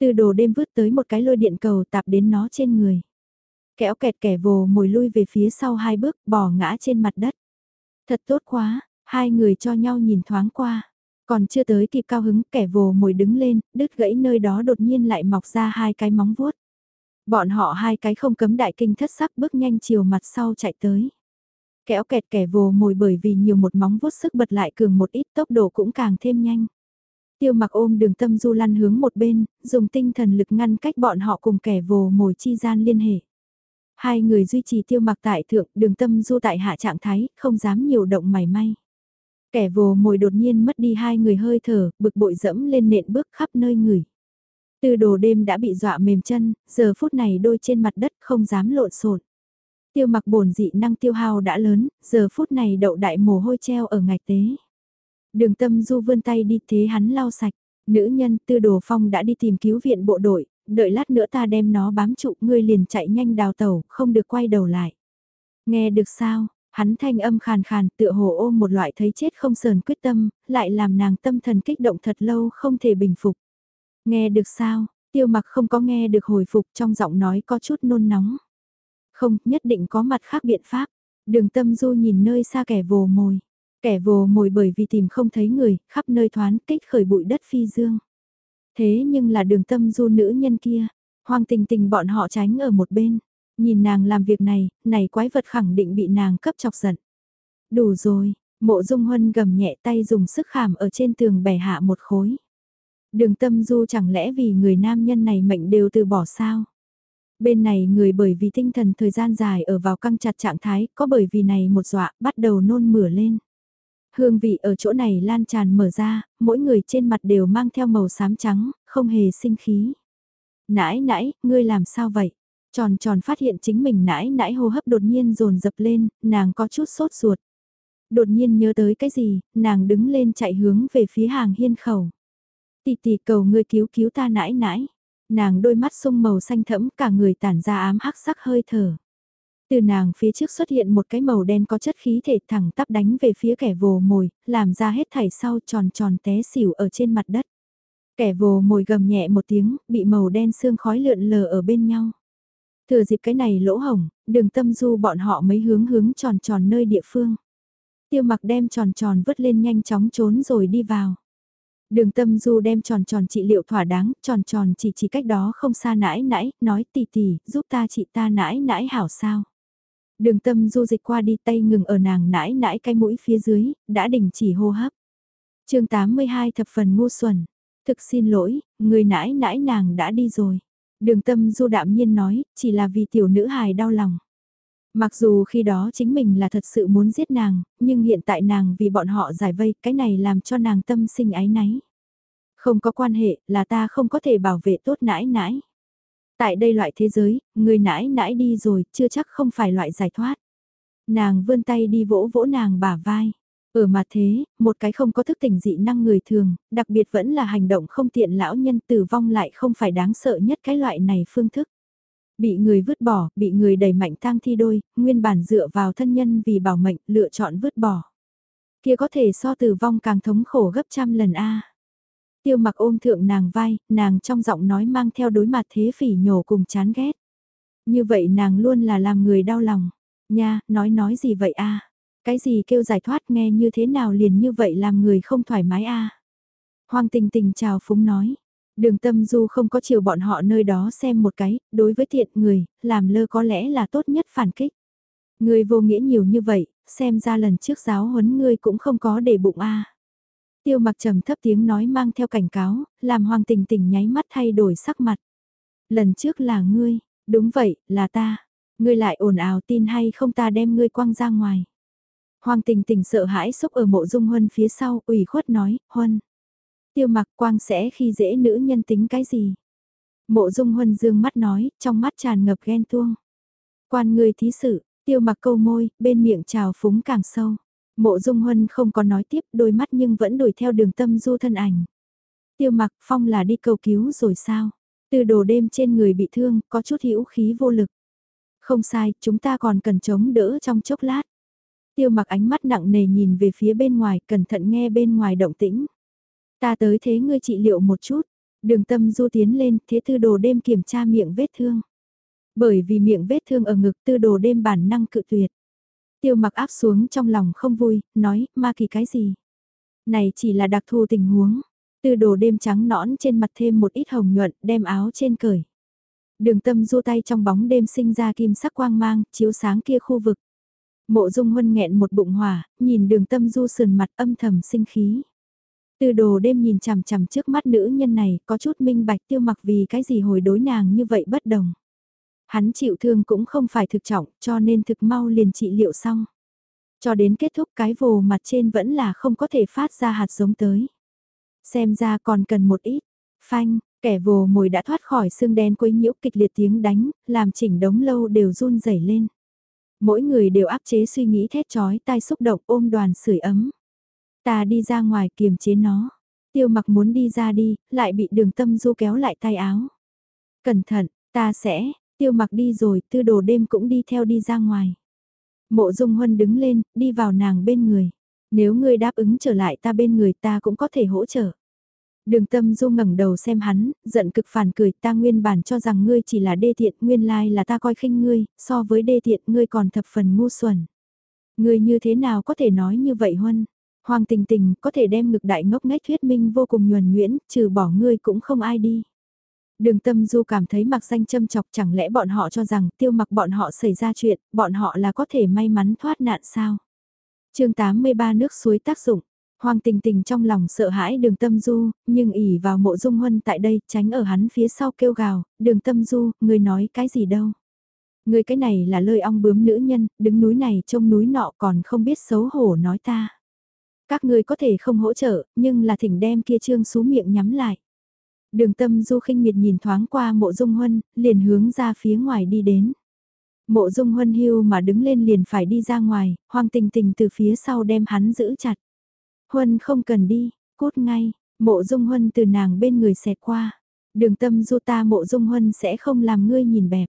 Từ đồ đêm vứt tới một cái lôi điện cầu tạp đến nó trên người. Kéo kẹt kẻ vồ mồi lui về phía sau hai bước bò ngã trên mặt đất. Thật tốt quá, hai người cho nhau nhìn thoáng qua. Còn chưa tới kịp cao hứng kẻ vồ mồi đứng lên, đứt gãy nơi đó đột nhiên lại mọc ra hai cái móng vuốt. Bọn họ hai cái không cấm đại kinh thất sắc bước nhanh chiều mặt sau chạy tới. Kéo kẹt kẻ vồ mồi bởi vì nhiều một móng vuốt sức bật lại cường một ít tốc độ cũng càng thêm nhanh. Tiêu mặc ôm đường tâm du lăn hướng một bên, dùng tinh thần lực ngăn cách bọn họ cùng kẻ vồ mồi chi gian liên hệ. Hai người duy trì tiêu mặc tại thượng, đường tâm du tại hạ trạng thái, không dám nhiều động mảy may. Kẻ vồ mồi đột nhiên mất đi hai người hơi thở, bực bội dẫm lên nện bước khắp nơi người. Từ đồ đêm đã bị dọa mềm chân, giờ phút này đôi trên mặt đất không dám lộn xộn. Tiêu mặc bổn dị năng tiêu hao đã lớn, giờ phút này đậu đại mồ hôi treo ở ngạch tế. Đường tâm du vươn tay đi thế hắn lau sạch. Nữ nhân tư đồ phong đã đi tìm cứu viện bộ đội, đợi lát nữa ta đem nó bám trụ ngươi liền chạy nhanh đào tàu, không được quay đầu lại. Nghe được sao, hắn thanh âm khàn khàn tựa hồ ôm một loại thấy chết không sờn quyết tâm, lại làm nàng tâm thần kích động thật lâu không thể bình phục. Nghe được sao, tiêu mặc không có nghe được hồi phục trong giọng nói có chút nôn nóng. Không, nhất định có mặt khác biện pháp. Đường tâm du nhìn nơi xa kẻ vồ mồi. Kẻ vồ mồi bởi vì tìm không thấy người, khắp nơi thoán kích khởi bụi đất phi dương. Thế nhưng là đường tâm du nữ nhân kia, hoang tình tình bọn họ tránh ở một bên. Nhìn nàng làm việc này, này quái vật khẳng định bị nàng cấp chọc giận. Đủ rồi, mộ dung huân gầm nhẹ tay dùng sức khảm ở trên tường bẻ hạ một khối. Đường tâm du chẳng lẽ vì người nam nhân này mệnh đều từ bỏ sao? Bên này người bởi vì tinh thần thời gian dài ở vào căng chặt trạng thái, có bởi vì này một dọa, bắt đầu nôn mửa lên. Hương vị ở chỗ này lan tràn mở ra, mỗi người trên mặt đều mang theo màu xám trắng, không hề sinh khí. Nãi nãi, ngươi làm sao vậy? Tròn tròn phát hiện chính mình nãi nãi hô hấp đột nhiên dồn dập lên, nàng có chút sốt ruột. Đột nhiên nhớ tới cái gì, nàng đứng lên chạy hướng về phía hàng hiên khẩu. Tỷ tỷ cầu ngươi cứu cứu ta nãi nãi. Nàng đôi mắt sung màu xanh thẫm cả người tản ra ám hắc sắc hơi thở. Từ nàng phía trước xuất hiện một cái màu đen có chất khí thể thẳng tắp đánh về phía kẻ vồ mồi, làm ra hết thảy sau tròn tròn té xỉu ở trên mặt đất. Kẻ vồ mồi gầm nhẹ một tiếng, bị màu đen xương khói lượn lờ ở bên nhau. Thừa dịp cái này lỗ hồng, đường tâm du bọn họ mấy hướng hướng tròn tròn nơi địa phương. Tiêu mặc đem tròn tròn vứt lên nhanh chóng trốn rồi đi vào. Đường tâm du đem tròn tròn trị liệu thỏa đáng, tròn tròn chỉ chỉ cách đó không xa nãi nãi, nói tì tì, giúp ta chị ta nãi nãi hảo sao. Đường tâm du dịch qua đi tay ngừng ở nàng nãi nãi cái mũi phía dưới, đã đình chỉ hô hấp. chương 82 thập phần ngu xuẩn. Thực xin lỗi, người nãi nãi nàng đã đi rồi. Đường tâm du đạm nhiên nói, chỉ là vì tiểu nữ hài đau lòng. Mặc dù khi đó chính mình là thật sự muốn giết nàng, nhưng hiện tại nàng vì bọn họ giải vây, cái này làm cho nàng tâm sinh ái náy. Không có quan hệ, là ta không có thể bảo vệ tốt nãi nãi. Tại đây loại thế giới, người nãi nãi đi rồi, chưa chắc không phải loại giải thoát. Nàng vươn tay đi vỗ vỗ nàng bả vai. Ở mà thế, một cái không có thức tỉnh dị năng người thường, đặc biệt vẫn là hành động không tiện lão nhân tử vong lại không phải đáng sợ nhất cái loại này phương thức. Bị người vứt bỏ, bị người đẩy mạnh tang thi đôi, nguyên bản dựa vào thân nhân vì bảo mệnh, lựa chọn vứt bỏ. Kia có thể so tử vong càng thống khổ gấp trăm lần a. Tiêu mặc ôm thượng nàng vai, nàng trong giọng nói mang theo đối mặt thế phỉ nhổ cùng chán ghét. Như vậy nàng luôn là làm người đau lòng. Nha, nói nói gì vậy a? Cái gì kêu giải thoát nghe như thế nào liền như vậy làm người không thoải mái a? Hoàng tình tình chào phúng nói. Đường tâm du không có chiều bọn họ nơi đó xem một cái, đối với thiện người, làm lơ có lẽ là tốt nhất phản kích. Người vô nghĩa nhiều như vậy, xem ra lần trước giáo huấn ngươi cũng không có để bụng a. Tiêu mặc trầm thấp tiếng nói mang theo cảnh cáo, làm hoàng tình tình nháy mắt thay đổi sắc mặt. Lần trước là ngươi, đúng vậy, là ta. Ngươi lại ồn ào tin hay không ta đem ngươi quăng ra ngoài. Hoàng tình tình sợ hãi xúc ở mộ dung huân phía sau, ủy khuất nói, huân. Tiêu mặc quang sẽ khi dễ nữ nhân tính cái gì? Mộ dung huân dương mắt nói, trong mắt tràn ngập ghen tuông. Quan người thí sự, tiêu mặc câu môi, bên miệng trào phúng càng sâu. Mộ Dung Huân không có nói tiếp đôi mắt nhưng vẫn đuổi theo đường tâm du thân ảnh. Tiêu mặc phong là đi cầu cứu rồi sao? Từ đồ đêm trên người bị thương, có chút hữu khí vô lực. Không sai, chúng ta còn cần chống đỡ trong chốc lát. Tiêu mặc ánh mắt nặng nề nhìn về phía bên ngoài, cẩn thận nghe bên ngoài động tĩnh. Ta tới thế ngươi trị liệu một chút. Đường tâm du tiến lên, thế tư đồ đêm kiểm tra miệng vết thương. Bởi vì miệng vết thương ở ngực tư đồ đêm bản năng cự tuyệt. Tiêu mặc áp xuống trong lòng không vui, nói, ma kỳ cái gì? Này chỉ là đặc thù tình huống. Tư đồ đêm trắng nõn trên mặt thêm một ít hồng nhuận, đem áo trên cởi. Đường tâm du tay trong bóng đêm sinh ra kim sắc quang mang, chiếu sáng kia khu vực. Mộ dung huân nghẹn một bụng hỏa, nhìn đường tâm du sườn mặt âm thầm sinh khí. Từ đồ đêm nhìn chằm chằm trước mắt nữ nhân này, có chút minh bạch tiêu mặc vì cái gì hồi đối nàng như vậy bất đồng. Hắn chịu thương cũng không phải thực trọng, cho nên thực mau liền trị liệu xong. Cho đến kết thúc cái vồ mặt trên vẫn là không có thể phát ra hạt giống tới. Xem ra còn cần một ít. Phanh, kẻ vồ mồi đã thoát khỏi xương đen quấy nhiễu kịch liệt tiếng đánh, làm chỉnh đống lâu đều run rẩy lên. Mỗi người đều áp chế suy nghĩ thét chói tai xúc động ôm đoàn sưởi ấm. Ta đi ra ngoài kiềm chế nó. Tiêu mặc muốn đi ra đi, lại bị đường tâm du kéo lại tay áo. Cẩn thận, ta sẽ, tiêu mặc đi rồi, tư đồ đêm cũng đi theo đi ra ngoài. Mộ dung huân đứng lên, đi vào nàng bên người. Nếu ngươi đáp ứng trở lại ta bên người ta cũng có thể hỗ trợ. Đường tâm du ngẩng đầu xem hắn, giận cực phản cười ta nguyên bản cho rằng ngươi chỉ là đê tiện, nguyên lai là ta coi khinh ngươi, so với đê tiện ngươi còn thập phần ngu xuẩn. Ngươi như thế nào có thể nói như vậy huân? Hoàng tình tình có thể đem ngực đại ngốc nghếch thuyết minh vô cùng nhuần nhuyễn, trừ bỏ ngươi cũng không ai đi. Đường tâm du cảm thấy mặc danh châm chọc chẳng lẽ bọn họ cho rằng tiêu mặc bọn họ xảy ra chuyện, bọn họ là có thể may mắn thoát nạn sao? chương 83 nước suối tác dụng. Hoàng tình tình trong lòng sợ hãi đường tâm du, nhưng ỉ vào mộ dung huân tại đây, tránh ở hắn phía sau kêu gào, đường tâm du, người nói cái gì đâu. Người cái này là lời ong bướm nữ nhân, đứng núi này trông núi nọ còn không biết xấu hổ nói ta. Các người có thể không hỗ trợ, nhưng là thỉnh đem kia trương xú miệng nhắm lại. Đường tâm du khinh miệt nhìn thoáng qua mộ dung huân, liền hướng ra phía ngoài đi đến. Mộ dung huân hưu mà đứng lên liền phải đi ra ngoài, hoang tình tình từ phía sau đem hắn giữ chặt. Huân không cần đi, cút ngay, mộ dung huân từ nàng bên người xẹt qua. Đường tâm du ta mộ dung huân sẽ không làm ngươi nhìn bẹp.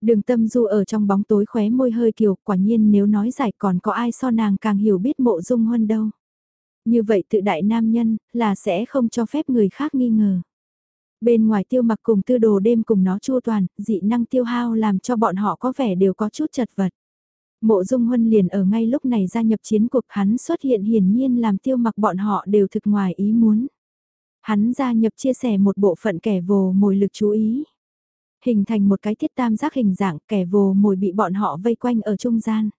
Đường tâm du ở trong bóng tối khóe môi hơi kiều, quả nhiên nếu nói giải còn có ai so nàng càng hiểu biết mộ dung huân đâu. Như vậy tự đại nam nhân, là sẽ không cho phép người khác nghi ngờ. Bên ngoài tiêu mặc cùng tư đồ đêm cùng nó chua toàn, dị năng tiêu hao làm cho bọn họ có vẻ đều có chút chật vật. Mộ dung huân liền ở ngay lúc này gia nhập chiến cuộc hắn xuất hiện hiển nhiên làm tiêu mặc bọn họ đều thực ngoài ý muốn. Hắn gia nhập chia sẻ một bộ phận kẻ vồ mồi lực chú ý. Hình thành một cái thiết tam giác hình dạng kẻ vồ mồi bị bọn họ vây quanh ở trung gian.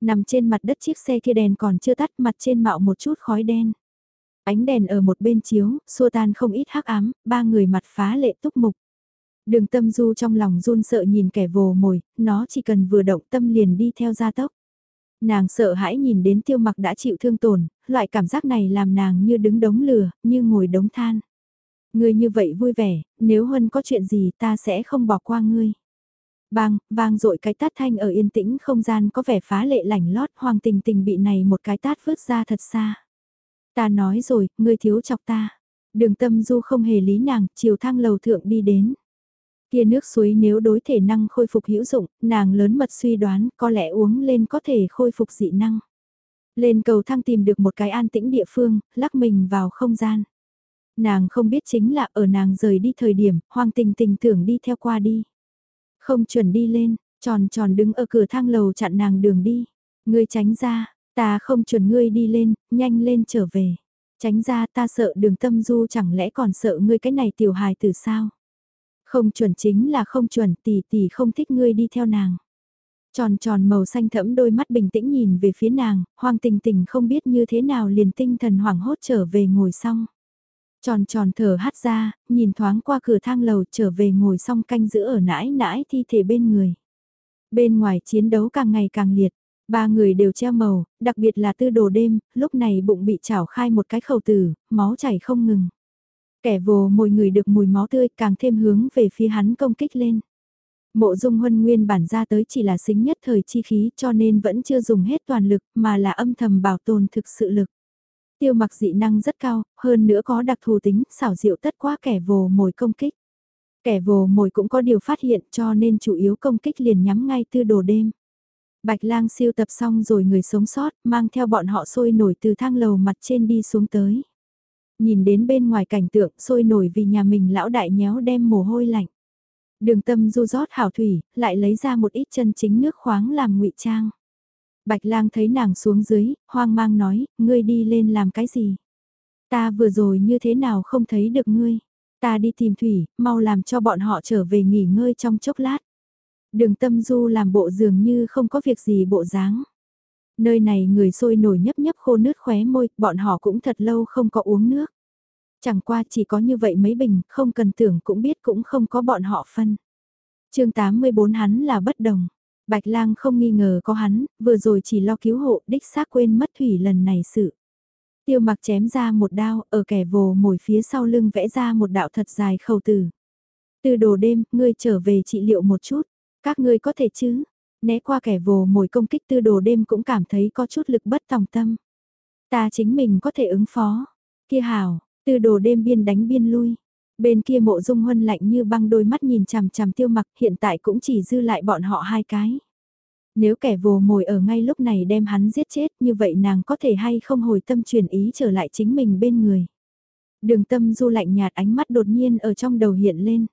Nằm trên mặt đất chiếc xe kia đèn còn chưa tắt mặt trên mạo một chút khói đen. Ánh đèn ở một bên chiếu, xua tan không ít hắc ám, ba người mặt phá lệ túc mục. Đường tâm du trong lòng run sợ nhìn kẻ vồ mồi, nó chỉ cần vừa động tâm liền đi theo gia tốc. Nàng sợ hãi nhìn đến tiêu mặc đã chịu thương tổn, loại cảm giác này làm nàng như đứng đống lửa, như ngồi đống than. Ngươi như vậy vui vẻ, nếu hơn có chuyện gì ta sẽ không bỏ qua ngươi. Bang, vang dội cái tát thanh ở yên tĩnh không gian có vẻ phá lệ lảnh lót hoàng tình tình bị này một cái tát vứt ra thật xa. Ta nói rồi, ngươi thiếu chọc ta. Đường tâm du không hề lý nàng, chiều thang lầu thượng đi đến. Kia nước suối nếu đối thể năng khôi phục hữu dụng, nàng lớn mật suy đoán có lẽ uống lên có thể khôi phục dị năng. Lên cầu thang tìm được một cái an tĩnh địa phương, lắc mình vào không gian. Nàng không biết chính là ở nàng rời đi thời điểm, hoang tình tình tưởng đi theo qua đi. Không chuẩn đi lên, tròn tròn đứng ở cửa thang lầu chặn nàng đường đi. Ngươi tránh ra, ta không chuẩn ngươi đi lên, nhanh lên trở về. Tránh ra ta sợ đường tâm du chẳng lẽ còn sợ ngươi cái này tiểu hài từ sao? Không chuẩn chính là không chuẩn tỷ tỷ không thích ngươi đi theo nàng. Tròn tròn màu xanh thẫm đôi mắt bình tĩnh nhìn về phía nàng, hoang tình tình không biết như thế nào liền tinh thần hoảng hốt trở về ngồi xong. Tròn tròn thở hắt ra, nhìn thoáng qua cửa thang lầu trở về ngồi xong canh giữ ở nãi nãi thi thể bên người. Bên ngoài chiến đấu càng ngày càng liệt, ba người đều treo màu, đặc biệt là tư đồ đêm, lúc này bụng bị chảo khai một cái khẩu tử, máu chảy không ngừng. Kẻ vồ mồi người được mùi máu tươi càng thêm hướng về phía hắn công kích lên. Mộ dung huân nguyên bản ra tới chỉ là xính nhất thời chi khí cho nên vẫn chưa dùng hết toàn lực mà là âm thầm bảo tồn thực sự lực. Tiêu mặc dị năng rất cao, hơn nữa có đặc thù tính, xảo diệu tất quá kẻ vồ mồi công kích. Kẻ vồ mồi cũng có điều phát hiện cho nên chủ yếu công kích liền nhắm ngay tư đồ đêm. Bạch lang siêu tập xong rồi người sống sót, mang theo bọn họ sôi nổi từ thang lầu mặt trên đi xuống tới. Nhìn đến bên ngoài cảnh tượng sôi nổi vì nhà mình lão đại nhéo đem mồ hôi lạnh. Đường tâm du rót hảo thủy, lại lấy ra một ít chân chính nước khoáng làm ngụy trang. Bạch lang thấy nàng xuống dưới, hoang mang nói, ngươi đi lên làm cái gì? Ta vừa rồi như thế nào không thấy được ngươi? Ta đi tìm thủy, mau làm cho bọn họ trở về nghỉ ngơi trong chốc lát. Đường tâm du làm bộ dường như không có việc gì bộ dáng. Nơi này người sôi nổi nhấp nhấp khô nước khóe môi, bọn họ cũng thật lâu không có uống nước. Chẳng qua chỉ có như vậy mấy bình, không cần tưởng cũng biết cũng không có bọn họ phân. chương 84 hắn là bất đồng. Bạch lang không nghi ngờ có hắn, vừa rồi chỉ lo cứu hộ đích xác quên mất thủy lần này sự. Tiêu mặc chém ra một đao, ở kẻ vồ mồi phía sau lưng vẽ ra một đạo thật dài khẩu tử. Từ đồ đêm, ngươi trở về trị liệu một chút, các ngươi có thể chứ? Né qua kẻ vồ mồi công kích tư đồ đêm cũng cảm thấy có chút lực bất tòng tâm. Ta chính mình có thể ứng phó. Kia hào, tư đồ đêm biên đánh biên lui. Bên kia mộ dung huân lạnh như băng đôi mắt nhìn chằm chằm tiêu mặc hiện tại cũng chỉ dư lại bọn họ hai cái. Nếu kẻ vồ mồi ở ngay lúc này đem hắn giết chết như vậy nàng có thể hay không hồi tâm chuyển ý trở lại chính mình bên người. Đường tâm du lạnh nhạt ánh mắt đột nhiên ở trong đầu hiện lên.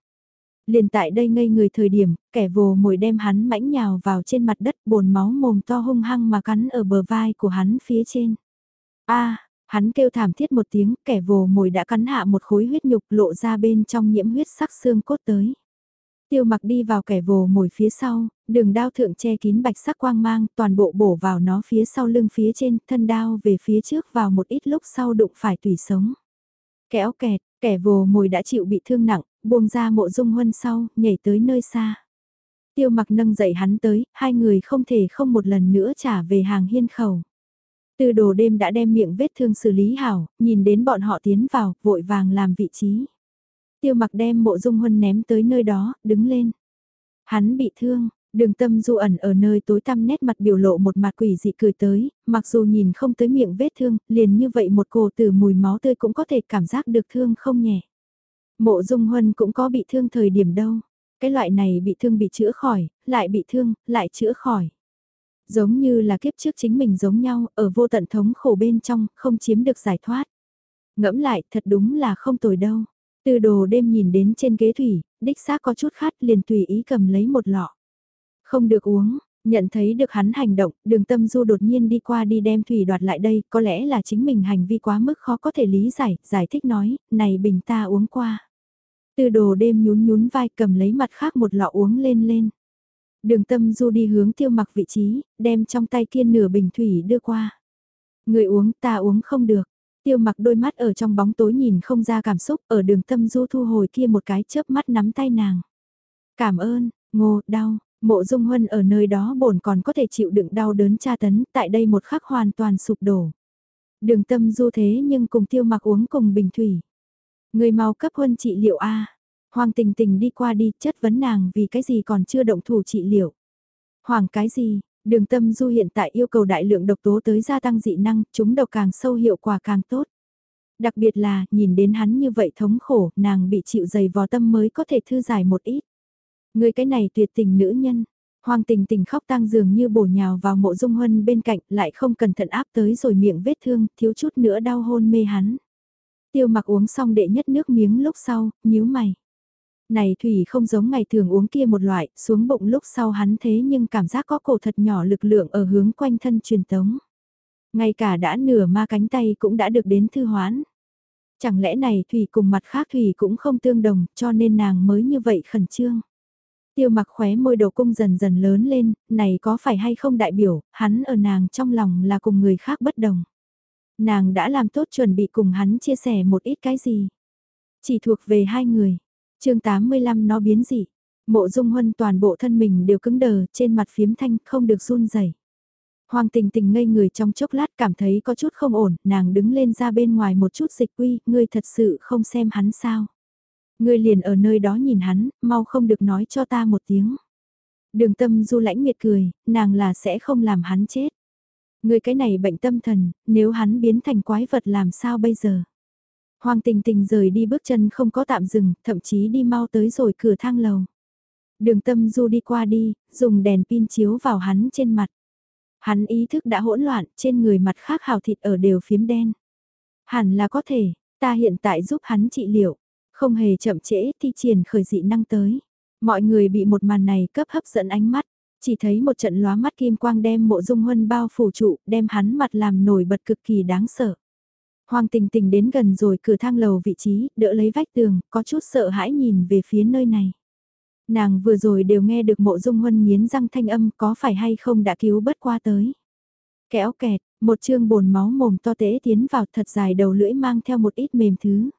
Liền tại đây ngây người thời điểm, kẻ vồ mồi đem hắn mãnh nhào vào trên mặt đất bồn máu mồm to hung hăng mà cắn ở bờ vai của hắn phía trên. a hắn kêu thảm thiết một tiếng, kẻ vồ mồi đã cắn hạ một khối huyết nhục lộ ra bên trong nhiễm huyết sắc xương cốt tới. Tiêu mặc đi vào kẻ vồ mồi phía sau, đường đao thượng che kín bạch sắc quang mang, toàn bộ bổ vào nó phía sau lưng phía trên, thân đao về phía trước vào một ít lúc sau đụng phải tùy sống. Kéo kẹt, kẻ vồ mồi đã chịu bị thương nặng, buông ra mộ dung huân sau, nhảy tới nơi xa. Tiêu mặc nâng dậy hắn tới, hai người không thể không một lần nữa trả về hàng hiên khẩu. Từ đồ đêm đã đem miệng vết thương xử lý hảo, nhìn đến bọn họ tiến vào, vội vàng làm vị trí. Tiêu mặc đem mộ dung huân ném tới nơi đó, đứng lên. Hắn bị thương, đường tâm du ẩn ở nơi tối tăm nét mặt biểu lộ một mặt quỷ dị cười tới, mặc dù nhìn không tới miệng vết thương, liền như vậy một cổ từ mùi máu tươi cũng có thể cảm giác được thương không nhẹ. Mộ dung huân cũng có bị thương thời điểm đâu. Cái loại này bị thương bị chữa khỏi, lại bị thương, lại chữa khỏi. Giống như là kiếp trước chính mình giống nhau, ở vô tận thống khổ bên trong, không chiếm được giải thoát. Ngẫm lại, thật đúng là không tồi đâu. Từ đồ đêm nhìn đến trên ghế thủy, đích xác có chút khát liền tùy ý cầm lấy một lọ. Không được uống, nhận thấy được hắn hành động, đường tâm du đột nhiên đi qua đi đem thủy đoạt lại đây, có lẽ là chính mình hành vi quá mức khó có thể lý giải, giải thích nói, này bình ta uống qua. Từ đồ đêm nhún nhún vai cầm lấy mặt khác một lọ uống lên lên. Đường tâm du đi hướng tiêu mặc vị trí, đem trong tay kia nửa bình thủy đưa qua. Người uống ta uống không được. Tiêu mặc đôi mắt ở trong bóng tối nhìn không ra cảm xúc ở đường tâm du thu hồi kia một cái chớp mắt nắm tay nàng. Cảm ơn, ngô, đau, mộ dung huân ở nơi đó bổn còn có thể chịu đựng đau đớn tra tấn, tại đây một khắc hoàn toàn sụp đổ. Đường tâm du thế nhưng cùng tiêu mặc uống cùng bình thủy. Người mau cấp huân trị liệu A. Hoàng tình tình đi qua đi chất vấn nàng vì cái gì còn chưa động thủ trị liệu. Hoàng cái gì, đường tâm du hiện tại yêu cầu đại lượng độc tố tới gia tăng dị năng, chúng độc càng sâu hiệu quả càng tốt. Đặc biệt là, nhìn đến hắn như vậy thống khổ, nàng bị chịu dày vò tâm mới có thể thư giải một ít. Người cái này tuyệt tình nữ nhân, Hoàng tình tình khóc tang dường như bổ nhào vào mộ dung huân bên cạnh lại không cẩn thận áp tới rồi miệng vết thương, thiếu chút nữa đau hôn mê hắn. Tiêu mặc uống xong đệ nhất nước miếng lúc sau, nhíu mày. Này thủy không giống ngày thường uống kia một loại, xuống bụng lúc sau hắn thế nhưng cảm giác có cổ thật nhỏ lực lượng ở hướng quanh thân truyền tống. Ngay cả đã nửa ma cánh tay cũng đã được đến thư hoán. Chẳng lẽ này thủy cùng mặt khác thủy cũng không tương đồng cho nên nàng mới như vậy khẩn trương. Tiêu mặc khóe môi đầu cung dần dần lớn lên, này có phải hay không đại biểu, hắn ở nàng trong lòng là cùng người khác bất đồng. Nàng đã làm tốt chuẩn bị cùng hắn chia sẻ một ít cái gì. Chỉ thuộc về hai người. chương 85 nó biến dị. Mộ dung huân toàn bộ thân mình đều cứng đờ trên mặt phiếm thanh không được run rẩy Hoàng tình tình ngây người trong chốc lát cảm thấy có chút không ổn, nàng đứng lên ra bên ngoài một chút dịch quy, ngươi thật sự không xem hắn sao. Ngươi liền ở nơi đó nhìn hắn, mau không được nói cho ta một tiếng. Đường tâm du lãnh miệt cười, nàng là sẽ không làm hắn chết. Người cái này bệnh tâm thần, nếu hắn biến thành quái vật làm sao bây giờ? Hoàng tình tình rời đi bước chân không có tạm dừng, thậm chí đi mau tới rồi cửa thang lầu. Đường tâm du đi qua đi, dùng đèn pin chiếu vào hắn trên mặt. Hắn ý thức đã hỗn loạn, trên người mặt khác hào thịt ở đều phiếm đen. Hẳn là có thể, ta hiện tại giúp hắn trị liệu, không hề chậm trễ thi triển khởi dị năng tới. Mọi người bị một màn này cấp hấp dẫn ánh mắt, chỉ thấy một trận lóa mắt kim quang đem mộ dung huân bao phủ trụ, đem hắn mặt làm nổi bật cực kỳ đáng sợ. Hoàng tình tình đến gần rồi cửa thang lầu vị trí, đỡ lấy vách tường, có chút sợ hãi nhìn về phía nơi này. Nàng vừa rồi đều nghe được mộ dung huân miến răng thanh âm có phải hay không đã cứu bất qua tới. Kéo kẹt, một chương bồn máu mồm to tế tiến vào thật dài đầu lưỡi mang theo một ít mềm thứ.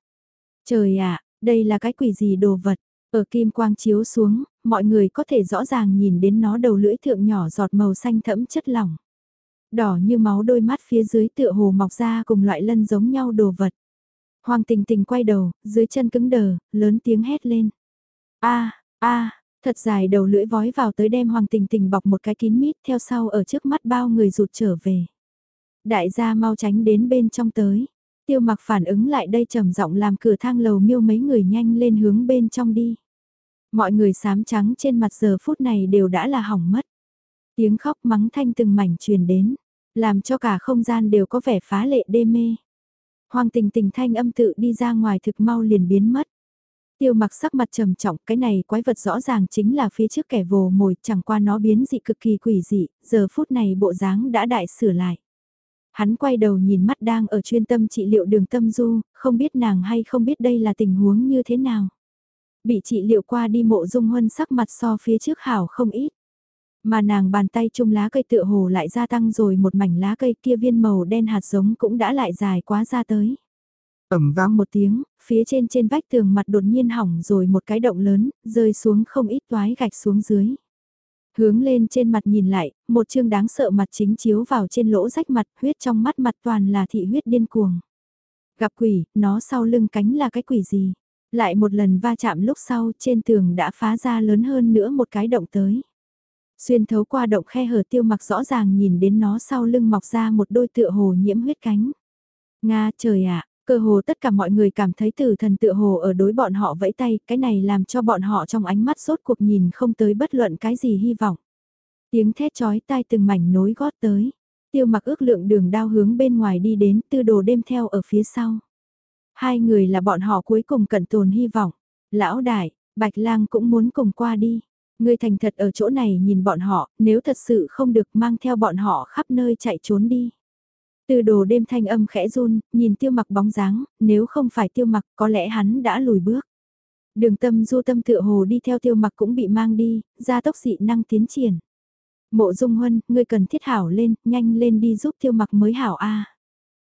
Trời ạ, đây là cái quỷ gì đồ vật, ở kim quang chiếu xuống, mọi người có thể rõ ràng nhìn đến nó đầu lưỡi thượng nhỏ giọt màu xanh thẫm chất lỏng. Đỏ như máu đôi mắt phía dưới tựa hồ mọc ra cùng loại lân giống nhau đồ vật. Hoàng tình tình quay đầu, dưới chân cứng đờ, lớn tiếng hét lên. a a thật dài đầu lưỡi vói vào tới đem hoàng tình tình bọc một cái kín mít theo sau ở trước mắt bao người rụt trở về. Đại gia mau tránh đến bên trong tới. Tiêu mặc phản ứng lại đây trầm giọng làm cửa thang lầu miêu mấy người nhanh lên hướng bên trong đi. Mọi người sám trắng trên mặt giờ phút này đều đã là hỏng mất. Tiếng khóc mắng thanh từng mảnh truyền đến, làm cho cả không gian đều có vẻ phá lệ đê mê. Hoàng tình tình thanh âm tự đi ra ngoài thực mau liền biến mất. Tiêu mặc sắc mặt trầm trọng, cái này quái vật rõ ràng chính là phía trước kẻ vồ mồi, chẳng qua nó biến dị cực kỳ quỷ dị, giờ phút này bộ dáng đã đại sửa lại. Hắn quay đầu nhìn mắt đang ở chuyên tâm trị liệu đường tâm du, không biết nàng hay không biết đây là tình huống như thế nào. Bị trị liệu qua đi mộ dung huân sắc mặt so phía trước hảo không ít. Mà nàng bàn tay chung lá cây tựa hồ lại gia tăng rồi một mảnh lá cây kia viên màu đen hạt giống cũng đã lại dài quá ra tới. ầm vang một tiếng, phía trên trên vách tường mặt đột nhiên hỏng rồi một cái động lớn, rơi xuống không ít toái gạch xuống dưới. Hướng lên trên mặt nhìn lại, một chương đáng sợ mặt chính chiếu vào trên lỗ rách mặt, huyết trong mắt mặt toàn là thị huyết điên cuồng. Gặp quỷ, nó sau lưng cánh là cái quỷ gì? Lại một lần va chạm lúc sau trên tường đã phá ra lớn hơn nữa một cái động tới. Xuyên thấu qua động khe hở tiêu mặc rõ ràng nhìn đến nó sau lưng mọc ra một đôi tựa hồ nhiễm huyết cánh. Nga trời ạ, cơ hồ tất cả mọi người cảm thấy tử thần tựa hồ ở đối bọn họ vẫy tay, cái này làm cho bọn họ trong ánh mắt sốt cuộc nhìn không tới bất luận cái gì hy vọng. Tiếng thét chói tai từng mảnh nối gót tới. Tiêu mặc ước lượng đường đao hướng bên ngoài đi đến tư đồ đêm theo ở phía sau. Hai người là bọn họ cuối cùng cận tồn hy vọng. Lão đại, Bạch lang cũng muốn cùng qua đi. Người thành thật ở chỗ này nhìn bọn họ, nếu thật sự không được mang theo bọn họ khắp nơi chạy trốn đi. Từ đồ đêm thanh âm khẽ run, nhìn tiêu mặc bóng dáng, nếu không phải tiêu mặc có lẽ hắn đã lùi bước. Đường tâm du tâm tựa hồ đi theo tiêu mặc cũng bị mang đi, ra tốc dị năng tiến triển. Mộ dung huân, ngươi cần thiết hảo lên, nhanh lên đi giúp tiêu mặc mới hảo A.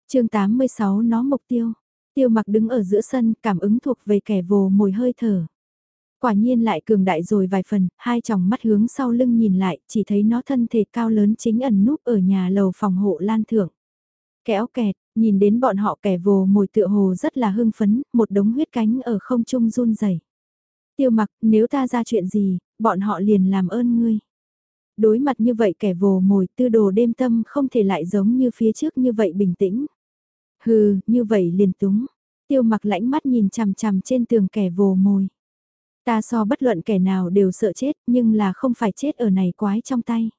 chương 86 nó mục tiêu. Tiêu mặc đứng ở giữa sân, cảm ứng thuộc về kẻ vồ mồi hơi thở. Quả nhiên lại cường đại rồi vài phần, hai tròng mắt hướng sau lưng nhìn lại, chỉ thấy nó thân thể cao lớn chính ẩn núp ở nhà lầu phòng hộ lan thượng. Kéo kẹt, nhìn đến bọn họ kẻ vồ mồi tựa hồ rất là hưng phấn, một đống huyết cánh ở không trung run rẩy. Tiêu mặc, nếu ta ra chuyện gì, bọn họ liền làm ơn ngươi. Đối mặt như vậy kẻ vồ mồi tư đồ đêm tâm không thể lại giống như phía trước như vậy bình tĩnh. Hừ, như vậy liền túng. Tiêu mặc lãnh mắt nhìn chằm chằm trên tường kẻ vồ mồi. Ta so bất luận kẻ nào đều sợ chết nhưng là không phải chết ở này quái trong tay.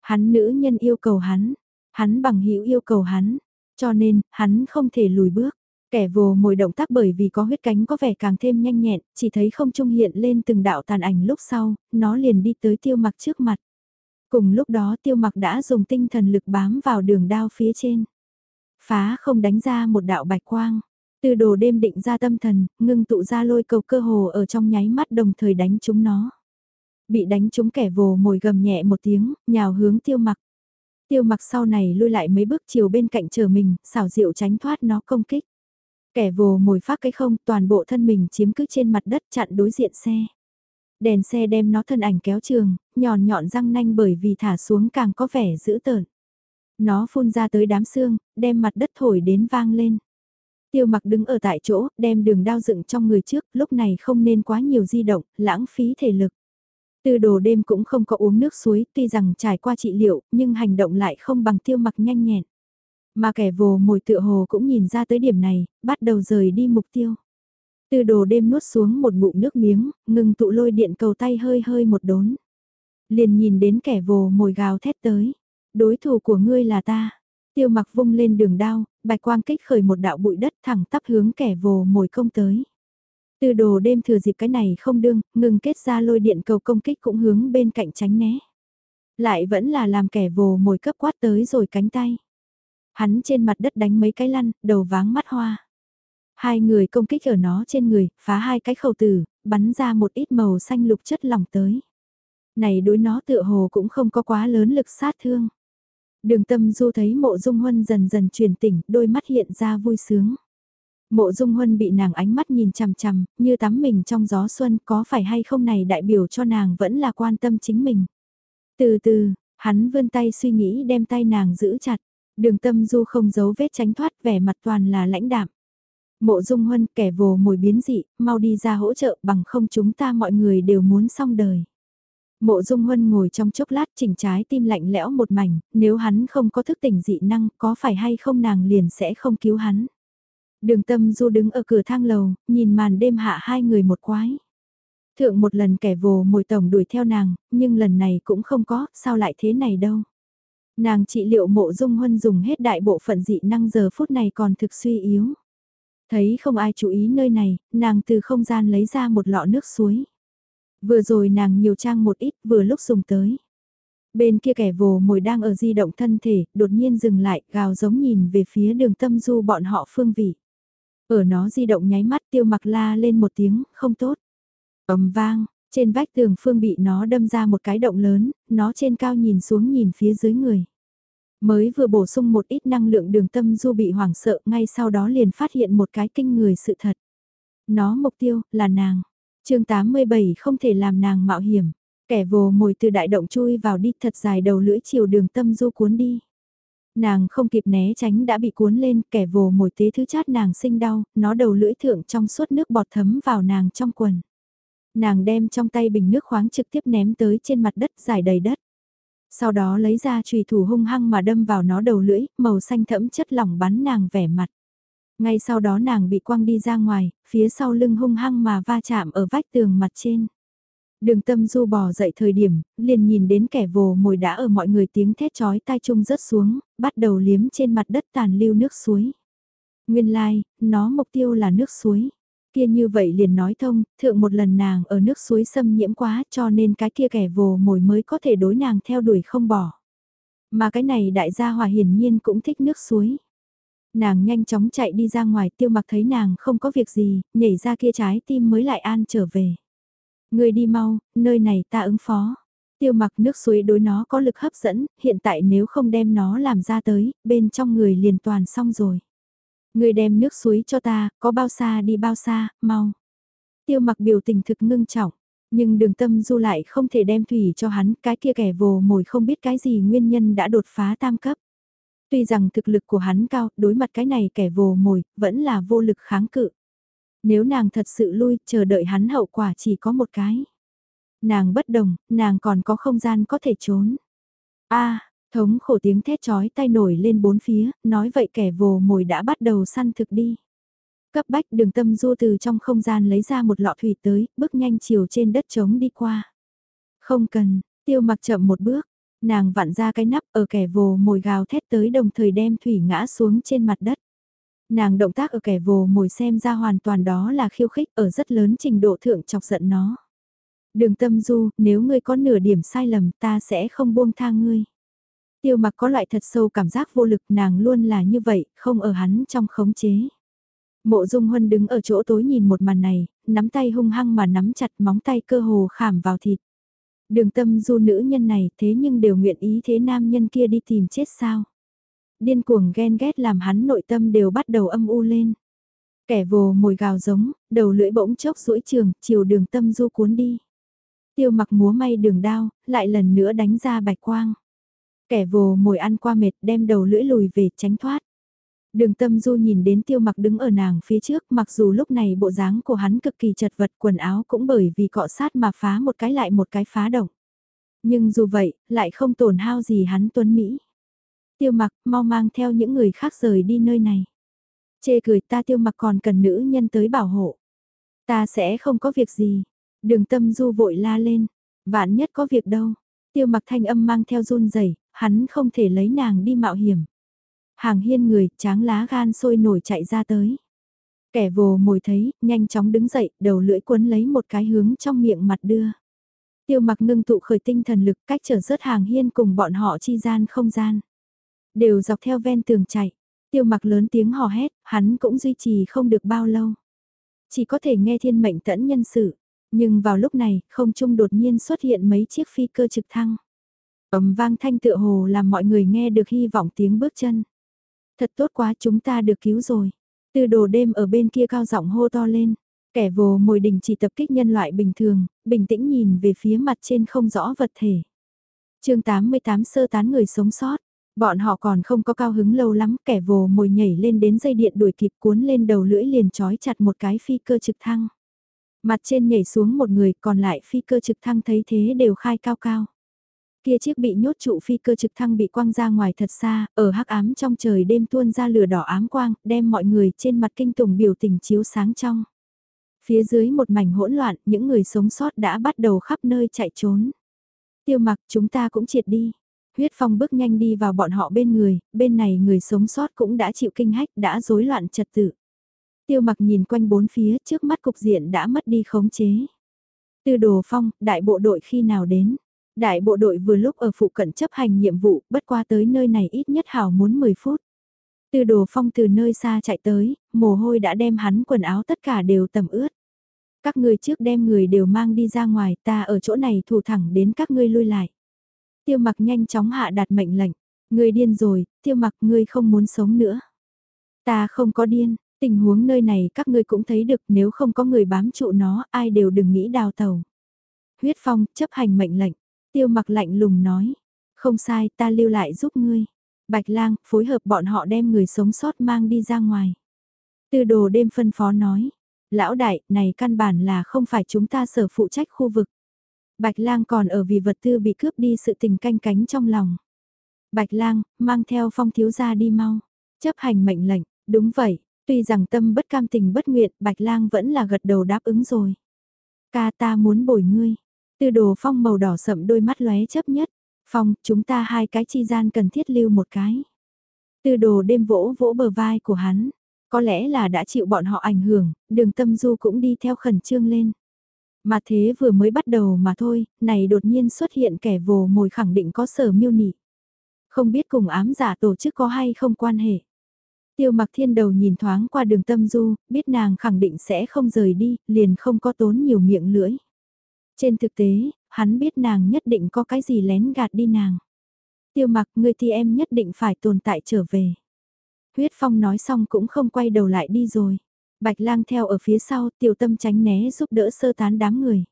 Hắn nữ nhân yêu cầu hắn, hắn bằng hữu yêu cầu hắn, cho nên hắn không thể lùi bước. Kẻ vồ mồi động tác bởi vì có huyết cánh có vẻ càng thêm nhanh nhẹn, chỉ thấy không trung hiện lên từng đạo tàn ảnh lúc sau, nó liền đi tới tiêu mặc trước mặt. Cùng lúc đó tiêu mặc đã dùng tinh thần lực bám vào đường đao phía trên. Phá không đánh ra một đạo bạch quang. Từ đồ đêm định ra tâm thần, ngưng tụ ra lôi cầu cơ hồ ở trong nháy mắt đồng thời đánh chúng nó. Bị đánh chúng kẻ vồ mồi gầm nhẹ một tiếng, nhào hướng tiêu mặc. Tiêu mặc sau này lui lại mấy bước chiều bên cạnh chờ mình, xảo diệu tránh thoát nó công kích. Kẻ vồ mồi phát cái không, toàn bộ thân mình chiếm cứ trên mặt đất chặn đối diện xe. Đèn xe đem nó thân ảnh kéo trường, nhọn nhọn răng nanh bởi vì thả xuống càng có vẻ dữ tợn. Nó phun ra tới đám xương, đem mặt đất thổi đến vang lên. Tiêu mặc đứng ở tại chỗ, đem đường đao dựng trong người trước, lúc này không nên quá nhiều di động, lãng phí thể lực. Tư đồ đêm cũng không có uống nước suối, tuy rằng trải qua trị liệu, nhưng hành động lại không bằng tiêu mặc nhanh nhẹn. Mà kẻ vồ mồi tựa hồ cũng nhìn ra tới điểm này, bắt đầu rời đi mục tiêu. Tư đồ đêm nuốt xuống một ngụm nước miếng, ngừng tụ lôi điện cầu tay hơi hơi một đốn. Liền nhìn đến kẻ vồ mồi gào thét tới. Đối thủ của ngươi là ta. Tiêu mặc vung lên đường đao, bạch quang kích khởi một đạo bụi đất thẳng tắp hướng kẻ vồ mồi công tới. Từ đồ đêm thừa dịp cái này không đương, ngừng kết ra lôi điện cầu công kích cũng hướng bên cạnh tránh né. Lại vẫn là làm kẻ vồ mồi cấp quát tới rồi cánh tay. Hắn trên mặt đất đánh mấy cái lăn, đầu váng mắt hoa. Hai người công kích ở nó trên người, phá hai cái khẩu tử, bắn ra một ít màu xanh lục chất lỏng tới. Này đối nó tựa hồ cũng không có quá lớn lực sát thương. Đường tâm du thấy mộ dung huân dần dần truyền tỉnh, đôi mắt hiện ra vui sướng. Mộ dung huân bị nàng ánh mắt nhìn chằm chằm, như tắm mình trong gió xuân có phải hay không này đại biểu cho nàng vẫn là quan tâm chính mình. Từ từ, hắn vươn tay suy nghĩ đem tay nàng giữ chặt, đường tâm du không giấu vết tránh thoát vẻ mặt toàn là lãnh đạm. Mộ dung huân kẻ vồ mồi biến dị, mau đi ra hỗ trợ bằng không chúng ta mọi người đều muốn xong đời. Mộ Dung Huân ngồi trong chốc lát chỉnh trái tim lạnh lẽo một mảnh, nếu hắn không có thức tỉnh dị năng có phải hay không nàng liền sẽ không cứu hắn. Đường tâm du đứng ở cửa thang lầu, nhìn màn đêm hạ hai người một quái. Thượng một lần kẻ vồ mồi tổng đuổi theo nàng, nhưng lần này cũng không có, sao lại thế này đâu. Nàng trị liệu mộ dung huân dùng hết đại bộ phận dị năng giờ phút này còn thực suy yếu. Thấy không ai chú ý nơi này, nàng từ không gian lấy ra một lọ nước suối. Vừa rồi nàng nhiều trang một ít vừa lúc dùng tới. Bên kia kẻ vồ mồi đang ở di động thân thể, đột nhiên dừng lại, gào giống nhìn về phía đường tâm du bọn họ phương vị. Ở nó di động nháy mắt tiêu mặc la lên một tiếng, không tốt. ầm vang, trên vách tường phương bị nó đâm ra một cái động lớn, nó trên cao nhìn xuống nhìn phía dưới người. Mới vừa bổ sung một ít năng lượng đường tâm du bị hoảng sợ ngay sau đó liền phát hiện một cái kinh người sự thật. Nó mục tiêu là nàng chương 87 không thể làm nàng mạo hiểm. Kẻ vồ mồi từ đại động chui vào đi thật dài đầu lưỡi chiều đường tâm du cuốn đi. Nàng không kịp né tránh đã bị cuốn lên, kẻ vồ mồi tế thứ chát nàng sinh đau, nó đầu lưỡi thượng trong suốt nước bọt thấm vào nàng trong quần. Nàng đem trong tay bình nước khoáng trực tiếp ném tới trên mặt đất giải đầy đất. Sau đó lấy ra trùy thủ hung hăng mà đâm vào nó đầu lưỡi, màu xanh thẫm chất lỏng bắn nàng vẻ mặt. Ngay sau đó nàng bị quăng đi ra ngoài, phía sau lưng hung hăng mà va chạm ở vách tường mặt trên. Đường tâm du bò dậy thời điểm, liền nhìn đến kẻ vồ mồi đã ở mọi người tiếng thét chói tai chung rớt xuống, bắt đầu liếm trên mặt đất tàn lưu nước suối. Nguyên lai, like, nó mục tiêu là nước suối. Kia như vậy liền nói thông, thượng một lần nàng ở nước suối xâm nhiễm quá cho nên cái kia kẻ vồ mồi mới có thể đối nàng theo đuổi không bỏ. Mà cái này đại gia hòa hiển nhiên cũng thích nước suối. Nàng nhanh chóng chạy đi ra ngoài tiêu mặc thấy nàng không có việc gì, nhảy ra kia trái tim mới lại an trở về. Người đi mau, nơi này ta ứng phó. Tiêu mặc nước suối đối nó có lực hấp dẫn, hiện tại nếu không đem nó làm ra tới, bên trong người liền toàn xong rồi. Người đem nước suối cho ta, có bao xa đi bao xa, mau. Tiêu mặc biểu tình thực ngưng trọng, nhưng đường tâm du lại không thể đem thủy cho hắn, cái kia kẻ vồ mồi không biết cái gì nguyên nhân đã đột phá tam cấp. Tuy rằng thực lực của hắn cao, đối mặt cái này kẻ vồ mồi, vẫn là vô lực kháng cự. Nếu nàng thật sự lui, chờ đợi hắn hậu quả chỉ có một cái. Nàng bất đồng, nàng còn có không gian có thể trốn. a thống khổ tiếng thét chói tay nổi lên bốn phía, nói vậy kẻ vồ mồi đã bắt đầu săn thực đi. Cấp bách đường tâm du từ trong không gian lấy ra một lọ thủy tới, bước nhanh chiều trên đất trống đi qua. Không cần, tiêu mặc chậm một bước, Nàng vặn ra cái nắp ở kẻ vồ mồi gào thét tới đồng thời đem thủy ngã xuống trên mặt đất. Nàng động tác ở kẻ vồ mồi xem ra hoàn toàn đó là khiêu khích ở rất lớn trình độ thượng chọc giận nó. Đường tâm du, nếu ngươi có nửa điểm sai lầm ta sẽ không buông tha ngươi. Tiêu mặc có loại thật sâu cảm giác vô lực nàng luôn là như vậy, không ở hắn trong khống chế. Mộ dung huân đứng ở chỗ tối nhìn một màn này, nắm tay hung hăng mà nắm chặt móng tay cơ hồ khảm vào thịt. Đường tâm du nữ nhân này thế nhưng đều nguyện ý thế nam nhân kia đi tìm chết sao. Điên cuồng ghen ghét làm hắn nội tâm đều bắt đầu âm u lên. Kẻ vồ mồi gào giống, đầu lưỡi bỗng chốc rũi trường, chiều đường tâm du cuốn đi. Tiêu mặc múa may đường đao, lại lần nữa đánh ra bạch quang. Kẻ vồ mồi ăn qua mệt đem đầu lưỡi lùi về tránh thoát. Đường tâm du nhìn đến tiêu mặc đứng ở nàng phía trước mặc dù lúc này bộ dáng của hắn cực kỳ chật vật quần áo cũng bởi vì cọ sát mà phá một cái lại một cái phá động. Nhưng dù vậy, lại không tổn hao gì hắn tuấn Mỹ. Tiêu mặc mau mang theo những người khác rời đi nơi này. Chê cười ta tiêu mặc còn cần nữ nhân tới bảo hộ. Ta sẽ không có việc gì. Đường tâm du vội la lên. Vạn nhất có việc đâu. Tiêu mặc thanh âm mang theo run rẩy hắn không thể lấy nàng đi mạo hiểm. Hàng hiên người, tráng lá gan sôi nổi chạy ra tới. Kẻ vồ mồi thấy, nhanh chóng đứng dậy, đầu lưỡi cuốn lấy một cái hướng trong miệng mặt đưa. Tiêu mặc ngưng tụ khởi tinh thần lực cách trở rớt hàng hiên cùng bọn họ chi gian không gian. Đều dọc theo ven tường chạy. Tiêu mặc lớn tiếng hò hét, hắn cũng duy trì không được bao lâu. Chỉ có thể nghe thiên mệnh tẫn nhân sự. Nhưng vào lúc này, không trung đột nhiên xuất hiện mấy chiếc phi cơ trực thăng. ầm vang thanh tựa hồ làm mọi người nghe được hy vọng tiếng bước chân. Thật tốt quá chúng ta được cứu rồi. Từ đồ đêm ở bên kia cao giọng hô to lên. Kẻ vồ mồi đình chỉ tập kích nhân loại bình thường, bình tĩnh nhìn về phía mặt trên không rõ vật thể. chương 88 sơ tán người sống sót. Bọn họ còn không có cao hứng lâu lắm, kẻ vồ mồi nhảy lên đến dây điện đuổi kịp cuốn lên đầu lưỡi liền trói chặt một cái phi cơ trực thăng. Mặt trên nhảy xuống một người, còn lại phi cơ trực thăng thấy thế đều khai cao cao. Kia chiếc bị nhốt trụ phi cơ trực thăng bị quăng ra ngoài thật xa, ở hắc ám trong trời đêm tuôn ra lửa đỏ ám quang, đem mọi người trên mặt kinh tủng biểu tình chiếu sáng trong. Phía dưới một mảnh hỗn loạn, những người sống sót đã bắt đầu khắp nơi chạy trốn. Tiêu mặc chúng ta cũng triệt đi. Huyết phong bước nhanh đi vào bọn họ bên người, bên này người sống sót cũng đã chịu kinh hách, đã rối loạn trật tự. Tiêu mặc nhìn quanh bốn phía trước mắt cục diện đã mất đi khống chế. Từ đồ phong, đại bộ đội khi nào đến? Đại bộ đội vừa lúc ở phụ cận chấp hành nhiệm vụ, bất qua tới nơi này ít nhất hảo muốn 10 phút. Từ đồ phong từ nơi xa chạy tới, mồ hôi đã đem hắn quần áo tất cả đều tầm ướt. Các ngươi trước đem người đều mang đi ra ngoài, ta ở chỗ này thủ thẳng đến các ngươi lui lại. Tiêu mặc nhanh chóng hạ đạt mệnh lệnh. người điên rồi, tiêu mặc ngươi không muốn sống nữa. Ta không có điên, tình huống nơi này các ngươi cũng thấy được nếu không có người bám trụ nó ai đều đừng nghĩ đào tàu. Huyết phong chấp hành mệnh lệnh, tiêu mặc lạnh lùng nói. Không sai ta lưu lại giúp ngươi. Bạch lang phối hợp bọn họ đem người sống sót mang đi ra ngoài. Tư đồ đêm phân phó nói. Lão đại, này căn bản là không phải chúng ta sở phụ trách khu vực. Bạch lang còn ở vì vật tư bị cướp đi sự tình canh cánh trong lòng. Bạch lang, mang theo phong thiếu gia đi mau. Chấp hành mệnh lệnh, đúng vậy, tuy rằng tâm bất cam tình bất nguyện, bạch lang vẫn là gật đầu đáp ứng rồi. Ca ta muốn bồi ngươi. Tư đồ phong màu đỏ sậm đôi mắt lóe chấp nhất. Phong, chúng ta hai cái chi gian cần thiết lưu một cái. Tư đồ đêm vỗ vỗ bờ vai của hắn. Có lẽ là đã chịu bọn họ ảnh hưởng, đường tâm du cũng đi theo khẩn trương lên. Mà thế vừa mới bắt đầu mà thôi, này đột nhiên xuất hiện kẻ vồ mồi khẳng định có sở miêu nị. Không biết cùng ám giả tổ chức có hay không quan hệ. Tiêu mặc thiên đầu nhìn thoáng qua đường tâm du, biết nàng khẳng định sẽ không rời đi, liền không có tốn nhiều miệng lưỡi. Trên thực tế, hắn biết nàng nhất định có cái gì lén gạt đi nàng. Tiêu mặc người thì em nhất định phải tồn tại trở về. Huyết Phong nói xong cũng không quay đầu lại đi rồi. Bạch lang theo ở phía sau, tiểu tâm tránh né giúp đỡ sơ tán đám người.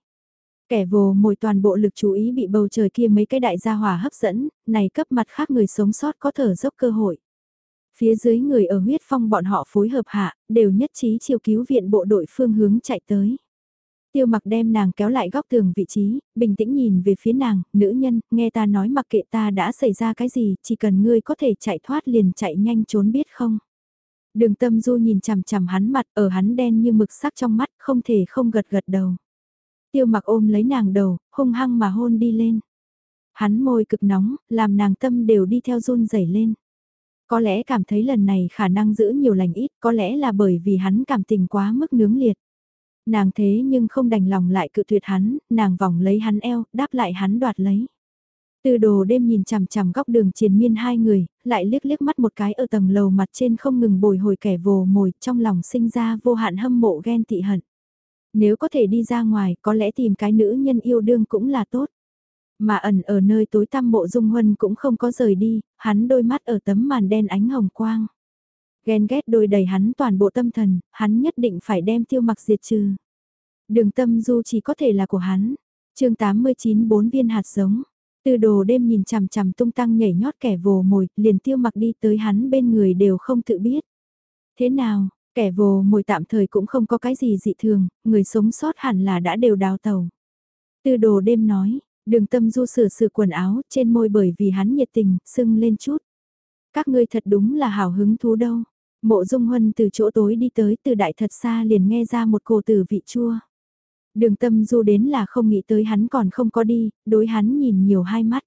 Kẻ vồ mồi toàn bộ lực chú ý bị bầu trời kia mấy cái đại gia hỏa hấp dẫn, này cấp mặt khác người sống sót có thở dốc cơ hội. Phía dưới người ở huyết phong bọn họ phối hợp hạ, đều nhất trí chiều cứu viện bộ đội phương hướng chạy tới. Tiêu mặc đem nàng kéo lại góc tường vị trí, bình tĩnh nhìn về phía nàng, nữ nhân, nghe ta nói mặc kệ ta đã xảy ra cái gì, chỉ cần ngươi có thể chạy thoát liền chạy nhanh trốn biết không. Đường tâm du nhìn chằm chằm hắn mặt ở hắn đen như mực sắc trong mắt không thể không gật gật đầu. Tiêu mặc ôm lấy nàng đầu, hung hăng mà hôn đi lên. Hắn môi cực nóng, làm nàng tâm đều đi theo run rẩy lên. Có lẽ cảm thấy lần này khả năng giữ nhiều lành ít, có lẽ là bởi vì hắn cảm tình quá mức nướng liệt. Nàng thế nhưng không đành lòng lại cự tuyệt hắn, nàng vòng lấy hắn eo, đáp lại hắn đoạt lấy. Từ đồ đêm nhìn chằm chằm góc đường triền miên hai người, lại liếc liếc mắt một cái ở tầng lầu mặt trên không ngừng bồi hồi kẻ vồ mồi trong lòng sinh ra vô hạn hâm mộ ghen tị hận. Nếu có thể đi ra ngoài có lẽ tìm cái nữ nhân yêu đương cũng là tốt. Mà ẩn ở nơi tối tăm mộ dung huân cũng không có rời đi, hắn đôi mắt ở tấm màn đen ánh hồng quang. Ghen ghét đôi đầy hắn toàn bộ tâm thần, hắn nhất định phải đem tiêu mặc diệt trừ. Đường tâm du chỉ có thể là của hắn. chương 89 bốn viên hạt giống. Từ đồ đêm nhìn chằm chằm tung tăng nhảy nhót kẻ vồ mồi, liền tiêu mặc đi tới hắn bên người đều không tự biết. Thế nào, kẻ vồ mồi tạm thời cũng không có cái gì dị thường, người sống sót hẳn là đã đều đào tàu. Tư đồ đêm nói, đường tâm du sửa sửa quần áo trên môi bởi vì hắn nhiệt tình, sưng lên chút. Các ngươi thật đúng là hào hứng thú đâu. Mộ dung huân từ chỗ tối đi tới từ đại thật xa liền nghe ra một cổ từ vị chua. Đường tâm du đến là không nghĩ tới hắn còn không có đi, đối hắn nhìn nhiều hai mắt.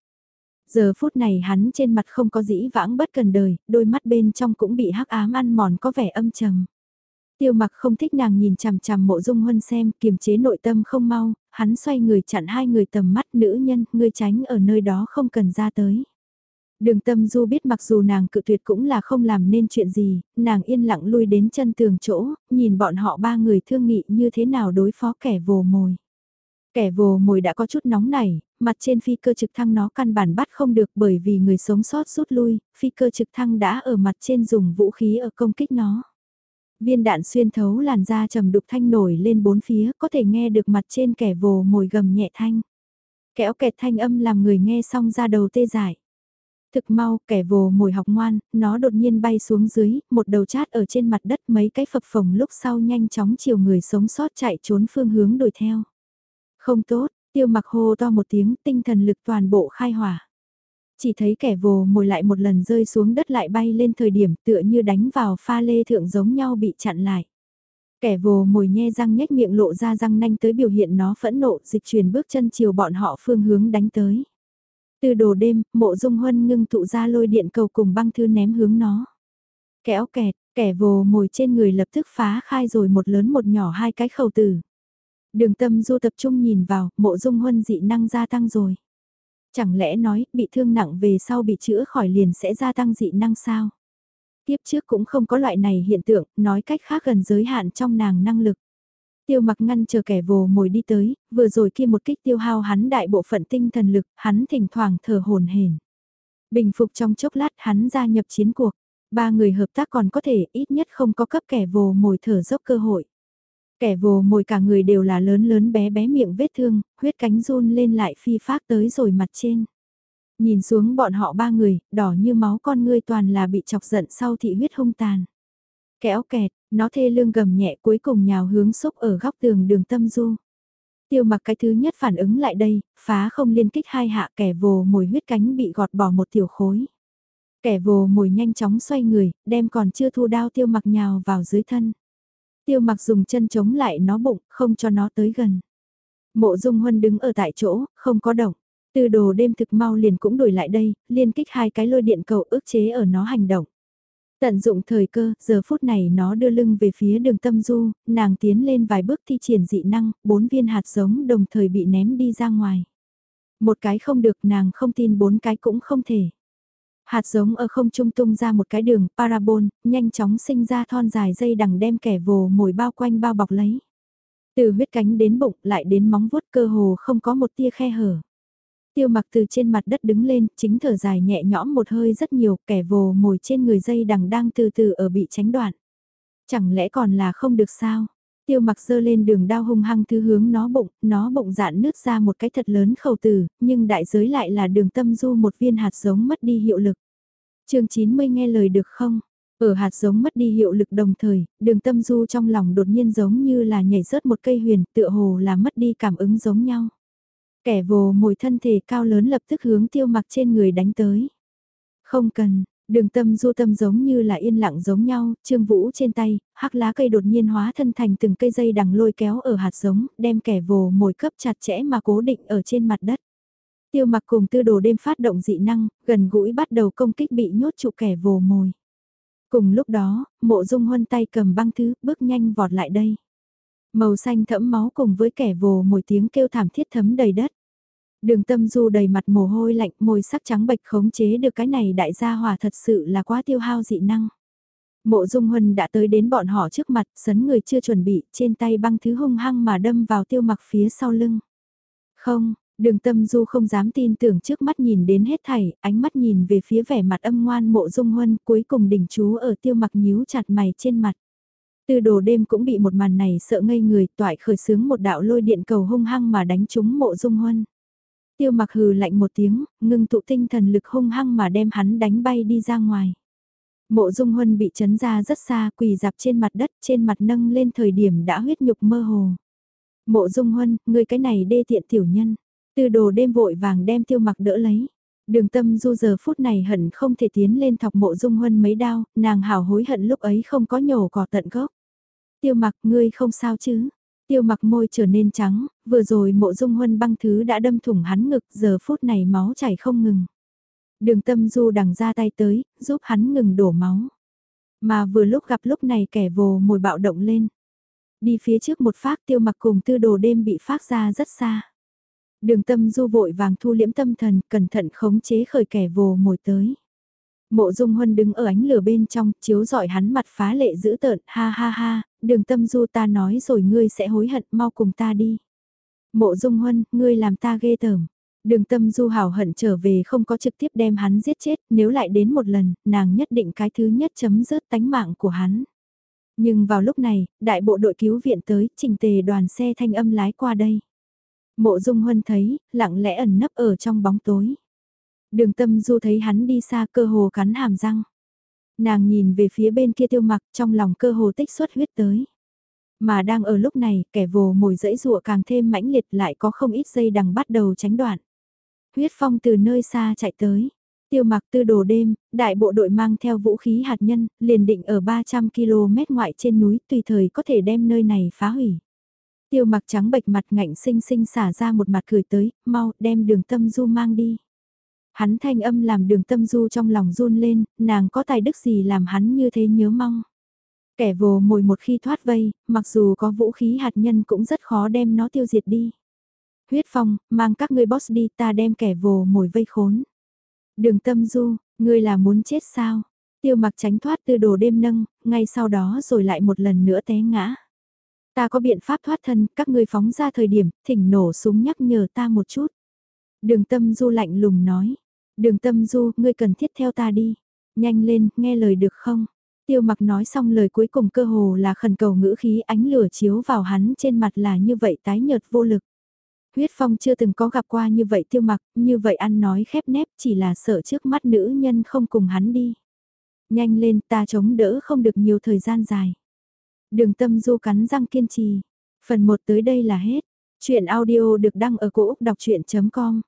Giờ phút này hắn trên mặt không có dĩ vãng bất cần đời, đôi mắt bên trong cũng bị hắc ám ăn mòn có vẻ âm trầm. Tiêu mặc không thích nàng nhìn chằm chằm mộ dung huân xem, kiềm chế nội tâm không mau, hắn xoay người chặn hai người tầm mắt nữ nhân, ngươi tránh ở nơi đó không cần ra tới. Đường tâm du biết mặc dù nàng cự tuyệt cũng là không làm nên chuyện gì, nàng yên lặng lui đến chân tường chỗ, nhìn bọn họ ba người thương nghị như thế nào đối phó kẻ vồ mồi. Kẻ vồ mồi đã có chút nóng nảy, mặt trên phi cơ trực thăng nó căn bản bắt không được bởi vì người sống sót rút lui, phi cơ trực thăng đã ở mặt trên dùng vũ khí ở công kích nó. Viên đạn xuyên thấu làn da trầm đục thanh nổi lên bốn phía, có thể nghe được mặt trên kẻ vồ mồi gầm nhẹ thanh. Kéo kẹt thanh âm làm người nghe xong ra đầu tê dại. Thực mau, kẻ vồ mồi học ngoan, nó đột nhiên bay xuống dưới, một đầu chát ở trên mặt đất mấy cái phập phồng lúc sau nhanh chóng chiều người sống sót chạy trốn phương hướng đuổi theo. Không tốt, tiêu mặc hô to một tiếng tinh thần lực toàn bộ khai hỏa. Chỉ thấy kẻ vồ mồi lại một lần rơi xuống đất lại bay lên thời điểm tựa như đánh vào pha lê thượng giống nhau bị chặn lại. Kẻ vồ mồi nhe răng nhếch miệng lộ ra răng nanh tới biểu hiện nó phẫn nộ dịch chuyển bước chân chiều bọn họ phương hướng đánh tới. Từ đồ đêm, mộ dung huân ngưng tụ ra lôi điện cầu cùng băng thư ném hướng nó. Kéo kẹt, kẻ vồ mồi trên người lập tức phá khai rồi một lớn một nhỏ hai cái khẩu tử. Đường tâm du tập trung nhìn vào, mộ dung huân dị năng gia tăng rồi. Chẳng lẽ nói, bị thương nặng về sau bị chữa khỏi liền sẽ gia tăng dị năng sao? Tiếp trước cũng không có loại này hiện tượng, nói cách khác gần giới hạn trong nàng năng lực. Tiêu mặc ngăn chờ kẻ vồ mồi đi tới, vừa rồi kia một kích tiêu hao hắn đại bộ phận tinh thần lực, hắn thỉnh thoảng thở hồn hển. Bình phục trong chốc lát hắn gia nhập chiến cuộc, ba người hợp tác còn có thể ít nhất không có cấp kẻ vồ mồi thở dốc cơ hội. Kẻ vồ mồi cả người đều là lớn lớn bé bé miệng vết thương, huyết cánh run lên lại phi phát tới rồi mặt trên. Nhìn xuống bọn họ ba người, đỏ như máu con ngươi toàn là bị chọc giận sau thị huyết hung tàn. Kéo kẹt, nó thê lương gầm nhẹ cuối cùng nhào hướng xúc ở góc tường đường tâm du. Tiêu mặc cái thứ nhất phản ứng lại đây, phá không liên kích hai hạ kẻ vồ mồi huyết cánh bị gọt bỏ một tiểu khối. Kẻ vồ mồi nhanh chóng xoay người, đem còn chưa thu đao tiêu mặc nhào vào dưới thân. Tiêu mặc dùng chân chống lại nó bụng, không cho nó tới gần. Mộ dung huân đứng ở tại chỗ, không có động. Từ đồ đêm thực mau liền cũng đổi lại đây, liên kích hai cái lôi điện cầu ước chế ở nó hành động. Tận dụng thời cơ, giờ phút này nó đưa lưng về phía đường tâm du, nàng tiến lên vài bước thi triển dị năng, bốn viên hạt giống đồng thời bị ném đi ra ngoài. Một cái không được nàng không tin bốn cái cũng không thể. Hạt giống ở không trung tung ra một cái đường parabol, nhanh chóng sinh ra thon dài dây đằng đem kẻ vồ mồi bao quanh bao bọc lấy. Từ huyết cánh đến bụng lại đến móng vuốt cơ hồ không có một tia khe hở. Tiêu mặc từ trên mặt đất đứng lên, chính thở dài nhẹ nhõm một hơi rất nhiều, kẻ vồ mồi trên người dây đằng đang từ từ ở bị tránh đoạn. Chẳng lẽ còn là không được sao? Tiêu mặc dơ lên đường đao hung hăng thứ hướng nó bụng, nó bụng dạn nứt ra một cái thật lớn khẩu tử, nhưng đại giới lại là đường tâm du một viên hạt giống mất đi hiệu lực. chương 90 nghe lời được không? Ở hạt giống mất đi hiệu lực đồng thời, đường tâm du trong lòng đột nhiên giống như là nhảy rớt một cây huyền, tựa hồ là mất đi cảm ứng giống nhau. Kẻ vồ mồi thân thể cao lớn lập tức hướng tiêu mặc trên người đánh tới. Không cần, đường tâm du tâm giống như là yên lặng giống nhau, trương vũ trên tay, hắc lá cây đột nhiên hóa thân thành từng cây dây đằng lôi kéo ở hạt giống, đem kẻ vồ mồi cấp chặt chẽ mà cố định ở trên mặt đất. Tiêu mặc cùng tư đồ đêm phát động dị năng, gần gũi bắt đầu công kích bị nhốt trụ kẻ vồ mồi. Cùng lúc đó, mộ dung huân tay cầm băng thứ, bước nhanh vọt lại đây. Màu xanh thẫm máu cùng với kẻ vồ mồi tiếng kêu thảm thiết thấm đầy đất. Đường tâm du đầy mặt mồ hôi lạnh môi sắc trắng bệch khống chế được cái này đại gia hòa thật sự là quá tiêu hao dị năng. Mộ Dung Huân đã tới đến bọn họ trước mặt, sấn người chưa chuẩn bị, trên tay băng thứ hung hăng mà đâm vào tiêu mặc phía sau lưng. Không, đường tâm du không dám tin tưởng trước mắt nhìn đến hết thảy, ánh mắt nhìn về phía vẻ mặt âm ngoan mộ Dung Huân cuối cùng đỉnh chú ở tiêu mặc nhíu chặt mày trên mặt tư đồ đêm cũng bị một màn này sợ ngây người, toại khởi sướng một đạo lôi điện cầu hung hăng mà đánh trúng mộ Dung Huân. Tiêu mặc hừ lạnh một tiếng, ngưng tụ tinh thần lực hung hăng mà đem hắn đánh bay đi ra ngoài. Mộ Dung Huân bị chấn ra rất xa quỳ dạp trên mặt đất trên mặt nâng lên thời điểm đã huyết nhục mơ hồ. Mộ Dung Huân, người cái này đê tiện tiểu nhân. Từ đồ đêm vội vàng đem tiêu mặc đỡ lấy. Đường tâm du giờ phút này hận không thể tiến lên thọc mộ Dung Huân mấy đao, nàng hào hối hận lúc ấy không có nhổ cỏ tận gốc. Tiêu mặc ngươi không sao chứ. Tiêu mặc môi trở nên trắng, vừa rồi mộ Dung Huân băng thứ đã đâm thủng hắn ngực giờ phút này máu chảy không ngừng. Đường tâm du đằng ra tay tới, giúp hắn ngừng đổ máu. Mà vừa lúc gặp lúc này kẻ vồ mồi bạo động lên. Đi phía trước một phát tiêu mặc cùng tư đồ đêm bị phát ra rất xa. Đường tâm du vội vàng thu liễm tâm thần, cẩn thận khống chế khởi kẻ vồ mồi tới. Mộ dung huân đứng ở ánh lửa bên trong, chiếu dọi hắn mặt phá lệ dữ tợn, ha ha ha, đường tâm du ta nói rồi ngươi sẽ hối hận, mau cùng ta đi. Mộ dung huân, ngươi làm ta ghê tởm. Đường tâm du hào hận trở về không có trực tiếp đem hắn giết chết, nếu lại đến một lần, nàng nhất định cái thứ nhất chấm dứt tánh mạng của hắn. Nhưng vào lúc này, đại bộ đội cứu viện tới, trình tề đoàn xe thanh âm lái qua đây. Mộ dung huân thấy, lặng lẽ ẩn nấp ở trong bóng tối. Đường tâm du thấy hắn đi xa cơ hồ cắn hàm răng. Nàng nhìn về phía bên kia tiêu mặc trong lòng cơ hồ tích xuất huyết tới. Mà đang ở lúc này, kẻ vồ mồi dẫy rụa càng thêm mãnh liệt lại có không ít dây đằng bắt đầu tránh đoạn. Huyết phong từ nơi xa chạy tới. Tiêu mặc tư đồ đêm, đại bộ đội mang theo vũ khí hạt nhân, liền định ở 300 km ngoại trên núi tùy thời có thể đem nơi này phá hủy. Tiêu mặc trắng bệch mặt ngạnh sinh sinh xả ra một mặt cười tới, mau đem đường tâm du mang đi. Hắn thanh âm làm đường tâm du trong lòng run lên, nàng có tài đức gì làm hắn như thế nhớ mong. Kẻ vồ mồi một khi thoát vây, mặc dù có vũ khí hạt nhân cũng rất khó đem nó tiêu diệt đi. Huyết phong, mang các ngươi boss đi ta đem kẻ vồ mồi vây khốn. Đường tâm du, ngươi là muốn chết sao? Tiêu mặc tránh thoát từ đồ đêm nâng, ngay sau đó rồi lại một lần nữa té ngã. Ta có biện pháp thoát thân, các ngươi phóng ra thời điểm, thỉnh nổ súng nhắc nhở ta một chút. Đường tâm du lạnh lùng nói. Đường tâm du, ngươi cần thiết theo ta đi. Nhanh lên, nghe lời được không? Tiêu mặc nói xong lời cuối cùng cơ hồ là khẩn cầu ngữ khí ánh lửa chiếu vào hắn trên mặt là như vậy tái nhợt vô lực. Huyết Phong chưa từng có gặp qua như vậy tiêu mặc, như vậy ăn nói khép nép chỉ là sợ trước mắt nữ nhân không cùng hắn đi. Nhanh lên ta chống đỡ không được nhiều thời gian dài. Đường tâm du cắn răng kiên trì. Phần 1 tới đây là hết. Chuyện audio được đăng ở cổ Úc đọc chuyện.com